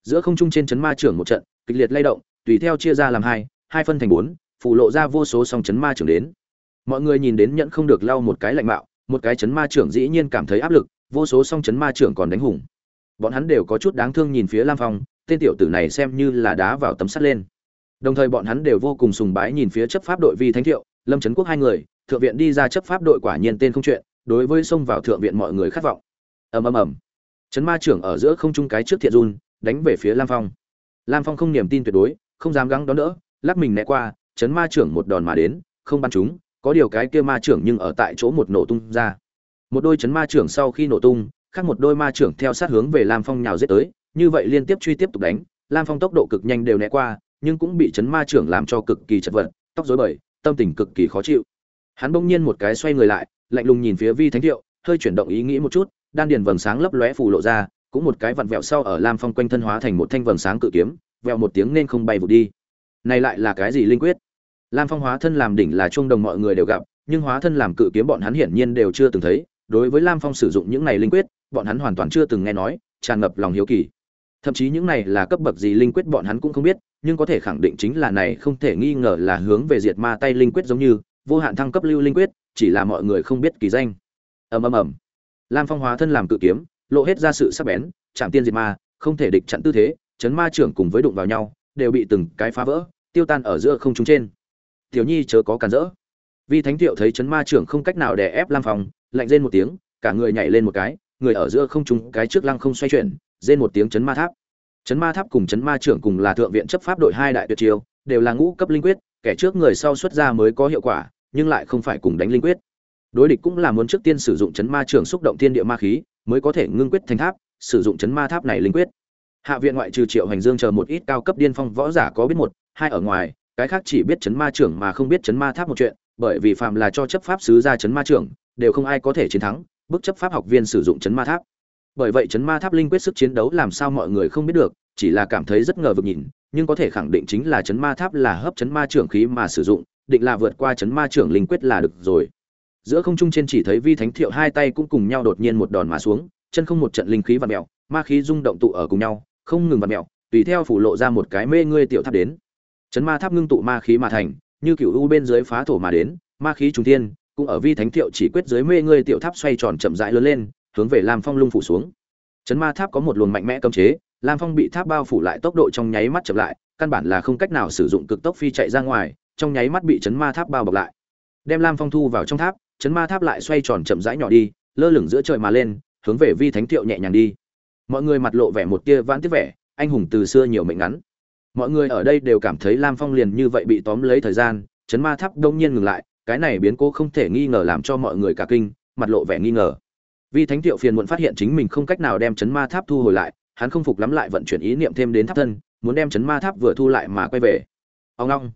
Giữa không trung trên chấn ma trưởng một trận, kịch liệt lay động tùy theo chia ra làm hai hai phân thành bốn phủ lộ ra vô số song chấn ma trưởng đến. Mọi người nhìn đến nhận không được lau một cái lạnh mạo một cái chấn ma trưởng dĩ nhiên cảm thấy áp lực, vô số song chấn ma trưởng còn đánh hùng. Bọn hắn đều có chút đáng thương nhìn phía lam phong, tên tiểu tử này xem như là đá vào tấm sắt lên. Đồng thời bọn hắn đều vô cùng sùng bái nhìn phía chấp pháp đội vi thánh thiệu, lâm trấn quốc hai người, thượng viện đi ra chấp pháp đội quả nhiên tên không chuyện, đối với xông vào thượng viện mọi người khát vọng. Ầm ầm ầm. Chấn ma trưởng ở giữa không trung cái trước thiện run, đánh về phía lam phong. Lam phong không niềm tin tuyệt đối không dám gắng đón đỡ, lắc mình né qua, chấn ma trưởng một đòn mà đến, không bắn chúng, có điều cái kia ma trưởng nhưng ở tại chỗ một nổ tung ra. Một đôi chấn ma trưởng sau khi nổ tung, khác một đôi ma trưởng theo sát hướng về lam phong nhào giết tới, như vậy liên tiếp truy tiếp tục đánh, lam phong tốc độ cực nhanh đều né qua, nhưng cũng bị chấn ma trưởng làm cho cực kỳ chật vật, tóc rối bời, tâm tình cực kỳ khó chịu. Hắn bỗng nhiên một cái xoay người lại, lạnh lùng nhìn phía vi thánh thiệu, hơi chuyển động ý nghĩ một chút, đan điền vầng sáng lấp lóe phù lộ ra, cũng một cái vặn vẹo sau ở lam phong quanh thân hóa thành một thanh vầng sáng cự kiếm vèo một tiếng nên không bay vụt đi. Này lại là cái gì linh quyết? Lam phong hóa thân làm đỉnh là trung đồng mọi người đều gặp, nhưng hóa thân làm cự kiếm bọn hắn hiển nhiên đều chưa từng thấy. Đối với lam phong sử dụng những này linh quyết, bọn hắn hoàn toàn chưa từng nghe nói, tràn ngập lòng hiếu kỳ. Thậm chí những này là cấp bậc gì linh quyết bọn hắn cũng không biết, nhưng có thể khẳng định chính là này không thể nghi ngờ là hướng về diệt ma tay linh quyết giống như, vô hạn thăng cấp lưu linh quyết, chỉ là mọi người không biết kỳ danh. Ầm ầm ầm. Lam phong hóa thân làm cự kiếm, lộ hết ra sự sắc bén, chạm tiên diệt ma, không thể địch chặn tư thế chấn ma trưởng cùng với đụng vào nhau, đều bị từng cái phá vỡ, tiêu tan ở giữa không trung trên. Tiểu nhi chớ có cản rỡ. Vi thánh thiệu thấy chấn ma trưởng không cách nào đè ép lam phong, lạnh rên một tiếng, cả người nhảy lên một cái, người ở giữa không trung, cái trước lăng không xoay chuyển, rên một tiếng chấn ma tháp. Chấn ma tháp cùng chấn ma trưởng cùng là thượng viện chấp pháp đội hai đại tuyệt chiêu, đều là ngũ cấp linh quyết, kẻ trước người sau xuất ra mới có hiệu quả, nhưng lại không phải cùng đánh linh quyết. Đối địch cũng là muốn trước tiên sử dụng chấn ma trưởng xúc động thiên địa ma khí, mới có thể ngưng quyết thành tháp, sử dụng chấn ma tháp này linh quyết hạ viện ngoại trừ triệu hành dương chờ một ít cao cấp điên phong võ giả có biết một, hai ở ngoài, cái khác chỉ biết chấn ma trưởng mà không biết chấn ma tháp một chuyện, bởi vì phạm là cho chấp pháp sứ ra chấn ma trưởng, đều không ai có thể chiến thắng, bức chấp pháp học viên sử dụng chấn ma tháp. Bởi vậy chấn ma tháp linh quyết sức chiến đấu làm sao mọi người không biết được, chỉ là cảm thấy rất ngờ vực nhìn, nhưng có thể khẳng định chính là chấn ma tháp là hấp chấn ma trưởng khí mà sử dụng, định là vượt qua chấn ma trưởng linh quyết là được rồi. Giữa không trung trên chỉ thấy vi thánh thiệu hai tay cũng cùng nhau đột nhiên một đòn mà xuống, chân không một trận linh khí và mèo, ma khí rung động tụ ở cùng nhau không ngừng vặn mèo tùy theo phủ lộ ra một cái mê ngươi tiểu tháp đến. Chấn ma tháp ngưng tụ ma khí mà thành, như cựu u bên dưới phá thổ mà đến, ma khí trùng thiên, cũng ở vi thánh thiệu chỉ quyết dưới mê ngươi tiểu tháp xoay tròn chậm rãi lớn lên, hướng về lam phong lung phủ xuống. Chấn ma tháp có một luồng mạnh mẽ cấm chế, lam phong bị tháp bao phủ lại tốc độ trong nháy mắt chậm lại, căn bản là không cách nào sử dụng cực tốc phi chạy ra ngoài, trong nháy mắt bị chấn ma tháp bao bọc lại. Đem lam phong thu vào trong tháp, chấn ma tháp lại xoay tròn chậm rãi nhỏ đi, lơ lửng giữa trời mà lên, hướng về vi thánh thiệu nhẹ nhàng đi mọi người mặt lộ vẻ một tia vãn tiếc vẻ, anh hùng từ xưa nhiều mệnh ngắn. Mọi người ở đây đều cảm thấy lam phong liền như vậy bị tóm lấy thời gian, chấn ma tháp đông nhiên ngừng lại, cái này biến cố không thể nghi ngờ làm cho mọi người cả kinh, mặt lộ vẻ nghi ngờ. Vi thánh thiệu phiền muộn phát hiện chính mình không cách nào đem chấn ma tháp thu hồi lại, hắn không phục lắm lại vận chuyển ý niệm thêm đến tháp thân, muốn đem chấn ma tháp vừa thu lại mà quay về. Ông long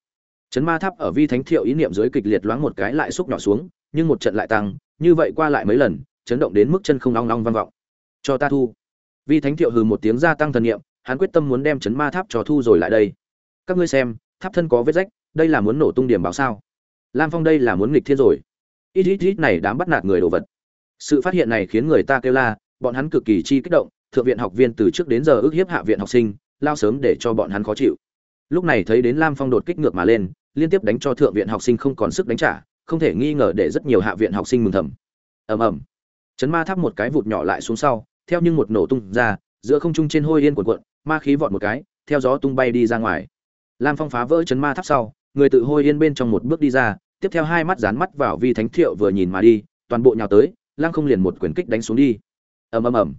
chấn ma tháp ở vi thánh thiệu ý niệm dưới kịch liệt loáng một cái lại xúc nhỏ xuống, nhưng một trận lại tăng, như vậy qua lại mấy lần, chấn động đến mức chân không long long vang vọng. Cho ta thu vi thánh thiệu hừ một tiếng gia tăng thần niệm, hắn quyết tâm muốn đem chấn ma tháp cho thu rồi lại đây. Các ngươi xem, tháp thân có vết rách, đây là muốn nổ tung điểm báo sao? Lam phong đây là muốn nghịch thiên rồi. Ít ít ít này đám bắt nạt người đồ vật. Sự phát hiện này khiến người ta kêu la, bọn hắn cực kỳ chi kích động, thượng viện học viên từ trước đến giờ ước hiếp hạ viện học sinh, lao sớm để cho bọn hắn khó chịu. Lúc này thấy đến lam phong đột kích ngược mà lên, liên tiếp đánh cho thượng viện học sinh không còn sức đánh trả, không thể nghi ngờ để rất nhiều hạ viện học sinh mừng thầm. Ầm ầm. Chấn ma tháp một cái vụt nhỏ lại xuống sau theo nhưng một nổ tung ra, giữa không trung trên hôi yên cuộn cuộn, ma khí vọt một cái, theo gió tung bay đi ra ngoài. Lam phong phá vỡ chấn ma tháp sau, người tự hôi yên bên trong một bước đi ra, tiếp theo hai mắt dán mắt vào vi thánh thiệu vừa nhìn mà đi, toàn bộ nhào tới Lam không liền một quyền kích đánh xuống đi. Ầm ầm ầm.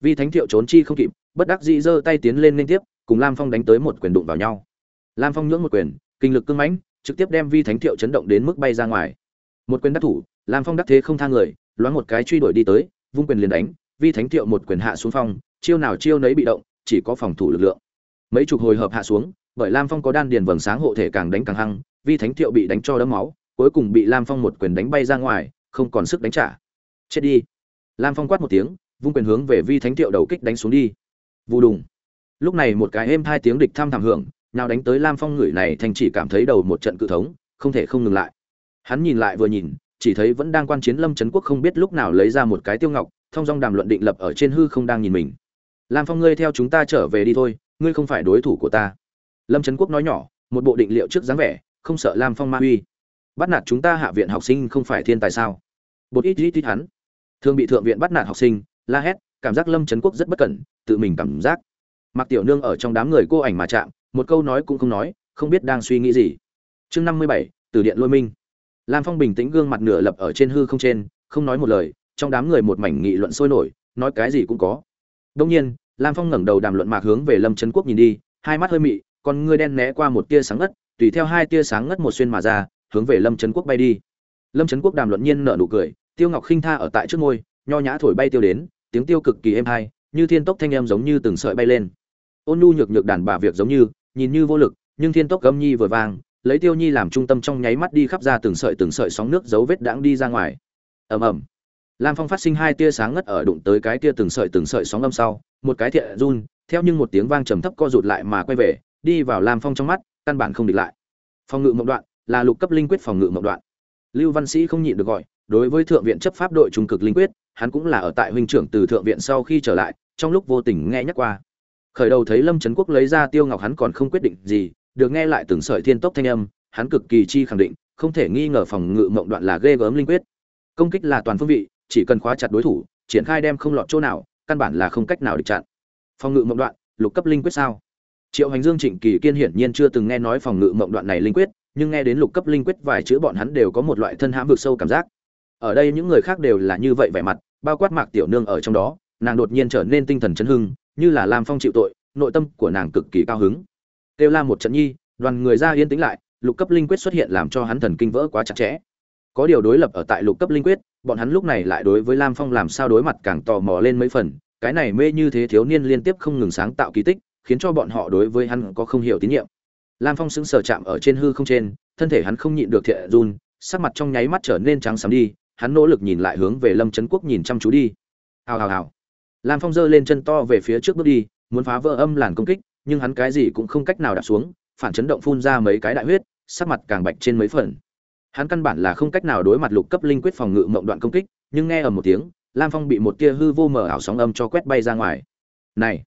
Vi thánh thiệu trốn chi không kịp, bất đắc dĩ giơ tay tiến lên liên tiếp, cùng lam phong đánh tới một quyền đụng vào nhau. Lam phong nhưỡng một quyền, kinh lực cưng mãnh, trực tiếp đem vi thánh thiệu chấn động đến mức bay ra ngoài. Một quyền đắc thủ, lam phong đắc thế không tha người, loáng một cái truy đuổi đi tới, vung quyền liền đánh vi thánh thiệu một quyền hạ xuống phong, chiêu nào chiêu nấy bị động, chỉ có phòng thủ lực lượng. Mấy chục hồi hợp hạ xuống, bởi lam phong có đan điền vầng sáng hộ thể càng đánh càng hăng, vi thánh thiệu bị đánh cho đấm máu, cuối cùng bị lam phong một quyền đánh bay ra ngoài, không còn sức đánh trả. Chết đi. Lam phong quát một tiếng, vung quyền hướng về vi thánh thiệu đầu kích đánh xuống đi. Vù đùng. Lúc này một cái êm hai tiếng địch tham thảm hưởng, nào đánh tới lam phong người này thành chỉ cảm thấy đầu một trận cự thống, không thể không ngừng lại. Hắn nhìn lại vừa nhìn, chỉ thấy vẫn đang quan chiến lâm trấn quốc không biết lúc nào lấy ra một cái tiêu ngọc thông dong đàm luận định lập ở trên hư không đang nhìn mình. Lam phong ngươi theo chúng ta trở về đi thôi, ngươi không phải đối thủ của ta. Lâm trấn quốc nói nhỏ, một bộ định liệu trước dáng vẻ, không sợ lam phong ma uy. Bắt nạt chúng ta hạ viện học sinh không phải thiên tài sao? Bột ít ít ít hắn. Thường bị thượng viện bắt nạt học sinh, la hét, cảm giác lâm trấn quốc rất bất cẩn, tự mình cảm giác. Mặc tiểu nương ở trong đám người cô ảnh mà chạm, một câu nói cũng không nói, không biết đang suy nghĩ gì. Chương năm mươi bảy, từ điện lôi minh. Lam phong bình tĩnh gương mặt nửa lập ở trên hư không trên, không nói một lời trong đám người một mảnh nghị luận sôi nổi, nói cái gì cũng có. Đông nhiên, lam phong ngẩng đầu đàm luận mạc hướng về lâm trấn quốc nhìn đi, hai mắt hơi mị, con ngươi đen né qua một tia sáng ngất, tùy theo hai tia sáng ngất một xuyên mà ra, hướng về lâm trấn quốc bay đi. Lâm trấn quốc đàm luận nhiên nở nụ cười, tiêu ngọc khinh tha ở tại trước ngôi, nho nhã thổi bay tiêu đến, tiếng tiêu cực kỳ êm hay, như thiên tốc thanh em giống như từng sợi bay lên. Ôn nhu nhược nhược đàn bà việc giống như, nhìn như vô lực, nhưng thiên tốc cấm nhi vừa vang, lấy tiêu nhi làm trung tâm trong nháy mắt đi khắp ra từng sợi từng sợi sóng nước dấu vết đãng đi ra ngoài. Ầm ầm lam phong phát sinh hai tia sáng ngất ở đụng tới cái tia từng sợi từng sợi sóng âm sau, một cái thiện run, theo nhưng một tiếng vang trầm thấp co rụt lại mà quay về, đi vào lam phong trong mắt, căn bản không địch lại. Phòng ngự mộng đoạn, là lục cấp linh quyết phòng ngự mộng đoạn. Lưu văn sĩ không nhịn được gọi, đối với thượng viện chấp pháp đội trung cực linh quyết, hắn cũng là ở tại huynh trưởng từ thượng viện sau khi trở lại, trong lúc vô tình nghe nhắc qua. Khởi đầu thấy lâm trấn quốc lấy ra tiêu ngọc hắn còn không quyết định gì, được nghe lại từng sợi thiên tốc thanh âm, hắn cực kỳ chi khẳng định, không thể nghi ngờ phòng ngự mộng đoạn là ghê gớm linh quyết. Công kích là toàn phương vị chỉ cần khóa chặt đối thủ, triển khai đem không lọt chỗ nào, căn bản là không cách nào địch chặn. Phòng ngự mộng đoạn, lục cấp linh quyết sao? Triệu hành dương, trịnh kỳ kiên hiển nhiên chưa từng nghe nói phòng ngự mộng đoạn này linh quyết, nhưng nghe đến lục cấp linh quyết vài chữ bọn hắn đều có một loại thân hãm vực sâu cảm giác. Ở đây những người khác đều là như vậy vẻ mặt, bao quát mạc tiểu nương ở trong đó, nàng đột nhiên trở nên tinh thần chấn hưng, như là làm phong chịu tội, nội tâm của nàng cực kỳ cao hứng. Kêu la một trận nhi, đoàn người ra yên tĩnh lại, lục cấp linh quyết xuất hiện làm cho hắn thần kinh vỡ quá chặt chẽ. Có điều đối lập ở tại lục cấp linh quyết bọn hắn lúc này lại đối với lam phong làm sao đối mặt càng tò mò lên mấy phần, cái này mê như thế thiếu niên liên tiếp không ngừng sáng tạo kỳ tích, khiến cho bọn họ đối với hắn có không hiểu tín nhiệm. Lam phong sững sờ chạm ở trên hư không trên, thân thể hắn không nhịn được thiện run, sắc mặt trong nháy mắt trở nên trắng xám đi, hắn nỗ lực nhìn lại hướng về lâm trấn quốc nhìn chăm chú đi. Hào hào hào. Lam phong giơ lên chân to về phía trước bước đi, muốn phá vỡ âm làn công kích, nhưng hắn cái gì cũng không cách nào đạp xuống, phản chấn động phun ra mấy cái đại huyết, sắc mặt càng bạch trên mấy phần hắn căn bản là không cách nào đối mặt lục cấp linh quyết phòng ngự mộng đoạn công kích, nhưng nghe ở một tiếng, lam phong bị một tia hư vô mờ ảo sóng âm cho quét bay ra ngoài. Này,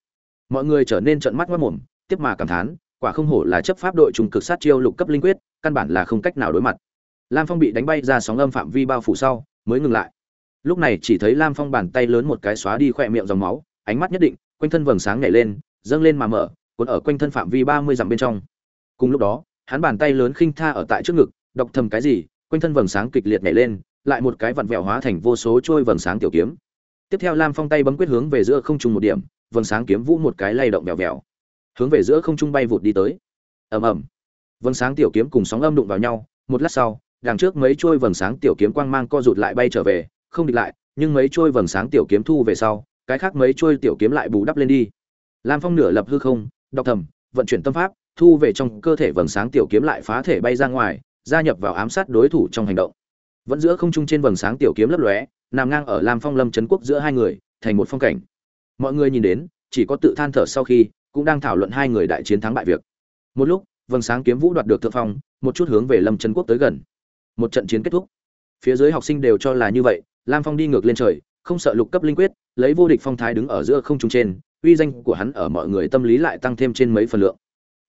mọi người trở nên trợn mắt mất mồm tiếp mà cảm thán, quả không hổ là chấp pháp đội trùng cực sát chiêu lục cấp linh quyết, căn bản là không cách nào đối mặt. Lam phong bị đánh bay ra sóng âm phạm vi bao phủ sau, mới ngừng lại. Lúc này chỉ thấy lam phong bàn tay lớn một cái xóa đi khỏe miệng dòng máu, ánh mắt nhất định, quanh thân vầng sáng nhảy lên, dâng lên mà mở, cuốn ở quanh thân phạm vi ba mươi dặm bên trong. Cùng lúc đó, hắn bàn tay lớn khinh tha ở tại trước ngực đọc thầm cái gì, quanh thân vầng sáng kịch liệt nhảy lên, lại một cái vặn vẹo hóa thành vô số trôi vầng sáng tiểu kiếm. Tiếp theo lam phong tay bấm quyết hướng về giữa không trung một điểm, vầng sáng kiếm vũ một cái lay động vẹo vẹo hướng về giữa không trung bay vụt đi tới. Ầm ầm. Vầng sáng tiểu kiếm cùng sóng âm đụng vào nhau, một lát sau, đằng trước mấy trôi vầng sáng tiểu kiếm quang mang co rụt lại bay trở về, không địch lại, nhưng mấy trôi vầng sáng tiểu kiếm thu về sau, cái khác mấy trôi tiểu kiếm lại bù đắp lên đi. Lam phong nửa lập hư không, đọc thầm, vận chuyển tâm pháp, thu về trong cơ thể vầng sáng tiểu kiếm lại phá thể bay ra ngoài gia nhập vào ám sát đối thủ trong hành động. Vẫn giữa không trung trên vầng sáng tiểu kiếm lấp lóe, nằm ngang ở lam phong lâm trấn quốc giữa hai người, thành một phong cảnh. Mọi người nhìn đến, chỉ có tự than thở sau khi, cũng đang thảo luận hai người đại chiến thắng bại việc. Một lúc, vầng sáng kiếm vũ đoạt được thượng phong, một chút hướng về lâm trấn quốc tới gần. Một trận chiến kết thúc. Phía dưới học sinh đều cho là như vậy, lam phong đi ngược lên trời, không sợ lục cấp linh quyết, lấy vô địch phong thái đứng ở giữa không trung trên, uy danh của hắn ở mọi người tâm lý lại tăng thêm trên mấy phần lượng.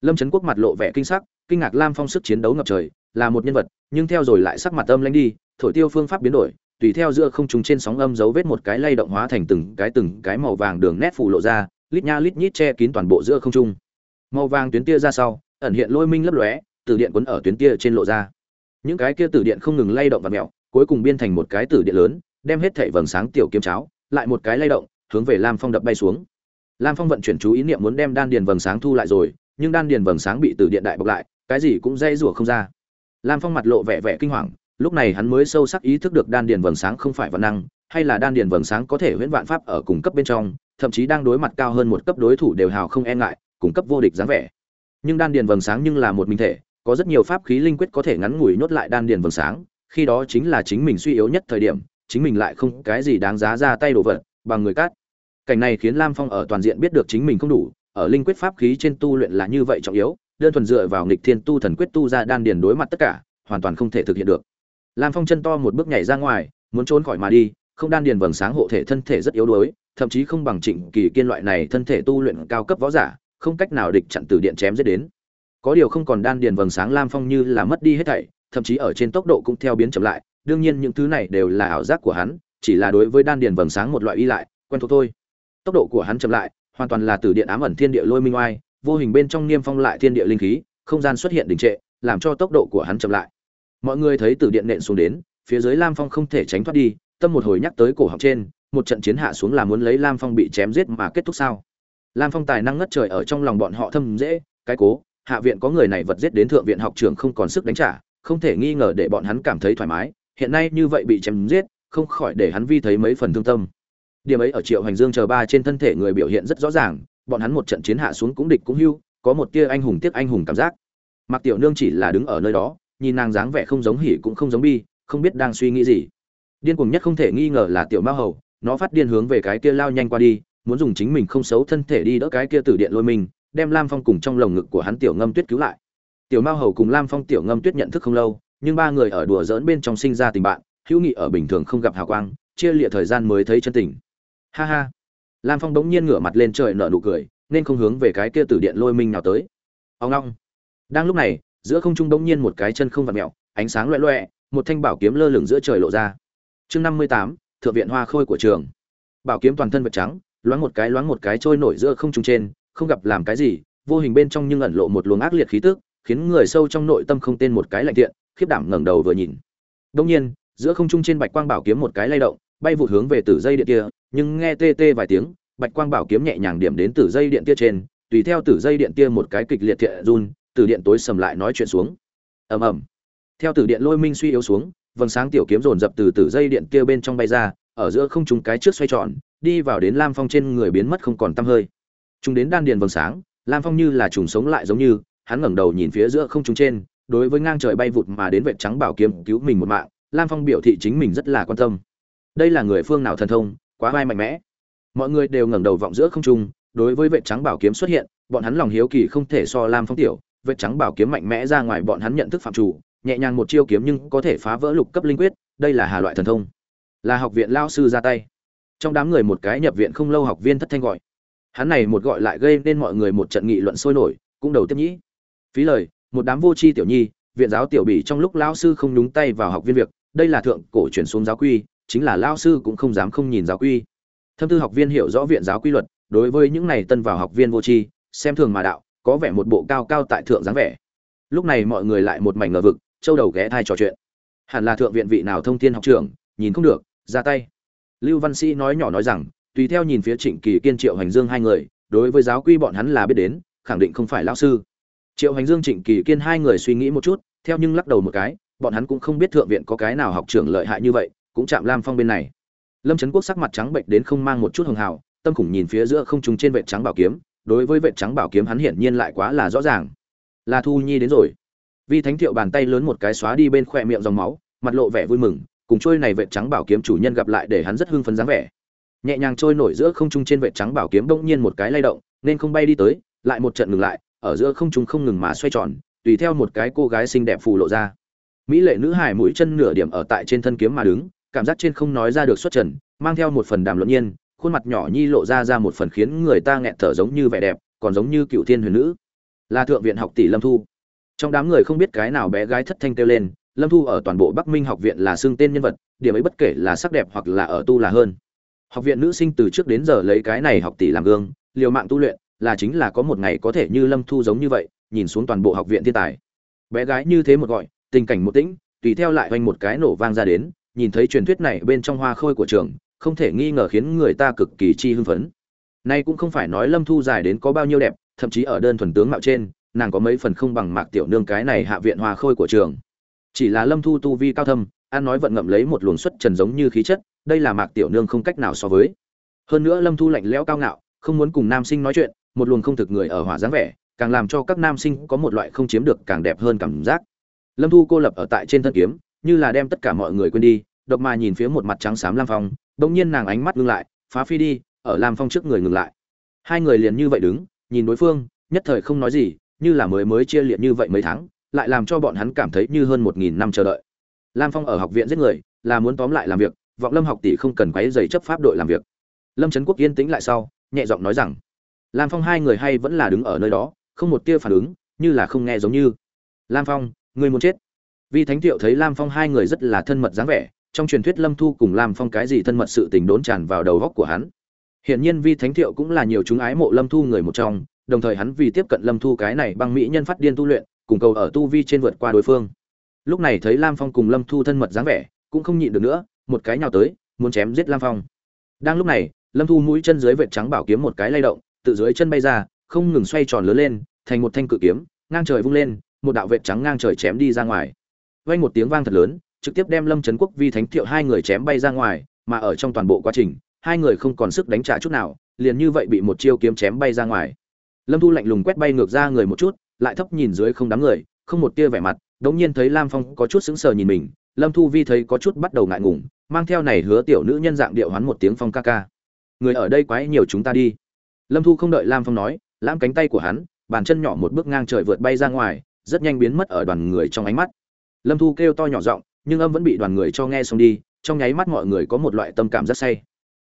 Lâm trấn quốc mặt lộ vẻ kinh sắc, kinh ngạc lam phong sức chiến đấu ngập trời là một nhân vật, nhưng theo rồi lại sắc mặt âm lãnh đi, thổi tiêu phương pháp biến đổi, tùy theo giữa không trung trên sóng âm dấu vết một cái lay động hóa thành từng cái từng cái màu vàng đường nét phủ lộ ra, lít nha lít nhít che kín toàn bộ giữa không trung. Màu vàng tuyến tia ra sau, ẩn hiện lôi minh lấp lóe, từ điện quấn ở tuyến tia trên lộ ra. Những cái kia tử điện không ngừng lay động và mèo, cuối cùng biên thành một cái tử điện lớn, đem hết thảy vầng sáng tiểu kiếm cháo, lại một cái lay động, hướng về lam phong đập bay xuống. Lam phong vận chuyển chú ý niệm muốn đem đan điền vầng sáng thu lại rồi, nhưng đan điền vầng sáng bị tử điện đại bọc lại, cái gì cũng dây rủa không ra lam phong mặt lộ vẻ vẻ kinh hoàng, lúc này hắn mới sâu sắc ý thức được đan điền vầng sáng không phải vận năng, hay là đan điền vầng sáng có thể huyễn vạn pháp ở cùng cấp bên trong, thậm chí đang đối mặt cao hơn một cấp đối thủ đều hào không e ngại, cùng cấp vô địch dáng vẻ. Nhưng đan điền vầng sáng nhưng là một minh thể, có rất nhiều pháp khí linh quyết có thể ngắn ngủi nhốt lại đan điền vầng sáng, khi đó chính là chính mình suy yếu nhất thời điểm, chính mình lại không cái gì đáng giá ra tay đồ vật, bằng người cát. Cảnh này khiến lam phong ở toàn diện biết được chính mình không đủ, ở linh quyết pháp khí trên tu luyện là như vậy trọng yếu đơn thuần dựa vào nghịch thiên tu thần quyết tu ra đan điền đối mặt tất cả, hoàn toàn không thể thực hiện được. Lam phong chân to một bước nhảy ra ngoài, muốn trốn khỏi mà đi, không đan điền vầng sáng hộ thể thân thể rất yếu đuối, thậm chí không bằng trịnh kỳ kiên loại này thân thể tu luyện cao cấp võ giả, không cách nào địch chặn từ điện chém giết đến. Có điều không còn đan điền vầng sáng lam phong như là mất đi hết thảy, thậm chí ở trên tốc độ cũng theo biến chậm lại, đương nhiên những thứ này đều là ảo giác của hắn, chỉ là đối với đan điền vầng sáng một loại y lại, quen thuộc thôi. Tốc độ của hắn chậm lại, hoàn toàn là từ điện ám ẩn thiên địa lôi minh oai vô hình bên trong niêm phong lại thiên địa linh khí, không gian xuất hiện đình trệ, làm cho tốc độ của hắn chậm lại. Mọi người thấy từ điện nện xuống đến, phía dưới lam phong không thể tránh thoát đi, tâm một hồi nhắc tới cổ họng trên, một trận chiến hạ xuống là muốn lấy lam phong bị chém giết mà kết thúc sao? Lam phong tài năng ngất trời ở trong lòng bọn họ thâm dễ, cái cố, hạ viện có người này vật giết đến thượng viện học trường không còn sức đánh trả, không thể nghi ngờ để bọn hắn cảm thấy thoải mái, hiện nay như vậy bị chém giết, không khỏi để hắn vi thấy mấy phần thương tâm. Điểm ấy ở triệu hành dương chờ ba trên thân thể người biểu hiện rất rõ ràng bọn hắn một trận chiến hạ xuống cũng địch cũng hưu, có một tia anh hùng tiếc anh hùng cảm giác. Mặc tiểu nương chỉ là đứng ở nơi đó, nhìn nàng dáng vẻ không giống hỉ cũng không giống bi, không biết đang suy nghĩ gì. Điên cuồng nhất không thể nghi ngờ là tiểu mao hầu, nó phát điên hướng về cái kia lao nhanh qua đi, muốn dùng chính mình không xấu thân thể đi đỡ cái kia tử điện lôi mình, đem lam phong cùng trong lồng ngực của hắn tiểu ngâm tuyết cứu lại. Tiểu mao hầu cùng lam phong tiểu ngâm tuyết nhận thức không lâu, nhưng ba người ở đùa giỡn bên trong sinh ra tình bạn, hữu nghị ở bình thường không gặp hào quang, chia lịa thời gian mới thấy chân tình. Ha ha lam phong bỗng nhiên ngửa mặt lên trời nở nụ cười, nên không hướng về cái kia tử điện lôi minh nào tới. Ông long. Đang lúc này, giữa không trung bỗng nhiên một cái chân không vặt mẹo, ánh sáng loẹ loẹ, một thanh bảo kiếm lơ lửng giữa trời lộ ra. Chương năm mươi tám, thượng viện hoa khôi của trường. Bảo kiếm toàn thân vật trắng, loáng một cái loáng một cái trôi nổi giữa không trung trên, không gặp làm cái gì, vô hình bên trong nhưng ẩn lộ một luồng ác liệt khí tức, khiến người sâu trong nội tâm không tên một cái lạnh tiện, khiếp đảm ngẩng đầu vừa nhìn. Đông nhiên, giữa không trung trên bạch quang bảo kiếm một cái lay động bay vụt hướng về tử dây điện kia, nhưng nghe tê tê vài tiếng, bạch quang bảo kiếm nhẹ nhàng điểm đến tử dây điện kia trên, tùy theo tử dây điện kia một cái kịch liệt thiện run, từ điện tối sầm lại nói chuyện xuống. Ầm ầm. Theo tử điện lôi minh suy yếu xuống, vầng sáng tiểu kiếm dồn dập từ tử dây điện kia bên trong bay ra, ở giữa không trung cái trước xoay tròn, đi vào đến lam phong trên người biến mất không còn tăm hơi. Chúng đến đan điền vầng sáng, lam phong như là trùng sống lại giống như, hắn ngẩng đầu nhìn phía giữa không trung trên, đối với ngang trời bay vụt mà đến vệ trắng bảo kiếm cứu mình một mạng, lam phong biểu thị chính mình rất là quan tâm đây là người phương nào thần thông, quá vai mạnh mẽ. Mọi người đều ngẩng đầu vọng giữa không trung, đối với vệ trắng bảo kiếm xuất hiện, bọn hắn lòng hiếu kỳ không thể so lam phong tiểu. Vệ trắng bảo kiếm mạnh mẽ ra ngoài bọn hắn nhận thức phạm chủ, nhẹ nhàng một chiêu kiếm nhưng có thể phá vỡ lục cấp linh quyết, đây là hà loại thần thông. Là học viện lao sư ra tay. Trong đám người một cái nhập viện không lâu học viên thất thanh gọi. Hắn này một gọi lại gây nên mọi người một trận nghị luận sôi nổi, cũng đầu tiếp nhĩ. Phí lời, một đám vô tri tiểu nhi, viện giáo tiểu bỉ trong lúc lao sư không nhúng tay vào học viên việc, đây là thượng cổ chuyển xuống giáo quy chính là lao sư cũng không dám không nhìn giáo quy. Thâm tư học viên hiểu rõ viện giáo quy luật, đối với những này tân vào học viên vô tri, xem thường mà đạo, có vẻ một bộ cao cao tại thượng dáng vẻ. Lúc này mọi người lại một mảnh ngờ vực, châu đầu ghé thai trò chuyện. Hẳn là thượng viện vị nào thông thiên học trưởng, nhìn không được, ra tay. Lưu văn sĩ nói nhỏ nói rằng, tùy theo nhìn phía trịnh kỳ kiên triệu hành dương hai người, đối với giáo quy bọn hắn là biết đến, khẳng định không phải lao sư. Triệu hành dương, trịnh kỳ kiên hai người suy nghĩ một chút, theo nhưng lắc đầu một cái, bọn hắn cũng không biết thượng viện có cái nào học trưởng lợi hại như vậy cũng chạm lam phong bên này. Lâm trấn quốc sắc mặt trắng bệnh đến không mang một chút hường hào, tâm khủng nhìn phía giữa không trung trên vệ trắng bảo kiếm, đối với vệ trắng bảo kiếm hắn hiển nhiên lại quá là rõ ràng. Là thu nhi đến rồi. Vi thánh thiệu bàn tay lớn một cái xóa đi bên khoe miệng dòng máu, mặt lộ vẻ vui mừng, cùng trôi này vệ trắng bảo kiếm chủ nhân gặp lại để hắn rất hưng phấn dáng vẻ. Nhẹ nhàng trôi nổi giữa không trung trên vệ trắng bảo kiếm bỗng nhiên một cái lay động, nên không bay đi tới, lại một trận ngừng lại, ở giữa không trung không ngừng mà xoay tròn, tùy theo một cái cô gái xinh đẹp phù lộ ra. Mỹ lệ nữ hải mũi chân nửa điểm ở tại trên thân kiếm mà đứng cảm giác trên không nói ra được xuất trần, mang theo một phần đàm luận nhiên, khuôn mặt nhỏ nhi lộ ra ra một phần khiến người ta nghẹt thở giống như vẻ đẹp, còn giống như cựu thiên huyền nữ. Là thượng viện học tỷ lâm thu. Trong đám người không biết cái nào bé gái thất thanh kêu lên, lâm thu ở toàn bộ bắc minh học viện là xương tên nhân vật, điểm ấy bất kể là sắc đẹp hoặc là ở tu là hơn. Học viện nữ sinh từ trước đến giờ lấy cái này học tỷ làm gương, liều mạng tu luyện, là chính là có một ngày có thể như lâm thu giống như vậy, nhìn xuống toàn bộ học viện thiên tài. Bé gái như thế một gọi, tình cảnh một tĩnh, tùy theo lại hoành một cái nổ vang ra đến nhìn thấy truyền thuyết này bên trong hoa khôi của trường, không thể nghi ngờ khiến người ta cực kỳ chi hưng phấn. Nay cũng không phải nói lâm thu dài đến có bao nhiêu đẹp, thậm chí ở đơn thuần tướng mạo trên, nàng có mấy phần không bằng mạc tiểu nương cái này hạ viện hoa khôi của trường. Chỉ là lâm thu tu vi cao thâm, ăn nói vận ngậm lấy một luồng xuất trần giống như khí chất, đây là mạc tiểu nương không cách nào so với. Hơn nữa lâm thu lạnh lẽo cao ngạo, không muốn cùng nam sinh nói chuyện, một luồng không thực người ở hỏa dáng vẻ, càng làm cho các nam sinh có một loại không chiếm được càng đẹp hơn cảm giác. Lâm thu cô lập ở tại trên thân kiếm như là đem tất cả mọi người quên đi, độc mà nhìn phía một mặt trắng xám lam phong bỗng nhiên nàng ánh mắt ngưng lại, phá phi đi, ở lam phong trước người ngừng lại. Hai người liền như vậy đứng, nhìn đối phương, nhất thời không nói gì, như là mới mới chia liệt như vậy mấy tháng, lại làm cho bọn hắn cảm thấy như hơn một nghìn năm chờ đợi. Lam phong ở học viện giết người, là muốn tóm lại làm việc, vọng lâm học tỷ không cần quấy giày chấp pháp đội làm việc. Lâm trấn quốc yên tĩnh lại sau, nhẹ giọng nói rằng, lam phong hai người hay vẫn là đứng ở nơi đó, không một tia phản ứng, như là không nghe giống như. Lam phong người muốn chết vi thánh thiệu thấy lam phong hai người rất là thân mật dáng vẻ, trong truyền thuyết lâm thu cùng lam phong cái gì thân mật sự tình đốn tràn vào đầu góc của hắn. Hiển nhiên vi thánh thiệu cũng là nhiều chúng ái mộ lâm thu người một trong, đồng thời hắn vì tiếp cận lâm thu cái này bằng mỹ nhân phát điên tu luyện, cùng cầu ở tu vi trên vượt qua đối phương. Lúc này thấy lam phong cùng lâm thu thân mật dáng vẻ, cũng không nhịn được nữa, một cái nhào tới, muốn chém giết lam phong. Đang lúc này, lâm thu mũi chân dưới vệt trắng bảo kiếm một cái lay động, tự dưới chân bay ra, không ngừng xoay tròn lớn lên, thành một thanh cự kiếm, ngang trời vung lên, một đạo vệt trắng ngang trời chém đi ra ngoài vang một tiếng vang thật lớn, trực tiếp đem lâm trấn quốc vi thánh thiệu hai người chém bay ra ngoài, mà ở trong toàn bộ quá trình, hai người không còn sức đánh trả chút nào, liền như vậy bị một chiêu kiếm chém bay ra ngoài. Lâm thu lạnh lùng quét bay ngược ra người một chút, lại thấp nhìn dưới không đám người, không một tia vẻ mặt, đống nhiên thấy lam phong có chút sững sờ nhìn mình, lâm thu vi thấy có chút bắt đầu ngại ngùng, mang theo này hứa tiểu nữ nhân dạng điệu hoán một tiếng phong ca ca. Người ở đây quái nhiều chúng ta đi. Lâm thu không đợi lam phong nói, lãm cánh tay của hắn, bàn chân nhỏ một bước ngang trời vượt bay ra ngoài, rất nhanh biến mất ở đoàn người trong ánh mắt lâm thu kêu to nhỏ giọng, nhưng âm vẫn bị đoàn người cho nghe xong đi, trong nháy mắt mọi người có một loại tâm cảm rất say.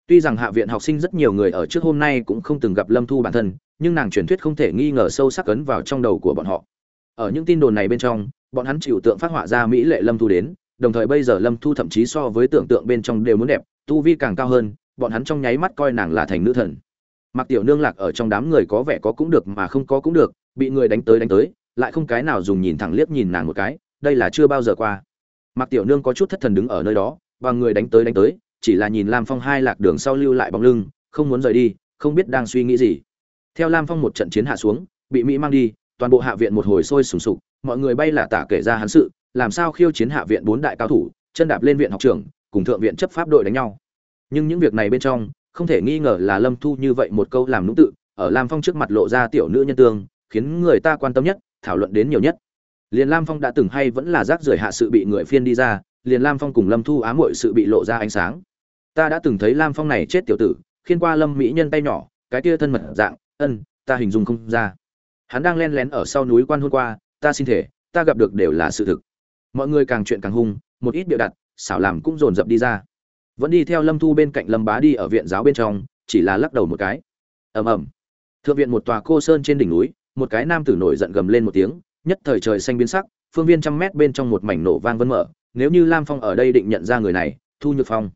Tuy rằng hạ viện học sinh rất nhiều người ở trước hôm nay cũng không từng gặp lâm thu bản thân, nhưng nàng truyền thuyết không thể nghi ngờ sâu sắc ấn vào trong đầu của bọn họ. Ở những tin đồn này bên trong, bọn hắn chịu tượng phát họa ra mỹ lệ lâm thu đến, đồng thời bây giờ lâm thu thậm chí so với tưởng tượng bên trong đều muốn đẹp, tu vi càng cao hơn, bọn hắn trong nháy mắt coi nàng là thành nữ thần. Mặc tiểu nương lạc ở trong đám người có vẻ có cũng được mà không có cũng được, bị người đánh tới đánh tới, lại không cái nào dùng nhìn thẳng liếc nhìn nàng một cái đây là chưa bao giờ qua. Mạc tiểu nương có chút thất thần đứng ở nơi đó, và người đánh tới đánh tới, chỉ là nhìn lam phong hai lạc đường sau lưu lại bóng lưng, không muốn rời đi, không biết đang suy nghĩ gì. Theo lam phong một trận chiến hạ xuống, bị mỹ mang đi, toàn bộ hạ viện một hồi sôi sùng sục, mọi người bay là tả kể ra hắn sự, làm sao khiêu chiến hạ viện bốn đại cao thủ, chân đạp lên viện học trường cùng thượng viện chấp pháp đội đánh nhau. Nhưng những việc này bên trong, không thể nghi ngờ là lâm thu như vậy một câu làm nũng tự, ở lam phong trước mặt lộ ra tiểu nữ nhân tương, khiến người ta quan tâm nhất, thảo luận đến nhiều nhất liền lam phong đã từng hay vẫn là rác rưởi hạ sự bị người phiên đi ra liền lam phong cùng lâm thu ám mội sự bị lộ ra ánh sáng. Ta đã từng thấy lam phong này chết tiểu tử, khiên qua lâm mỹ nhân tay nhỏ, cái kia thân mật dạng, ân, ta hình dung không ra. Hắn đang len lén ở sau núi quan hôn qua, ta xin thể, ta gặp được đều là sự thực. Mọi người càng chuyện càng hung, một ít bịa đặt, xảo làm cũng dồn dập đi ra. Vẫn đi theo lâm thu bên cạnh lâm bá đi ở viện giáo bên trong, chỉ là lắc đầu một cái. Ầm ầm. Thượng viện một tòa cô sơn trên đỉnh núi, một cái nam tử nổi giận gầm lên một tiếng nhất thời trời xanh biến sắc, phương viên trăm mét bên trong một mảnh nổ vang vân mở, nếu như lam phong ở đây định nhận ra người này, thu nhược phong.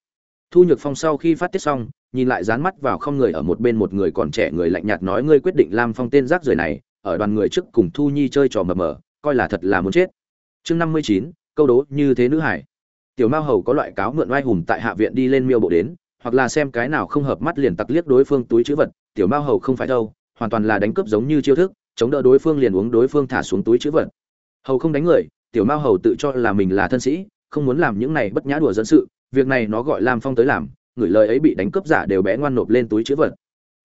Thu nhược phong sau khi phát tiết xong, nhìn lại dán mắt vào không người ở một bên một người còn trẻ người lạnh nhạt nói, ngươi quyết định lam phong tên rác rưởi này, ở đoàn người trước cùng thu nhi chơi trò mờ mờ, coi là thật là muốn chết. Chương năm mươi chín, câu đố như thế nữ hải. Tiểu mao hầu có loại cáo mượn oai hùng tại hạ viện đi lên miêu bộ đến, hoặc là xem cái nào không hợp mắt liền tặc liếc đối phương túi chữ vật, tiểu mao hầu không phải đâu, hoàn toàn là đánh cướp giống như chiêu thức chống đỡ đối phương liền uống đối phương thả xuống túi chữ vật. Hầu không đánh người, tiểu mao hầu tự cho là mình là thân sĩ, không muốn làm những này bất nhã đùa dẫn sự, việc này nó gọi lam phong tới làm, người lời ấy bị đánh cướp giả đều bé ngoan nộp lên túi chữ vật.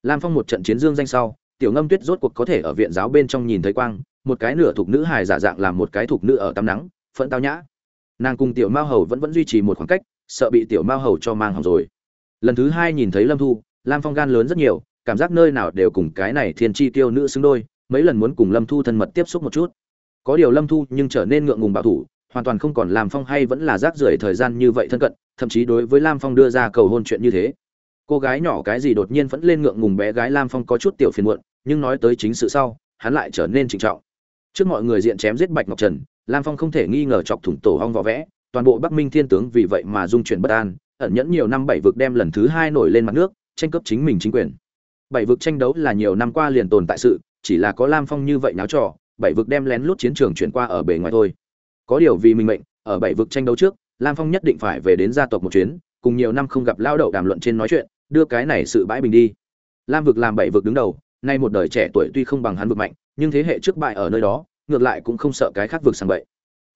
Lam phong một trận chiến dương danh sau, tiểu ngâm tuyết rốt cuộc có thể ở viện giáo bên trong nhìn thấy quang, một cái nửa thuộc nữ hài giả dạng làm một cái thuộc nữ ở tắm nắng, phẫn tao nhã. Nàng cùng tiểu mao hầu vẫn vẫn duy trì một khoảng cách, sợ bị tiểu mao hầu cho mang hỏng rồi. Lần thứ hai nhìn thấy lâm thu, lam phong gan lớn rất nhiều, cảm giác nơi nào đều cùng cái này thiên chi tiêu nữ xứng đôi mấy lần muốn cùng lâm thu thân mật tiếp xúc một chút. Có điều lâm thu nhưng trở nên ngượng ngùng bảo thủ, hoàn toàn không còn làm phong hay vẫn là rác rưởi thời gian như vậy thân cận, thậm chí đối với lam phong đưa ra cầu hôn chuyện như thế. Cô gái nhỏ cái gì đột nhiên vẫn lên ngượng ngùng bé gái lam phong có chút tiểu phiền muộn, nhưng nói tới chính sự sau, hắn lại trở nên trịnh trọng. Trước mọi người diện chém giết bạch ngọc trần, lam phong không thể nghi ngờ chọc thủng tổ hong võ vẽ, toàn bộ bắc minh thiên tướng vì vậy mà dung chuyển bất an, ẩn nhẫn nhiều năm bảy vực đem lần thứ hai nổi lên mặt nước, tranh cướp chính mình chính quyền bảy vực tranh đấu là nhiều năm qua liền tồn tại sự, chỉ là có lam phong như vậy náo trò, bảy vực đem lén lút chiến trường chuyển qua ở bề ngoài thôi. Có điều vì mình mệnh, ở bảy vực tranh đấu trước, lam phong nhất định phải về đến gia tộc một chuyến, cùng nhiều năm không gặp lao đậu đàm luận trên nói chuyện, đưa cái này sự bãi bình đi. Lam vực làm bảy vực đứng đầu, nay một đời trẻ tuổi tuy không bằng hắn vực mạnh, nhưng thế hệ trước bại ở nơi đó, ngược lại cũng không sợ cái khác vực sang bậy.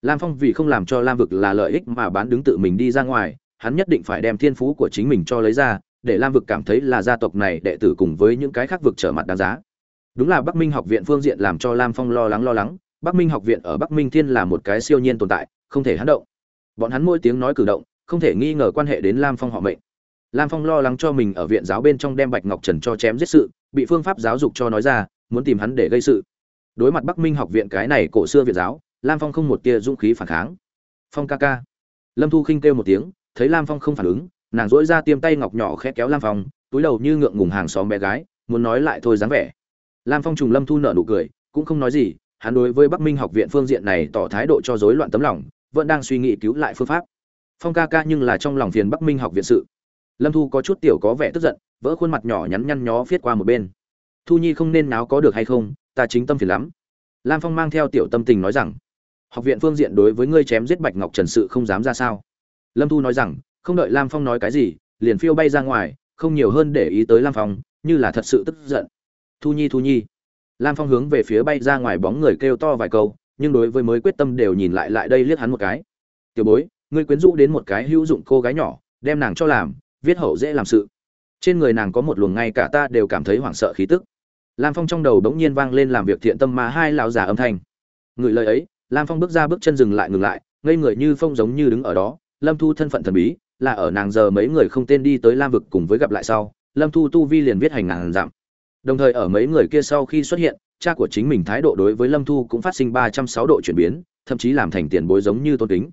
Lam phong vì không làm cho lam vực là lợi ích mà bán đứng tự mình đi ra ngoài, hắn nhất định phải đem thiên phú của chính mình cho lấy ra để lam vực cảm thấy là gia tộc này đệ tử cùng với những cái khác vực trở mặt đáng giá. Đúng là bắc minh học viện phương diện làm cho lam phong lo lắng lo lắng, bắc minh học viện ở bắc minh thiên là một cái siêu nhiên tồn tại, không thể hắn động. Bọn hắn mỗi tiếng nói cử động, không thể nghi ngờ quan hệ đến lam phong họ mệnh. Lam phong lo lắng cho mình ở viện giáo bên trong đem bạch ngọc trần cho chém giết sự, bị phương pháp giáo dục cho nói ra, muốn tìm hắn để gây sự. Đối mặt bắc minh học viện cái này cổ xưa viện giáo, lam phong không một tia dũng khí phản kháng. Phong ca ca. Lâm thu khinh kêu một tiếng, thấy lam phong không phản ứng nàng dỗi ra tiêm tay ngọc nhỏ khẽ kéo lam phong, túi đầu như ngượng ngùng hàng xóm bé gái, muốn nói lại thôi dáng vẻ. Lam phong trùng lâm thu nợ nụ cười, cũng không nói gì, hắn đối với bắc minh học viện phương diện này tỏ thái độ cho rối loạn tấm lòng, vẫn đang suy nghĩ cứu lại phương pháp. Phong ca ca nhưng là trong lòng phiền bắc minh học viện sự. Lâm thu có chút tiểu có vẻ tức giận, vỡ khuôn mặt nhỏ nhắn nhăn nhó viết qua một bên. Thu nhi không nên náo có được hay không, ta chính tâm phiền lắm. Lam phong mang theo tiểu tâm tình nói rằng, học viện phương diện đối với ngươi chém giết bạch ngọc trần sự không dám ra sao. Lâm thu nói rằng không đợi lam phong nói cái gì, liền phiêu bay ra ngoài, không nhiều hơn để ý tới lam phong, như là thật sự tức giận. Thu nhi thu nhi. Lam phong hướng về phía bay ra ngoài bóng người kêu to vài câu, nhưng đối với mới quyết tâm đều nhìn lại lại đây liếc hắn một cái. Tiểu bối, ngươi quyến rũ đến một cái hữu dụng cô gái nhỏ, đem nàng cho làm, viết hậu dễ làm sự. Trên người nàng có một luồng ngay cả ta đều cảm thấy hoảng sợ khí tức. Lam phong trong đầu bỗng nhiên vang lên làm việc thiện tâm mà hai lão già âm thanh. Người lời ấy, lam phong bước ra bước chân dừng lại ngừng lại, ngây người như phong giống như đứng ở đó, lâm thu thân phận thần bí là ở nàng giờ mấy người không tên đi tới lam vực cùng với gặp lại sau, lâm thu tu vi liền viết hành ngàn giảm đồng thời ở mấy người kia sau khi xuất hiện, cha của chính mình thái độ đối với lâm thu cũng phát sinh ba trăm sáu độ chuyển biến, thậm chí làm thành tiền bối giống như tôn kính.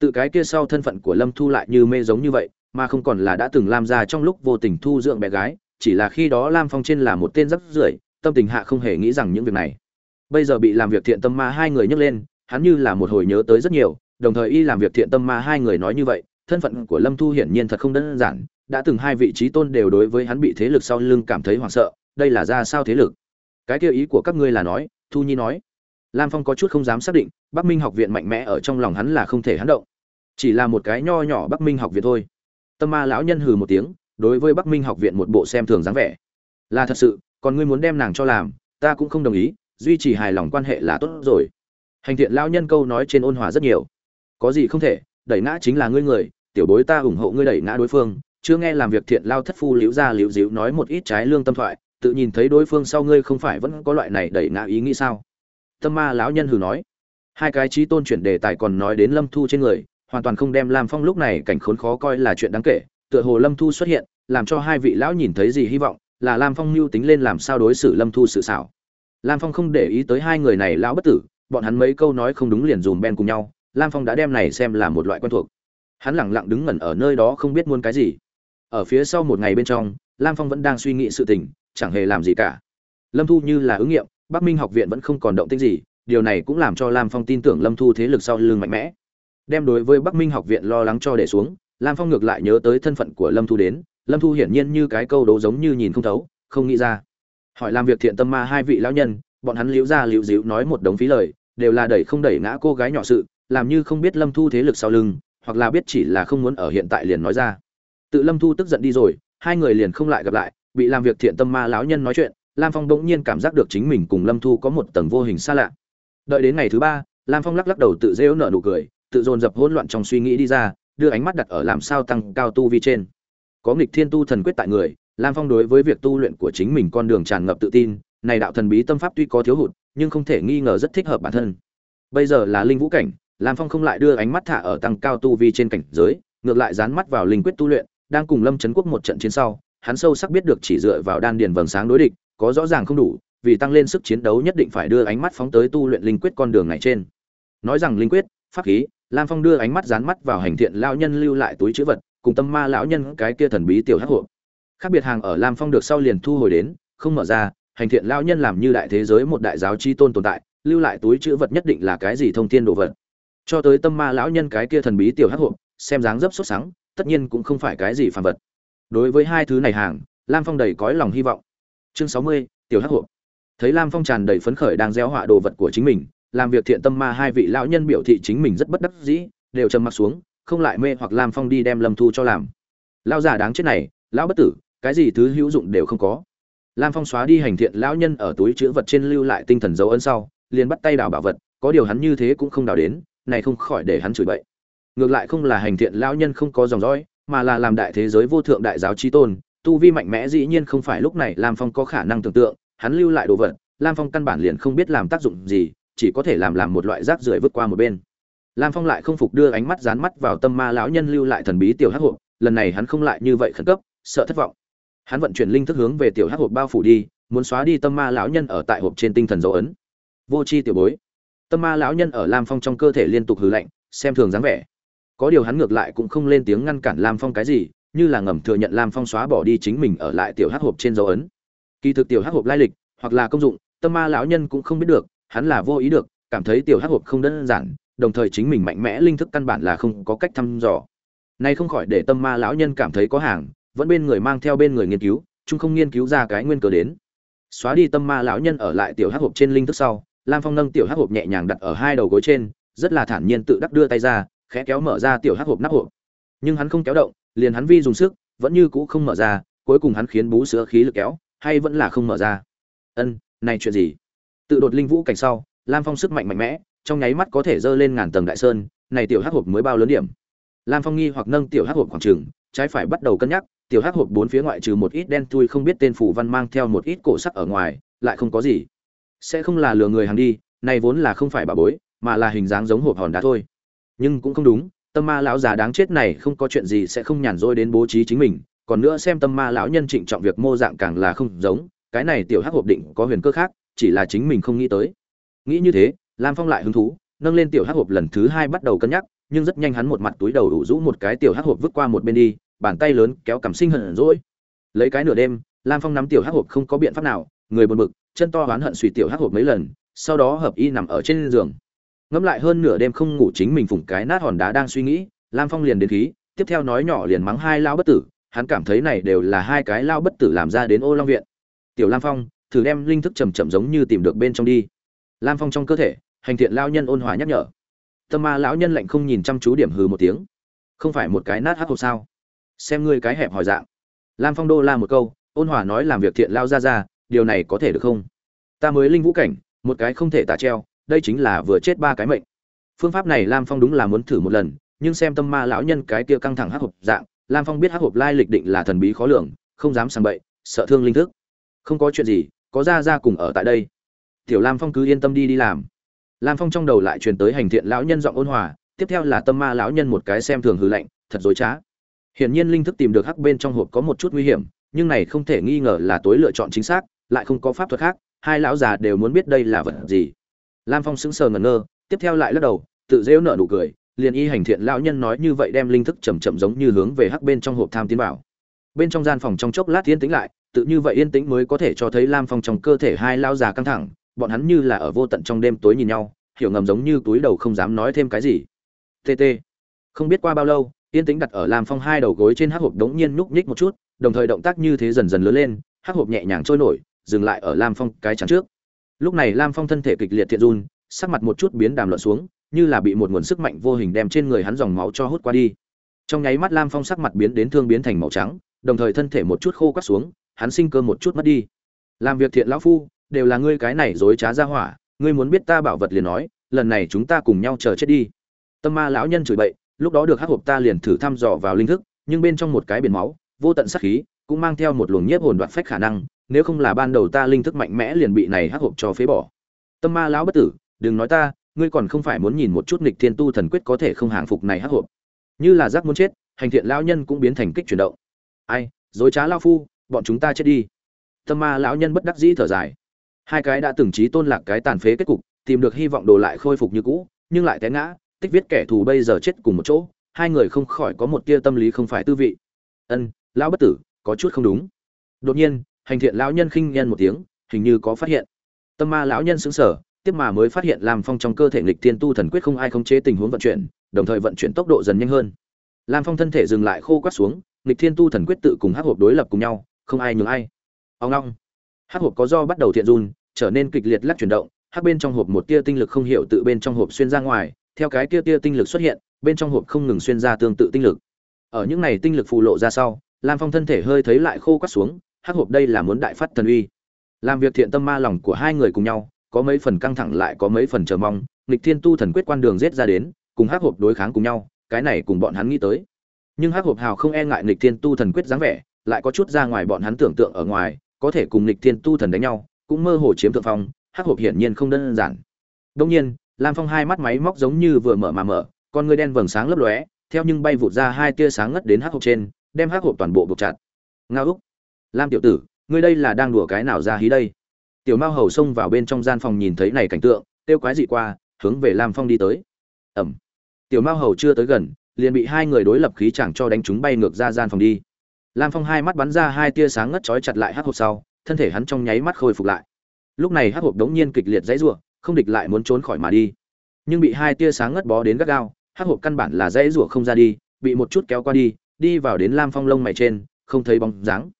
Tự cái kia sau thân phận của lâm thu lại như mê giống như vậy, mà không còn là đã từng làm ra trong lúc vô tình thu dưỡng bé gái, chỉ là khi đó lam phong trên là một tên rất rưởi, tâm tình hạ không hề nghĩ rằng những việc này. Bây giờ bị làm việc thiện tâm ma hai người nhấc lên, hắn như là một hồi nhớ tới rất nhiều, đồng thời y làm việc thiện tâm ma hai người nói như vậy thân phận của lâm thu hiển nhiên thật không đơn giản, đã từng hai vị trí tôn đều đối với hắn bị thế lực sau lưng cảm thấy hoảng sợ, đây là ra sao thế lực? Cái kia ý của các ngươi là nói, thu nhi nói. Lam phong có chút không dám xác định, bắc minh học viện mạnh mẽ ở trong lòng hắn là không thể hắn động. Chỉ là một cái nho nhỏ bắc minh học viện thôi. Tâm ma lão nhân hừ một tiếng, đối với bắc minh học viện một bộ xem thường dáng vẻ. Là thật sự, còn ngươi muốn đem nàng cho làm, ta cũng không đồng ý, duy trì hài lòng quan hệ là tốt rồi. Hành thiện lão nhân câu nói trên ôn hòa rất nhiều. Có gì không thể đẩy ngã chính là ngươi người, tiểu bối ta ủng hộ ngươi đẩy ngã đối phương. Chưa nghe làm việc thiện lao thất phu liễu ra liễu díu nói một ít trái lương tâm thoại, tự nhìn thấy đối phương sau ngươi không phải vẫn có loại này đẩy ngã ý nghĩ sao? Tâm ma lão nhân hừ nói. Hai cái trí tôn chuyển đề tài còn nói đến lâm thu trên người, hoàn toàn không đem lam phong lúc này cảnh khốn khó coi là chuyện đáng kể. Tựa hồ lâm thu xuất hiện, làm cho hai vị lão nhìn thấy gì hy vọng, là lam phong mưu tính lên làm sao đối xử lâm thu sự xảo. Lam phong không để ý tới hai người này lão bất tử, bọn hắn mấy câu nói không đúng liền dùm ben cùng nhau lam phong đã đem này xem là một loại quen thuộc. Hắn lẳng lặng đứng ngẩn ở nơi đó không biết muốn cái gì. Ở phía sau một ngày bên trong, lam phong vẫn đang suy nghĩ sự tình, chẳng hề làm gì cả. Lâm thu như là ứng nghiệm, bắc minh học viện vẫn không còn động tích gì, điều này cũng làm cho lam phong tin tưởng lâm thu thế lực sau lưng mạnh mẽ. Đem đối với bắc minh học viện lo lắng cho để xuống, lam phong ngược lại nhớ tới thân phận của lâm thu đến, lâm thu hiển nhiên như cái câu đấu giống như nhìn không thấu, không nghĩ ra. Hỏi làm việc thiện tâm ma hai vị lão nhân, bọn hắn liễu ra liễu dịu nói một đống phí lời, đều là đẩy không đẩy ngã cô gái nhỏ sự làm như không biết lâm thu thế lực sau lưng, hoặc là biết chỉ là không muốn ở hiện tại liền nói ra. Tự lâm thu tức giận đi rồi, hai người liền không lại gặp lại, bị làm việc thiện tâm ma lão nhân nói chuyện, lam phong bỗng nhiên cảm giác được chính mình cùng lâm thu có một tầng vô hình xa lạ. Đợi đến ngày thứ ba, lam phong lắc lắc đầu tự rêu nợ nụ cười, tự dồn dập hỗn loạn trong suy nghĩ đi ra, đưa ánh mắt đặt ở làm sao tăng cao tu vi trên. Có nghịch thiên tu thần quyết tại người, lam phong đối với việc tu luyện của chính mình con đường tràn ngập tự tin, này đạo thần bí tâm pháp tuy có thiếu hụt, nhưng không thể nghi ngờ rất thích hợp bản thân. Bây giờ là linh vũ cảnh lam phong không lại đưa ánh mắt thả ở tăng cao tu vi trên cảnh giới, ngược lại dán mắt vào linh quyết tu luyện, đang cùng lâm trấn quốc một trận chiến sau, hắn sâu sắc biết được chỉ dựa vào đan điền vầng sáng đối địch, có rõ ràng không đủ, vì tăng lên sức chiến đấu nhất định phải đưa ánh mắt phóng tới tu luyện linh quyết con đường này trên nói rằng linh quyết, pháp khí, lam phong đưa ánh mắt dán mắt vào hành thiện lão nhân lưu lại túi chữ vật, cùng tâm ma lão nhân cái kia thần bí tiểu hắc hộ. khác biệt hàng ở lam phong được sau liền thu hồi đến, không mở ra, hành thiện lão nhân làm như đại thế giới một đại giáo chi tôn tồn tại, lưu lại túi chữ vật nhất định là cái gì thông thiên đồ vật cho tới tâm ma lão nhân cái kia thần bí tiểu hắc hộp xem dáng dấp sốt sáng tất nhiên cũng không phải cái gì phàm vật. Đối với hai thứ này hàng, lam phong đầy cõi lòng hy vọng. Chương sáu mươi, tiểu hắc hộp thấy lam phong tràn đầy phấn khởi đang gieo họa đồ vật của chính mình, làm việc thiện tâm ma hai vị lão nhân biểu thị chính mình rất bất đắc dĩ, đều trầm mặc xuống, không lại mê hoặc lam phong đi đem lâm thu cho làm. Lão già đáng chết này, lão bất tử, cái gì thứ hữu dụng đều không có. Lam phong xóa đi hành thiện lão nhân ở túi chữ vật trên lưu lại tinh thần dấu ấn sau, liền bắt tay đào bảo vật, có điều hắn như thế cũng không đào đến này không khỏi để hắn chửi bậy. Ngược lại không là hành thiện lão nhân không có dòng dõi, mà là làm đại thế giới vô thượng đại giáo trí tôn, tu vi mạnh mẽ dĩ nhiên không phải lúc này lam phong có khả năng tưởng tượng, hắn lưu lại đồ vật, lam phong căn bản liền không biết làm tác dụng gì, chỉ có thể làm làm một loại rác rưởi vứt qua một bên. Lam phong lại không phục đưa ánh mắt dán mắt vào tâm ma lão nhân lưu lại thần bí tiểu hắc hộp, lần này hắn không lại như vậy khẩn cấp, sợ thất vọng. Hắn vận chuyển linh thức hướng về tiểu hắc hộp bao phủ đi, muốn xóa đi tâm ma lão nhân ở tại hộp trên tinh thần dấu ấn. Vô c h i tiểu bối tâm ma lão nhân ở lam phong trong cơ thể liên tục hư lạnh, xem thường dáng vẻ. Có điều hắn ngược lại cũng không lên tiếng ngăn cản lam phong cái gì, như là ngầm thừa nhận lam phong xóa bỏ đi chính mình ở lại tiểu hắc hộp trên dấu ấn. Kỳ thực tiểu hắc hộp lai lịch, hoặc là công dụng, tâm ma lão nhân cũng không biết được, hắn là vô ý được, cảm thấy tiểu hắc hộp không đơn giản, đồng thời chính mình mạnh mẽ linh thức căn bản là không có cách thăm dò. Nay không khỏi để tâm ma lão nhân cảm thấy có hàng, vẫn bên người mang theo bên người nghiên cứu, chung không nghiên cứu ra cái nguyên cớ đến. Xóa đi tâm ma lão nhân ở lại tiểu hắc hộp trên linh thức sau lam phong nâng tiểu hắc hộp nhẹ nhàng đặt ở hai đầu gối trên, rất là thản nhiên tự đắc đưa tay ra, khẽ kéo mở ra tiểu hắc hộp nắp hộp. Nhưng hắn không kéo động, liền hắn vi dùng sức, vẫn như cũ không mở ra, cuối cùng hắn khiến bú sữa khí lực kéo, hay vẫn là không mở ra. Ân, này chuyện gì? Tự đột linh vũ cảnh sau, lam phong sức mạnh mạnh mẽ, trong nháy mắt có thể dơ lên ngàn tầng đại sơn, này tiểu hắc hộp mới bao lớn điểm. Lam phong nghi hoặc nâng tiểu hắc hộp khoảng trừng trái phải bắt đầu cân nhắc, tiểu hắc hộp bốn phía ngoại trừ một ít đen thui không biết tên phủ văn mang theo một ít cổ sắc ở ngoài, lại không có gì sẽ không là lừa người hàng đi, này vốn là không phải bà bối, mà là hình dáng giống hộp hòn đá thôi. Nhưng cũng không đúng, tâm ma lão già đáng chết này không có chuyện gì sẽ không nhàn rỗi đến bố trí chính mình, còn nữa xem tâm ma lão nhân trịnh trọng việc mô dạng càng là không giống, cái này tiểu hắc hộp định có huyền cơ khác, chỉ là chính mình không nghĩ tới. Nghĩ như thế, lam phong lại hứng thú, nâng lên tiểu hắc hộp lần thứ hai bắt đầu cân nhắc, nhưng rất nhanh hắn một mặt túi đầu đủ rũ một cái tiểu hắc hộp vứt qua một bên đi, bàn tay lớn kéo cảm sinh hận rỗi. Lấy cái nửa đêm, lam phong nắm tiểu hắc hộp không có biện pháp nào, người buồn bực chân to oán hận suy tiểu hắc hộp mấy lần, sau đó hợp y nằm ở trên giường. Ngẫm lại hơn nửa đêm không ngủ chính mình phủng cái nát hòn đá đang suy nghĩ, lam phong liền đến khí, tiếp theo nói nhỏ liền mắng hai lao bất tử, hắn cảm thấy này đều là hai cái lao bất tử làm ra đến ô long viện. Tiểu lam phong, thử đem linh thức chầm chậm giống như tìm được bên trong đi. Lam phong trong cơ thể, hành thiện lao nhân ôn hòa nhắc nhở. Tâm ma lão nhân lạnh không nhìn chăm chú điểm hừ một tiếng. Không phải một cái nát hắc hộp sao? Xem ngươi cái hẹp hỏi dạng. Lam phong đô la một câu, ôn hòa nói làm việc thiện lao ra ra điều này có thể được không? Ta mới linh vũ cảnh, một cái không thể tả treo, đây chính là vừa chết ba cái mệnh. Phương pháp này lam phong đúng là muốn thử một lần, nhưng xem tâm ma lão nhân cái kia căng thẳng hắc hộp dạng, lam phong biết hắc hộp lai lịch định là thần bí khó lường, không dám sàng bậy, sợ thương linh thức. Không có chuyện gì, có ra ra cùng ở tại đây. Tiểu lam phong cứ yên tâm đi đi làm. Lam phong trong đầu lại truyền tới hành thiện lão nhân giọng ôn hòa, tiếp theo là tâm ma lão nhân một cái xem thường hư lạnh, thật dối trá. Hiển nhiên linh thức tìm được hắc bên trong hộp có một chút nguy hiểm, nhưng này không thể nghi ngờ là tối lựa chọn chính xác lại không có pháp thuật khác, hai lão già đều muốn biết đây là vật gì. Lam phong sững sờ ngẩn ngơ, tiếp theo lại lắc đầu, tự dễu nở nụ cười, liền y hành thiện lão nhân nói như vậy đem linh thức chầm chậm giống như hướng về hắc bên trong hộp tham tiến vào. Bên trong gian phòng trong chốc lát yên tĩnh lại, tự như vậy yên tĩnh mới có thể cho thấy lam phong trong cơ thể hai lão già căng thẳng, bọn hắn như là ở vô tận trong đêm tối nhìn nhau, hiểu ngầm giống như túi đầu không dám nói thêm cái gì. Tt không biết qua bao lâu, yên tĩnh đặt ở lam phong hai đầu gối trên hắc hộp đống nhiên núc nhích một chút, đồng thời động tác như thế dần dần lớn lên, hắc hộp nhẹ nhàng trôi nổi dừng lại ở lam phong cái chắn trước. Lúc này lam phong thân thể kịch liệt thiện run, sắc mặt một chút biến đàm luận xuống, như là bị một nguồn sức mạnh vô hình đem trên người hắn dòng máu cho hút qua đi. Trong nháy mắt lam phong sắc mặt biến đến thương biến thành màu trắng, đồng thời thân thể một chút khô quắt xuống, hắn sinh cơ một chút mất đi. Làm việc thiện lão phu, đều là ngươi cái này dối trá ra hỏa, ngươi muốn biết ta bảo vật liền nói, lần này chúng ta cùng nhau chờ chết đi. Tâm ma lão nhân chửi bậy, lúc đó được hắc hộp ta liền thử thăm dò vào linh thức, nhưng bên trong một cái biển máu, vô tận sát khí cũng mang theo một luồng nhiếp hồn đoạt phách khả năng, nếu không là ban đầu ta linh thức mạnh mẽ liền bị này hắc hộp cho phế bỏ. Tâm ma lão bất tử, đừng nói ta, ngươi còn không phải muốn nhìn một chút nghịch thiên tu thần quyết có thể không hàng phục này hắc hộp. Như là giác muốn chết, hành thiện lão nhân cũng biến thành kích chuyển động. Ai, dối trá lão phu, bọn chúng ta chết đi. Tâm ma lão nhân bất đắc dĩ thở dài. Hai cái đã từng chí tôn lạc cái tàn phế kết cục, tìm được hy vọng đồ lại khôi phục như cũ, nhưng lại té ngã, tích viết kẻ thù bây giờ chết cùng một chỗ, hai người không khỏi có một tia tâm lý không phải tư vị. Ân, lão bất tử có chút không đúng. Đột nhiên, hành thiện lão nhân khinh nhân một tiếng, hình như có phát hiện. Tâm ma lão nhân xứng sở tiếp mà mới phát hiện lam phong trong cơ thể nghịch thiên tu thần quyết không ai khống chế tình huống vận chuyển, đồng thời vận chuyển tốc độ dần nhanh hơn. Lam phong thân thể dừng lại khô quát xuống, nghịch thiên tu thần quyết tự cùng hắc hộp đối lập cùng nhau, không ai nhường ai. Ông long. Hắc hộp có do bắt đầu thiện run, trở nên kịch liệt lắc chuyển động, hắc bên trong hộp một tia tinh lực không hiểu tự bên trong hộp xuyên ra ngoài, theo cái tia tia tinh lực xuất hiện, bên trong hộp không ngừng xuyên ra tương tự tinh lực. Ở những này tinh lực phù lộ ra sau lam phong thân thể hơi thấy lại khô quắt xuống, hắc hộp đây là muốn đại phát thần uy. Làm việc thiện tâm ma lòng của hai người cùng nhau, có mấy phần căng thẳng lại có mấy phần chờ mong, nghịch thiên tu thần quyết quan đường giết ra đến, cùng hắc hộp đối kháng cùng nhau, cái này cùng bọn hắn nghĩ tới. Nhưng hắc hộp hào không e ngại nghịch thiên tu thần quyết dáng vẻ, lại có chút ra ngoài bọn hắn tưởng tượng ở ngoài, có thể cùng nghịch thiên tu thần đánh nhau, cũng mơ hồ chiếm thượng phong, hắc hộp hiển nhiên không đơn giản. Đông nhiên, lam phong hai mắt máy móc giống như vừa mở mà mở, con người đen vầng sáng lấp lóe, theo nhưng bay vụt ra hai tia sáng ngất đến hắc hộp trên đem hắc hộp toàn bộ buộc chặt. Ngao úc, lam tiểu tử, ngươi đây là đang đùa cái nào ra hí đây? Tiểu mao hầu xông vào bên trong gian phòng nhìn thấy này cảnh tượng tiêu quái dị qua, hướng về lam phong đi tới. Ẩm. Tiểu mao hầu chưa tới gần, liền bị hai người đối lập khí chẳng cho đánh chúng bay ngược ra gian phòng đi. Lam phong hai mắt bắn ra hai tia sáng ngất chói chặt lại hắc hộp sau, thân thể hắn trong nháy mắt khôi phục lại. Lúc này hắc hộp đống nhiên kịch liệt dãy rủa, không địch lại muốn trốn khỏi mà đi. Nhưng bị hai tia sáng ngất bó đến gắt gao, hắc hộp căn bản là dãy rủa không ra đi, bị một chút kéo qua đi đi vào đến lam phong lông mày trên không thấy bóng dáng.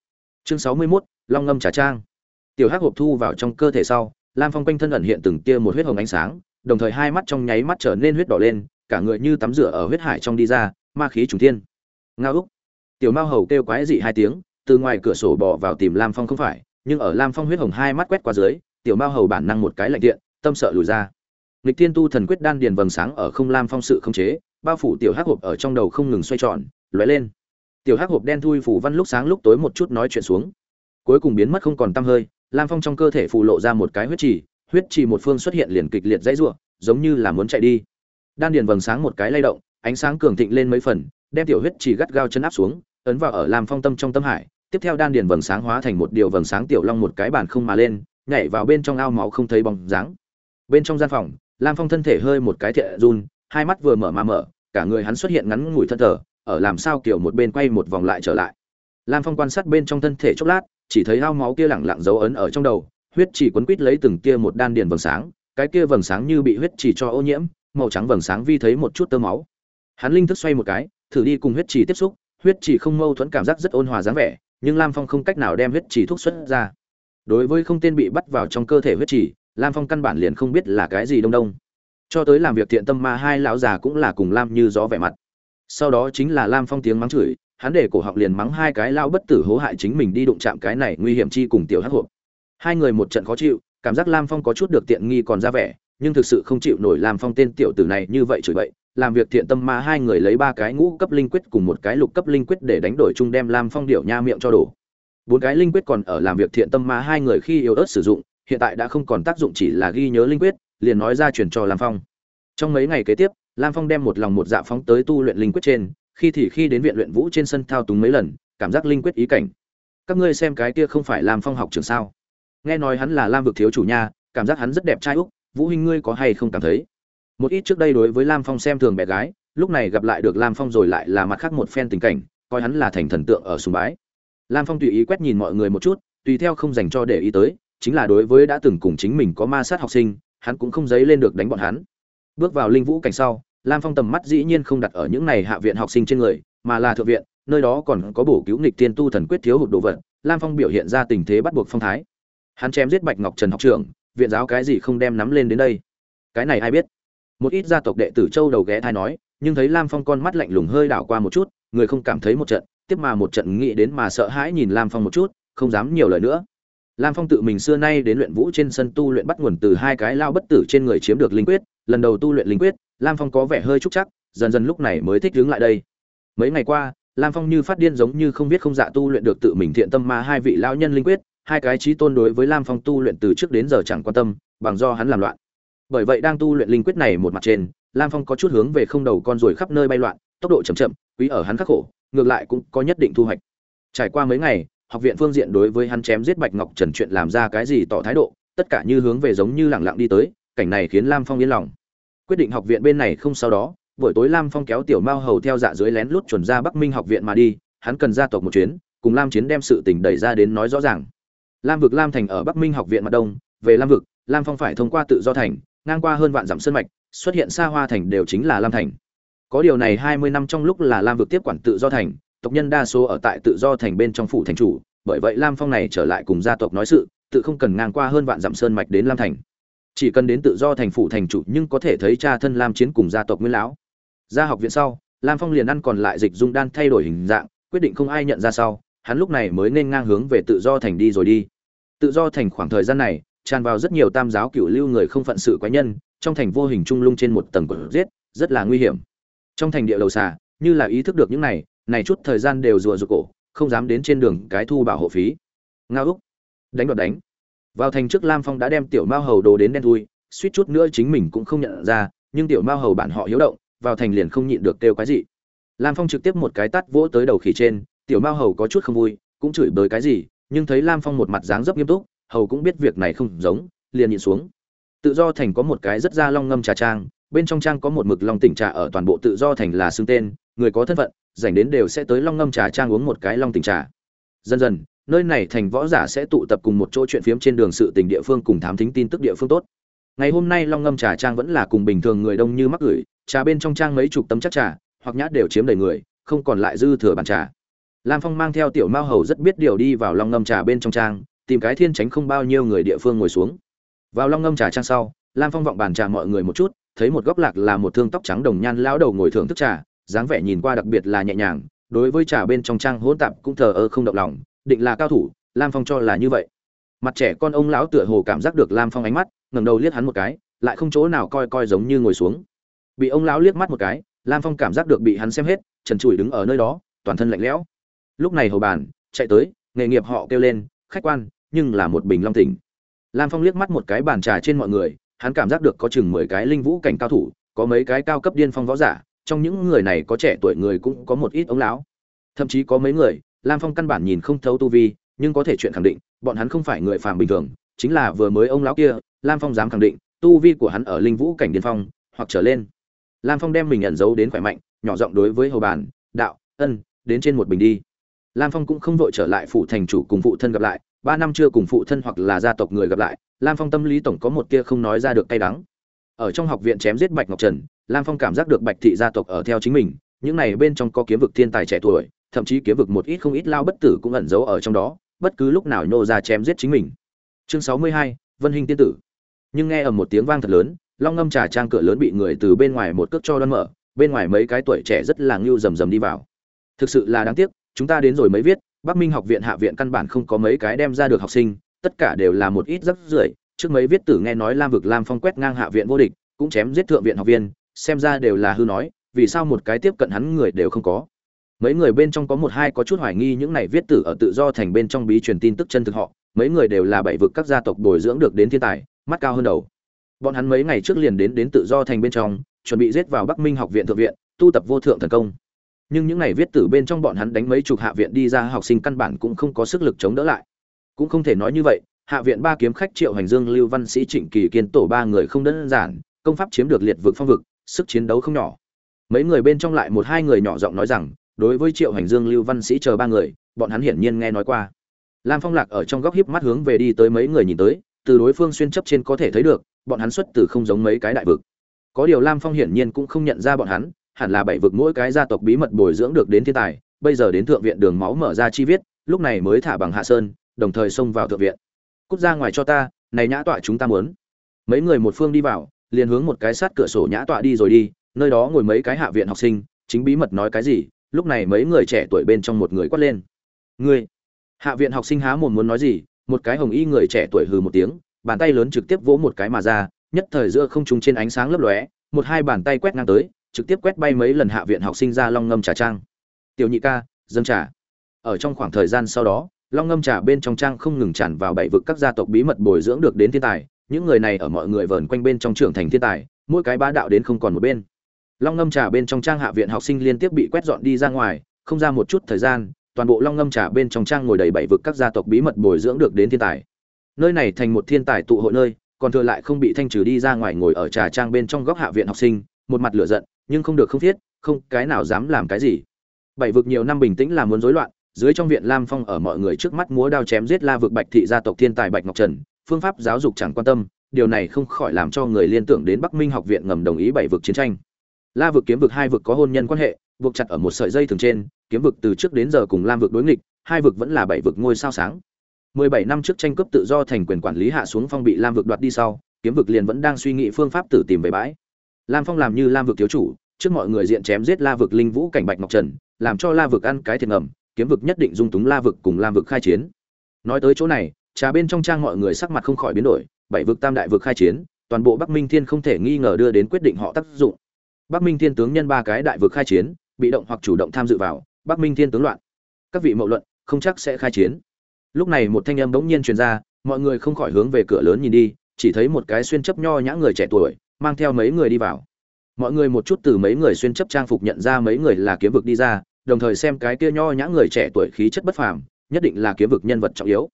Chương sáu mươi 61, long ngâm trà trang. Tiểu hắc hộp thu vào trong cơ thể sau lam phong quanh thân ẩn hiện từng tia một huyết hồng ánh sáng đồng thời hai mắt trong nháy mắt trở nên huyết đỏ lên cả người như tắm rửa ở huyết hải trong đi ra ma khí trùng thiên. Ngao úc. Tiểu mao hầu kêu quái dị hai tiếng từ ngoài cửa sổ bỏ vào tìm lam phong không phải nhưng ở lam phong huyết hồng hai mắt quét qua dưới tiểu mao hầu bản năng một cái lạnh tiện tâm sợ lùi ra. Nghịch thiên tu thần quyết đan điền vầng sáng ở không lam phong sự không chế bao phủ tiểu hắc hộp ở trong đầu không ngừng xoay tròn lóe lên. Tiểu hắc hộp đen thui phủ văn lúc sáng lúc tối một chút nói chuyện xuống. Cuối cùng biến mất không còn tăm hơi, lam phong trong cơ thể phù lộ ra một cái huyết trì huyết trì một phương xuất hiện liền kịch liệt dãy ruộng giống như là muốn chạy đi. Đan điền vầng sáng một cái lay động, ánh sáng cường thịnh lên mấy phần, đem tiểu huyết trì gắt gao chân áp xuống, ấn vào ở lam phong tâm trong tâm hải. Tiếp theo đan điền vầng sáng hóa thành một điều vầng sáng tiểu long một cái bàn không mà lên, nhảy vào bên trong ao máu không thấy bóng dáng. Bên trong gian phòng, lam phong thân thể hơi một cái thẹn run, hai mắt vừa mở mà mở, cả người hắn xuất hiện ngắn ngủi thân thở ở làm sao kiểu một bên quay một vòng lại trở lại. Lam phong quan sát bên trong thân thể chốc lát, chỉ thấy ao máu kia lẳng lặng dấu ấn ở trong đầu, huyết chỉ quấn quít lấy từng kia một đan điền vầng sáng, cái kia vầng sáng như bị huyết chỉ cho ô nhiễm, màu trắng vầng sáng vi thấy một chút tơ máu. Hắn linh thức xoay một cái, thử đi cùng huyết chỉ tiếp xúc, huyết chỉ không mâu thuẫn cảm giác rất ôn hòa dáng vẻ, nhưng lam phong không cách nào đem huyết chỉ thuốc xuất ra. Đối với không tên bị bắt vào trong cơ thể huyết chỉ lam phong căn bản liền không biết là cái gì đông đông. Cho tới làm việc thiện tâm ma hai lão già cũng là cùng lam như gió vẻ mặt sau đó chính là lam phong tiếng mắng chửi, hắn để cổ họng liền mắng hai cái lao bất tử hố hại chính mình đi đụng chạm cái này nguy hiểm chi cùng tiểu hắc hộp. Hai người một trận khó chịu, cảm giác lam phong có chút được tiện nghi còn ra vẻ, nhưng thực sự không chịu nổi lam phong tên tiểu tử này như vậy chửi vậy làm việc thiện tâm ma hai người lấy ba cái ngũ cấp linh quyết cùng một cái lục cấp linh quyết để đánh đổi chung đem lam phong điệu nha miệng cho đổ. Bốn cái linh quyết còn ở làm việc thiện tâm ma hai người khi yếu ớt sử dụng, hiện tại đã không còn tác dụng chỉ là ghi nhớ linh quyết, liền nói ra truyền cho lam phong. Trong mấy ngày kế tiếp lam phong đem một lòng một dạ phóng tới tu luyện linh quyết trên, khi thì khi đến viện luyện vũ trên sân thao túng mấy lần, cảm giác linh quyết ý cảnh. Các ngươi xem cái kia không phải lam phong học trường sao? Nghe nói hắn là lam vực thiếu chủ nha, cảm giác hắn rất đẹp trai úc, vũ huynh ngươi có hay không cảm thấy? Một ít trước đây đối với lam phong xem thường bé gái, lúc này gặp lại được lam phong rồi lại là mặt khác một phen tình cảnh, coi hắn là thành thần tượng ở sùng bái. Lam phong tùy ý quét nhìn mọi người một chút, tùy theo không dành cho để ý tới, chính là đối với đã từng cùng chính mình có ma sát học sinh, hắn cũng không dấy lên được đánh bọn hắn bước vào linh vũ cảnh sau, lam phong tầm mắt dĩ nhiên không đặt ở những này hạ viện học sinh trên người, mà là thượng viện, nơi đó còn có bổ cứu nghịch tiên tu thần quyết thiếu hụt đồ vật, lam phong biểu hiện ra tình thế bắt buộc phong thái. Hắn chém giết bạch ngọc trần học trưởng, viện giáo cái gì không đem nắm lên đến đây? Cái này ai biết? Một ít gia tộc đệ tử châu đầu ghé thai nói, nhưng thấy lam phong con mắt lạnh lùng hơi đảo qua một chút, người không cảm thấy một trận, tiếp mà một trận nghĩ đến mà sợ hãi nhìn lam phong một chút, không dám nhiều lời nữa lam phong tự mình xưa nay đến luyện vũ trên sân tu luyện bắt nguồn từ hai cái lao bất tử trên người chiếm được linh quyết, lần đầu tu luyện linh quyết, lam phong có vẻ hơi trúc chắc, dần dần lúc này mới thích đứng lại đây. Mấy ngày qua, lam phong như phát điên giống như không biết không dạ tu luyện được tự mình thiện tâm ma hai vị lão nhân linh quyết, hai cái trí tôn đối với lam phong tu luyện từ trước đến giờ chẳng quan tâm, bằng do hắn làm loạn. Bởi vậy đang tu luyện linh quyết này một mặt trên, lam phong có chút hướng về không đầu con rồi khắp nơi bay loạn, tốc độ chậm chậm, quý ở hắn khắc khổ, ngược lại cũng có nhất định thu hoạch. Trải qua mấy ngày học viện phương diện đối với hắn chém giết bạch ngọc trần chuyện làm ra cái gì tỏ thái độ, tất cả như hướng về giống như lẳng lặng đi tới, cảnh này khiến lam phong yên lòng. Quyết định học viện bên này không sau đó, buổi tối lam phong kéo tiểu mao hầu theo dạ dưới lén lút chuẩn ra bắc minh học viện mà đi, hắn cần ra tộc một chuyến, cùng lam chiến đem sự tình đẩy ra đến nói rõ ràng. Lam vực lam thành ở bắc minh học viện mặt đông, về lam vực, lam phong phải thông qua tự do thành, ngang qua hơn vạn dặm sơn mạch, xuất hiện xa hoa thành đều chính là lam thành. Có điều này hai mươi năm trong lúc là lam vực tiếp quản tự do thành tộc nhân đa số ở tại tự do thành bên trong phủ thành chủ, bởi vậy lam phong này trở lại cùng gia tộc nói sự, tự không cần ngang qua hơn vạn dặm sơn mạch đến lam thành. Chỉ cần đến tự do thành phủ thành chủ nhưng có thể thấy cha thân lam chiến cùng gia tộc nguyên lão. Ra học viện sau, lam phong liền ăn còn lại dịch dung đan thay đổi hình dạng, quyết định không ai nhận ra sau, hắn lúc này mới nên ngang hướng về tự do thành đi rồi đi. Tự do thành khoảng thời gian này, tràn vào rất nhiều tam giáo cựu lưu người không phận sự quái nhân, trong thành vô hình trung lung trên một tầng quần giết, rất là nguy hiểm. Trong thành địa đầu xà, như là ý thức được những này này chút thời gian đều rùa rụt cổ, không dám đến trên đường cái thu bảo hộ phí. Ngao úc. Đánh đoạt đánh. Vào thành trước lam phong đã đem tiểu mao hầu đồ đến đen thui, suýt chút nữa chính mình cũng không nhận ra, nhưng tiểu mao hầu bản họ hiếu động, vào thành liền không nhịn được kêu cái gì. Lam phong trực tiếp một cái tắt vỗ tới đầu khỉ trên, tiểu mao hầu có chút không vui, cũng chửi bới cái gì, nhưng thấy lam phong một mặt dáng dấp nghiêm túc, hầu cũng biết việc này không giống, liền nhịn xuống. Tự do thành có một cái rất ra long ngâm trà trang, bên trong trang có một mực long tỉnh trà ở toàn bộ tự do thành là xưng tên, người có thân phận dành đến đều sẽ tới long ngâm trà trang uống một cái long tình trà. Dần dần, nơi này thành võ giả sẽ tụ tập cùng một chỗ chuyện phiếm trên đường sự tình địa phương cùng thám thính tin tức địa phương tốt. Ngày hôm nay long ngâm trà trang vẫn là cùng bình thường người đông như mắc gửi, trà bên trong trang mấy chục tấm chắc trà, hoặc nhát đều chiếm đầy người, không còn lại dư thừa bàn trà. Lam phong mang theo tiểu mao hầu rất biết điều đi vào long ngâm trà bên trong trang, tìm cái thiên tránh không bao nhiêu người địa phương ngồi xuống. Vào long ngâm trà trang sau, lam phong vọng bàn trà mọi người một chút, thấy một góc lạc là một thương tóc trắng đồng nhan lão đầu ngồi thưởng thức trà dáng vẻ nhìn qua đặc biệt là nhẹ nhàng, đối với trà bên trong trang hỗn tạp cũng thờ ơ không động lòng, định là cao thủ, lam phong cho là như vậy. Mặt trẻ con ông lão tựa hồ cảm giác được lam phong ánh mắt, ngẩng đầu liếc hắn một cái, lại không chỗ nào coi coi giống như ngồi xuống. Bị ông lão liếc mắt một cái, lam phong cảm giác được bị hắn xem hết, trần trụi đứng ở nơi đó, toàn thân lạnh lẽo. Lúc này hầu bàn, chạy tới, nghề nghiệp họ kêu lên, khách quan, nhưng là một bình long tỉnh lam phong liếc mắt một cái bàn trà trên mọi người, hắn cảm giác được có chừng mười cái linh vũ cảnh cao thủ, có mấy cái cao cấp điên phong võ giả trong những người này có trẻ tuổi người cũng có một ít ống lão. Thậm chí có mấy người, lam phong căn bản nhìn không thấu tu vi, nhưng có thể chuyện khẳng định, bọn hắn không phải người phàm bình thường, chính là vừa mới ông lão kia, lam phong dám khẳng định, tu vi của hắn ở linh vũ cảnh điên phong, hoặc trở lên. Lam phong đem mình nhận dấu đến khỏe mạnh, nhỏ giọng đối với hầu bàn, đạo, ân, đến trên một bình đi. Lam phong cũng không vội trở lại phụ thành chủ cùng phụ thân gặp lại, ba năm chưa cùng phụ thân hoặc là gia tộc người gặp lại, lam phong tâm lý tổng có một tia không nói ra được cay đắng. Ở trong học viện chém giết bạch ngọc trần lam phong cảm giác được bạch thị gia tộc ở theo chính mình, những này bên trong có kiếm vực thiên tài trẻ tuổi, thậm chí kiếm vực một ít không ít lao bất tử cũng ẩn giấu ở trong đó, bất cứ lúc nào nhô ra chém giết chính mình. Chương sáu mươi hai, vân hình tiên tử. Nhưng nghe ở một tiếng vang thật lớn, long ngâm trà trang cửa lớn bị người từ bên ngoài một cước cho đoan mở, bên ngoài mấy cái tuổi trẻ rất là ngưu rầm rầm đi vào. Thực sự là đáng tiếc, chúng ta đến rồi mới viết, bắc minh học viện hạ viện căn bản không có mấy cái đem ra được học sinh, tất cả đều là một ít rất rưởi. Trước mấy viết tử nghe nói lam vực lam phong quét ngang hạ viện vô địch, cũng chém giết thượng viện học viên xem ra đều là hư nói, vì sao một cái tiếp cận hắn người đều không có? Mấy người bên trong có một hai có chút hoài nghi những này viết tử ở tự do thành bên trong bí truyền tin tức chân thực họ, mấy người đều là bảy vực các gia tộc bồi dưỡng được đến thiên tài, mắt cao hơn đầu. Bọn hắn mấy ngày trước liền đến đến tự do thành bên trong, chuẩn bị giết vào bắc minh học viện thượng viện, tu tập vô thượng thần công. Nhưng những này viết tử bên trong bọn hắn đánh mấy chục hạ viện đi ra học sinh căn bản cũng không có sức lực chống đỡ lại. Cũng không thể nói như vậy, hạ viện ba kiếm khách triệu hành dương, lưu văn sĩ, trịnh kỳ, kiên tổ ba người không đơn giản, công pháp chiếm được liệt vực phong vực sức chiến đấu không nhỏ. Mấy người bên trong lại một hai người nhỏ giọng nói rằng, đối với triệu hành dương, lưu văn sĩ chờ ba người, bọn hắn hiển nhiên nghe nói qua. Lam phong lạc ở trong góc hiếp mắt hướng về đi tới mấy người nhìn tới, từ đối phương xuyên chấp trên có thể thấy được, bọn hắn xuất từ không giống mấy cái đại vực. Có điều lam phong hiển nhiên cũng không nhận ra bọn hắn, hẳn là bảy vực mỗi cái gia tộc bí mật bồi dưỡng được đến thiên tài, bây giờ đến thượng viện đường máu mở ra chi viết, lúc này mới thả bằng hạ sơn, đồng thời xông vào thượng viện. Cút ra ngoài cho ta, này nhã tọa chúng ta muốn. Mấy người một phương đi vào liền hướng một cái sát cửa sổ nhã tọa đi rồi đi, nơi đó ngồi mấy cái hạ viện học sinh, chính bí mật nói cái gì, lúc này mấy người trẻ tuổi bên trong một người quát lên. Ngươi? Hạ viện học sinh há mồm muốn nói gì, một cái hồng y người trẻ tuổi hừ một tiếng, bàn tay lớn trực tiếp vỗ một cái mà ra, nhất thời giữa không trung trên ánh sáng lấp lóe, một hai bàn tay quét ngang tới, trực tiếp quét bay mấy lần hạ viện học sinh ra long ngâm trà trang. Tiểu nhị ca, dâng trà. Ở trong khoảng thời gian sau đó, long ngâm trà bên trong trang không ngừng tràn vào bảy vực các gia tộc bí mật bồi dưỡng được đến thiên tài những người này ở mọi người vờn quanh bên trong trưởng thành thiên tài, mỗi cái bá đạo đến không còn một bên. Long ngâm trà bên trong trang hạ viện học sinh liên tiếp bị quét dọn đi ra ngoài, không ra một chút thời gian, toàn bộ long ngâm trà bên trong trang ngồi đầy bảy vực các gia tộc bí mật bồi dưỡng được đến thiên tài. Nơi này thành một thiên tài tụ hội nơi, còn thừa lại không bị thanh trừ đi ra ngoài ngồi ở trà trang bên trong góc hạ viện học sinh, một mặt lửa giận, nhưng không được không thiết, không cái nào dám làm cái gì. Bảy vực nhiều năm bình tĩnh là muốn rối loạn, dưới trong viện lam phong ở mọi người trước mắt múa đao chém giết la vực bạch thị gia tộc thiên tài bạch ngọc trần phương pháp giáo dục chẳng quan tâm, điều này không khỏi làm cho người liên tưởng đến bắc minh học viện ngầm đồng ý bảy vực chiến tranh. La vực kiếm vực hai vực có hôn nhân quan hệ, buộc chặt ở một sợi dây thường trên, kiếm vực từ trước đến giờ cùng lam vực đối nghịch, hai vực vẫn là bảy vực ngôi sao sáng. 17 năm trước tranh cướp tự do thành quyền quản lý hạ xuống phong bị lam vực đoạt đi sau, kiếm vực liền vẫn đang suy nghĩ phương pháp tử tìm về bãi. Lam phong làm như lam vực thiếu chủ, trước mọi người diện chém giết la vực linh vũ cảnh bạch ngọc trần, làm cho la vực ăn cái thiệt ngầm, kiếm vực nhất định dung túng la vực cùng lam vực khai chiến. Nói tới chỗ này trà bên trong trang mọi người sắc mặt không khỏi biến đổi, bảy vực tam đại vực khai chiến, toàn bộ bắc minh thiên không thể nghi ngờ đưa đến quyết định họ tác dụng. Bắc minh thiên tướng nhân ba cái đại vực khai chiến, bị động hoặc chủ động tham dự vào, bắc minh thiên tướng loạn. Các vị mậu luận, không chắc sẽ khai chiến. Lúc này một thanh âm bỗng nhiên truyền ra, mọi người không khỏi hướng về cửa lớn nhìn đi, chỉ thấy một cái xuyên chấp nho nhã người trẻ tuổi, mang theo mấy người đi vào. Mọi người một chút từ mấy người xuyên chấp trang phục nhận ra mấy người là kiếm vực đi ra, đồng thời xem cái kia nho nhã người trẻ tuổi khí chất bất phàm, nhất định là kiếm vực nhân vật trọng yếu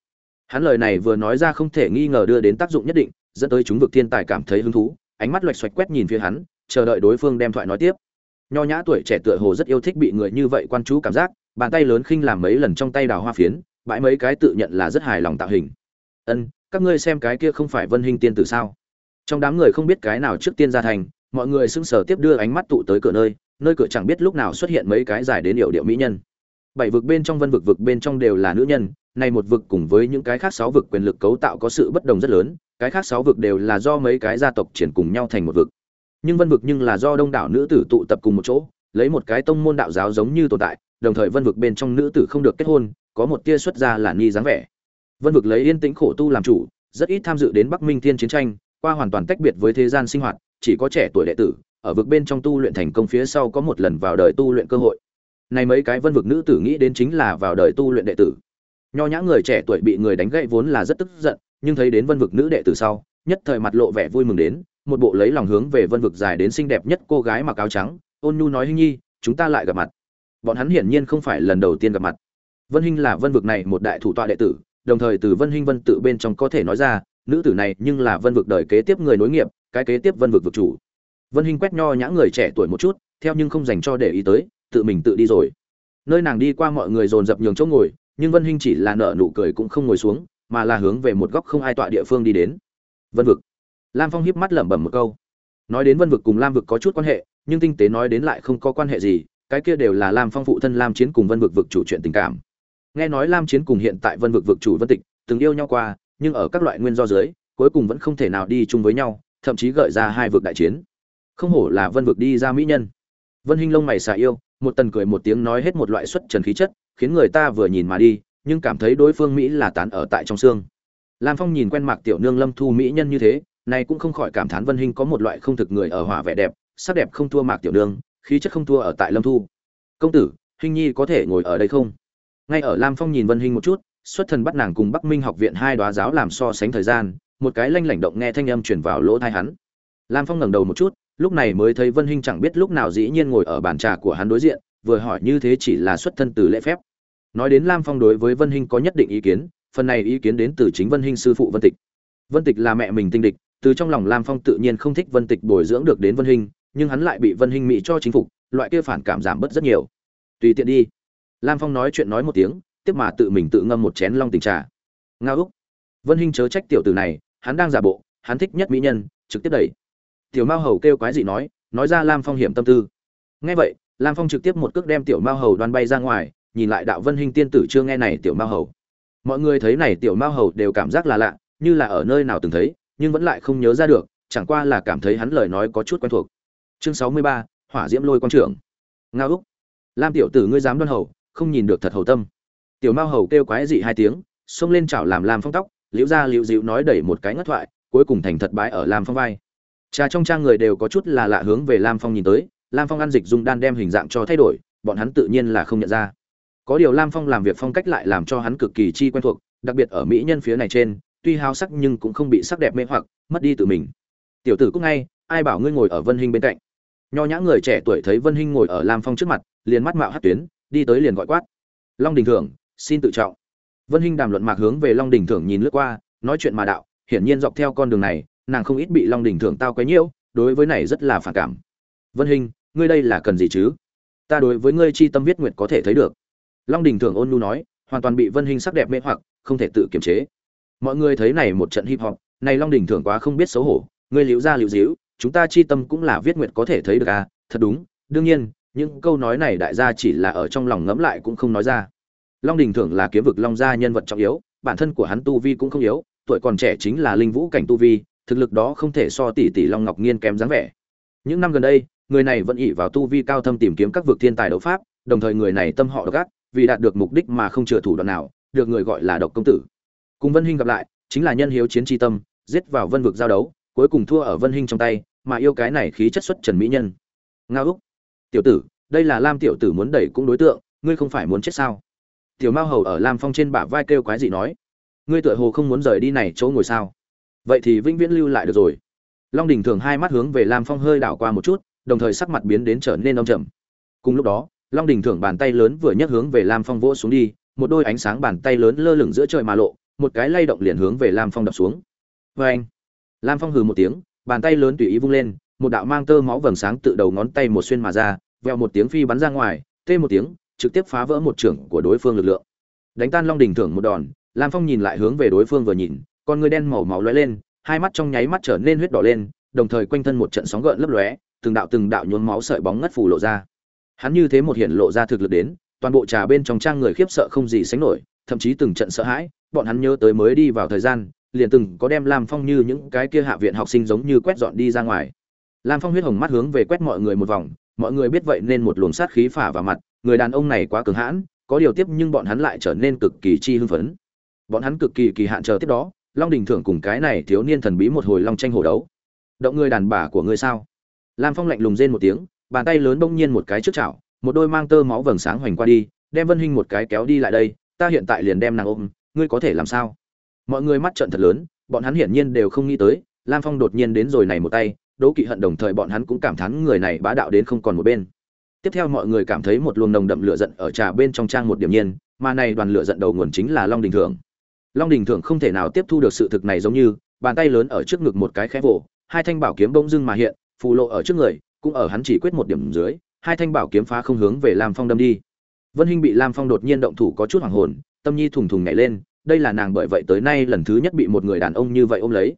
hắn lời này vừa nói ra không thể nghi ngờ đưa đến tác dụng nhất định, dẫn tới chúng vực thiên tài cảm thấy hứng thú, ánh mắt loạch xoạch quét nhìn phía hắn, chờ đợi đối phương đem thoại nói tiếp. Nho nhã tuổi trẻ tựa hồ rất yêu thích bị người như vậy quan chú cảm giác, bàn tay lớn khinh làm mấy lần trong tay đào hoa phiến, bãi mấy cái tự nhận là rất hài lòng tạo hình. Ân, các ngươi xem cái kia không phải vân hình tiên tử sao? Trong đám người không biết cái nào trước tiên ra thành, mọi người sững sờ tiếp đưa ánh mắt tụ tới cửa nơi nơi cửa chẳng biết lúc nào xuất hiện mấy cái dài đến điệu điệu mỹ nhân bảy vực bên trong vân vực vực bên trong đều là nữ nhân này một vực cùng với những cái khác sáu vực quyền lực cấu tạo có sự bất đồng rất lớn, cái khác sáu vực đều là do mấy cái gia tộc triển cùng nhau thành một vực. Nhưng vân vực nhưng là do đông đảo nữ tử tụ tập cùng một chỗ, lấy một cái tông môn đạo giáo giống như tồn tại, đồng thời vân vực bên trong nữ tử không được kết hôn, có một tia xuất ra là ni dáng vẻ. Vân vực lấy yên tĩnh khổ tu làm chủ, rất ít tham dự đến bắc minh thiên chiến tranh, qua hoàn toàn tách biệt với thế gian sinh hoạt, chỉ có trẻ tuổi đệ tử, ở vực bên trong tu luyện thành công phía sau có một lần vào đời tu luyện cơ hội này mấy cái vân vực nữ tử nghĩ đến chính là vào đời tu luyện đệ tử. Nho nhã người trẻ tuổi bị người đánh gậy vốn là rất tức giận, nhưng thấy đến vân vực nữ đệ tử sau, nhất thời mặt lộ vẻ vui mừng đến, một bộ lấy lòng hướng về vân vực dài đến xinh đẹp nhất cô gái mặc áo trắng, ôn nhu nói, hinh nhi, chúng ta lại gặp mặt. Bọn hắn hiển nhiên không phải lần đầu tiên gặp mặt. Vân hinh là vân vực này một đại thủ tọa đệ tử, đồng thời từ vân hinh vân tự bên trong có thể nói ra, nữ tử này nhưng là vân vực đời kế tiếp người nối nghiệp, cái kế tiếp vân vực vực chủ. Vân hinh quét nho nhã người trẻ tuổi một chút, theo nhưng không dành cho để ý tới tự mình tự đi rồi. Nơi nàng đi qua mọi người dồn dập nhường chỗ ngồi, nhưng vân hinh chỉ là nở nụ cười cũng không ngồi xuống, mà là hướng về một góc không ai tọa địa phương đi đến. Vân vực. Lam phong híp mắt lẩm bẩm một câu. Nói đến vân vực cùng lam vực có chút quan hệ, nhưng tinh tế nói đến lại không có quan hệ gì, cái kia đều là lam phong phụ thân lam chiến cùng vân vực vực chủ chuyện tình cảm. Nghe nói lam chiến cùng hiện tại vân vực vực chủ vân tịch, từng yêu nhau qua, nhưng ở các loại nguyên do dưới, cuối cùng vẫn không thể nào đi chung với nhau, thậm chí gợi ra hai vực đại chiến. Không hổ là vân vực đi ra mỹ nhân. Vân hinh lông mày xà yêu một tần cười một tiếng nói hết một loại xuất trần khí chất, khiến người ta vừa nhìn mà đi, nhưng cảm thấy đối phương mỹ là tán ở tại trong xương. Lam phong nhìn quen mạc tiểu nương lâm thu mỹ nhân như thế, này cũng không khỏi cảm thán vân hinh có một loại không thực người ở hỏa vẻ đẹp, sắc đẹp không thua mạc tiểu nương, khí chất không thua ở tại lâm thu. Công tử, hinh nhi có thể ngồi ở đây không? Ngay ở lam phong nhìn vân hinh một chút, xuất thần bắt nàng cùng bắc minh học viện hai đoá giáo làm so sánh thời gian, một cái lanh lảnh động nghe thanh âm truyền vào lỗ tai hắn. Lam phong ngẩng đầu một chút lúc này mới thấy vân hinh chẳng biết lúc nào dĩ nhiên ngồi ở bàn trà của hắn đối diện, vừa hỏi như thế chỉ là xuất thân từ lễ phép. Nói đến lam phong đối với vân hinh có nhất định ý kiến, phần này ý kiến đến từ chính vân hinh sư phụ vân tịch. Vân tịch là mẹ mình tinh địch, từ trong lòng lam phong tự nhiên không thích vân tịch bồi dưỡng được đến vân hinh, nhưng hắn lại bị vân hinh mỹ cho chính phục, loại kia phản cảm giảm bớt rất nhiều. Tùy tiện đi. Lam phong nói chuyện nói một tiếng, tiếp mà tự mình tự ngâm một chén long tình trà. Ngao úc. Vân hinh chớ trách tiểu tử này, hắn đang giả bộ, hắn thích nhất mỹ nhân, trực tiếp đẩy tiểu mao hầu kêu quái dị nói nói ra lam phong hiểm tâm tư. Nghe vậy, lam phong trực tiếp một cước đem tiểu mao hầu đoan bay ra ngoài, nhìn lại đạo vân hình tiên tử chưa nghe này tiểu mao hầu. Mọi người thấy này tiểu mao hầu đều cảm giác là lạ, như là ở nơi nào từng thấy, nhưng vẫn lại không nhớ ra được, chẳng qua là cảm thấy hắn lời nói có chút quen thuộc. Chương sáu mươi ba, hỏa diễm lôi quan trưởng. Nga úc. Lam tiểu tử ngươi dám đoan hầu, không nhìn được thật hầu tâm. Tiểu mao hầu kêu quái dị hai tiếng, xông lên chảo làm lam phong tóc, liễu ra liễu dịu nói đẩy một cái ngất thoại, cuối cùng thành thật bái ở lam phong vai trà trong trang người đều có chút là lạ hướng về lam phong nhìn tới, lam phong ăn dịch dung đan đem hình dạng cho thay đổi, bọn hắn tự nhiên là không nhận ra. Có điều lam phong làm việc phong cách lại làm cho hắn cực kỳ chi quen thuộc, đặc biệt ở mỹ nhân phía này trên, tuy hao sắc nhưng cũng không bị sắc đẹp mê hoặc, mất đi tự mình. Tiểu tử cũng ngay, ai bảo ngươi ngồi ở vân hình bên cạnh? Nho nhã người trẻ tuổi thấy vân hình ngồi ở lam phong trước mặt, liền mắt mạo hát tuyến, đi tới liền gọi quát. Long đình thưởng, xin tự trọng. Vân hình đàm luận mạc hướng về long đình thưởng nhìn lướt qua, nói chuyện mà đạo, hiển nhiên dọc theo con đường này nàng không ít bị long đình thưởng tao quấy nhiễu, đối với này rất là phản cảm. Vân hinh ngươi đây là cần gì chứ? Ta đối với ngươi chi tâm viết nguyện có thể thấy được. Long đình thưởng ôn nhu nói, hoàn toàn bị vân hinh sắc đẹp mê hoặc, không thể tự kiềm chế. Mọi người thấy này một trận hip hop, này long đình thưởng quá không biết xấu hổ, ngươi liễu ra liễu díu chúng ta chi tâm cũng là viết nguyện có thể thấy được à? Thật đúng, đương nhiên, những câu nói này đại gia chỉ là ở trong lòng ngẫm lại cũng không nói ra. Long đình thưởng là kiếm vực long gia nhân vật trọng yếu, bản thân của hắn tu vi cũng không yếu, tuổi còn trẻ chính là linh vũ cảnh tu vi thực lực đó không thể so tỷ tỷ long ngọc nghiên kém dáng vẻ. Những năm gần đây, người này vẫn ỉ vào tu vi cao thâm tìm kiếm các vực thiên tài đấu pháp, đồng thời người này tâm họ độc ác, vì đạt được mục đích mà không chừa thủ đoạn nào, được người gọi là độc công tử. Cùng vân hinh gặp lại, chính là nhân hiếu chiến tri tâm, giết vào vân vực giao đấu, cuối cùng thua ở vân hinh trong tay, mà yêu cái này khí chất xuất trần mỹ nhân. Ngao úc, tiểu tử, đây là lam tiểu tử muốn đẩy cũng đối tượng, ngươi không phải muốn chết sao? Tiểu mao hầu ở lam phong trên bả vai kêu quái gì nói, ngươi tựa hồ không muốn rời đi này chỗ ngồi sao? Vậy thì vĩnh viễn lưu lại được rồi. Long đình thường hai mắt hướng về lam phong hơi đảo qua một chút, đồng thời sắc mặt biến đến trở nên đông trầm. Cùng lúc đó, long đình thường bàn tay lớn vừa nhấc hướng về lam phong vỗ xuống đi, một đôi ánh sáng bàn tay lớn lơ lửng giữa trời mà lộ, một cái lay động liền hướng về lam phong đập xuống. Vê anh, lam phong hừ một tiếng, bàn tay lớn tùy ý vung lên, một đạo mang tơ máu vầng sáng tự đầu ngón tay một xuyên mà ra, vẹo một tiếng phi bắn ra ngoài, tê một tiếng, trực tiếp phá vỡ một trưởng của đối phương lực lượng. Đánh tan long đình thưởng một đòn, lam phong nhìn lại hướng về đối phương vừa nhìn con người đen màu máu lóe lên, hai mắt trong nháy mắt trở nên huyết đỏ lên, đồng thời quanh thân một trận sóng gợn lấp lóe, từng đạo từng đạo nhuốm máu sợi bóng ngất phủ lộ ra. Hắn như thế một hiện lộ ra thực lực đến, toàn bộ trà bên trong trang người khiếp sợ không gì sánh nổi, thậm chí từng trận sợ hãi, bọn hắn nhớ tới mới đi vào thời gian, liền từng có đem lam phong như những cái kia hạ viện học sinh giống như quét dọn đi ra ngoài. Lam phong huyết hồng mắt hướng về quét mọi người một vòng, mọi người biết vậy nên một luồng sát khí phả vào mặt, người đàn ông này quá cường hãn, có điều tiếp nhưng bọn hắn lại trở nên cực kỳ chi hưng phấn. Bọn hắn cực kỳ kỳ hạn chờ tiếp đó long đình thưởng cùng cái này thiếu niên thần bí một hồi long tranh hổ đấu. Động người đàn bà của ngươi sao? Lam phong lạnh lùng rên một tiếng, bàn tay lớn bỗng nhiên một cái trước chảo, một đôi mang tơ máu vầng sáng hoành qua đi, đem vân hinh một cái kéo đi lại đây, ta hiện tại liền đem nàng ôm, ngươi có thể làm sao? Mọi người mắt trợn thật lớn, bọn hắn hiển nhiên đều không nghĩ tới, lam phong đột nhiên đến rồi này một tay, đố kỵ hận đồng thời bọn hắn cũng cảm thán người này bá đạo đến không còn một bên. Tiếp theo mọi người cảm thấy một luồng nồng đậm lửa giận ở trà bên trong trang một điểm nhiên, mà này đoàn lửa giận đầu nguồn chính là long đình thường long đình thượng không thể nào tiếp thu được sự thực này giống như, bàn tay lớn ở trước ngực một cái khẽ vỗ hai thanh bảo kiếm bỗng dưng mà hiện, phù lộ ở trước người, cũng ở hắn chỉ quyết một điểm dưới, hai thanh bảo kiếm phá không hướng về lam phong đâm đi. Vân hinh bị lam phong đột nhiên động thủ có chút hoảng hồn, tâm nhi thùng thùng nhảy lên, đây là nàng bởi vậy tới nay lần thứ nhất bị một người đàn ông như vậy ôm lấy.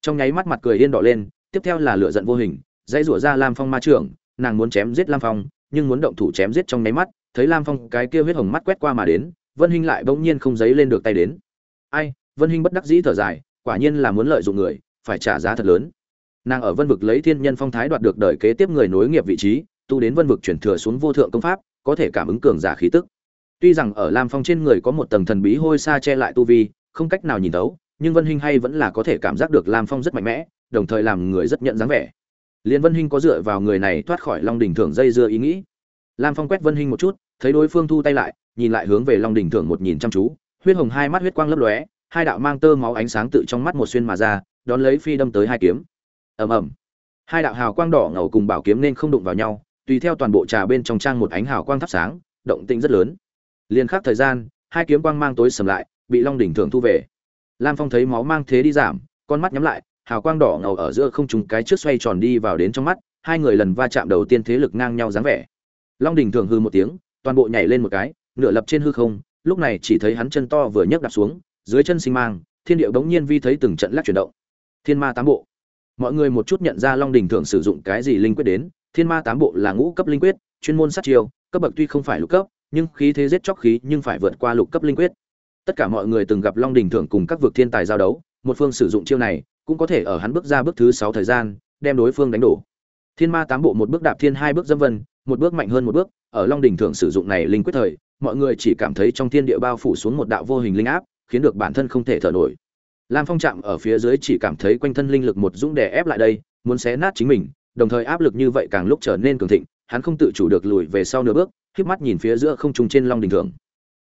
Trong nháy mắt mặt cười điên đỏ lên, tiếp theo là lửa giận vô hình, dãy rủa ra lam phong ma trưởng, nàng muốn chém giết lam phong, nhưng muốn động thủ chém giết trong nháy mắt, thấy lam phong cái kia huyết hồng mắt quét qua mà đến, vân hinh lại bỗng nhiên không giấy lên được tay đến ai, vân hinh bất đắc dĩ thở dài, quả nhiên là muốn lợi dụng người, phải trả giá thật lớn. Nàng ở vân vực lấy thiên nhân phong thái đoạt được đời kế tiếp người nối nghiệp vị trí, tu đến vân vực chuyển thừa xuống vô thượng công pháp, có thể cảm ứng cường giả khí tức. Tuy rằng ở lam phong trên người có một tầng thần bí hôi xa che lại tu vi, không cách nào nhìn thấu, nhưng vân hinh hay vẫn là có thể cảm giác được lam phong rất mạnh mẽ, đồng thời làm người rất nhận dáng vẻ. Liên vân hinh có dựa vào người này thoát khỏi long đỉnh thưởng dây dưa ý nghĩ. Lam phong quét vân hinh một chút, thấy đối phương thu tay lại, nhìn lại hướng về long đỉnh thưởng một nhìn chăm chú huyết hồng hai mắt huyết quang lấp lóe, hai đạo mang tơ máu ánh sáng tự trong mắt một xuyên mà ra, đón lấy phi đâm tới hai kiếm. Ầm ầm. Hai đạo hào quang đỏ ngầu cùng bảo kiếm nên không đụng vào nhau, tùy theo toàn bộ trà bên trong trang một ánh hào quang thắp sáng, động tĩnh rất lớn. Liền khắc thời gian, hai kiếm quang mang tối sầm lại, bị long đỉnh thưởng thu về. Lam phong thấy máu mang thế đi giảm, con mắt nhắm lại, hào quang đỏ ngầu ở giữa không trùng cái trước xoay tròn đi vào đến trong mắt, hai người lần va chạm đầu tiên thế lực ngang nhau dáng vẻ. Long đỉnh thưởng hư một tiếng, toàn bộ nhảy lên một cái, nửa lập trên hư không lúc này chỉ thấy hắn chân to vừa nhấc đạp xuống, dưới chân sinh mang, thiên địa bỗng nhiên vi thấy từng trận lắc chuyển động. Thiên ma tám bộ. Mọi người một chút nhận ra long đình thượng sử dụng cái gì linh quyết đến, thiên ma tám bộ là ngũ cấp linh quyết, chuyên môn sát chiêu, cấp bậc tuy không phải lục cấp, nhưng khí thế giết chóc khí nhưng phải vượt qua lục cấp linh quyết. Tất cả mọi người từng gặp long đình thượng cùng các vực thiên tài giao đấu, một phương sử dụng chiêu này, cũng có thể ở hắn bước ra bước thứ sáu thời gian, đem đối phương đánh đổ. Thiên ma tám bộ một bước đạp thiên hai bước dâm vân, một bước mạnh hơn một bước, ở long đình thượng sử dụng này linh quyết thời mọi người chỉ cảm thấy trong thiên địa bao phủ xuống một đạo vô hình linh áp, khiến được bản thân không thể thở nổi. Lam phong chạm ở phía dưới chỉ cảm thấy quanh thân linh lực một dũng đè ép lại đây, muốn xé nát chính mình, đồng thời áp lực như vậy càng lúc trở nên cường thịnh, hắn không tự chủ được lùi về sau nửa bước, khép mắt nhìn phía giữa không trung trên long đình thường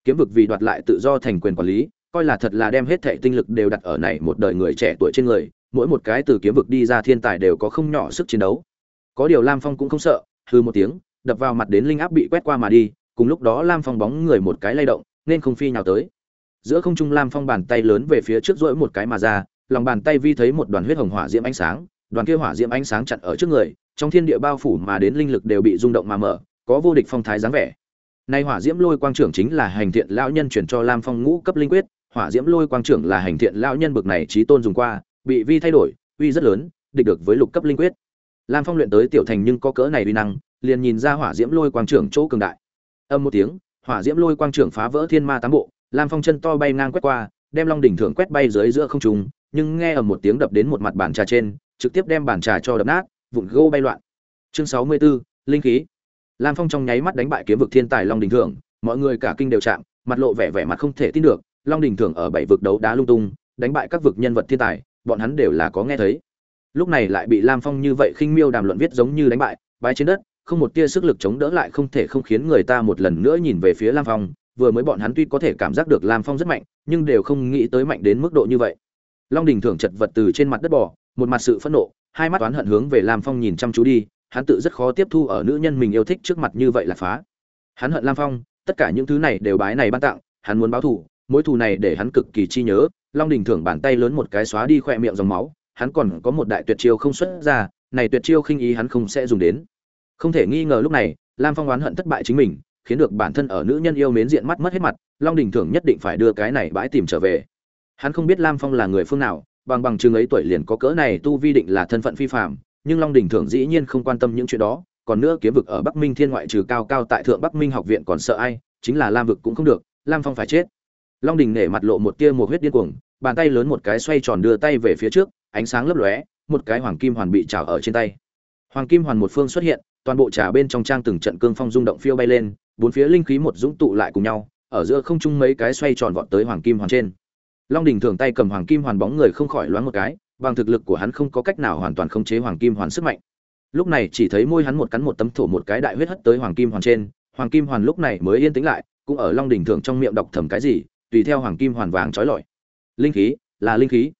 kiếm vực vì đoạt lại tự do thành quyền quản lý, coi là thật là đem hết thệ tinh lực đều đặt ở này một đời người trẻ tuổi trên người, mỗi một cái từ kiếm vực đi ra thiên tài đều có không nhỏ sức chiến đấu. Có điều lam phong cũng không sợ hư một tiếng, đập vào mặt đến linh áp bị quét qua mà đi cùng lúc đó lam phong bóng người một cái lay động, nên không phi nhào tới. Giữa không trung lam phong bàn tay lớn về phía trước rỗi một cái mà ra, lòng bàn tay vi thấy một đoàn huyết hồng hỏa diễm ánh sáng, đoàn kia hỏa diễm ánh sáng chặn ở trước người, trong thiên địa bao phủ mà đến linh lực đều bị rung động mà mở, có vô địch phong thái dáng vẻ. Nay hỏa diễm lôi quang trưởng chính là hành thiện lão nhân chuyển cho lam phong ngũ cấp linh quyết, hỏa diễm lôi quang trưởng là hành thiện lão nhân bực này trí tôn dùng qua, bị vi thay đổi, uy rất lớn, địch được với lục cấp linh quyết. Lam phong luyện tới tiểu thành nhưng có cỡ này uy năng, liền nhìn ra hỏa diễm lôi quang trưởng chỗ cường đại âm một tiếng hỏa diễm lôi quang trưởng phá vỡ thiên ma tám bộ lam phong chân to bay ngang quét qua đem long đỉnh thượng quét bay dưới giữa không trung nhưng nghe ở một tiếng đập đến một mặt bàn trà trên trực tiếp đem bàn trà cho đập nát vụn gô bay loạn. Chương sáu mươi 64, linh khí. Lam phong trong nháy mắt đánh bại kiếm vực thiên tài long đỉnh thượng mọi người cả kinh đều chạm mặt lộ vẻ vẻ mặt không thể tin được long đỉnh thượng ở bảy vực đấu đá lung tung đánh bại các vực nhân vật thiên tài bọn hắn đều là có nghe thấy. Lúc này lại bị lam phong như vậy khinh miêu đàm luận viết giống như đánh bại bái trên đất không một tia sức lực chống đỡ lại không thể không khiến người ta một lần nữa nhìn về phía lam phong vừa mới bọn hắn tuy có thể cảm giác được Lam Phong rất mạnh, nhưng đều không nghĩ tới mạnh đến mức độ như vậy. Long Đình thưởng chật vật từ trên mặt đất bò, một mặt sự phẫn nộ, hai mắt toán hận hướng về Lam Phong nhìn chăm chú đi, hắn tự rất khó tiếp thu ở nữ nhân mình yêu thích trước mặt như vậy là phá. Hắn hận Lam Phong, tất cả những thứ này đều bái này ban tặng, hắn muốn báo thù, mối thù này để hắn cực kỳ chi nhớ, Long Đình thưởng bàn tay lớn một cái xóa đi khóe miệng dòng máu, hắn còn có một đại tuyệt chiêu không xuất ra, này tuyệt chiêu khinh ý hắn không sẽ dùng đến. Không thể nghi ngờ lúc này, Lam Phong oán hận thất bại chính mình, khiến được bản thân ở nữ nhân yêu mến diện mắt mất hết mặt long đình thường nhất định phải đưa cái này bãi tìm trở về. Hắn không biết lam phong là người phương nào bằng bằng chừng ấy tuổi liền có cỡ này tu vi định là thân phận phi phạm nhưng long đình thường dĩ nhiên không quan tâm những chuyện đó còn nữa kiếm vực ở bắc minh thiên ngoại trừ cao cao tại thượng bắc minh học viện còn sợ ai chính là lam vực cũng không được lam phong phải chết. Long đình nể mặt lộ một tia một huyết điên cuồng bàn tay lớn một cái xoay tròn đưa tay về phía trước ánh sáng lấp lóe một cái hoàng kim hoàn bị trào ở trên tay. Hoàng kim hoàn một phương xuất hiện toàn bộ trà bên trong trang từng trận cương phong rung động phiêu bay lên, bốn phía linh khí một dũng tụ lại cùng nhau, ở giữa không trung mấy cái xoay tròn vọt tới hoàng kim hoàn trên. Long đình thường tay cầm hoàng kim hoàn bóng người không khỏi loáng một cái, bằng thực lực của hắn không có cách nào hoàn toàn khống chế hoàng kim hoàn sức mạnh. Lúc này chỉ thấy môi hắn một cắn một tấm thổ một cái đại huyết hất tới hoàng kim hoàn trên, hoàng kim hoàn lúc này mới yên tĩnh lại, cũng ở long đình thường trong miệng đọc thầm cái gì, tùy theo hoàng kim hoàn vàng trói lọi. Linh khí, là linh khí.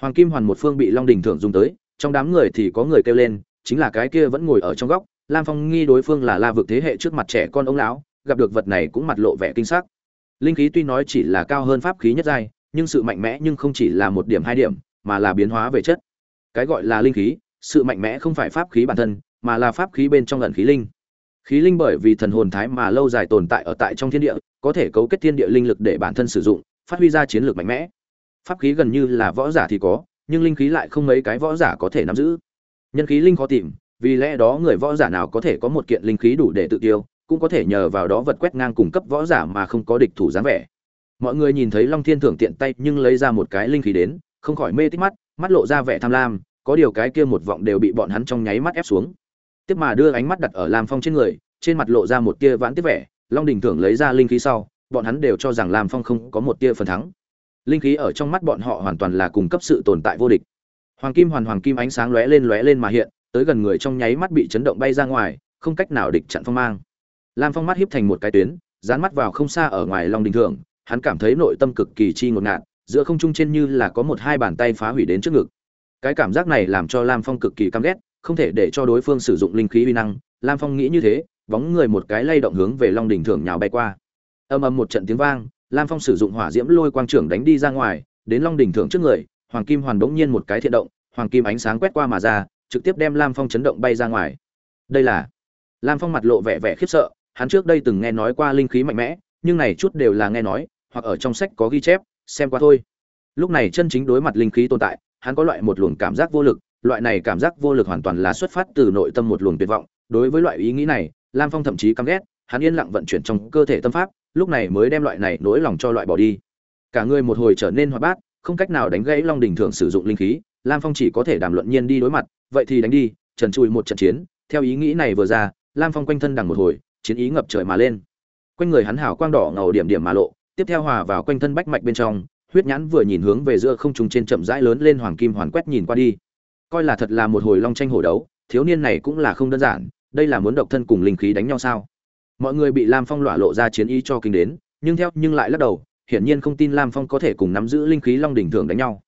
Hoàng kim hoàn một phương bị long đình thường dùng tới, trong đám người thì có người kêu lên, chính là cái kia vẫn ngồi ở trong góc lam phong nghi đối phương là la vực thế hệ trước mặt trẻ con ông lão, gặp được vật này cũng mặt lộ vẻ kinh sắc. Linh khí tuy nói chỉ là cao hơn pháp khí nhất giai, nhưng sự mạnh mẽ nhưng không chỉ là một điểm hai điểm, mà là biến hóa về chất. Cái gọi là linh khí, sự mạnh mẽ không phải pháp khí bản thân, mà là pháp khí bên trong lần khí linh. Khí linh bởi vì thần hồn thái mà lâu dài tồn tại ở tại trong thiên địa, có thể cấu kết thiên địa linh lực để bản thân sử dụng, phát huy ra chiến lược mạnh mẽ. Pháp khí gần như là võ giả thì có, nhưng linh khí lại không mấy cái võ giả có thể nắm giữ. Nhân khí linh khó tìm vì lẽ đó người võ giả nào có thể có một kiện linh khí đủ để tự tiêu, cũng có thể nhờ vào đó vật quét ngang cung cấp võ giả mà không có địch thủ dáng vẻ. Mọi người nhìn thấy long thiên thưởng tiện tay nhưng lấy ra một cái linh khí đến, không khỏi mê tích mắt mắt lộ ra vẻ tham lam, có điều cái kia một vọng đều bị bọn hắn trong nháy mắt ép xuống. Tiếp mà đưa ánh mắt đặt ở lam phong trên người, trên mặt lộ ra một tia vãn tiếp vẻ, long đình thưởng lấy ra linh khí sau, bọn hắn đều cho rằng lam phong không có một tia phần thắng. Linh khí ở trong mắt bọn họ hoàn toàn là cung cấp sự tồn tại vô địch. Hoàng kim hoàn hoàng kim ánh sáng lóe lên lóe lên mà hiện tới gần người trong nháy mắt bị chấn động bay ra ngoài không cách nào địch chặn phong mang. Lam phong mắt hiếp thành một cái tuyến dán mắt vào không xa ở ngoài long đình thượng, hắn cảm thấy nội tâm cực kỳ chi ngột ngạt giữa không trung trên như là có một hai bàn tay phá hủy đến trước ngực. Cái cảm giác này làm cho lam phong cực kỳ căm ghét không thể để cho đối phương sử dụng linh khí uy năng. Lam phong nghĩ như thế bóng người một cái lay động hướng về long đỉnh thượng nhào bay qua. Âm âm một trận tiếng vang lam phong sử dụng hỏa diễm lôi quang trưởng đánh đi ra ngoài đến long đỉnh thượng trước người hoàng kim hoàn bỗng nhiên một cái thiện động hoàng kim ánh sáng quét qua mà ra trực tiếp đem lam phong chấn động bay ra ngoài. Đây là lam phong mặt lộ vẻ vẻ khiếp sợ, hắn trước đây từng nghe nói qua linh khí mạnh mẽ, nhưng này chút đều là nghe nói, hoặc ở trong sách có ghi chép, xem qua thôi. Lúc này chân chính đối mặt linh khí tồn tại, hắn có loại một luồng cảm giác vô lực, loại này cảm giác vô lực hoàn toàn là xuất phát từ nội tâm một luồng tuyệt vọng. Đối với loại ý nghĩ này, lam phong thậm chí căm ghét, hắn yên lặng vận chuyển trong cơ thể tâm pháp, lúc này mới đem loại này nỗi lòng cho loại bỏ đi. Cả người một hồi trở nên hoạt bát, không cách nào đánh gãy long đình thường sử dụng linh khí, lam phong chỉ có thể đàm luận nhiên đi đối mặt vậy thì đánh đi, trần trụi một trận chiến, theo ý nghĩ này vừa ra, lam phong quanh thân đằng một hồi, chiến ý ngập trời mà lên. Quanh người hắn hào quang đỏ ngầu điểm điểm mà lộ, tiếp theo hòa vào quanh thân bách mạch bên trong, huyết nhãn vừa nhìn hướng về giữa không trung trên chậm rãi lớn lên hoàng kim hoàn quét nhìn qua đi. Coi là thật là một hồi long tranh hổ đấu, thiếu niên này cũng là không đơn giản, đây là muốn độc thân cùng linh khí đánh nhau sao? Mọi người bị lam phong lọa lộ ra chiến ý cho kinh đến, nhưng theo, nhưng lại lắc đầu, hiển nhiên không tin lam phong có thể cùng nắm giữ linh khí long đỉnh thường đánh nhau.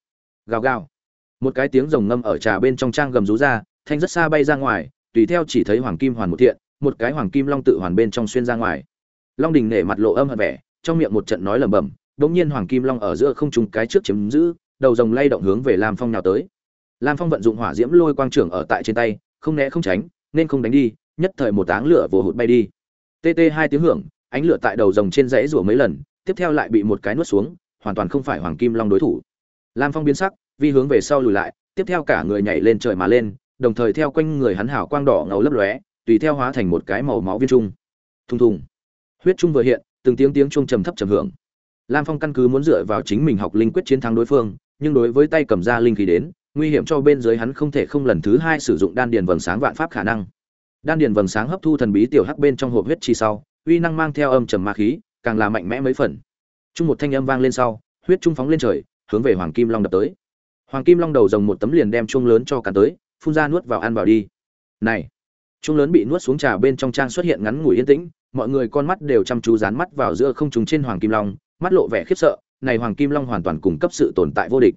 Gào gào một cái tiếng rồng ngâm ở trà bên trong trang gầm rú ra, thanh rất xa bay ra ngoài, tùy theo chỉ thấy hoàng kim hoàn một thiện, một cái hoàng kim long tự hoàn bên trong xuyên ra ngoài. Long đình nể mặt lộ âm hận vẻ, trong miệng một trận nói lẩm bẩm đống nhiên hoàng kim long ở giữa không trùng cái trước chiếm giữ, đầu rồng lay động hướng về lam phong nào tới. Lam phong vận dụng hỏa diễm lôi quang trưởng ở tại trên tay, không né không tránh, nên không đánh đi, nhất thời một áng lửa vồ hụt bay đi. Tt hai tiếng hưởng, ánh lửa tại đầu rồng trên dãy rủa mấy lần, tiếp theo lại bị một cái nuốt xuống, hoàn toàn không phải hoàng kim long đối thủ. Lam phong biến sắc vi hướng về sau lùi lại, tiếp theo cả người nhảy lên trời mà lên, đồng thời theo quanh người hắn hảo quang đỏ ngầu lấp lóe, tùy theo hóa thành một cái màu máu viên trung. Thùng thùng. Huyết trung vừa hiện, từng tiếng tiếng trung trầm thấp trầm hưởng. Lam phong căn cứ muốn dựa vào chính mình học linh quyết chiến thắng đối phương, nhưng đối với tay cầm ra linh khí đến, nguy hiểm cho bên dưới hắn không thể không lần thứ hai sử dụng đan điền vầng sáng vạn pháp khả năng. Đan điền vầng sáng hấp thu thần bí tiểu hắc bên trong hộp huyết chi sau, uy năng mang theo âm trầm ma khí, càng là mạnh mẽ mấy phần. Chung một thanh âm vang lên sau, huyết trung phóng lên trời, hướng về hoàng kim long đập tới hoàng kim long đầu rồng một tấm liền đem chuông lớn cho cắn tới, phun ra nuốt vào ăn vào đi. Này, chuông lớn bị nuốt xuống trà bên trong trang xuất hiện ngắn ngủi yên tĩnh, mọi người con mắt đều chăm chú dán mắt vào giữa không trùng trên hoàng kim long, mắt lộ vẻ khiếp sợ, này hoàng kim long hoàn toàn cung cấp sự tồn tại vô địch.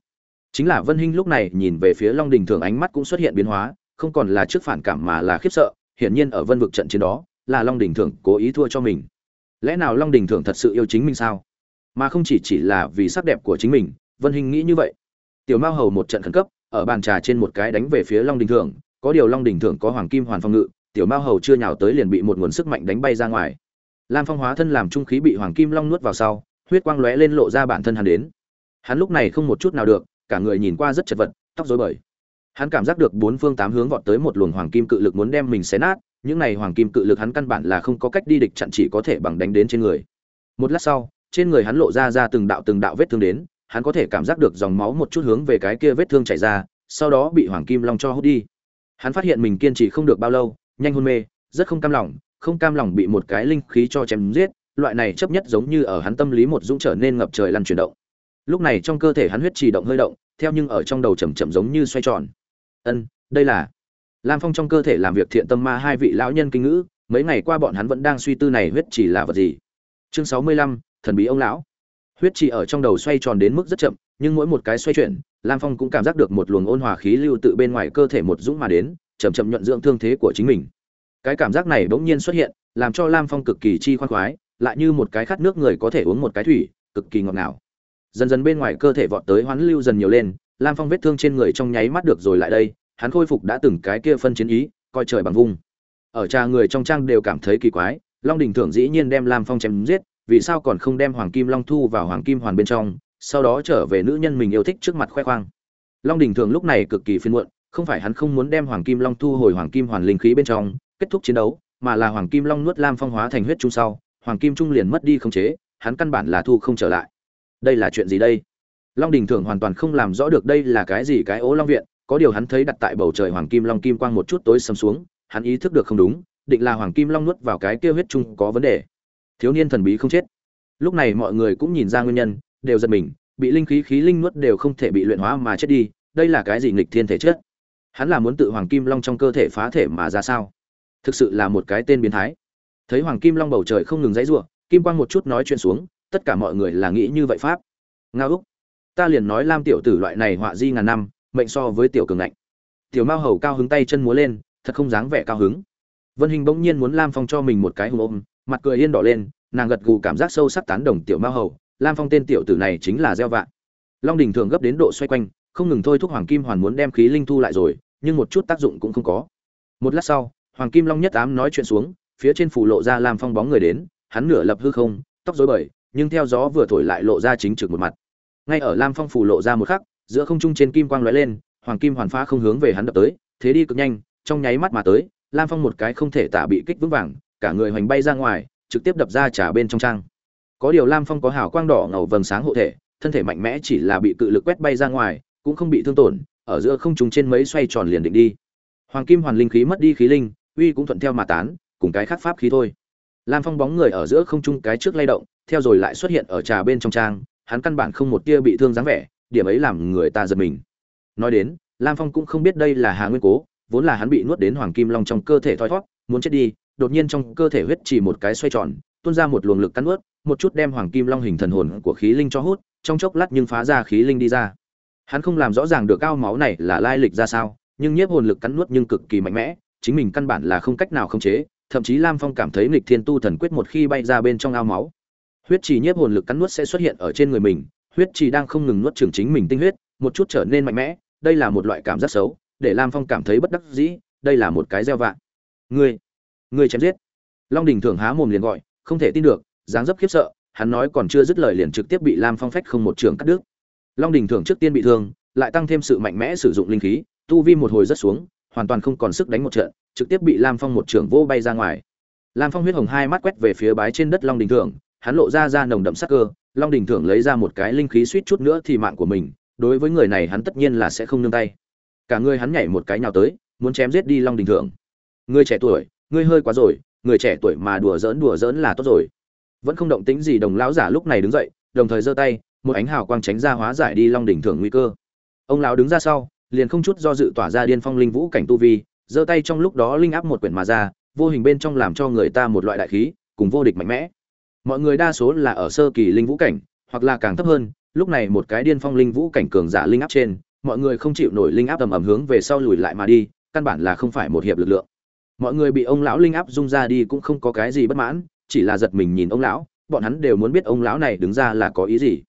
Chính là vân hinh lúc này nhìn về phía long đình thường ánh mắt cũng xuất hiện biến hóa, không còn là trước phản cảm mà là khiếp sợ, hiển nhiên ở vân vực trận chiến đó, là long đình thường cố ý thua cho mình. Lẽ nào long đình thường thật sự yêu chính mình sao? Mà không chỉ chỉ là vì sắc đẹp của chính mình, vân hinh nghĩ như vậy tiểu mao hầu một trận khẩn cấp, ở bàn trà trên một cái đánh về phía long đình thường có điều long đình thường có hoàng kim hoàn phong ngự, tiểu mao hầu chưa nhào tới liền bị một nguồn sức mạnh đánh bay ra ngoài. Lam phong hóa thân làm trung khí bị hoàng kim long nuốt vào sau, huyết quang lóe lên lộ ra bản thân hắn đến. Hắn lúc này không một chút nào được, cả người nhìn qua rất chật vật, tóc rối bời. Hắn cảm giác được bốn phương tám hướng vọt tới một luồng hoàng kim cự lực muốn đem mình xé nát, những này hoàng kim cự lực hắn căn bản là không có cách đi địch chặn chỉ có thể bằng đánh đến trên người. Một lát sau, trên người hắn lộ ra ra từng đạo từng đạo vết thương đến hắn có thể cảm giác được dòng máu một chút hướng về cái kia vết thương chảy ra, sau đó bị hoàng kim long cho hút đi. Hắn phát hiện mình kiên trì không được bao lâu, nhanh hôn mê, rất không cam lòng, không cam lòng bị một cái linh khí cho chém giết, loại này chấp nhất giống như ở hắn tâm lý một dũng trở nên ngập trời lăn chuyển động. Lúc này trong cơ thể hắn huyết trì động hơi động, theo nhưng ở trong đầu chậm chậm giống như xoay tròn. Ân, đây là lam phong trong cơ thể làm việc thiện tâm ma hai vị lão nhân kinh ngữ, mấy ngày qua bọn hắn vẫn đang suy tư này huyết chỉ là vật gì. Chương sáu mươi lăm, thần bí ông lão huyết chỉ ở trong đầu xoay tròn đến mức rất chậm, nhưng mỗi một cái xoay chuyển, lam phong cũng cảm giác được một luồng ôn hòa khí lưu tự bên ngoài cơ thể một dũng mà đến, chậm chậm nhuận dưỡng thương thế của chính mình. Cái cảm giác này bỗng nhiên xuất hiện, làm cho lam phong cực kỳ chi khoan khoái, lại như một cái khát nước người có thể uống một cái thủy, cực kỳ ngọt ngào. Dần dần bên ngoài cơ thể vọt tới hoán lưu dần nhiều lên, lam phong vết thương trên người trong nháy mắt được rồi lại đây, hắn khôi phục đã từng cái kia phân chiến ý, coi trời bằng vung. Ở trà người trong trang đều cảm thấy kỳ quái, long đình thưởng dĩ nhiên đem lam phong chém giết vì sao còn không đem hoàng kim long thu vào hoàng kim hoàn bên trong, sau đó trở về nữ nhân mình yêu thích trước mặt khoe khoang. Long đình thường lúc này cực kỳ phiên muộn, không phải hắn không muốn đem hoàng kim long thu hồi hoàng kim hoàn linh khí bên trong, kết thúc chiến đấu, mà là hoàng kim long nuốt lam phong hóa thành huyết trung sau, hoàng kim trung liền mất đi không chế, hắn căn bản là thu không trở lại. Đây là chuyện gì đây? Long đình thường hoàn toàn không làm rõ được đây là cái gì cái ố long viện, có điều hắn thấy đặt tại bầu trời hoàng kim long kim quang một chút tối sầm xuống, hắn ý thức được không đúng, định là hoàng kim long nuốt vào cái kia huyết trung có vấn đề thiếu niên thần bí không chết. Lúc này mọi người cũng nhìn ra nguyên nhân, đều giật mình, bị linh khí khí linh nuốt đều không thể bị luyện hóa mà chết đi, đây là cái gì nghịch thiên thể chết hắn là muốn tự hoàng kim long trong cơ thể phá thể mà ra sao? Thực sự là một cái tên biến thái. Thấy hoàng kim long bầu trời không ngừng dãy giụa kim quang một chút nói chuyện xuống, tất cả mọi người là nghĩ như vậy pháp. Ngao úc, ta liền nói lam tiểu tử loại này họa di ngàn năm, mệnh so với tiểu cường ngạnh. Tiểu mao hầu cao hứng tay chân múa lên, thật không dáng vẻ cao hứng. Vân hình bỗng nhiên muốn lam phong cho mình một cái hùng ôm mặt cười yên đỏ lên, nàng gật gù cảm giác sâu sắc tán đồng tiểu mao hầu. Lam phong tên tiểu tử này chính là gieo vạn. Long đình thường gấp đến độ xoay quanh, không ngừng thôi thúc hoàng kim hoàn muốn đem khí linh thu lại rồi, nhưng một chút tác dụng cũng không có. Một lát sau, hoàng kim long nhất ám nói chuyện xuống, phía trên phủ lộ ra lam phong bóng người đến, hắn nửa lập hư không, tóc rối bời, nhưng theo gió vừa thổi lại lộ ra chính trực một mặt. Ngay ở lam phong phủ lộ ra một khắc, giữa không trung trên kim quang lóe lên, hoàng kim hoàn phá không hướng về hắn đập tới, thế đi cực nhanh, trong nháy mắt mà tới, lam phong một cái không thể tả bị kích vững vàng cả người hoành bay ra ngoài, trực tiếp đập ra trả bên trong trang. Có điều lam phong có hào quang đỏ ngầu vầng sáng hộ thể, thân thể mạnh mẽ chỉ là bị cự lực quét bay ra ngoài, cũng không bị thương tổn, ở giữa không trùng trên mấy xoay tròn liền định đi. Hoàng kim hoàn linh khí mất đi khí linh, uy cũng thuận theo mà tán, cùng cái khác pháp khí thôi. Lam phong bóng người ở giữa không trung cái trước lay động, theo rồi lại xuất hiện ở trà bên trong trang, hắn căn bản không một tia bị thương dáng vẻ, điểm ấy làm người ta giật mình. Nói đến, lam phong cũng không biết đây là hà nguyên cố, vốn là hắn bị nuốt đến hoàng kim long trong cơ thể thoi thoát muốn chết đi đột nhiên trong cơ thể huyết chỉ một cái xoay tròn, tuôn ra một luồng lực cắn nuốt, một chút đem hoàng kim long hình thần hồn của khí linh cho hút, trong chốc lát nhưng phá ra khí linh đi ra. Hắn không làm rõ ràng được cao máu này là lai lịch ra sao, nhưng nhiếp hồn lực cắn nuốt nhưng cực kỳ mạnh mẽ, chính mình căn bản là không cách nào khống chế, thậm chí lam phong cảm thấy nghịch thiên tu thần quyết một khi bay ra bên trong ao máu. Huyết trì nhiếp hồn lực cắn nuốt sẽ xuất hiện ở trên người mình, huyết trì đang không ngừng nuốt trưởng chính mình tinh huyết, một chút trở nên mạnh mẽ, đây là một loại cảm giác xấu, để lam phong cảm thấy bất đắc dĩ, đây là một cái gieo vạ. Ngươi ngươi chém giết. Long đình thường há mồm liền gọi, không thể tin được, dáng dấp khiếp sợ, hắn nói còn chưa dứt lời liền trực tiếp bị lam phong phách không một trường cắt đứt. Long đình thường trước tiên bị thương, lại tăng thêm sự mạnh mẽ sử dụng linh khí, tu vi một hồi rất xuống, hoàn toàn không còn sức đánh một trận, trực tiếp bị lam phong một trường vô bay ra ngoài. Lam phong huyết hồng hai mắt quét về phía bái trên đất long đình thường hắn lộ ra ra nồng đậm sắc cơ, long đình thường lấy ra một cái linh khí suýt chút nữa thì mạng của mình, đối với người này hắn tất nhiên là sẽ không nương tay. Cả người hắn nhảy một cái nhào tới, muốn chém giết đi long đình thường người trẻ tuổi ngươi hơi quá rồi, người trẻ tuổi mà đùa giỡn đùa giỡn là tốt rồi. Vẫn không động tĩnh gì, đồng lão giả lúc này đứng dậy, đồng thời giơ tay, một ánh hào quang tránh ra hóa giải đi long đỉnh thưởng nguy cơ. Ông lão đứng ra sau, liền không chút do dự tỏa ra điên phong linh vũ cảnh tu vi, giơ tay trong lúc đó linh áp một quyển mà ra, vô hình bên trong làm cho người ta một loại đại khí, cùng vô địch mạnh mẽ. Mọi người đa số là ở sơ kỳ linh vũ cảnh, hoặc là càng thấp hơn, lúc này một cái điên phong linh vũ cảnh cường giả linh áp trên, mọi người không chịu nổi linh áp tầm ầm hướng về sau lùi lại mà đi, căn bản là không phải một hiệp lực lượng mọi người bị ông lão linh áp dung ra đi cũng không có cái gì bất mãn, chỉ là giật mình nhìn ông lão, bọn hắn đều muốn biết ông lão này đứng ra là có ý gì.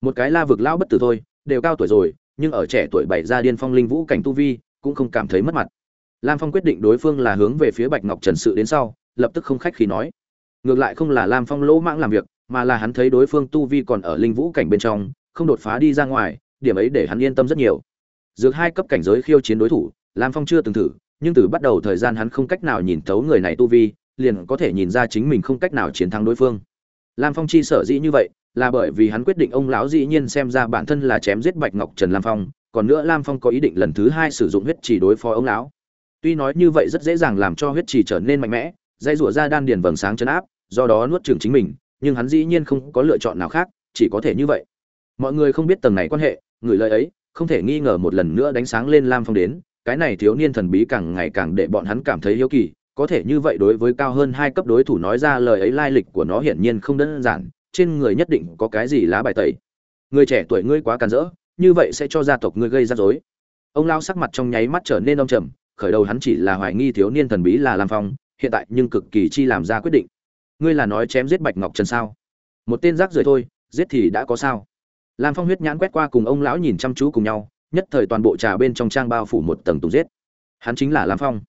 Một cái la vực lão bất tử thôi, đều cao tuổi rồi, nhưng ở trẻ tuổi bảy ra điên phong linh vũ cảnh tu vi, cũng không cảm thấy mất mặt. Lam phong quyết định đối phương là hướng về phía bạch ngọc trần sự đến sau, lập tức không khách khí nói. Ngược lại không là lam phong lỗ mãng làm việc, mà là hắn thấy đối phương tu vi còn ở linh vũ cảnh bên trong, không đột phá đi ra ngoài, điểm ấy để hắn yên tâm rất nhiều. Dược hai cấp cảnh giới khiêu chiến đối thủ, lam phong chưa từng thử nhưng từ bắt đầu thời gian hắn không cách nào nhìn thấu người này tu vi, liền có thể nhìn ra chính mình không cách nào chiến thắng đối phương. Lam Phong chi sở dĩ như vậy, là bởi vì hắn quyết định ông lão dĩ nhiên xem ra bản thân là chém giết Bạch Ngọc Trần Lam Phong, còn nữa Lam Phong có ý định lần thứ hai sử dụng huyết chỉ đối phó ông lão. Tuy nói như vậy rất dễ dàng làm cho huyết chỉ trở nên mạnh mẽ, dây rủa ra đan điền vầng sáng chấn áp, do đó nuốt chửng chính mình, nhưng hắn dĩ nhiên không có lựa chọn nào khác, chỉ có thể như vậy. Mọi người không biết tầng này quan hệ, người lời ấy, không thể nghi ngờ một lần nữa đánh sáng lên Lam Phong đến, cái này thiếu niên thần bí càng ngày càng để bọn hắn cảm thấy hiếu kỳ, có thể như vậy đối với cao hơn hai cấp đối thủ nói ra lời ấy lai lịch của nó hiển nhiên không đơn giản, trên người nhất định có cái gì lá bài tẩy. Người trẻ tuổi ngươi quá càn rỡ, như vậy sẽ cho gia tộc ngươi gây ra rối. Ông lao sắc mặt trong nháy mắt trở nên đông trầm, khởi đầu hắn chỉ là hoài nghi thiếu niên thần bí là lam phong, hiện tại nhưng cực kỳ chi làm ra quyết định. Ngươi là nói chém giết bạch ngọc trần sao? Một tên rác rưởi thôi, giết thì đã có sao? Lam phong huyết nhãn quét qua cùng ông lão nhìn chăm chú cùng nhau nhất thời toàn bộ trà bên trong trang bao phủ một tầng tùng giết. Hắn chính là lam phong.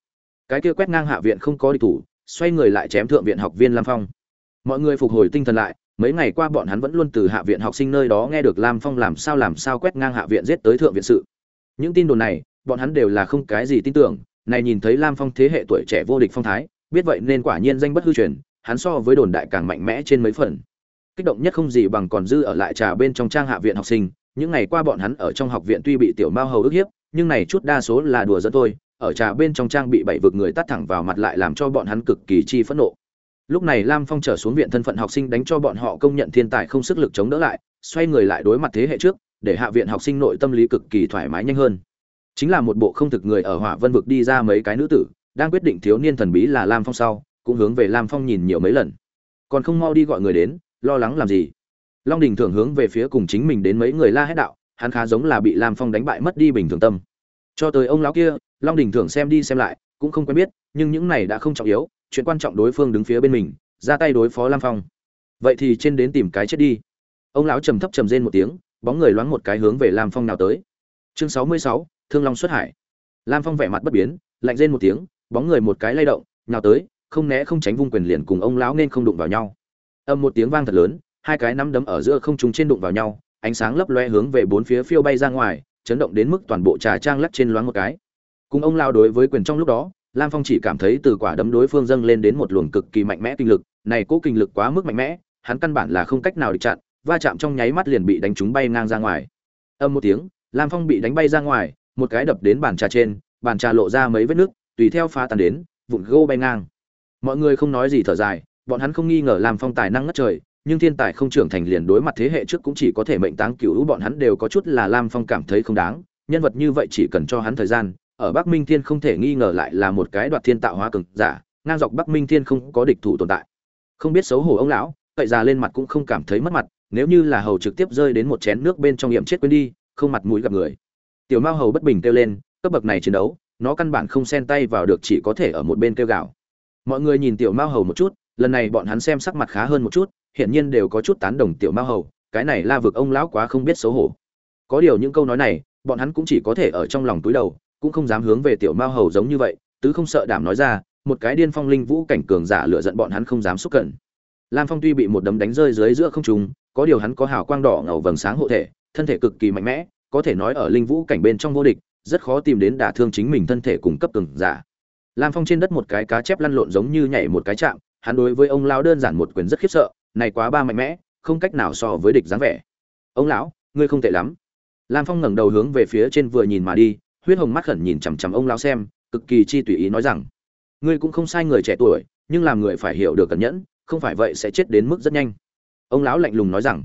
Cái kia quét ngang hạ viện không có địch thủ, xoay người lại chém thượng viện học viên lam phong. Mọi người phục hồi tinh thần lại, mấy ngày qua bọn hắn vẫn luôn từ hạ viện học sinh nơi đó nghe được lam phong làm sao làm sao quét ngang hạ viện giết tới thượng viện sự. Những tin đồn này, bọn hắn đều là không cái gì tin tưởng, này nhìn thấy lam phong thế hệ tuổi trẻ vô địch phong thái, biết vậy nên quả nhiên danh bất hư truyền, hắn so với đồn đại càng mạnh mẽ trên mấy phần. Kích động nhất không gì bằng còn dư ở lại trà bên trong trang hạ viện học sinh những ngày qua bọn hắn ở trong học viện tuy bị tiểu mao hầu ức hiếp, nhưng này chút đa số là đùa dẫn thôi, ở trà bên trong trang bị bảy vực người tắt thẳng vào mặt lại làm cho bọn hắn cực kỳ chi phẫn nộ. Lúc này lam phong trở xuống viện thân phận học sinh đánh cho bọn họ công nhận thiên tài không sức lực chống đỡ lại, xoay người lại đối mặt thế hệ trước, để hạ viện học sinh nội tâm lý cực kỳ thoải mái nhanh hơn. Chính là một bộ không thực người ở hỏa vân vực đi ra mấy cái nữ tử, đang quyết định thiếu niên thần bí là lam phong sau, cũng hướng về lam phong nhìn nhiều mấy lần. Còn không mau đi gọi người đến, lo lắng làm gì? Long đình thường hướng về phía cùng chính mình đến mấy người la hét đạo, hắn khá giống là bị lam phong đánh bại mất đi bình thường tâm. Cho tới ông lão kia, long đình thường xem đi xem lại, cũng không quen biết, nhưng những này đã không trọng yếu, chuyện quan trọng đối phương đứng phía bên mình, ra tay đối phó lam phong. Vậy thì trên đến tìm cái chết đi. Ông lão trầm thấp trầm rên một tiếng, bóng người loáng một cái hướng về lam phong nào tới. Chương sáu mươi sáu, thương long xuất hải. Lam phong vẻ mặt bất biến, lạnh rên một tiếng, bóng người một cái lay động, nào tới, không né không tránh vung quyền liền cùng ông lão nên không đụng vào nhau. Âm một tiếng vang thật lớn hai cái nắm đấm ở giữa không trung trên đụng vào nhau, ánh sáng lấp loe hướng về bốn phía phiêu bay ra ngoài, chấn động đến mức toàn bộ trà trang lắc trên loáng một cái. Cùng ông lao đối với quyền trong lúc đó, lam phong chỉ cảm thấy từ quả đấm đối phương dâng lên đến một luồng cực kỳ mạnh mẽ kinh lực, này cố kinh lực quá mức mạnh mẽ, hắn căn bản là không cách nào địch chặn, va chạm trong nháy mắt liền bị đánh trúng bay ngang ra ngoài. Âm một tiếng, lam phong bị đánh bay ra ngoài, một cái đập đến bàn trà trên, bàn trà lộ ra mấy vết nước tùy theo phá tan đến, vụn gô bay ngang. Mọi người không nói gì thở dài, bọn hắn không nghi ngờ lam phong tài năng ngất trời nhưng thiên tài không trưởng thành liền đối mặt thế hệ trước cũng chỉ có thể mệnh táng cửu bọn hắn đều có chút là lam phong cảm thấy không đáng, nhân vật như vậy chỉ cần cho hắn thời gian, ở bắc minh thiên không thể nghi ngờ lại là một cái đoạt thiên tạo hóa cường giả, ngang dọc bắc minh thiên không có địch thủ tồn tại. Không biết xấu hổ ông lão, cậy già lên mặt cũng không cảm thấy mất mặt, nếu như là hầu trực tiếp rơi đến một chén nước bên trong nghiệm chết quên đi, không mặt mũi gặp người. Tiểu mao hầu bất bình kêu lên, cấp bậc này chiến đấu, nó căn bản không xen tay vào được chỉ có thể ở một bên kêu gào. Mọi người nhìn tiểu mao hầu một chút, lần này bọn hắn xem sắc mặt khá hơn một chút hiện nhiên đều có chút tán đồng tiểu mao hầu, cái này la vực ông lão quá không biết xấu hổ. Có điều những câu nói này, bọn hắn cũng chỉ có thể ở trong lòng túi đầu, cũng không dám hướng về tiểu mao hầu giống như vậy, tứ không sợ đảm nói ra, một cái điên phong linh vũ cảnh cường giả lựa giận bọn hắn không dám xúc cận. Lam phong tuy bị một đấm đánh rơi dưới giữa không trung, có điều hắn có hào quang đỏ ngầu vầng sáng hộ thể, thân thể cực kỳ mạnh mẽ, có thể nói ở linh vũ cảnh bên trong vô địch, rất khó tìm đến đả thương chính mình thân thể cùng cấp cường giả. Lam phong trên đất một cái cá chép lăn lộn giống như nhảy một cái chạm, hắn đối với ông lão đơn giản một quyền rất khiếp sợ này quá ba mạnh mẽ, không cách nào so với địch dáng vẻ. Ông lão, ngươi không tệ lắm. Lam phong ngẩng đầu hướng về phía trên vừa nhìn mà đi, huyết hồng mắt khẩn nhìn chằm chằm ông lão xem, cực kỳ chi tùy ý nói rằng, ngươi cũng không sai người trẻ tuổi, nhưng làm người phải hiểu được cẩn nhẫn, không phải vậy sẽ chết đến mức rất nhanh. Ông lão lạnh lùng nói rằng,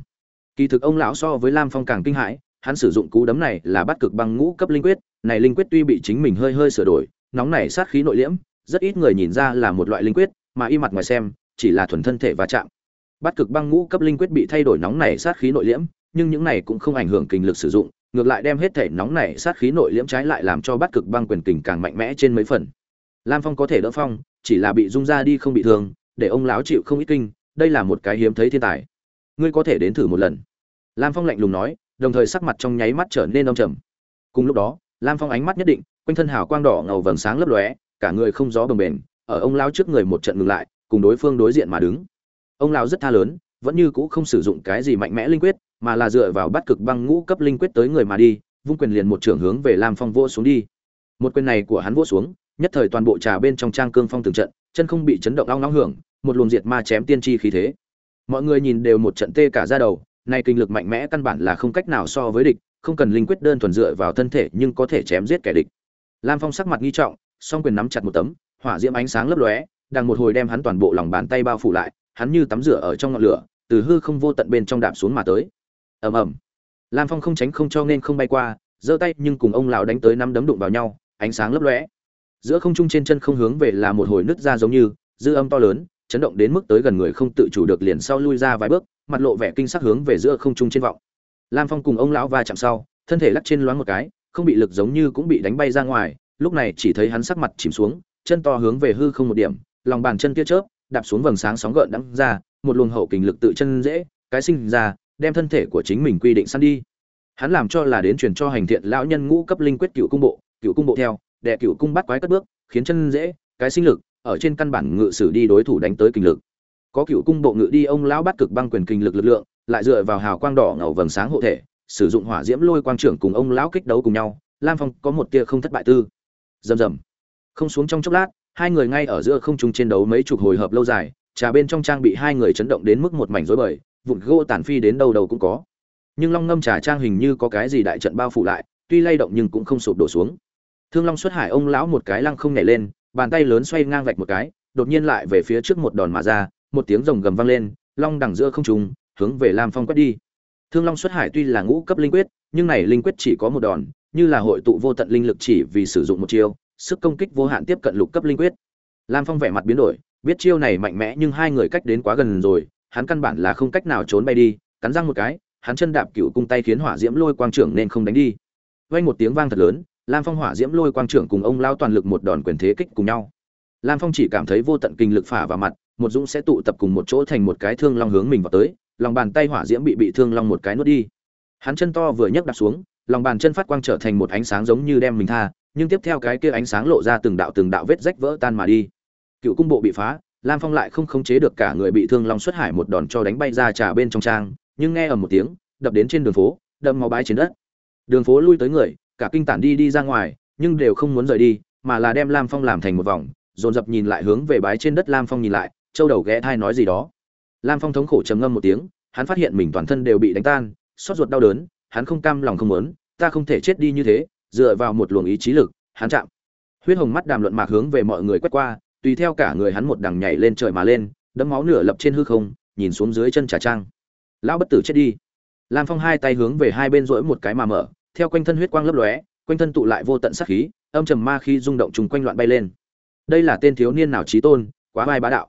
kỳ thực ông lão so với lam phong càng kinh hãi, hắn sử dụng cú đấm này là bắt cực băng ngũ cấp linh quyết, này linh quyết tuy bị chính mình hơi hơi sửa đổi, nóng này sát khí nội liễm, rất ít người nhìn ra là một loại linh quyết, mà y mặt ngoài xem, chỉ là thuần thân thể va chạm bắt cực băng ngũ cấp linh quyết bị thay đổi nóng này sát khí nội liễm, nhưng những này cũng không ảnh hưởng kinh lực sử dụng, ngược lại đem hết thể nóng này sát khí nội liễm trái lại làm cho bắt cực băng quyền kình càng mạnh mẽ trên mấy phần. Lam phong có thể đỡ phong, chỉ là bị rung ra đi không bị thương, để ông lão chịu không ít kinh, đây là một cái hiếm thấy thiên tài. Ngươi có thể đến thử một lần. Lam phong lạnh lùng nói, đồng thời sắc mặt trong nháy mắt trở nên đông trầm. Cùng lúc đó, lam phong ánh mắt nhất định, quanh thân hào quang đỏ ngầu vầng sáng lấp lóe, cả người không gió bồng bềnh, ở ông lão trước người một trận ngừng lại, cùng đối phương đối diện mà đứng ông lão rất tha lớn, vẫn như cũ không sử dụng cái gì mạnh mẽ linh quyết, mà là dựa vào bắt cực băng ngũ cấp linh quyết tới người mà đi, vung quyền liền một trưởng hướng về lam phong vô xuống đi. Một quyền này của hắn vô xuống, nhất thời toàn bộ trà bên trong trang cương phong từng trận, chân không bị chấn động long long hưởng, một luồng diệt ma chém tiên tri khí thế. Mọi người nhìn đều một trận tê cả ra đầu, nay kinh lực mạnh mẽ căn bản là không cách nào so với địch, không cần linh quyết đơn thuần dựa vào thân thể nhưng có thể chém giết kẻ địch. Lam phong sắc mặt nghi trọng, song quyền nắm chặt một tấm, hỏa diễm ánh sáng lấp lóe, đang một hồi đem hắn toàn bộ lòng bàn tay bao phủ lại hắn như tắm rửa ở trong ngọn lửa, từ hư không vô tận bên trong đạp xuống mà tới. Ầm ầm. Lam phong không tránh không cho nên không bay qua, giơ tay nhưng cùng ông lão đánh tới năm đấm đụng vào nhau, ánh sáng lấp lóe. Giữa không trung trên chân không hướng về là một hồi nứt ra giống như, dư âm to lớn, chấn động đến mức tới gần người không tự chủ được liền sau lui ra vài bước, mặt lộ vẻ kinh sắc hướng về giữa không trung trên vọng. Lam phong cùng ông lão va chạm sau, thân thể lắc trên loáng một cái, không bị lực giống như cũng bị đánh bay ra ngoài, lúc này chỉ thấy hắn sắc mặt chìm xuống, chân to hướng về hư không một điểm, lòng bàn chân kia chớp đạp xuống vầng sáng sóng gợn đắng ra, một luồng hậu kình lực tự chân dễ, cái sinh ra, đem thân thể của chính mình quy định săn đi. Hắn làm cho là đến truyền cho hành thiện lão nhân ngũ cấp linh quyết cựu cung bộ, cựu cung bộ theo đệ cựu cung bắt quái cất bước, khiến chân dễ, cái sinh lực, ở trên căn bản ngự sử đi đối thủ đánh tới kinh lực. Có cựu cung bộ ngự đi, ông lão bắt cực băng quyền kinh lực lực lượng, lại dựa vào hào quang đỏ ngầu vầng sáng hộ thể, sử dụng hỏa diễm lôi quang trưởng cùng ông lão kích đấu cùng nhau, lam phong có một tia không thất bại tư. Rầm rầm. Không xuống trong chốc lát hai người ngay ở giữa không trung chiến đấu mấy chục hồi hợp lâu dài, trà bên trong trang bị hai người chấn động đến mức một mảnh rối bời, vụn gỗ tàn phi đến đâu đầu cũng có. Nhưng long ngâm trà trang hình như có cái gì đại trận bao phủ lại, tuy lay động nhưng cũng không sụp đổ xuống. Thương long xuất hải, ông lão một cái lăng không nhảy lên, bàn tay lớn xoay ngang vạch một cái, đột nhiên lại về phía trước một đòn mà ra, một tiếng rồng gầm vang lên, long đằng giữa không trung, hướng về lam phong quét đi. Thương long xuất hải tuy là ngũ cấp linh quyết, nhưng này linh quyết chỉ có một đòn, như là hội tụ vô tận linh lực chỉ vì sử dụng một chiêu sức công kích vô hạn tiếp cận lục cấp linh quyết. Lam phong vẻ mặt biến đổi, biết chiêu này mạnh mẽ nhưng hai người cách đến quá gần rồi, hắn căn bản là không cách nào trốn bay đi, cắn răng một cái, hắn chân đạp cựu cung tay khiến hỏa diễm lôi quang trưởng nên không đánh đi. Vang một tiếng vang thật lớn, lam phong hỏa diễm lôi quang trưởng cùng ông lao toàn lực một đòn quyền thế kích cùng nhau. Lam phong chỉ cảm thấy vô tận kinh lực phả vào mặt, một dũng sẽ tụ tập cùng một chỗ thành một cái thương long hướng mình vào tới, lòng bàn tay hỏa diễm bị bị thương long một cái nuốt đi. Hắn chân to vừa nhấc đạp xuống, lòng bàn chân phát quang trở thành một ánh sáng giống như đem mình tha nhưng tiếp theo cái kia ánh sáng lộ ra từng đạo từng đạo vết rách vỡ tan mà đi. Cựu cung bộ bị phá, lam phong lại không khống chế được cả người bị thương long xuất hải một đòn cho đánh bay ra trà bên trong trang, nhưng nghe ở một tiếng, đập đến trên đường phố, đâm máu bái trên đất. Đường phố lui tới người, cả kinh tản đi đi ra ngoài, nhưng đều không muốn rời đi, mà là đem lam phong làm thành một vòng, dồn dập nhìn lại hướng về bái trên đất lam phong nhìn lại, châu đầu ghé thai nói gì đó. Lam phong thống khổ trầm ngâm một tiếng, hắn phát hiện mình toàn thân đều bị đánh tan xót ruột đau đớn, hắn không cam lòng không muốn, ta không thể chết đi như thế dựa vào một luồng ý chí lực, hắn chạm. Huyết hồng mắt đàm luận mạc hướng về mọi người quét qua, tùy theo cả người hắn một đằng nhảy lên trời mà lên, đấm máu nửa lập trên hư không, nhìn xuống dưới chân trà trang. Lão bất tử chết đi. Lam phong hai tay hướng về hai bên rỗi một cái mà mở, theo quanh thân huyết quang lấp lóe, quanh thân tụ lại vô tận sát khí, âm trầm ma khí rung động trùng quanh loạn bay lên. Đây là tên thiếu niên nào trí tôn, quá vai bá đạo.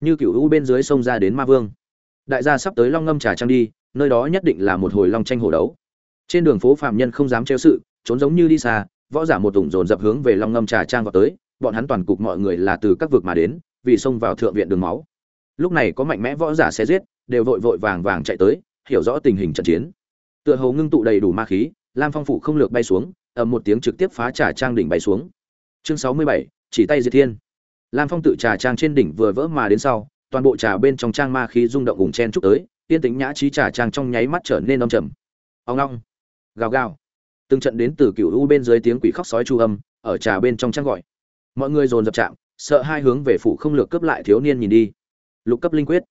Như cửu u bên dưới sông ra đến ma vương. Đại gia sắp tới long ngâm trà trang đi, nơi đó nhất định là một hồi long tranh hổ đấu trên đường phố phạm nhân không dám treo sự, trốn giống như đi xa, võ giả một tùng dồn dập hướng về long ngâm trà trang vào tới, bọn hắn toàn cục mọi người là từ các vực mà đến, vì xông vào thượng viện đường máu. Lúc này có mạnh mẽ võ giả xe giết, đều vội vội vàng vàng chạy tới, hiểu rõ tình hình trận chiến. Tựa hồ ngưng tụ đầy đủ ma khí, lam phong phủ không lược bay xuống, ầm một tiếng trực tiếp phá trà trang đỉnh bay xuống. Chương sáu mươi bảy, chỉ tay diệt thiên. Lam phong tự trà trang trên đỉnh vừa vỡ mà đến sau, toàn bộ trà bên trong trang ma khí rung động ủng chen chúc tới tiên tính nhã trí trà trang trong nháy mắt trở nên âm trầm. Ông long gào gào. Từng trận đến từ cựu u bên dưới tiếng quỷ khóc sói chu âm, ở trà bên trong trang gọi. Mọi người dồn dập chạm, sợ hai hướng về phủ không lược cướp lại thiếu niên nhìn đi. Lục cấp linh quyết.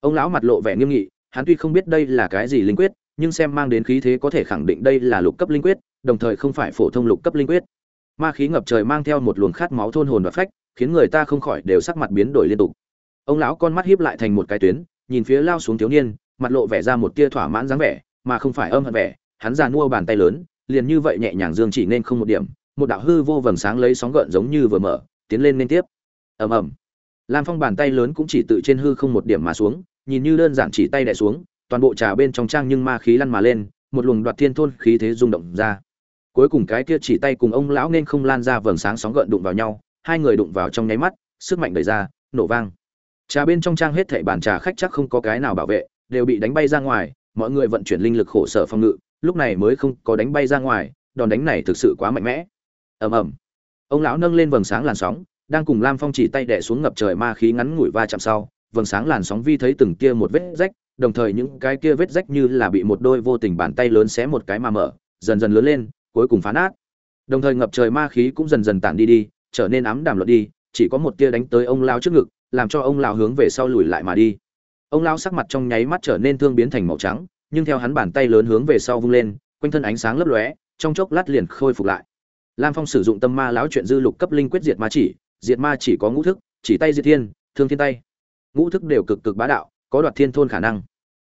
Ông lão mặt lộ vẻ nghiêm nghị, hắn tuy không biết đây là cái gì linh quyết, nhưng xem mang đến khí thế có thể khẳng định đây là lục cấp linh quyết, đồng thời không phải phổ thông lục cấp linh quyết. Ma khí ngập trời mang theo một luồng khát máu thôn hồn và phách, khiến người ta không khỏi đều sắc mặt biến đổi liên tục. Ông lão con mắt hiếp lại thành một cái tuyến, nhìn phía lao xuống thiếu niên, mặt lộ vẻ ra một tia thỏa mãn dáng vẻ, mà không phải âm hận vẻ hắn già mua bàn tay lớn, liền như vậy nhẹ nhàng dương chỉ nên không một điểm, một đạo hư vô vầng sáng lấy sóng gợn giống như vừa mở, tiến lên liên tiếp. Ầm ầm. Lam phong bàn tay lớn cũng chỉ tự trên hư không một điểm mà xuống, nhìn như đơn giản chỉ tay đè xuống, toàn bộ trà bên trong trang nhưng ma khí lăn mà lên, một luồng đoạt thiên thôn khí thế rung động ra. Cuối cùng cái kia chỉ tay cùng ông lão nên không lan ra vầng sáng sóng gợn đụng vào nhau, hai người đụng vào trong nháy mắt, sức mạnh đẩy ra, nổ vang. Trà bên trong trang hết thảy bàn trà khách chắc không có cái nào bảo vệ, đều bị đánh bay ra ngoài, mọi người vận chuyển linh lực khổ sở phòng ngự lúc này mới không có đánh bay ra ngoài, đòn đánh này thực sự quá mạnh mẽ. Ầm ầm. Ông lão nâng lên vầng sáng làn sóng, đang cùng lam phong chỉ tay đẻ xuống ngập trời ma khí ngắn ngủi va chạm sau, vầng sáng làn sóng vi thấy từng kia một vết rách, đồng thời những cái kia vết rách như là bị một đôi vô tình bàn tay lớn xé một cái mà mở, dần dần lớn lên, cuối cùng phá nát. Đồng thời ngập trời ma khí cũng dần dần tản đi đi, trở nên ám đàm luật đi, chỉ có một tia đánh tới ông lao trước ngực, làm cho ông lão hướng về sau lùi lại mà đi. Ông lão sắc mặt trong nháy mắt trở nên thương biến thành màu trắng nhưng theo hắn bàn tay lớn hướng về sau vung lên, quanh thân ánh sáng lấp lóe, trong chốc lát liền khôi phục lại. Lam phong sử dụng tâm ma lão chuyện dư lục cấp linh quyết diệt ma chỉ, diệt ma chỉ có ngũ thức, chỉ tay diệt thiên, thương thiên tay. Ngũ thức đều cực cực bá đạo, có đoạt thiên thôn khả năng.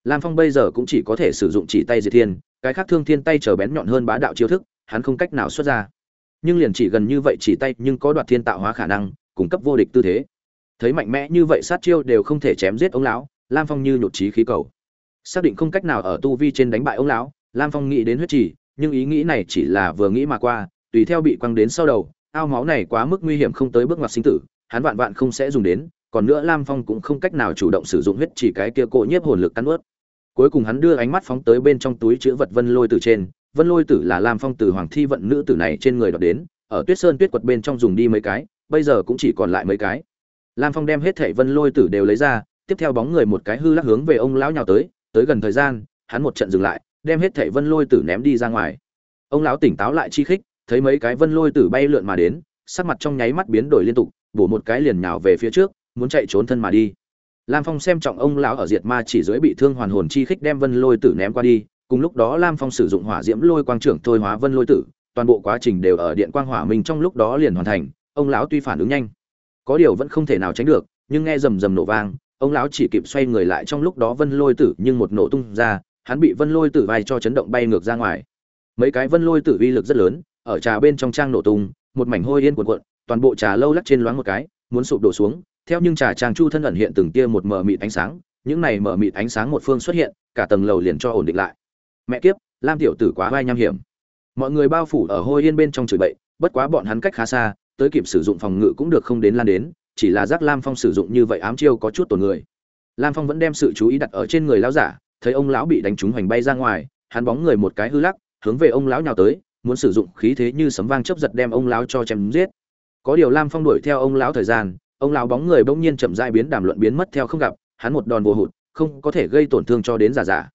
Lam phong bây giờ cũng chỉ có thể sử dụng chỉ tay diệt thiên, cái khác thương thiên tay trở bén nhọn hơn bá đạo chiêu thức, hắn không cách nào xuất ra. Nhưng liền chỉ gần như vậy chỉ tay nhưng có đoạt thiên tạo hóa khả năng, cung cấp vô địch tư thế. Thấy mạnh mẽ như vậy sát chiêu đều không thể chém giết ông lão, lam phong như nhột trí khí cầu xác định không cách nào ở tu vi trên đánh bại ông lão, lam phong nghĩ đến huyết trì, nhưng ý nghĩ này chỉ là vừa nghĩ mà qua, tùy theo bị quăng đến sau đầu, ao máu này quá mức nguy hiểm không tới bước ngoặt sinh tử, hắn vạn vạn không sẽ dùng đến, còn nữa lam phong cũng không cách nào chủ động sử dụng huyết chỉ cái kia cộ nhiếp hồn lực cắn ướt. Cuối cùng hắn đưa ánh mắt phóng tới bên trong túi chữ vật vân lôi tử trên, vân lôi tử là lam phong từ hoàng thi vận nữ tử này trên người đọc đến, ở tuyết sơn tuyết quật bên trong dùng đi mấy cái, bây giờ cũng chỉ còn lại mấy cái. Lam phong đem hết thảy vân lôi tử đều lấy ra, tiếp theo bóng người một cái hư lắc hướng về ông lão nhào tới tới gần thời gian, hắn một trận dừng lại, đem hết thảy vân lôi tử ném đi ra ngoài. Ông lão tỉnh táo lại chi khích, thấy mấy cái vân lôi tử bay lượn mà đến, sắc mặt trong nháy mắt biến đổi liên tục, bổ một cái liền nhào về phía trước, muốn chạy trốn thân mà đi. Lam phong xem trọng ông lão ở diệt ma chỉ dưới bị thương hoàn hồn chi khích đem vân lôi tử ném qua đi, cùng lúc đó lam phong sử dụng hỏa diễm lôi quang trưởng thôi hóa vân lôi tử, toàn bộ quá trình đều ở điện quang hỏa minh trong lúc đó liền hoàn thành, ông lão tuy phản ứng nhanh, có điều vẫn không thể nào tránh được, nhưng nghe rầm rầm nổ vang ông lão chỉ kịp xoay người lại trong lúc đó vân lôi tử nhưng một nổ tung ra, hắn bị vân lôi tử vai cho chấn động bay ngược ra ngoài. Mấy cái vân lôi tử uy lực rất lớn, ở trà bên trong trang nổ tung, một mảnh hôi yên cuộn cuộn, toàn bộ trà lâu lắc trên loáng một cái, muốn sụp đổ xuống. Theo nhưng trà trang chu thân ẩn hiện từng tia một mờ mịt ánh sáng, những này mờ mịt ánh sáng một phương xuất hiện, cả tầng lầu liền cho ổn định lại. Mẹ kiếp, lam tiểu tử quá vai nham hiểm. Mọi người bao phủ ở hôi yên bên trong chửi bậy, bất quá bọn hắn cách khá xa, tới kịp sử dụng phòng ngự cũng được không đến lan đến chỉ là giác lam phong sử dụng như vậy ám chiêu có chút tổn người. Lam phong vẫn đem sự chú ý đặt ở trên người lão giả, thấy ông lão bị đánh trúng hoành bay ra ngoài, hắn bóng người một cái hư lắc, hướng về ông lão nhào tới, muốn sử dụng khí thế như sấm vang chớp giật đem ông lão cho chém giết. Có điều lam phong đuổi theo ông lão thời gian, ông lão bóng người bỗng nhiên chậm rãi biến đàm luận biến mất theo không gặp, hắn một đòn vô hụt, không có thể gây tổn thương cho đến giả giả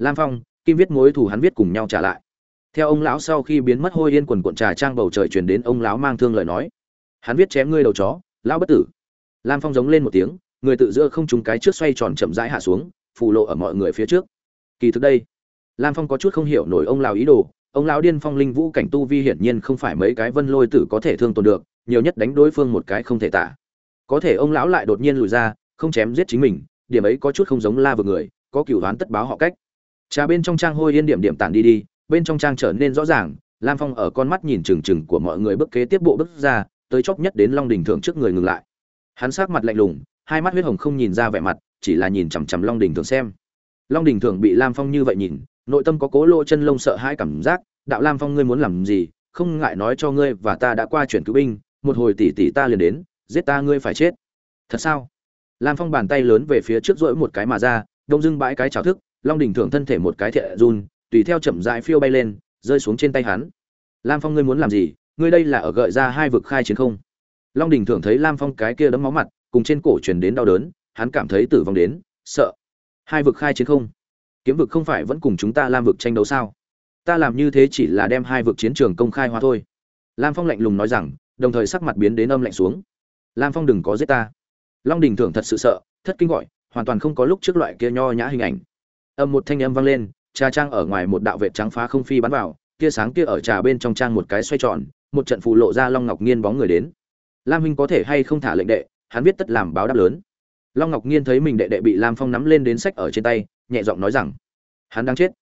lam phong, kim viết mối thù hắn viết cùng nhau trả lại. Theo ông lão sau khi biến mất hôi yên quần cuộn trà trang bầu trời truyền đến ông lão mang thương lời nói. Hắn viết chém ngươi đầu chó lão bất tử. Lam phong giống lên một tiếng, người tự giữa không trúng cái trước xoay tròn chậm rãi hạ xuống, phù lộ ở mọi người phía trước. Kỳ thực đây, lam phong có chút không hiểu nổi ông lão ý đồ, ông lão điên phong linh vũ cảnh tu vi hiển nhiên không phải mấy cái vân lôi tử có thể thương tồn được, nhiều nhất đánh đối phương một cái không thể tả. Có thể ông lão lại đột nhiên lùi ra, không chém giết chính mình, điểm ấy có chút không giống la vừa người, có cửu đoán tất báo họ cách. Trà bên trong trang hôi yên điểm điểm tản đi đi, bên trong trang trở nên rõ ràng, lam phong ở con mắt nhìn trừng trừng của mọi người bước kế tiếp bộ bước ra tới chốc nhất đến long đình thượng trước người ngừng lại. Hắn sát mặt lạnh lùng, hai mắt huyết hồng không nhìn ra vẻ mặt, chỉ là nhìn chằm chằm long đình thượng xem. Long đình thượng bị lam phong như vậy nhìn, nội tâm có cố lỗ chân lông sợ hai cảm giác, đạo lam phong ngươi muốn làm gì? Không ngại nói cho ngươi và ta đã qua chuyển cứu binh, một hồi tỷ tỷ ta liền đến, giết ta ngươi phải chết. Thật sao? Lam phong bàn tay lớn về phía trước rỗi một cái mà ra, đông dưng bãi cái chảo thức, long đình thượng thân thể một cái thệ run, tùy theo chậm rãi phiêu bay lên, rơi xuống trên tay hắn. Lam phong ngươi muốn làm gì? Ngươi đây là ở gợi ra hai vực khai chiến không? Long đình thường thấy lam phong cái kia đấm máu mặt, cùng trên cổ truyền đến đau đớn, hắn cảm thấy tử vong đến, sợ. Hai vực khai chiến không? Kiếm vực không phải vẫn cùng chúng ta lam vực tranh đấu sao? Ta làm như thế chỉ là đem hai vực chiến trường công khai hóa thôi. Lam phong lạnh lùng nói rằng, đồng thời sắc mặt biến đến âm lạnh xuống. Lam phong đừng có giết ta. Long đình thường thật sự sợ, thất kinh gọi, hoàn toàn không có lúc trước loại kia nho nhã hình ảnh. Âm một thanh âm vang lên, trà trang ở ngoài một đạo vệ trắng phá không phi bắn vào kia sáng kia ở trà bên trong trang một cái xoay tròn một trận phù lộ ra long ngọc nghiên bóng người đến. Lam huynh có thể hay không thả lệnh đệ, hắn biết tất làm báo đáp lớn. Long ngọc nghiên thấy mình đệ đệ bị lam phong nắm lên đến sách ở trên tay, nhẹ giọng nói rằng, hắn đang chết.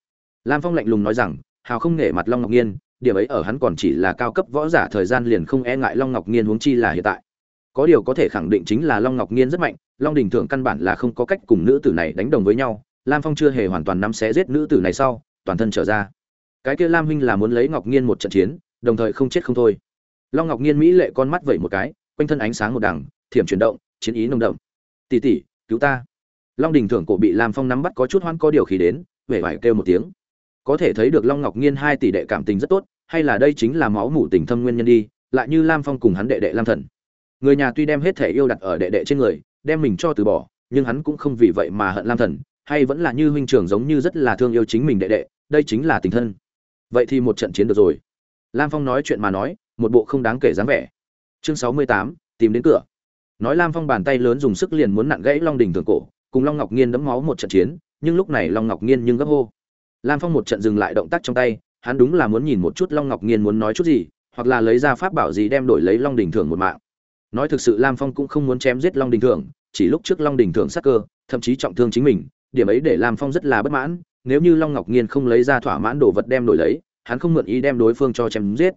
Lam phong lạnh lùng nói rằng, hào không nể mặt long ngọc nghiên, điểm ấy ở hắn còn chỉ là cao cấp võ giả thời gian liền không e ngại long ngọc nghiên huống chi là hiện tại. Có điều có thể khẳng định chính là long ngọc nghiên rất mạnh, long đình thượng căn bản là không có cách cùng nữ tử này đánh đồng với nhau, lam phong chưa hề hoàn toàn nắm xé giết nữ tử này sau, toàn thân trở ra. Cái kia lam huynh là muốn lấy ngọc nghiên một trận chiến đồng thời không chết không thôi. Long ngọc nghiên mỹ lệ con mắt vẩy một cái, quanh thân ánh sáng một đằng, thiểm chuyển động, chiến ý nồng đậm. Tỷ tỷ, cứu ta. Long đình thượng cổ bị lam phong nắm bắt có chút hoan có điều khí đến, vẻ vải kêu một tiếng. Có thể thấy được long ngọc nghiên hai tỷ đệ cảm tình rất tốt, hay là đây chính là máu mủ tình thâm nguyên nhân đi, lại như lam phong cùng hắn đệ đệ lam thần. Người nhà tuy đem hết thể yêu đặt ở đệ đệ trên người, đem mình cho từ bỏ, nhưng hắn cũng không vì vậy mà hận lam thần, hay vẫn là như huynh trưởng giống như rất là thương yêu chính mình đệ đệ, đây chính là tình thân. Vậy thì một trận chiến được rồi lam phong nói chuyện mà nói, một bộ không đáng kể dáng vẻ. Chương sáu mươi tám, tìm đến cửa. Nói lam phong bàn tay lớn dùng sức liền muốn nặn gãy long Đỉnh thường cổ, cùng long ngọc nhiên đấm máu một trận chiến, nhưng lúc này long ngọc nhiên nhưng gấp hô. Lam phong một trận dừng lại động tác trong tay, hắn đúng là muốn nhìn một chút long ngọc nhiên muốn nói chút gì, hoặc là lấy ra pháp bảo gì đem đổi lấy long Đỉnh thường một mạng. Nói thực sự lam phong cũng không muốn chém giết long Đỉnh thường chỉ lúc trước long Đỉnh thường sắc cơ, thậm chí trọng thương chính mình, điểm ấy để lam phong rất là bất mãn, nếu như long ngọc nhiên không lấy ra thỏa mãn đồ vật đem đổi lấy hắn không mượn ý đem đối phương cho chém giết.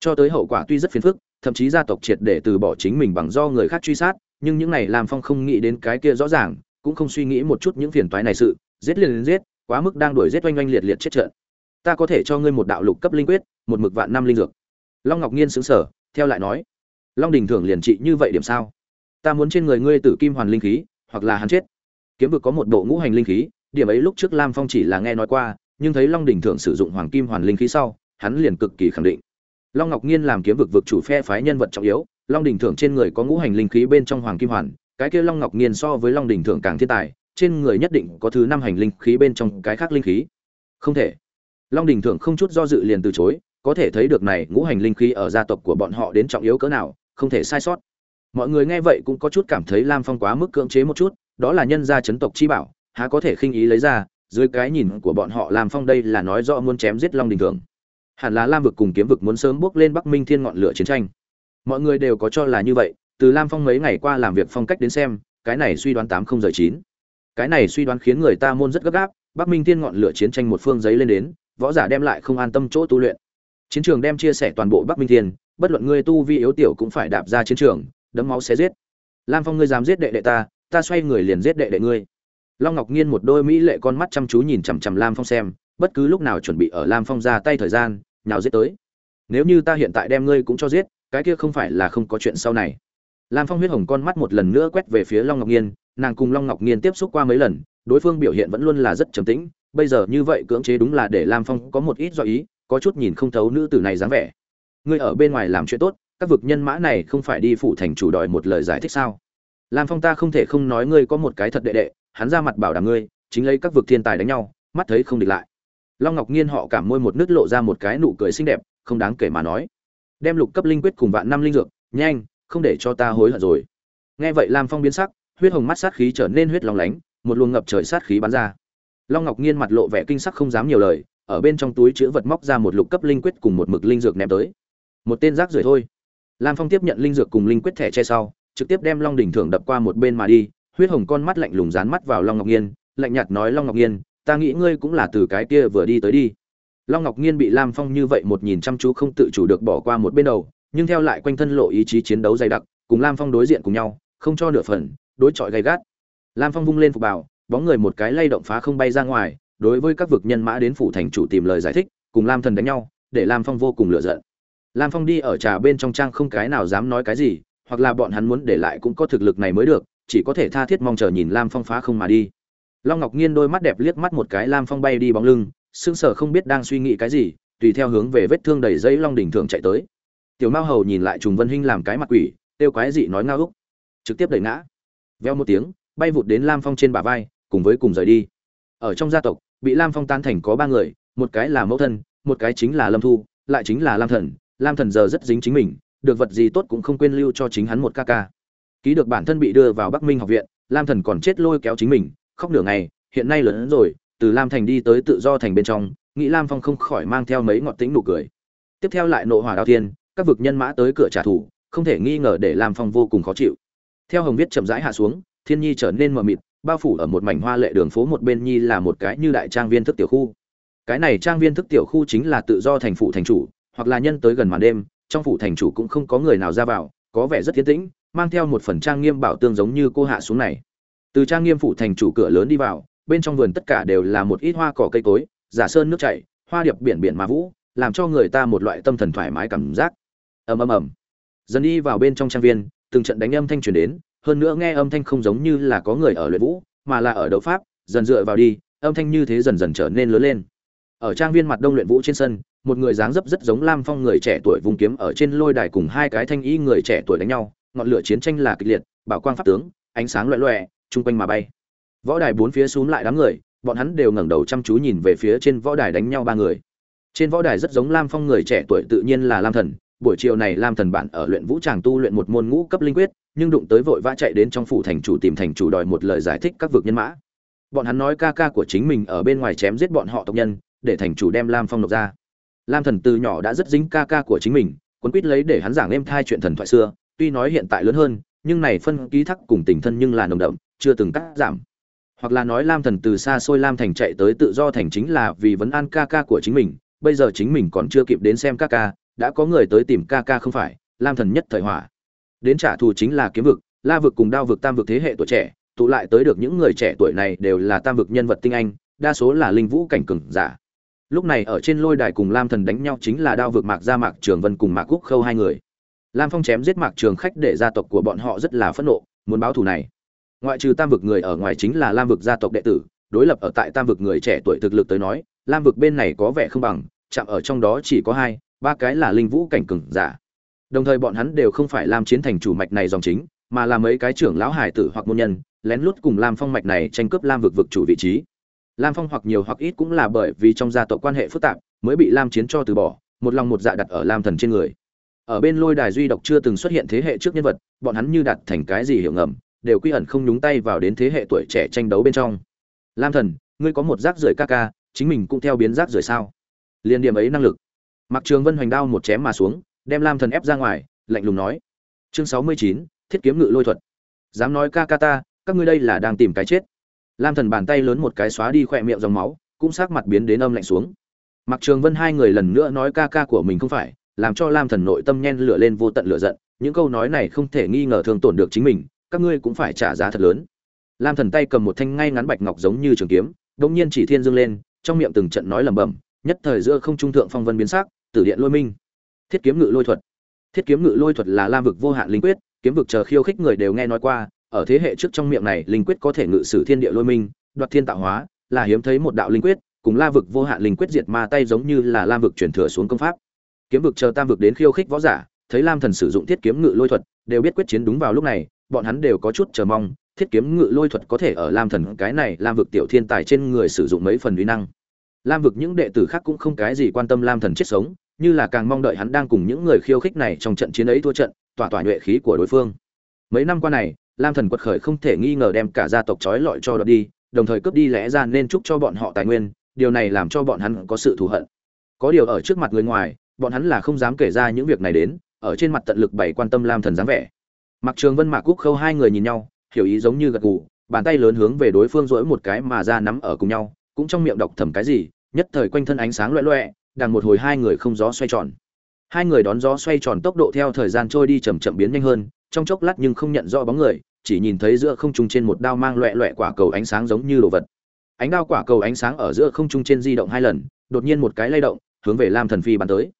Cho tới hậu quả tuy rất phiền phức, thậm chí gia tộc triệt để từ bỏ chính mình bằng do người khác truy sát, nhưng những này lam phong không nghĩ đến cái kia rõ ràng, cũng không suy nghĩ một chút những phiền toái này sự, giết liền liền giết, quá mức đang đuổi giết oanh oanh liệt liệt chết trận. Ta có thể cho ngươi một đạo lục cấp linh quyết, một mực vạn năm linh dược. Long ngọc nhiên xứng sở theo lại nói, long đình thưởng liền trị như vậy điểm sao? Ta muốn trên người ngươi tử kim hoàn linh khí, hoặc là hắn chết. Kiếm vực có một bộ ngũ hành linh khí, điểm ấy lúc trước lam phong chỉ là nghe nói qua nhưng thấy long Đỉnh Thượng sử dụng hoàng kim hoàn linh khí sau, hắn liền cực kỳ khẳng định. Long ngọc nhiên làm kiếm vực vực chủ phe phái nhân vật trọng yếu, long Đỉnh Thượng trên người có ngũ hành linh khí bên trong hoàng kim hoàn, cái kia long ngọc nhiên so với long Đỉnh Thượng càng thiên tài, trên người nhất định có thứ năm hành linh khí bên trong cái khác linh khí. Không thể. Long Đỉnh thượng không chút do dự liền từ chối, có thể thấy được này ngũ hành linh khí ở gia tộc của bọn họ đến trọng yếu cỡ nào, không thể sai sót. Mọi người nghe vậy cũng có chút cảm thấy lam phong quá mức cưỡng chế một chút, đó là nhân gia chấn tộc chi bảo, há có thể khinh ý lấy ra dưới cái nhìn của bọn họ làm phong đây là nói rõ muốn chém giết long đình thường hẳn là lam vực cùng kiếm vực muốn sớm bước lên bắc minh thiên ngọn lửa chiến tranh. Mọi người đều có cho là như vậy, từ lam phong mấy ngày qua làm việc phong cách đến xem, cái này suy đoán tám không giờ chín. Cái này suy đoán khiến người ta môn rất gấp gáp, bắc minh thiên ngọn lửa chiến tranh một phương giấy lên đến, võ giả đem lại không an tâm chỗ tu luyện. Chiến trường đem chia sẻ toàn bộ bắc minh thiên, bất luận ngươi tu vi yếu tiểu cũng phải đạp ra chiến trường, đấm máu xé giết. Lam phong, ngươi dám giết đệ đệ ta ta xoay người liền giết đệ đệ ngươi long ngọc nhiên một đôi mỹ lệ con mắt chăm chú nhìn chằm chằm lam phong xem, bất cứ lúc nào chuẩn bị ở lam phong ra tay thời gian nào giết tới. Nếu như ta hiện tại đem ngươi cũng cho giết, cái kia không phải là không có chuyện sau này. Lam phong huyết hồng con mắt một lần nữa quét về phía long ngọc nhiên nàng cùng long ngọc nhiên tiếp xúc qua mấy lần, đối phương biểu hiện vẫn luôn là rất trầm tĩnh, bây giờ như vậy cưỡng chế đúng là để lam phong có một ít do ý, có chút nhìn không thấu nữ tử này dáng vẻ. Ngươi ở bên ngoài làm chuyện tốt, các vực nhân mã này không phải đi phủ thành chủ đòi một lời giải thích sao? Lam phong ta không thể không nói ngươi có một cái thật đệ đệ hắn ra mặt bảo đảm ngươi, chính lấy các vực thiên tài đánh nhau, mắt thấy không địch lại. Long ngọc nhiên họ cảm môi một nước lộ ra một cái nụ cười xinh đẹp, không đáng kể mà nói. Đem lục cấp linh quyết cùng vạn năm linh dược, nhanh, không để cho ta hối hận rồi. Nghe vậy lam phong biến sắc, huyết hồng mắt sát khí trở nên huyết long lánh, một luồng ngập trời sát khí bắn ra. Long ngọc nhiên mặt lộ vẻ kinh sắc không dám nhiều lời, ở bên trong túi chữ vật móc ra một lục cấp linh quyết cùng một mực linh dược ném tới. Một tên rác rưởi thôi. Lam phong tiếp nhận linh dược cùng linh quyết thẻ che sau, trực tiếp đem long đỉnh thưởng đập qua một bên mà đi huyết hồng con mắt lạnh lùng dán mắt vào long ngọc nhiên lạnh nhạt nói, long ngọc nhiên ta nghĩ ngươi cũng là từ cái kia vừa đi tới đi. Long ngọc nhiên bị lam phong như vậy một nhìn chăm chú không tự chủ được bỏ qua một bên đầu, nhưng theo lại quanh thân lộ ý chí chiến đấu dày đặc, cùng lam phong đối diện cùng nhau, không cho nửa phần, đối chọi gay gắt. Lam phong vung lên phục bảo, bóng người một cái lay động phá không bay ra ngoài, đối với các vực nhân mã đến phủ thành chủ tìm lời giải thích, cùng lam thần đánh nhau, để lam phong vô cùng lựa giận. Lam phong đi ở trà bên trong trang không cái nào dám nói cái gì, hoặc là bọn hắn muốn để lại cũng có thực lực này mới được chỉ có thể tha thiết mong chờ nhìn lam phong phá không mà đi. Long ngọc nhiên đôi mắt đẹp liếc mắt một cái lam phong bay đi bóng lưng, sững sờ không biết đang suy nghĩ cái gì, tùy theo hướng về vết thương đầy dây long đỉnh thường chạy tới. Tiểu mao hầu nhìn lại trùng vân hinh làm cái mặt quỷ tiêu quái dị nói ngao úc. Trực tiếp đẩy ngã. Veo một tiếng, bay vụt đến lam phong trên bả vai, cùng với cùng rời đi. Ở trong gia tộc, bị lam phong tan thành có ba người, một cái là mẫu thân, một cái chính là lâm thu, lại chính là lam thần. Lam thần giờ rất dính chính mình, được vật gì tốt cũng không quên lưu cho chính hắn một ca ca ký được bản thân bị đưa vào bắc minh học viện, lam thần còn chết lôi kéo chính mình, khóc nửa ngày, hiện nay lớn rồi, từ lam thành đi tới tự do thành bên trong, nghĩ lam phong không khỏi mang theo mấy ngọt tính nụ cười. Tiếp theo lại nộ hỏa đao thiên, các vực nhân mã tới cửa trả thù, không thể nghi ngờ để lam phong vô cùng khó chịu. Theo hồng viết chậm rãi hạ xuống, thiên nhi trở nên mờ mịt, bao phủ ở một mảnh hoa lệ đường phố một bên nhi là một cái như đại trang viên thức tiểu khu. Cái này trang viên thức tiểu khu chính là tự do thành phủ thành chủ, hoặc là nhân tới gần màn đêm, trong phủ thành chủ cũng không có người nào ra vào, có vẻ rất thiên tĩnh mang theo một phần trang nghiêm bảo tương giống như cô hạ xuống này. Từ trang nghiêm phủ thành chủ cửa lớn đi vào, bên trong vườn tất cả đều là một ít hoa cỏ cây cối, giả sơn nước chảy, hoa điệp biển biển mà vũ, làm cho người ta một loại tâm thần thoải mái cảm giác. Ầm ầm ầm. Dần đi vào bên trong trang viên, từng trận đánh âm thanh truyền đến, hơn nữa nghe âm thanh không giống như là có người ở luyện vũ, mà là ở đấu pháp, dần dựa vào đi, âm thanh như thế dần dần trở nên lớn lên. Ở trang viên mặt đông luyện vũ trên sân, một người dáng dấp rất giống lam phong người trẻ tuổi vùng kiếm ở trên lôi đài cùng hai cái thanh y người trẻ tuổi đánh nhau ngọn lửa chiến tranh là kịch liệt, bảo quang pháp tướng, ánh sáng loẹ loẹ chung quanh mà bay. Võ đài bốn phía xuống lại đám người, bọn hắn đều ngẩng đầu chăm chú nhìn về phía trên võ đài đánh nhau ba người. Trên võ đài rất giống lam phong người trẻ tuổi tự nhiên là lam thần, buổi chiều này lam thần bạn ở luyện vũ tràng tu luyện một môn ngũ cấp linh quyết, nhưng đụng tới vội vã chạy đến trong phủ thành chủ tìm thành chủ đòi một lời giải thích các vực nhân mã. Bọn hắn nói ca ca của chính mình ở bên ngoài chém giết bọn họ tộc nhân, để thành chủ đem lam phong nộp ra. Lam thần từ nhỏ đã rất dính ca ca của chính mình quấn quýt lấy để hắn giảng êm thai chuyện thần thoại xưa tuy nói hiện tại lớn hơn, nhưng này phân ký thắc cùng tình thân nhưng là nồng đậm, chưa từng cắt giảm. Hoặc là nói lam thần từ xa xôi lam thành chạy tới tự do thành chính là vì vấn an ca ca của chính mình, bây giờ chính mình còn chưa kịp đến xem ca ca, đã có người tới tìm ca ca không phải, lam thần nhất thời hỏa. Đến trả thù chính là kiếm vực, la vực cùng đao vực tam vực thế hệ tuổi trẻ, tụ lại tới được những người trẻ tuổi này đều là tam vực nhân vật tinh anh, đa số là linh vũ cảnh cường giả. Lúc này ở trên lôi đài cùng lam thần đánh nhau chính là đao vực mạc gia mạc trường vân cùng mạc cúc khâu hai người lam phong chém giết mạc trường khách để gia tộc của bọn họ rất là phẫn nộ, muốn báo thù này. Ngoại trừ tam vực người ở ngoài chính là lam vực gia tộc đệ tử, đối lập ở tại tam vực người trẻ tuổi thực lực tới nói, lam vực bên này có vẻ không bằng, chạm ở trong đó chỉ có hai, ba cái là linh vũ cảnh cường giả. Đồng thời bọn hắn đều không phải lam chiến thành chủ mạch này dòng chính, mà là mấy cái trưởng lão hải tử hoặc môn nhân, lén lút cùng lam phong mạch này tranh cướp lam vực vực chủ vị trí. Lam phong hoặc nhiều hoặc ít cũng là bởi vì trong gia tộc quan hệ phức tạp, mới bị lam chiến cho từ bỏ, một lòng một dạ đặt ở lam thần trên người ở bên lôi đài duy độc chưa từng xuất hiện thế hệ trước nhân vật, bọn hắn như đặt thành cái gì hiểu ngầm, đều quy ẩn không nhúng tay vào đến thế hệ tuổi trẻ tranh đấu bên trong. Lam thần, ngươi có một rác rưởi ca ca, chính mình cũng theo biến rác rưởi sao? Liên điểm ấy năng lực. Mặc trường vân hoành đao một chém mà xuống, đem lam thần ép ra ngoài, lạnh lùng nói. Chương sáu mươi chín, thiết kiếm ngự lôi thuật. Dám nói ca ca ta, các ngươi đây là đang tìm cái chết. Lam thần bàn tay lớn một cái xóa đi khỏe miệng dòng máu, cũng sát mặt biến đến âm lạnh xuống. Mặc trường vân hai người lần nữa nói ca ca của mình không phải làm cho lam thần nội tâm nhen lửa lên vô tận lửa giận, những câu nói này không thể nghi ngờ thương tổn được chính mình, các ngươi cũng phải trả giá thật lớn. Lam thần tay cầm một thanh ngay ngắn bạch ngọc giống như trường kiếm đ ỗ n g nhiên chỉ thiên dương lên, trong miệng từng trận nói lẩm bẩm, nhất thời giữa không trung thượng phong vân biến sắc, tử điện lôi minh. Thiết kiếm ngự lôi thuật. Thiết kiếm ngự lôi thuật là lam vực vô hạn linh quyết, kiếm vực chờ khiêu khích người đều nghe nói qua, ở thế hệ trước trong miệng này linh quyết có thể ngự sử thiên địa lôi minh, đoạt thiên tạo hóa, là hiếm thấy một đạo linh quyết, cùng la vực vô hạn linh quyết diệt ma tay giống như là lam vực chuyển thừa xuống công pháp kiếm vực chờ tam vực đến khiêu khích võ giả, thấy lam thần sử dụng thiết kiếm ngự lôi thuật, đều biết quyết chiến đúng vào lúc này, bọn hắn đều có chút chờ mong, thiết kiếm ngự lôi thuật có thể ở lam thần, cái này lam vực tiểu thiên tài trên người sử dụng mấy phần uy năng. Lam vực những đệ tử khác cũng không cái gì quan tâm lam thần chết sống, như là càng mong đợi hắn đang cùng những người khiêu khích này trong trận chiến ấy thua trận, tỏa tỏa nhuệ khí của đối phương. Mấy năm qua này, lam thần quật khởi không thể nghi ngờ đem cả gia tộc trói lọi cho đợt đi, đồng thời cướp đi lẽ ra nên chúc cho bọn họ tài nguyên, điều này làm cho bọn hắn có sự thù hận. Có điều ở trước mặt người ngoài bọn hắn là không dám kể ra những việc này đến, ở trên mặt tận lực bày quan tâm lam thần dáng vẻ. Mặc trường vân, mạc cúc khâu hai người nhìn nhau, hiểu ý giống như gật gù, bàn tay lớn hướng về đối phương rỗi một cái mà ra nắm ở cùng nhau, cũng trong miệng đọc thầm cái gì, nhất thời quanh thân ánh sáng loẹ loẹ, đằng một hồi hai người không gió xoay tròn. Hai người đón gió xoay tròn tốc độ theo thời gian trôi đi chậm chậm biến nhanh hơn, trong chốc lát nhưng không nhận rõ bóng người, chỉ nhìn thấy giữa không trung trên một đao mang loẹ loẹ quả cầu ánh sáng giống như đồ vật. Ánh đao quả cầu ánh sáng ở giữa không trung trên di động hai lần, đột nhiên một cái lay động, hướng về lam thần phi bắn tới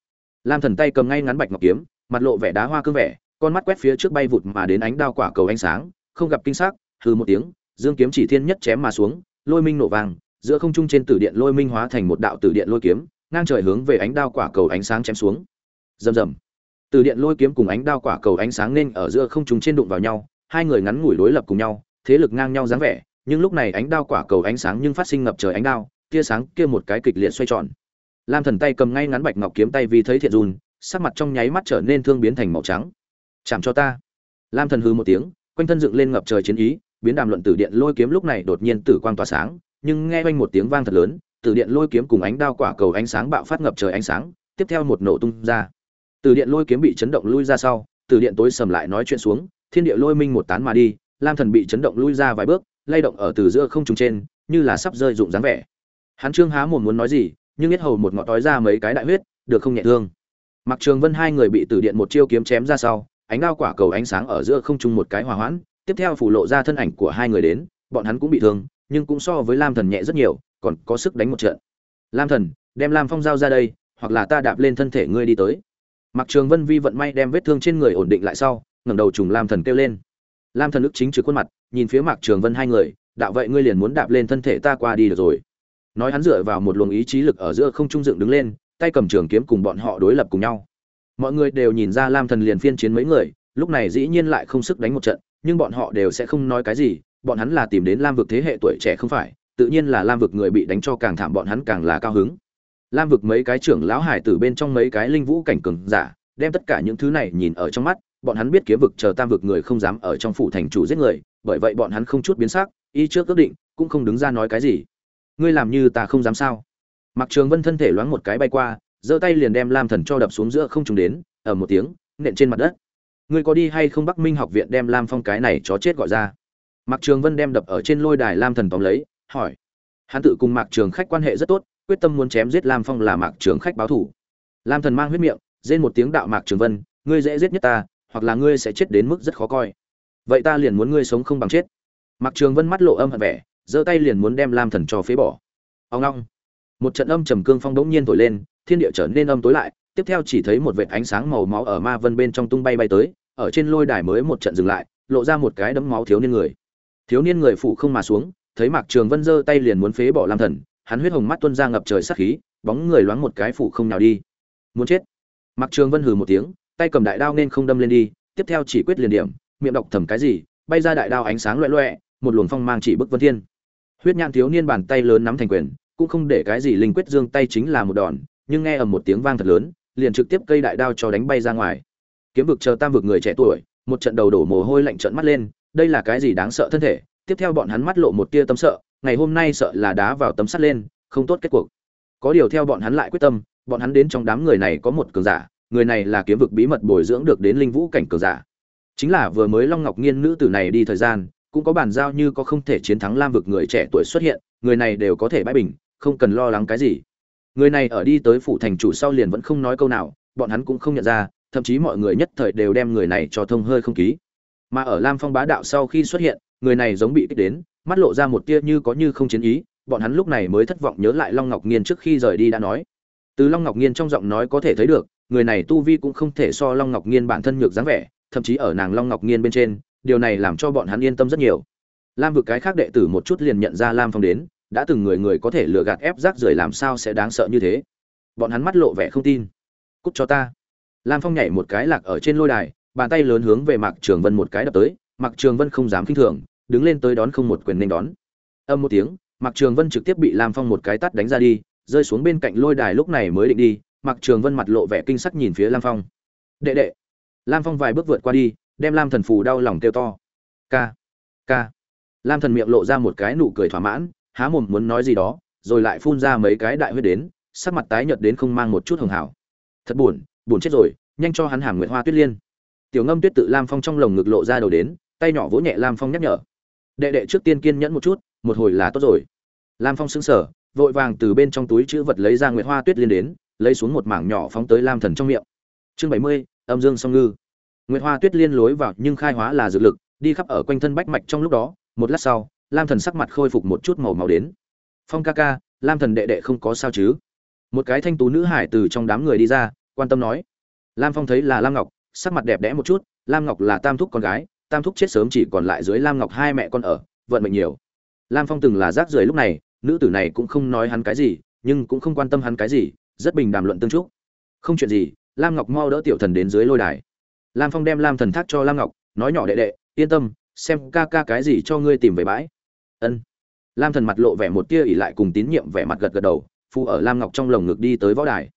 lam thần tay cầm ngay ngắn bạch ngọc kiếm, mặt lộ vẻ đá hoa cương vẻ, con mắt quét phía trước bay vụt mà đến ánh đao quả cầu ánh sáng, không gặp kinh sắc, hừ một tiếng, dương kiếm chỉ thiên nhất chém mà xuống, lôi minh nổ vàng, giữa không trung trên tử điện lôi minh hóa thành một đạo tử điện lôi kiếm, ngang trời hướng về ánh đao quả cầu ánh sáng chém xuống. Rầm rầm. Tử điện lôi kiếm cùng ánh đao quả cầu ánh sáng nên ở giữa không trung trên đụng vào nhau, hai người ngắn ngủi đối lập cùng nhau, thế lực ngang nhau dáng vẻ, nhưng lúc này ánh đao quả cầu ánh sáng nhưng phát sinh ngập trời ánh đao, tia sáng kia một cái kịch liệt xoay tròn lam thần tay cầm ngay ngắn bạch ngọc kiếm tay vì thấy thiện dùn sắc mặt trong nháy mắt trở nên thương biến thành màu trắng. Chạm cho ta. Lam thần hư một tiếng, quanh thân dựng lên ngập trời chiến ý, biến đàm luận tử điện lôi kiếm lúc này đột nhiên tử quang tỏa sáng, nhưng nghe quanh một tiếng vang thật lớn, tử điện lôi kiếm cùng ánh đao quả cầu ánh sáng bạo phát ngập trời ánh sáng, tiếp theo một nổ tung ra. Tử điện lôi kiếm bị chấn động lui ra sau, tử điện tối sầm lại nói chuyện xuống, thiên địa lôi minh một tán mà đi, lam thần bị chấn động lui ra vài bước, lay động ở từ giữa không trùng trên, như là sắp rơi rụng dáng vẻ. Hắn trương há mồm muốn nói gì nhưng biết hầu một ngọn tói ra mấy cái đại huyết, được không nhẹ thương. Mặc trường vân hai người bị tử điện một chiêu kiếm chém ra sau, ánh đao quả cầu ánh sáng ở giữa không trung một cái hòa hoãn, tiếp theo phủ lộ ra thân ảnh của hai người đến, bọn hắn cũng bị thương, nhưng cũng so với lam thần nhẹ rất nhiều, còn có sức đánh một trận. Lam thần, đem lam phong giao ra đây, hoặc là ta đạp lên thân thể ngươi đi tới. Mặc trường vân vi vận may đem vết thương trên người ổn định lại sau, ngẩng đầu trùng lam thần kêu lên. Lam thần ức chính trực khuôn mặt, nhìn phía mạc trường vân hai người, đạo vậy ngươi liền muốn đạp lên thân thể ta qua đi được rồi nói hắn dựa vào một luồng ý chí lực ở giữa không trung dựng đứng lên, tay cầm trường kiếm cùng bọn họ đối lập cùng nhau. Mọi người đều nhìn ra lam thần liền phiên chiến mấy người, lúc này dĩ nhiên lại không sức đánh một trận, nhưng bọn họ đều sẽ không nói cái gì, bọn hắn là tìm đến lam vực thế hệ tuổi trẻ không phải, tự nhiên là lam vực người bị đánh cho càng thảm bọn hắn càng là cao hứng. Lam vực mấy cái trưởng lão hải tử bên trong mấy cái linh vũ cảnh cường giả, đem tất cả những thứ này nhìn ở trong mắt, bọn hắn biết kiếm vực chờ tam vực người không dám ở trong phủ thành chủ giết người, bởi vậy bọn hắn không chút biến sắc y trước ước định, cũng không đứng ra nói cái gì ngươi làm như ta không dám sao. Mặc trường vân thân thể loáng một cái bay qua, giơ tay liền đem lam thần cho đập xuống giữa không trùng đến ở một tiếng, nện trên mặt đất. Ngươi có đi hay không bắc minh học viện đem lam phong cái này chó chết gọi ra? Mặc trường vân đem đập ở trên lôi đài lam thần tóm lấy, hỏi. Hắn tự cùng mạc trường khách quan hệ rất tốt, quyết tâm muốn chém giết lam phong là mạc trường khách báo thủ. Lam thần mang huyết miệng, rên một tiếng đạo mạc trường vân, ngươi dễ giết nhất ta, hoặc là ngươi sẽ chết đến mức rất khó coi. Vậy ta liền muốn ngươi sống không bằng chết. Mặc trường vân mắt lộ âm hận vẻ giơ tay liền muốn đem lam thần cho phế bỏ. Ông long một trận âm trầm cương phong bỗng nhiên thổi lên, thiên địa trở nên âm tối lại, tiếp theo chỉ thấy một vệt ánh sáng màu máu ở ma vân bên trong tung bay bay tới, ở trên lôi đài mới một trận dừng lại, lộ ra một cái đấm máu thiếu niên người. Thiếu niên người phụ không mà xuống, thấy mạc trường vân giơ tay liền muốn phế bỏ lam thần, hắn huyết hồng mắt tuôn ra ngập trời sát khí, bóng người loáng một cái phụ không nào đi. Muốn chết. Mạc trường vân hừ một tiếng, tay cầm đại đao nên không đâm lên đi, tiếp theo chỉ quyết liền điểm, miệng đọc thầm cái gì, bay ra đại đao ánh sáng loẹ loẹ, một luồng phong mang chỉ bức vân thiên huyết nhãn thiếu niên bàn tay lớn nắm thành quyền, cũng không để cái gì linh quyết dương tay chính là một đòn, nhưng nghe ầm một tiếng vang thật lớn, liền trực tiếp cây đại đao cho đánh bay ra ngoài. Kiếm vực chờ tam vực người trẻ tuổi, một trận đầu đổ mồ hôi lạnh trợn mắt lên, đây là cái gì đáng sợ thân thể? Tiếp theo bọn hắn mắt lộ một tia tâm sợ, ngày hôm nay sợ là đá vào tấm sắt lên, không tốt kết cuộc. Có điều theo bọn hắn lại quyết tâm, bọn hắn đến trong đám người này có một cường giả, người này là kiếm vực bí mật bồi dưỡng được đến linh vũ cảnh cường giả. Chính là vừa mới long ngọc nghiên nữ tử này đi thời gian cũng có bản giao như có không thể chiến thắng lam vực người trẻ tuổi xuất hiện, người này đều có thể bãi bình, không cần lo lắng cái gì. Người này ở đi tới phủ thành chủ sau liền vẫn không nói câu nào, bọn hắn cũng không nhận ra, thậm chí mọi người nhất thời đều đem người này cho thông hơi không ký. Mà ở lam phong bá đạo sau khi xuất hiện, người này giống bị kích đến, mắt lộ ra một tia như có như không chiến ý, bọn hắn lúc này mới thất vọng nhớ lại long ngọc nghiên trước khi rời đi đã nói. Từ long ngọc nghiên trong giọng nói có thể thấy được, người này tu vi cũng không thể so long ngọc nghiên bản thân nhược dáng vẻ, thậm chí ở nàng long ngọc nghiên bên trên điều này làm cho bọn hắn yên tâm rất nhiều. Lam vực cái khác đệ tử một chút liền nhận ra lam phong đến, đã từng người người có thể lừa gạt ép rác rưởi làm sao sẽ đáng sợ như thế. Bọn hắn mắt lộ vẻ không tin. Cút cho ta. Lam phong nhảy một cái lạc ở trên lôi đài, bàn tay lớn hướng về mạc trường vân một cái đập tới, mạc trường vân không dám k i n h thường, đứng lên tới đón không một quyền nên đón. Âm một tiếng, mạc trường vân trực tiếp bị lam phong một cái tắt đánh ra đi, rơi xuống bên cạnh lôi đài lúc này mới định đi, mạc trường vân mặt lộ vẻ kinh sắc nhìn phía lam phong. Đệ đệ. Lam phong vài bước vượt qua đi đem lam thần phù đau lòng kêu to. K k lam thần miệng lộ ra một cái nụ cười thỏa mãn, há mồm muốn nói gì đó, rồi lại phun ra mấy cái đại huyết đến, sắc mặt tái nhợt đến không mang một chút hường hảo. Thật buồn buồn chết rồi, nhanh cho hắn hàm nguyệt hoa tuyết liên. Tiểu ngâm tuyết tự lam phong trong lồng ngực lộ ra đầu đến, tay nhỏ vỗ nhẹ lam phong nhắc nhở. Đệ đệ trước tiên kiên nhẫn một chút, một hồi là tốt rồi. Lam phong sững sờ, vội vàng từ bên trong túi chữ vật lấy ra nguyệt hoa tuyết liên đến, lấy xuống một mảng nhỏ phóng tới lam thần trong miệng. Chương bảy mươi, âm dương song ngư nguyệt hoa tuyết liên lối vào nhưng khai hóa là dược lực, đi khắp ở quanh thân bách mạch trong lúc đó, một lát sau, lam thần sắc mặt khôi phục một chút màu máu đến. Phong ca ca, lam thần đệ đệ không có sao chứ? Một cái thanh tú nữ hải từ trong đám người đi ra, quan tâm nói. Lam phong thấy là lam ngọc, sắc mặt đẹp đẽ một chút, lam ngọc là tam thúc con gái, tam thúc chết sớm chỉ còn lại dưới lam ngọc hai mẹ con ở, vận mệnh nhiều. Lam phong từng là rác rưởi lúc này, nữ tử này cũng không nói hắn cái gì, nhưng cũng không quan tâm hắn cái gì, rất bình đàm luận tương chúc. không chuyện gì, lam ngọc mau đỡ tiểu thần đến dưới lôi đài lam phong đem lam thần thác cho lam ngọc, nói nhỏ đệ đệ, yên tâm, xem ca ca cái gì cho ngươi tìm về bãi. Ân. Lam thần mặt lộ vẻ một tia ỉ lại cùng tín nhiệm vẻ mặt gật gật đầu, Phu ở lam ngọc trong lồng ngực đi tới võ đài.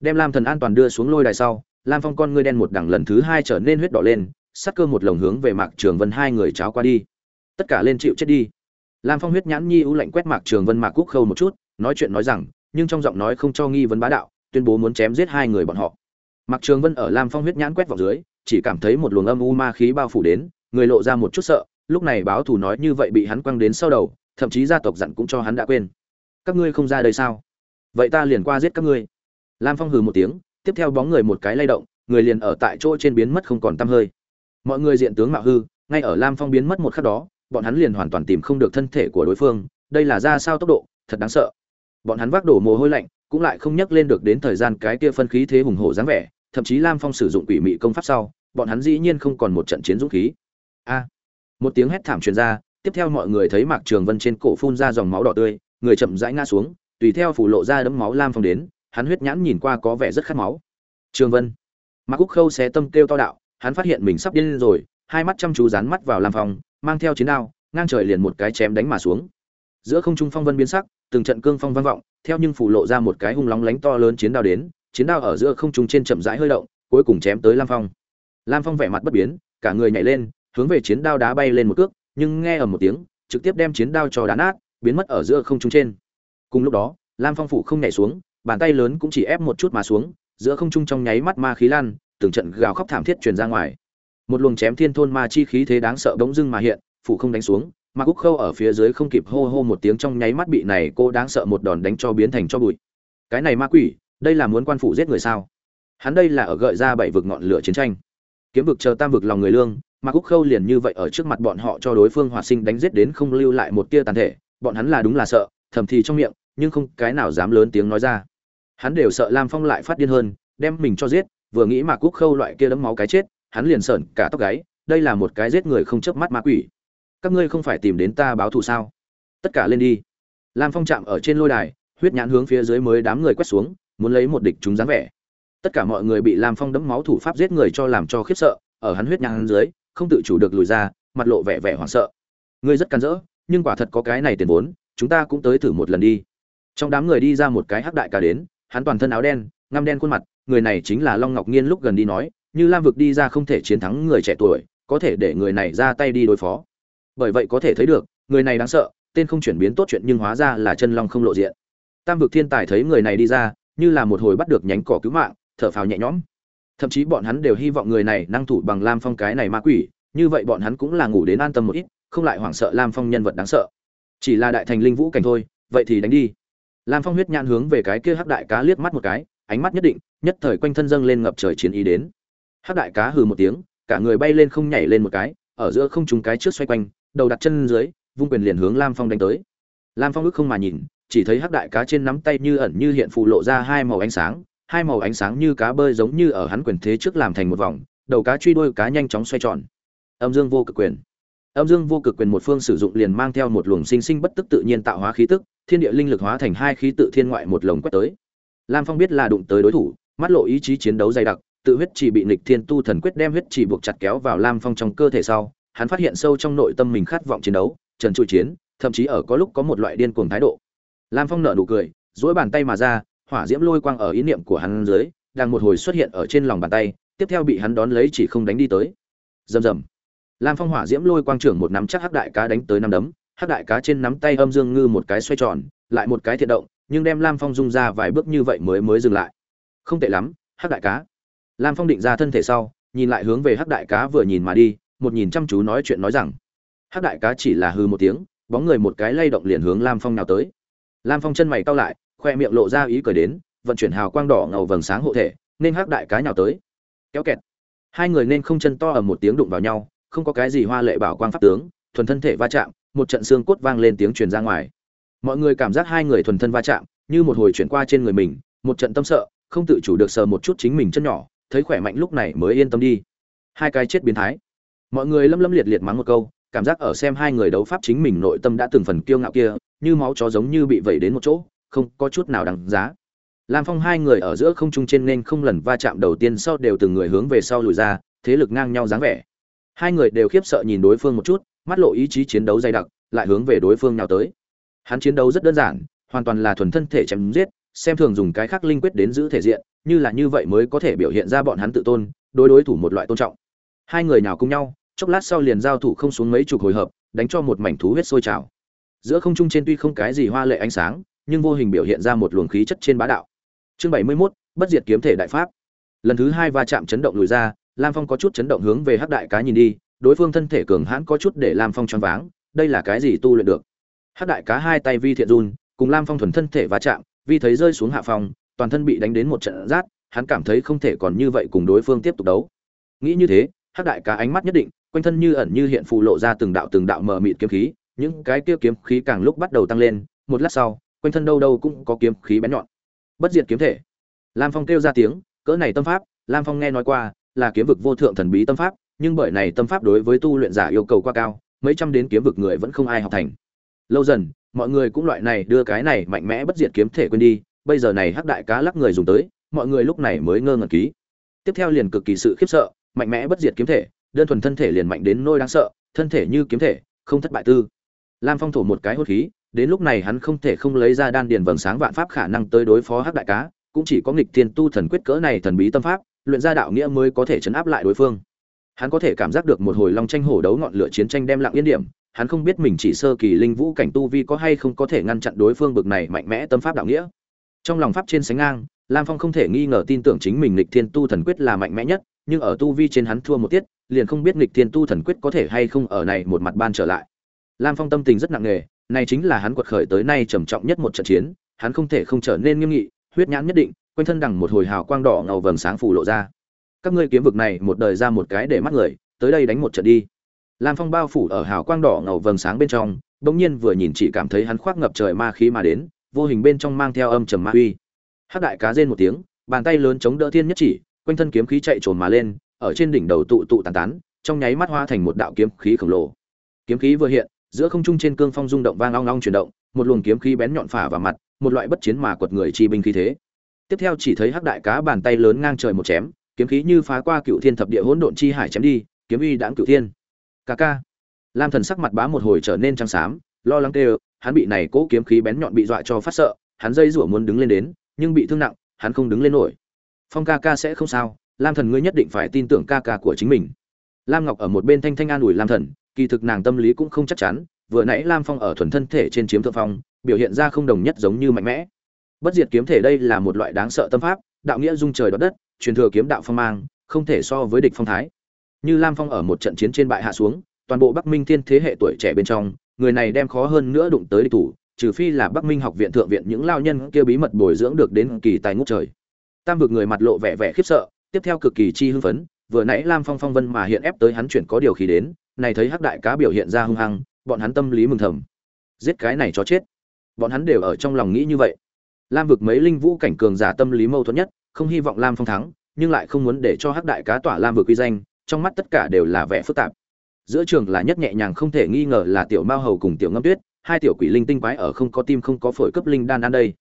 Đem lam thần an toàn đưa xuống lôi đài sau, lam phong con ngươi đen một đằng lần thứ hai trở nên huyết đỏ lên, sắc cơ một lồng hướng về mạc trường vân hai người cháo qua đi. Tất cả lên chịu chết đi. Lam phong huyết nhãn nhi ưu lạnh quét mạc trường vân mạc cúc khâu một chút, nói chuyện nói rằng, nhưng trong giọng nói không cho nghi vấn bá đạo, tuyên bố muốn chém giết hai người bọn họ. Mạc trường vân ở lam phong huyết nhãn quét vào dưới chỉ cảm thấy một luồng âm u ma khí bao phủ đến, người lộ ra một chút sợ, lúc này báo thù nói như vậy bị hắn quăng đến sau đầu, thậm chí gia tộc dặn cũng cho hắn đã quên. Các ngươi không ra đây sao? Vậy ta liền qua giết các ngươi. Lam phong hừ một tiếng, tiếp theo bóng người một cái lay động, người liền ở tại chỗ trên biến mất không còn tăm hơi. Mọi người diện tướng mạo hư, ngay ở lam phong biến mất một khắc đó, bọn hắn liền hoàn toàn tìm không được thân thể của đối phương, đây là ra sao tốc độ, thật đáng sợ. Bọn hắn vác đổ mồ hôi lạnh, cũng lại không nhắc lên được đến thời gian cái kia phân khí thế hùng hổ dáng vẻ, thậm chí lam phong sử dụng quỷ mị công pháp sau bọn hắn dĩ nhiên không còn một trận chiến dũng khí. A, một tiếng hét thảm truyền ra, tiếp theo mọi người thấy mạc trường vân trên cổ phun ra dòng máu đỏ tươi, người chậm rãi ngã xuống, tùy theo phủ lộ ra đấm máu lam phong đến, hắn huyết nhãn nhìn qua có vẻ rất khát máu. Trường vân, mạc cúc khâu xé tâm kêu to đạo, hắn phát hiện mình sắp điên rồi, hai mắt chăm chú dán mắt vào lam phong, mang theo chiến đao, ngang trời liền một cái chém đánh mà xuống. Giữa không trung phong vân biến sắc, từng trận cương phong vang vọng, theo nhưng phủ lộ ra một cái hung lóng lánh to lớn chiến đao đến, chiến đao ở giữa không trung trên chậm rãi hơi động, cuối cùng chém tới lam phong lam phong vẻ mặt bất biến, cả người nhảy lên, hướng về chiến đao đá bay lên một cước, nhưng nghe ở một tiếng, trực tiếp đem chiến đao cho đá nát, biến mất ở giữa không trung trên. Cùng lúc đó, lam phong phủ không nhảy xuống, bàn tay lớn cũng chỉ ép một chút mà xuống, giữa không trung trong nháy mắt ma khí lan, từng trận gào khóc thảm thiết truyền ra ngoài. Một luồng chém thiên thôn ma chi khí thế đáng sợ bỗng dưng mà hiện, phủ không đánh xuống, mà cúc khâu ở phía dưới không kịp hô hô một tiếng trong nháy mắt bị này cô đáng sợ một đòn đánh cho biến thành cho bụi. Cái này ma quỷ, đây là muốn quan phủ giết người sao? Hắn đây là ở gợi ra bảy vực ngọn lửa chiến tranh kiếm vực chờ tam vực lòng người lương, mà cúc khâu liền như vậy ở trước mặt bọn họ cho đối phương hoạt sinh đánh giết đến không lưu lại một tia tàn thể, bọn hắn là đúng là sợ, thầm thì trong miệng, nhưng không cái nào dám lớn tiếng nói ra. Hắn đều sợ lam phong lại phát điên hơn, đem mình cho giết, vừa nghĩ mà cúc khâu loại kia đấm máu cái chết, hắn liền sởn cả tóc gáy, đây là một cái giết người không chớp mắt ma quỷ. Các ngươi không phải tìm đến ta báo thù sao? Tất cả lên đi. Lam phong chạm ở trên lôi đài, huyết nhãn hướng phía dưới mới đám người quét xuống, muốn lấy một địch chúng dáng vẻ tất cả mọi người bị lam phong đấm máu thủ pháp giết người cho làm cho khiếp sợ, ở hắn huyết nhang dưới, không tự chủ được lùi ra, mặt lộ vẻ vẻ hoảng sợ. Ngươi rất can dỡ nhưng quả thật có cái này tiền vốn, chúng ta cũng tới thử một lần đi. Trong đám người đi ra một cái hắc đại ca đến, hắn toàn thân áo đen, ngăm đen khuôn mặt, người này chính là long ngọc nhiên lúc gần đi nói, như lam vực đi ra không thể chiến thắng người trẻ tuổi, có thể để người này ra tay đi đối phó. Bởi vậy có thể thấy được, người này đáng sợ, tên không chuyển biến tốt chuyện nhưng hóa ra là chân long không lộ diện. Tam vực thiên tài thấy người này đi ra, như là một hồi bắt được nhánh cỏ cứu mạng thở phào nhẹ nhõm. Thậm chí bọn hắn đều hy vọng người này năng thủ bằng lam phong cái này ma quỷ, như vậy bọn hắn cũng là ngủ đến an tâm một ít, không lại hoảng sợ lam phong nhân vật đáng sợ. Chỉ là đại thành linh vũ cảnh thôi, vậy thì đánh đi. Lam phong huyết nhãn hướng về cái kia hắc đại cá liếc mắt một cái, ánh mắt nhất định, nhất thời quanh thân dâng lên ngập trời chiến ý đến. Hắc đại cá hừ một tiếng, cả người bay lên không nhảy lên một cái, ở giữa không trúng cái trước xoay quanh, đầu đặt chân dưới, vung quyền liền hướng lam phong đánh tới. Lam phong ước không mà nhìn, chỉ thấy hắc đại cá trên nắm tay như ẩn như hiện phụ lộ ra hai màu ánh sáng hai màu ánh sáng như cá bơi giống như ở hắn quyền thế trước làm thành một vòng, đầu cá truy đuôi cá nhanh chóng xoay tròn. Âm dương vô cực quyền. Âm dương vô cực quyền một phương sử dụng liền mang theo một luồng sinh sinh bất tức tự nhiên tạo hóa khí tức, thiên địa linh lực hóa thành hai khí tự thiên ngoại một lồng quét tới. Lam phong biết là đụng tới đối thủ, mắt lộ ý chí chiến đấu dày đặc, tự huyết chỉ bị nghịch thiên tu thần quyết đem huyết chỉ buộc chặt kéo vào lam phong trong cơ thể sau, hắn phát hiện sâu trong nội tâm mình khát vọng chiến đấu, trần trụi chiến, thậm chí ở có lúc có một loại điên cuồng thái độ. Lam phong nở nụ cười, duỗi bàn tay mà ra hỏa diễm lôi quang ở ý niệm của hắn dưới, đang một hồi xuất hiện ở trên lòng bàn tay, tiếp theo bị hắn đón lấy chỉ không đánh đi tới. Rầm rầm. Lam phong hỏa diễm lôi quang trưởng một nắm chắc hắc đại cá đánh tới năm đấm, hắc đại cá trên nắm tay âm dương ngư một cái xoay tròn, lại một cái thiệt động, nhưng đem lam phong dung ra vài bước như vậy mới mới dừng lại. Không tệ lắm, hắc đại cá. Lam phong định ra thân thể sau, nhìn lại hướng về hắc đại cá vừa nhìn mà đi, một nhìn chăm chú nói chuyện nói rằng, hắc đại cá chỉ là hư một tiếng, bóng người một cái lay động liền hướng lam phong nào tới. Lam phong chân mày cau lại khoe miệng lộ ra ý cười đến, vận chuyển hào quang đỏ ngầu vầng sáng hộ thể, nên hắc đại cá nhào tới. Kéo kẹt. Hai người nên không chân to ở một tiếng đụng vào nhau, không có cái gì hoa lệ bảo quang pháp tướng, thuần thân thể va chạm, một trận xương cốt vang lên tiếng truyền ra ngoài. Mọi người cảm giác hai người thuần thân va chạm, như một hồi chuyển qua trên người mình, một trận tâm sợ, không tự chủ được sờ một chút chính mình chân nhỏ, thấy khỏe mạnh lúc này mới yên tâm đi. Hai cái chết biến thái. Mọi người lâm lâm liệt liệt mắng một câu, cảm giác ở xem hai người đấu pháp chính mình nội tâm đã từng phần kiêu ngạo kia, như máu chó giống như bị vẩy đến một chỗ không có chút nào đáng giá. Lam phong hai người ở giữa không trung trên nên không lần va chạm đầu tiên sau đều từng người hướng về sau lùi ra, thế lực ngang nhau dáng vẻ. Hai người đều khiếp sợ nhìn đối phương một chút, mắt lộ ý chí chiến đấu dày đặc, lại hướng về đối phương nào tới. Hắn chiến đấu rất đơn giản, hoàn toàn là thuần thân thể chém giết, xem thường dùng cái khác linh quyết đến giữ thể diện, như là như vậy mới có thể biểu hiện ra bọn hắn tự tôn, đối đối thủ một loại tôn trọng. Hai người nào cùng nhau, chốc lát sau liền giao thủ không xuống mấy chục hồi hợp, đánh cho một mảnh thú huyết sôi trào. Giữa không trung trên tuy không cái gì hoa lệ ánh sáng nhưng vô hình biểu hiện ra một luồng khí chất trên bá đạo. Chương bảy mươi 71, bất diệt kiếm thể đại pháp. Lần thứ hai va chạm chấn động lùi ra lam phong có chút chấn động hướng về hắc đại cá nhìn đi đối phương thân thể cường hãn có chút để lam phong choáng váng đây là cái gì tu luyện được? Hắc đại cá hai tay vi thiện run cùng lam phong thuần thân thể va chạm vi thấy rơi xuống hạ phòng toàn thân bị đánh đến một trận rát hắn cảm thấy không thể còn như vậy cùng đối phương tiếp tục đấu. Nghĩ như thế hắc đại cá ánh mắt nhất định quanh thân như ẩn như hiện phù lộ ra từng đạo từng đạo mờ mịt kiếm khí những cái kia kiếm khí càng lúc bắt đầu tăng lên một lát sau quanh thân đâu đâu cũng có kiếm khí bén nhọn. Bất diệt kiếm thể. Lam phong kêu ra tiếng, cỡ này tâm pháp, lam phong nghe nói qua, là kiếm vực vô thượng thần bí tâm pháp, nhưng bởi này tâm pháp đối với tu luyện giả yêu cầu quá cao, mấy trăm đến kiếm vực người vẫn không ai học thành. Lâu dần, mọi người cũng loại này đưa cái này mạnh mẽ bất diệt kiếm thể quên đi, bây giờ này hắc đại cá lắc người dùng tới, mọi người lúc này mới ngơ ngẩn ký. Tiếp theo liền cực kỳ sự khiếp sợ, mạnh mẽ bất diệt kiếm thể, đơn thuần thân thể liền mạnh đến nôi đáng sợ, thân thể như kiếm thể, không thất bại tư. Lam phong thổ một cái hốt khí đến lúc này hắn không thể không lấy ra đan điền vầng sáng vạn pháp khả năng tới đối phó hắc đại cá, cũng chỉ có nghịch thiên tu thần quyết cỡ này thần bí tâm pháp, luyện ra đạo nghĩa mới có thể chấn áp lại đối phương. Hắn có thể cảm giác được một hồi long tranh hổ đấu ngọn lửa chiến tranh đem lặng yên điểm, hắn không biết mình chỉ sơ kỳ linh vũ cảnh tu vi có hay không có thể ngăn chặn đối phương bực này mạnh mẽ tâm pháp đạo nghĩa. Trong lòng pháp trên sánh ngang, lam phong không thể nghi ngờ tin tưởng chính mình nghịch thiên tu thần quyết là mạnh mẽ nhất, nhưng ở tu vi trên hắn thua một tiết, liền không biết nghịch thiên tu thần quyết có thể hay không ở này một mặt ban trở lại. Lam phong tâm tình rất nặng nề này chính là hắn quật khởi tới nay trầm trọng nhất một trận chiến, hắn không thể không trở nên nghiêm nghị, huyết nhãn nhất định, quanh thân đằng một hồi hào quang đỏ ngầu vầng sáng phủ lộ ra. Các ngươi kiếm vực này một đời ra một cái để mắt người, tới đây đánh một trận đi. Lam phong bao phủ ở hào quang đỏ ngầu vầng sáng bên trong bỗng nhiên vừa nhìn chỉ cảm thấy hắn khoác ngập trời ma khí mà đến, vô hình bên trong mang theo âm trầm ma uy. Hắc đại cá rên một tiếng, bàn tay lớn chống đỡ thiên nhất chỉ, quanh thân kiếm khí chạy trồn mà lên, ở trên đỉnh đầu tụ tụ tàn tán, trong nháy mắt hoa thành một đạo kiếm khí khổng lồ. Kiếm khí vừa hiện giữa không trung trên cương phong rung động vang long long chuyển động, một luồng kiếm khí bén nhọn phả vào mặt, một loại bất chiến mà quật người chi binh khí thế. Tiếp theo chỉ thấy hắc đại cá bàn tay lớn ngang trời một chém, kiếm khí như phá qua cựu thiên thập địa hỗn độn chi hải chém đi, kiếm uy đãng cựu thiên. Ca ca. Lam thần sắc mặt bá một hồi trở nên trắng xám, lo lắng kêu, hắn bị này cố kiếm khí bén nhọn bị dọa cho phát sợ, hắn dây rủa muốn đứng lên đến, nhưng bị thương nặng, hắn không đứng lên nổi. Phong ca ca sẽ không sao, lam thần ngươi nhất định phải tin tưởng ca ca của chính mình. Lam ngọc ở một bên thanh thanh an ủi lam thần kỳ thực nàng tâm lý cũng không chắc chắn, vừa nãy lam phong ở thuần thân thể trên chiếm thượng phong, biểu hiện ra không đồng nhất giống như mạnh mẽ. Bất diệt kiếm thể đây là một loại đáng sợ tâm pháp, đạo nghĩa dung trời đoạt đất, truyền thừa kiếm đạo phong mang, không thể so với địch phong thái. Như lam phong ở một trận chiến trên bại hạ xuống, toàn bộ bắc minh thiên thế hệ tuổi trẻ bên trong, người này đem khó hơn nữa đụng tới địch thủ, trừ phi là bắc minh học viện thượng viện những lao nhân kia bí mật bồi dưỡng được đến kỳ tài ngút trời. Tam vực người mặt lộ vẻ vẻ khiếp sợ, tiếp theo cực kỳ chi hưng phấn, vừa nãy lam phong phong vân mà hiện ép tới hắn chuyển có điều khí đến này thấy hắc đại cá biểu hiện ra hung hăng, bọn hắn tâm lý mừng thầm. Giết cái này cho chết. Bọn hắn đều ở trong lòng nghĩ như vậy. Lam vực mấy linh vũ cảnh cường giả tâm lý mâu thuẫn nhất, không hy vọng lam phong thắng, nhưng lại không muốn để cho hắc đại cá tỏa lam vực uy danh, trong mắt tất cả đều là vẻ phức tạp. Giữa trường là nhất nhẹ nhàng không thể nghi ngờ là tiểu mao hầu cùng tiểu ngâm tuyết, hai tiểu quỷ linh tinh quái ở không có tim không có phổi cấp linh đan ăn đây.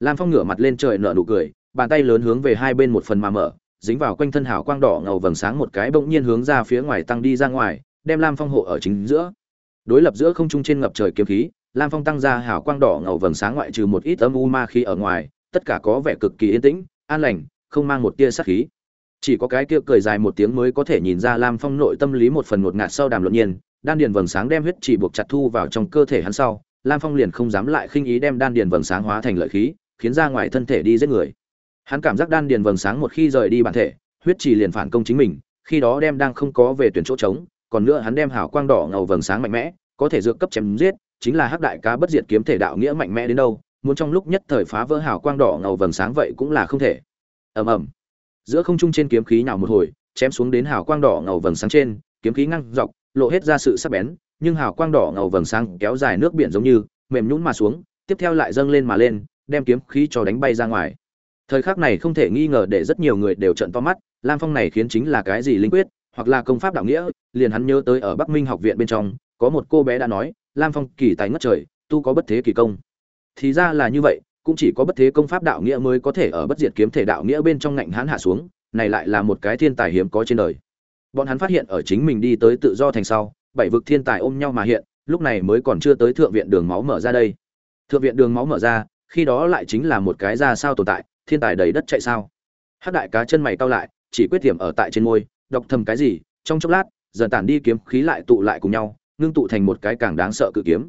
Lam phong ngửa mặt lên trời nở nụ cười, bàn tay lớn hướng về hai bên một phần mà mở, dính vào quanh thân hào quang đỏ ngầu vầng sáng một cái bỗng nhiên hướng ra phía ngoài tăng đi ra ngoài đem lam phong hộ ở chính giữa. Đối lập giữa không trung trên ngập trời kiếm khí, lam phong tăng ra hào quang đỏ ngầu vầng sáng ngoại trừ một ít âm u ma khí ở ngoài, tất cả có vẻ cực kỳ yên tĩnh, an lành, không mang một tia sát khí. Chỉ có cái kia cười dài một tiếng mới có thể nhìn ra lam phong nội tâm lý một phần ngột ngạt sau đàm luận nhiên, đan điền vầng sáng đem huyết chỉ buộc chặt thu vào trong cơ thể hắn sau, lam phong liền không dám lại khinh ý đem đan điền vầng sáng hóa thành lợi khí, khiến ra ngoài thân thể đi giết người. Hắn cảm giác đan điền vầng sáng một khi rời đi bản thể, huyết chỉ liền phản công chính mình, khi đó đem đang không có về tuyển chỗ trống còn nữa hắn đem hào quang đỏ ngầu vầng sáng mạnh mẽ, có thể dược cấp chém giết, chính là hắc đại cá bất diệt kiếm thể đạo nghĩa mạnh mẽ đến đâu, muốn trong lúc nhất thời phá vỡ hào quang đỏ ngầu vầng sáng vậy cũng là không thể. Ầm ầm. Giữa không trung trên kiếm khí nào một hồi, chém xuống đến hào quang đỏ ngầu vầng sáng trên, kiếm khí ngăng dọc, lộ hết ra sự sắc bén, nhưng hào quang đỏ ngầu vầng sáng kéo dài nước biển giống như, mềm nhũn mà xuống, tiếp theo lại dâng lên mà lên, đem kiếm khí cho đánh bay ra ngoài. Thời khắc này không thể nghi ngờ để rất nhiều người đều trợn to mắt, lam phong này khiến chính là cái gì linh quyết? Hoặc là công pháp đạo nghĩa, liền hắn nhớ tới ở bắc minh học viện bên trong, có một cô bé đã nói, lam phong, kỳ tài ngất trời, tu có bất thế kỳ công. Thì ra là như vậy, cũng chỉ có bất thế công pháp đạo nghĩa mới có thể ở bất diệt kiếm thể đạo nghĩa bên trong ngạnh hãn hạ xuống, này lại là một cái thiên tài hiếm có trên đời. Bọn hắn phát hiện ở chính mình đi tới tự do thành sau, bảy vực thiên tài ôm nhau mà hiện, lúc này mới còn chưa tới thượng viện đường máu mở ra đây. Thượng viện đường máu mở ra, khi đó lại chính là một cái ra sao tồn tại, thiên tài đầy đất chạy sao. Hát đại cá chân mày cao lại, chỉ quyết điểm ở tại trên môi đọc thầm cái gì, trong chốc lát, dần tản đi kiếm khí lại tụ lại cùng nhau, ngưng tụ thành một cái càng đáng sợ cự kiếm.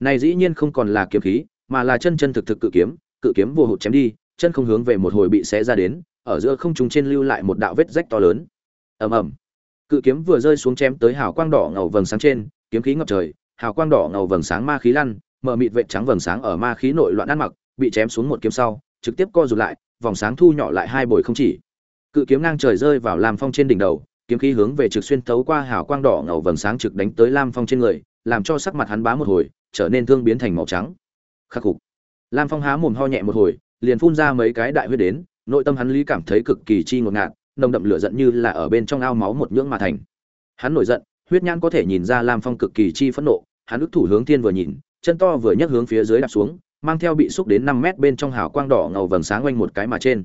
Này dĩ nhiên không còn là kiếm khí, mà là chân chân thực thực cự kiếm cự kiếm vô hụt chém đi, chân không hướng về một hồi bị xé ra đến, ở giữa không trung trên lưu lại một đạo vết rách to lớn. Ầm ầm. Cự kiếm vừa rơi xuống chém tới hào quang đỏ ngầu vầng sáng trên, kiếm khí ngập trời, hào quang đỏ ngầu vầng sáng ma khí lăn mở mịt vệt trắng vầng sáng ở ma khí nội loạn ăn mặc, bị chém xuống một kiếm sau, trực tiếp co rụt lại, vòng sáng thu nhỏ lại hai bồi không chỉ cự kiếm ngang trời rơi vào lam phong trên đỉnh đầu, kiếm khí hướng về trực xuyên thấu qua hào quang đỏ ngầu vầng sáng trực đánh tới lam phong trên người, làm cho sắc mặt hắn bá một hồi, trở nên thương biến thành màu trắng. Khắc phục. Lam phong há mồm ho nhẹ một hồi, liền phun ra mấy cái đại huyết đến, nội tâm hắn lý cảm thấy cực kỳ chi ngột ngạt, nồng đậm lửa giận như là ở bên trong ao máu một nhưỡng mà thành. Hắn nổi giận, huyết nhãn có thể nhìn ra lam phong cực kỳ chi phẫn nộ, hắn ức thủ hướng thiên vừa nhìn, chân to vừa nhấc hướng phía dưới đạp xuống, mang theo bị xúc đến năm mét bên trong hào quang đỏ ngầu vầng sáng quanh một cái mà trên.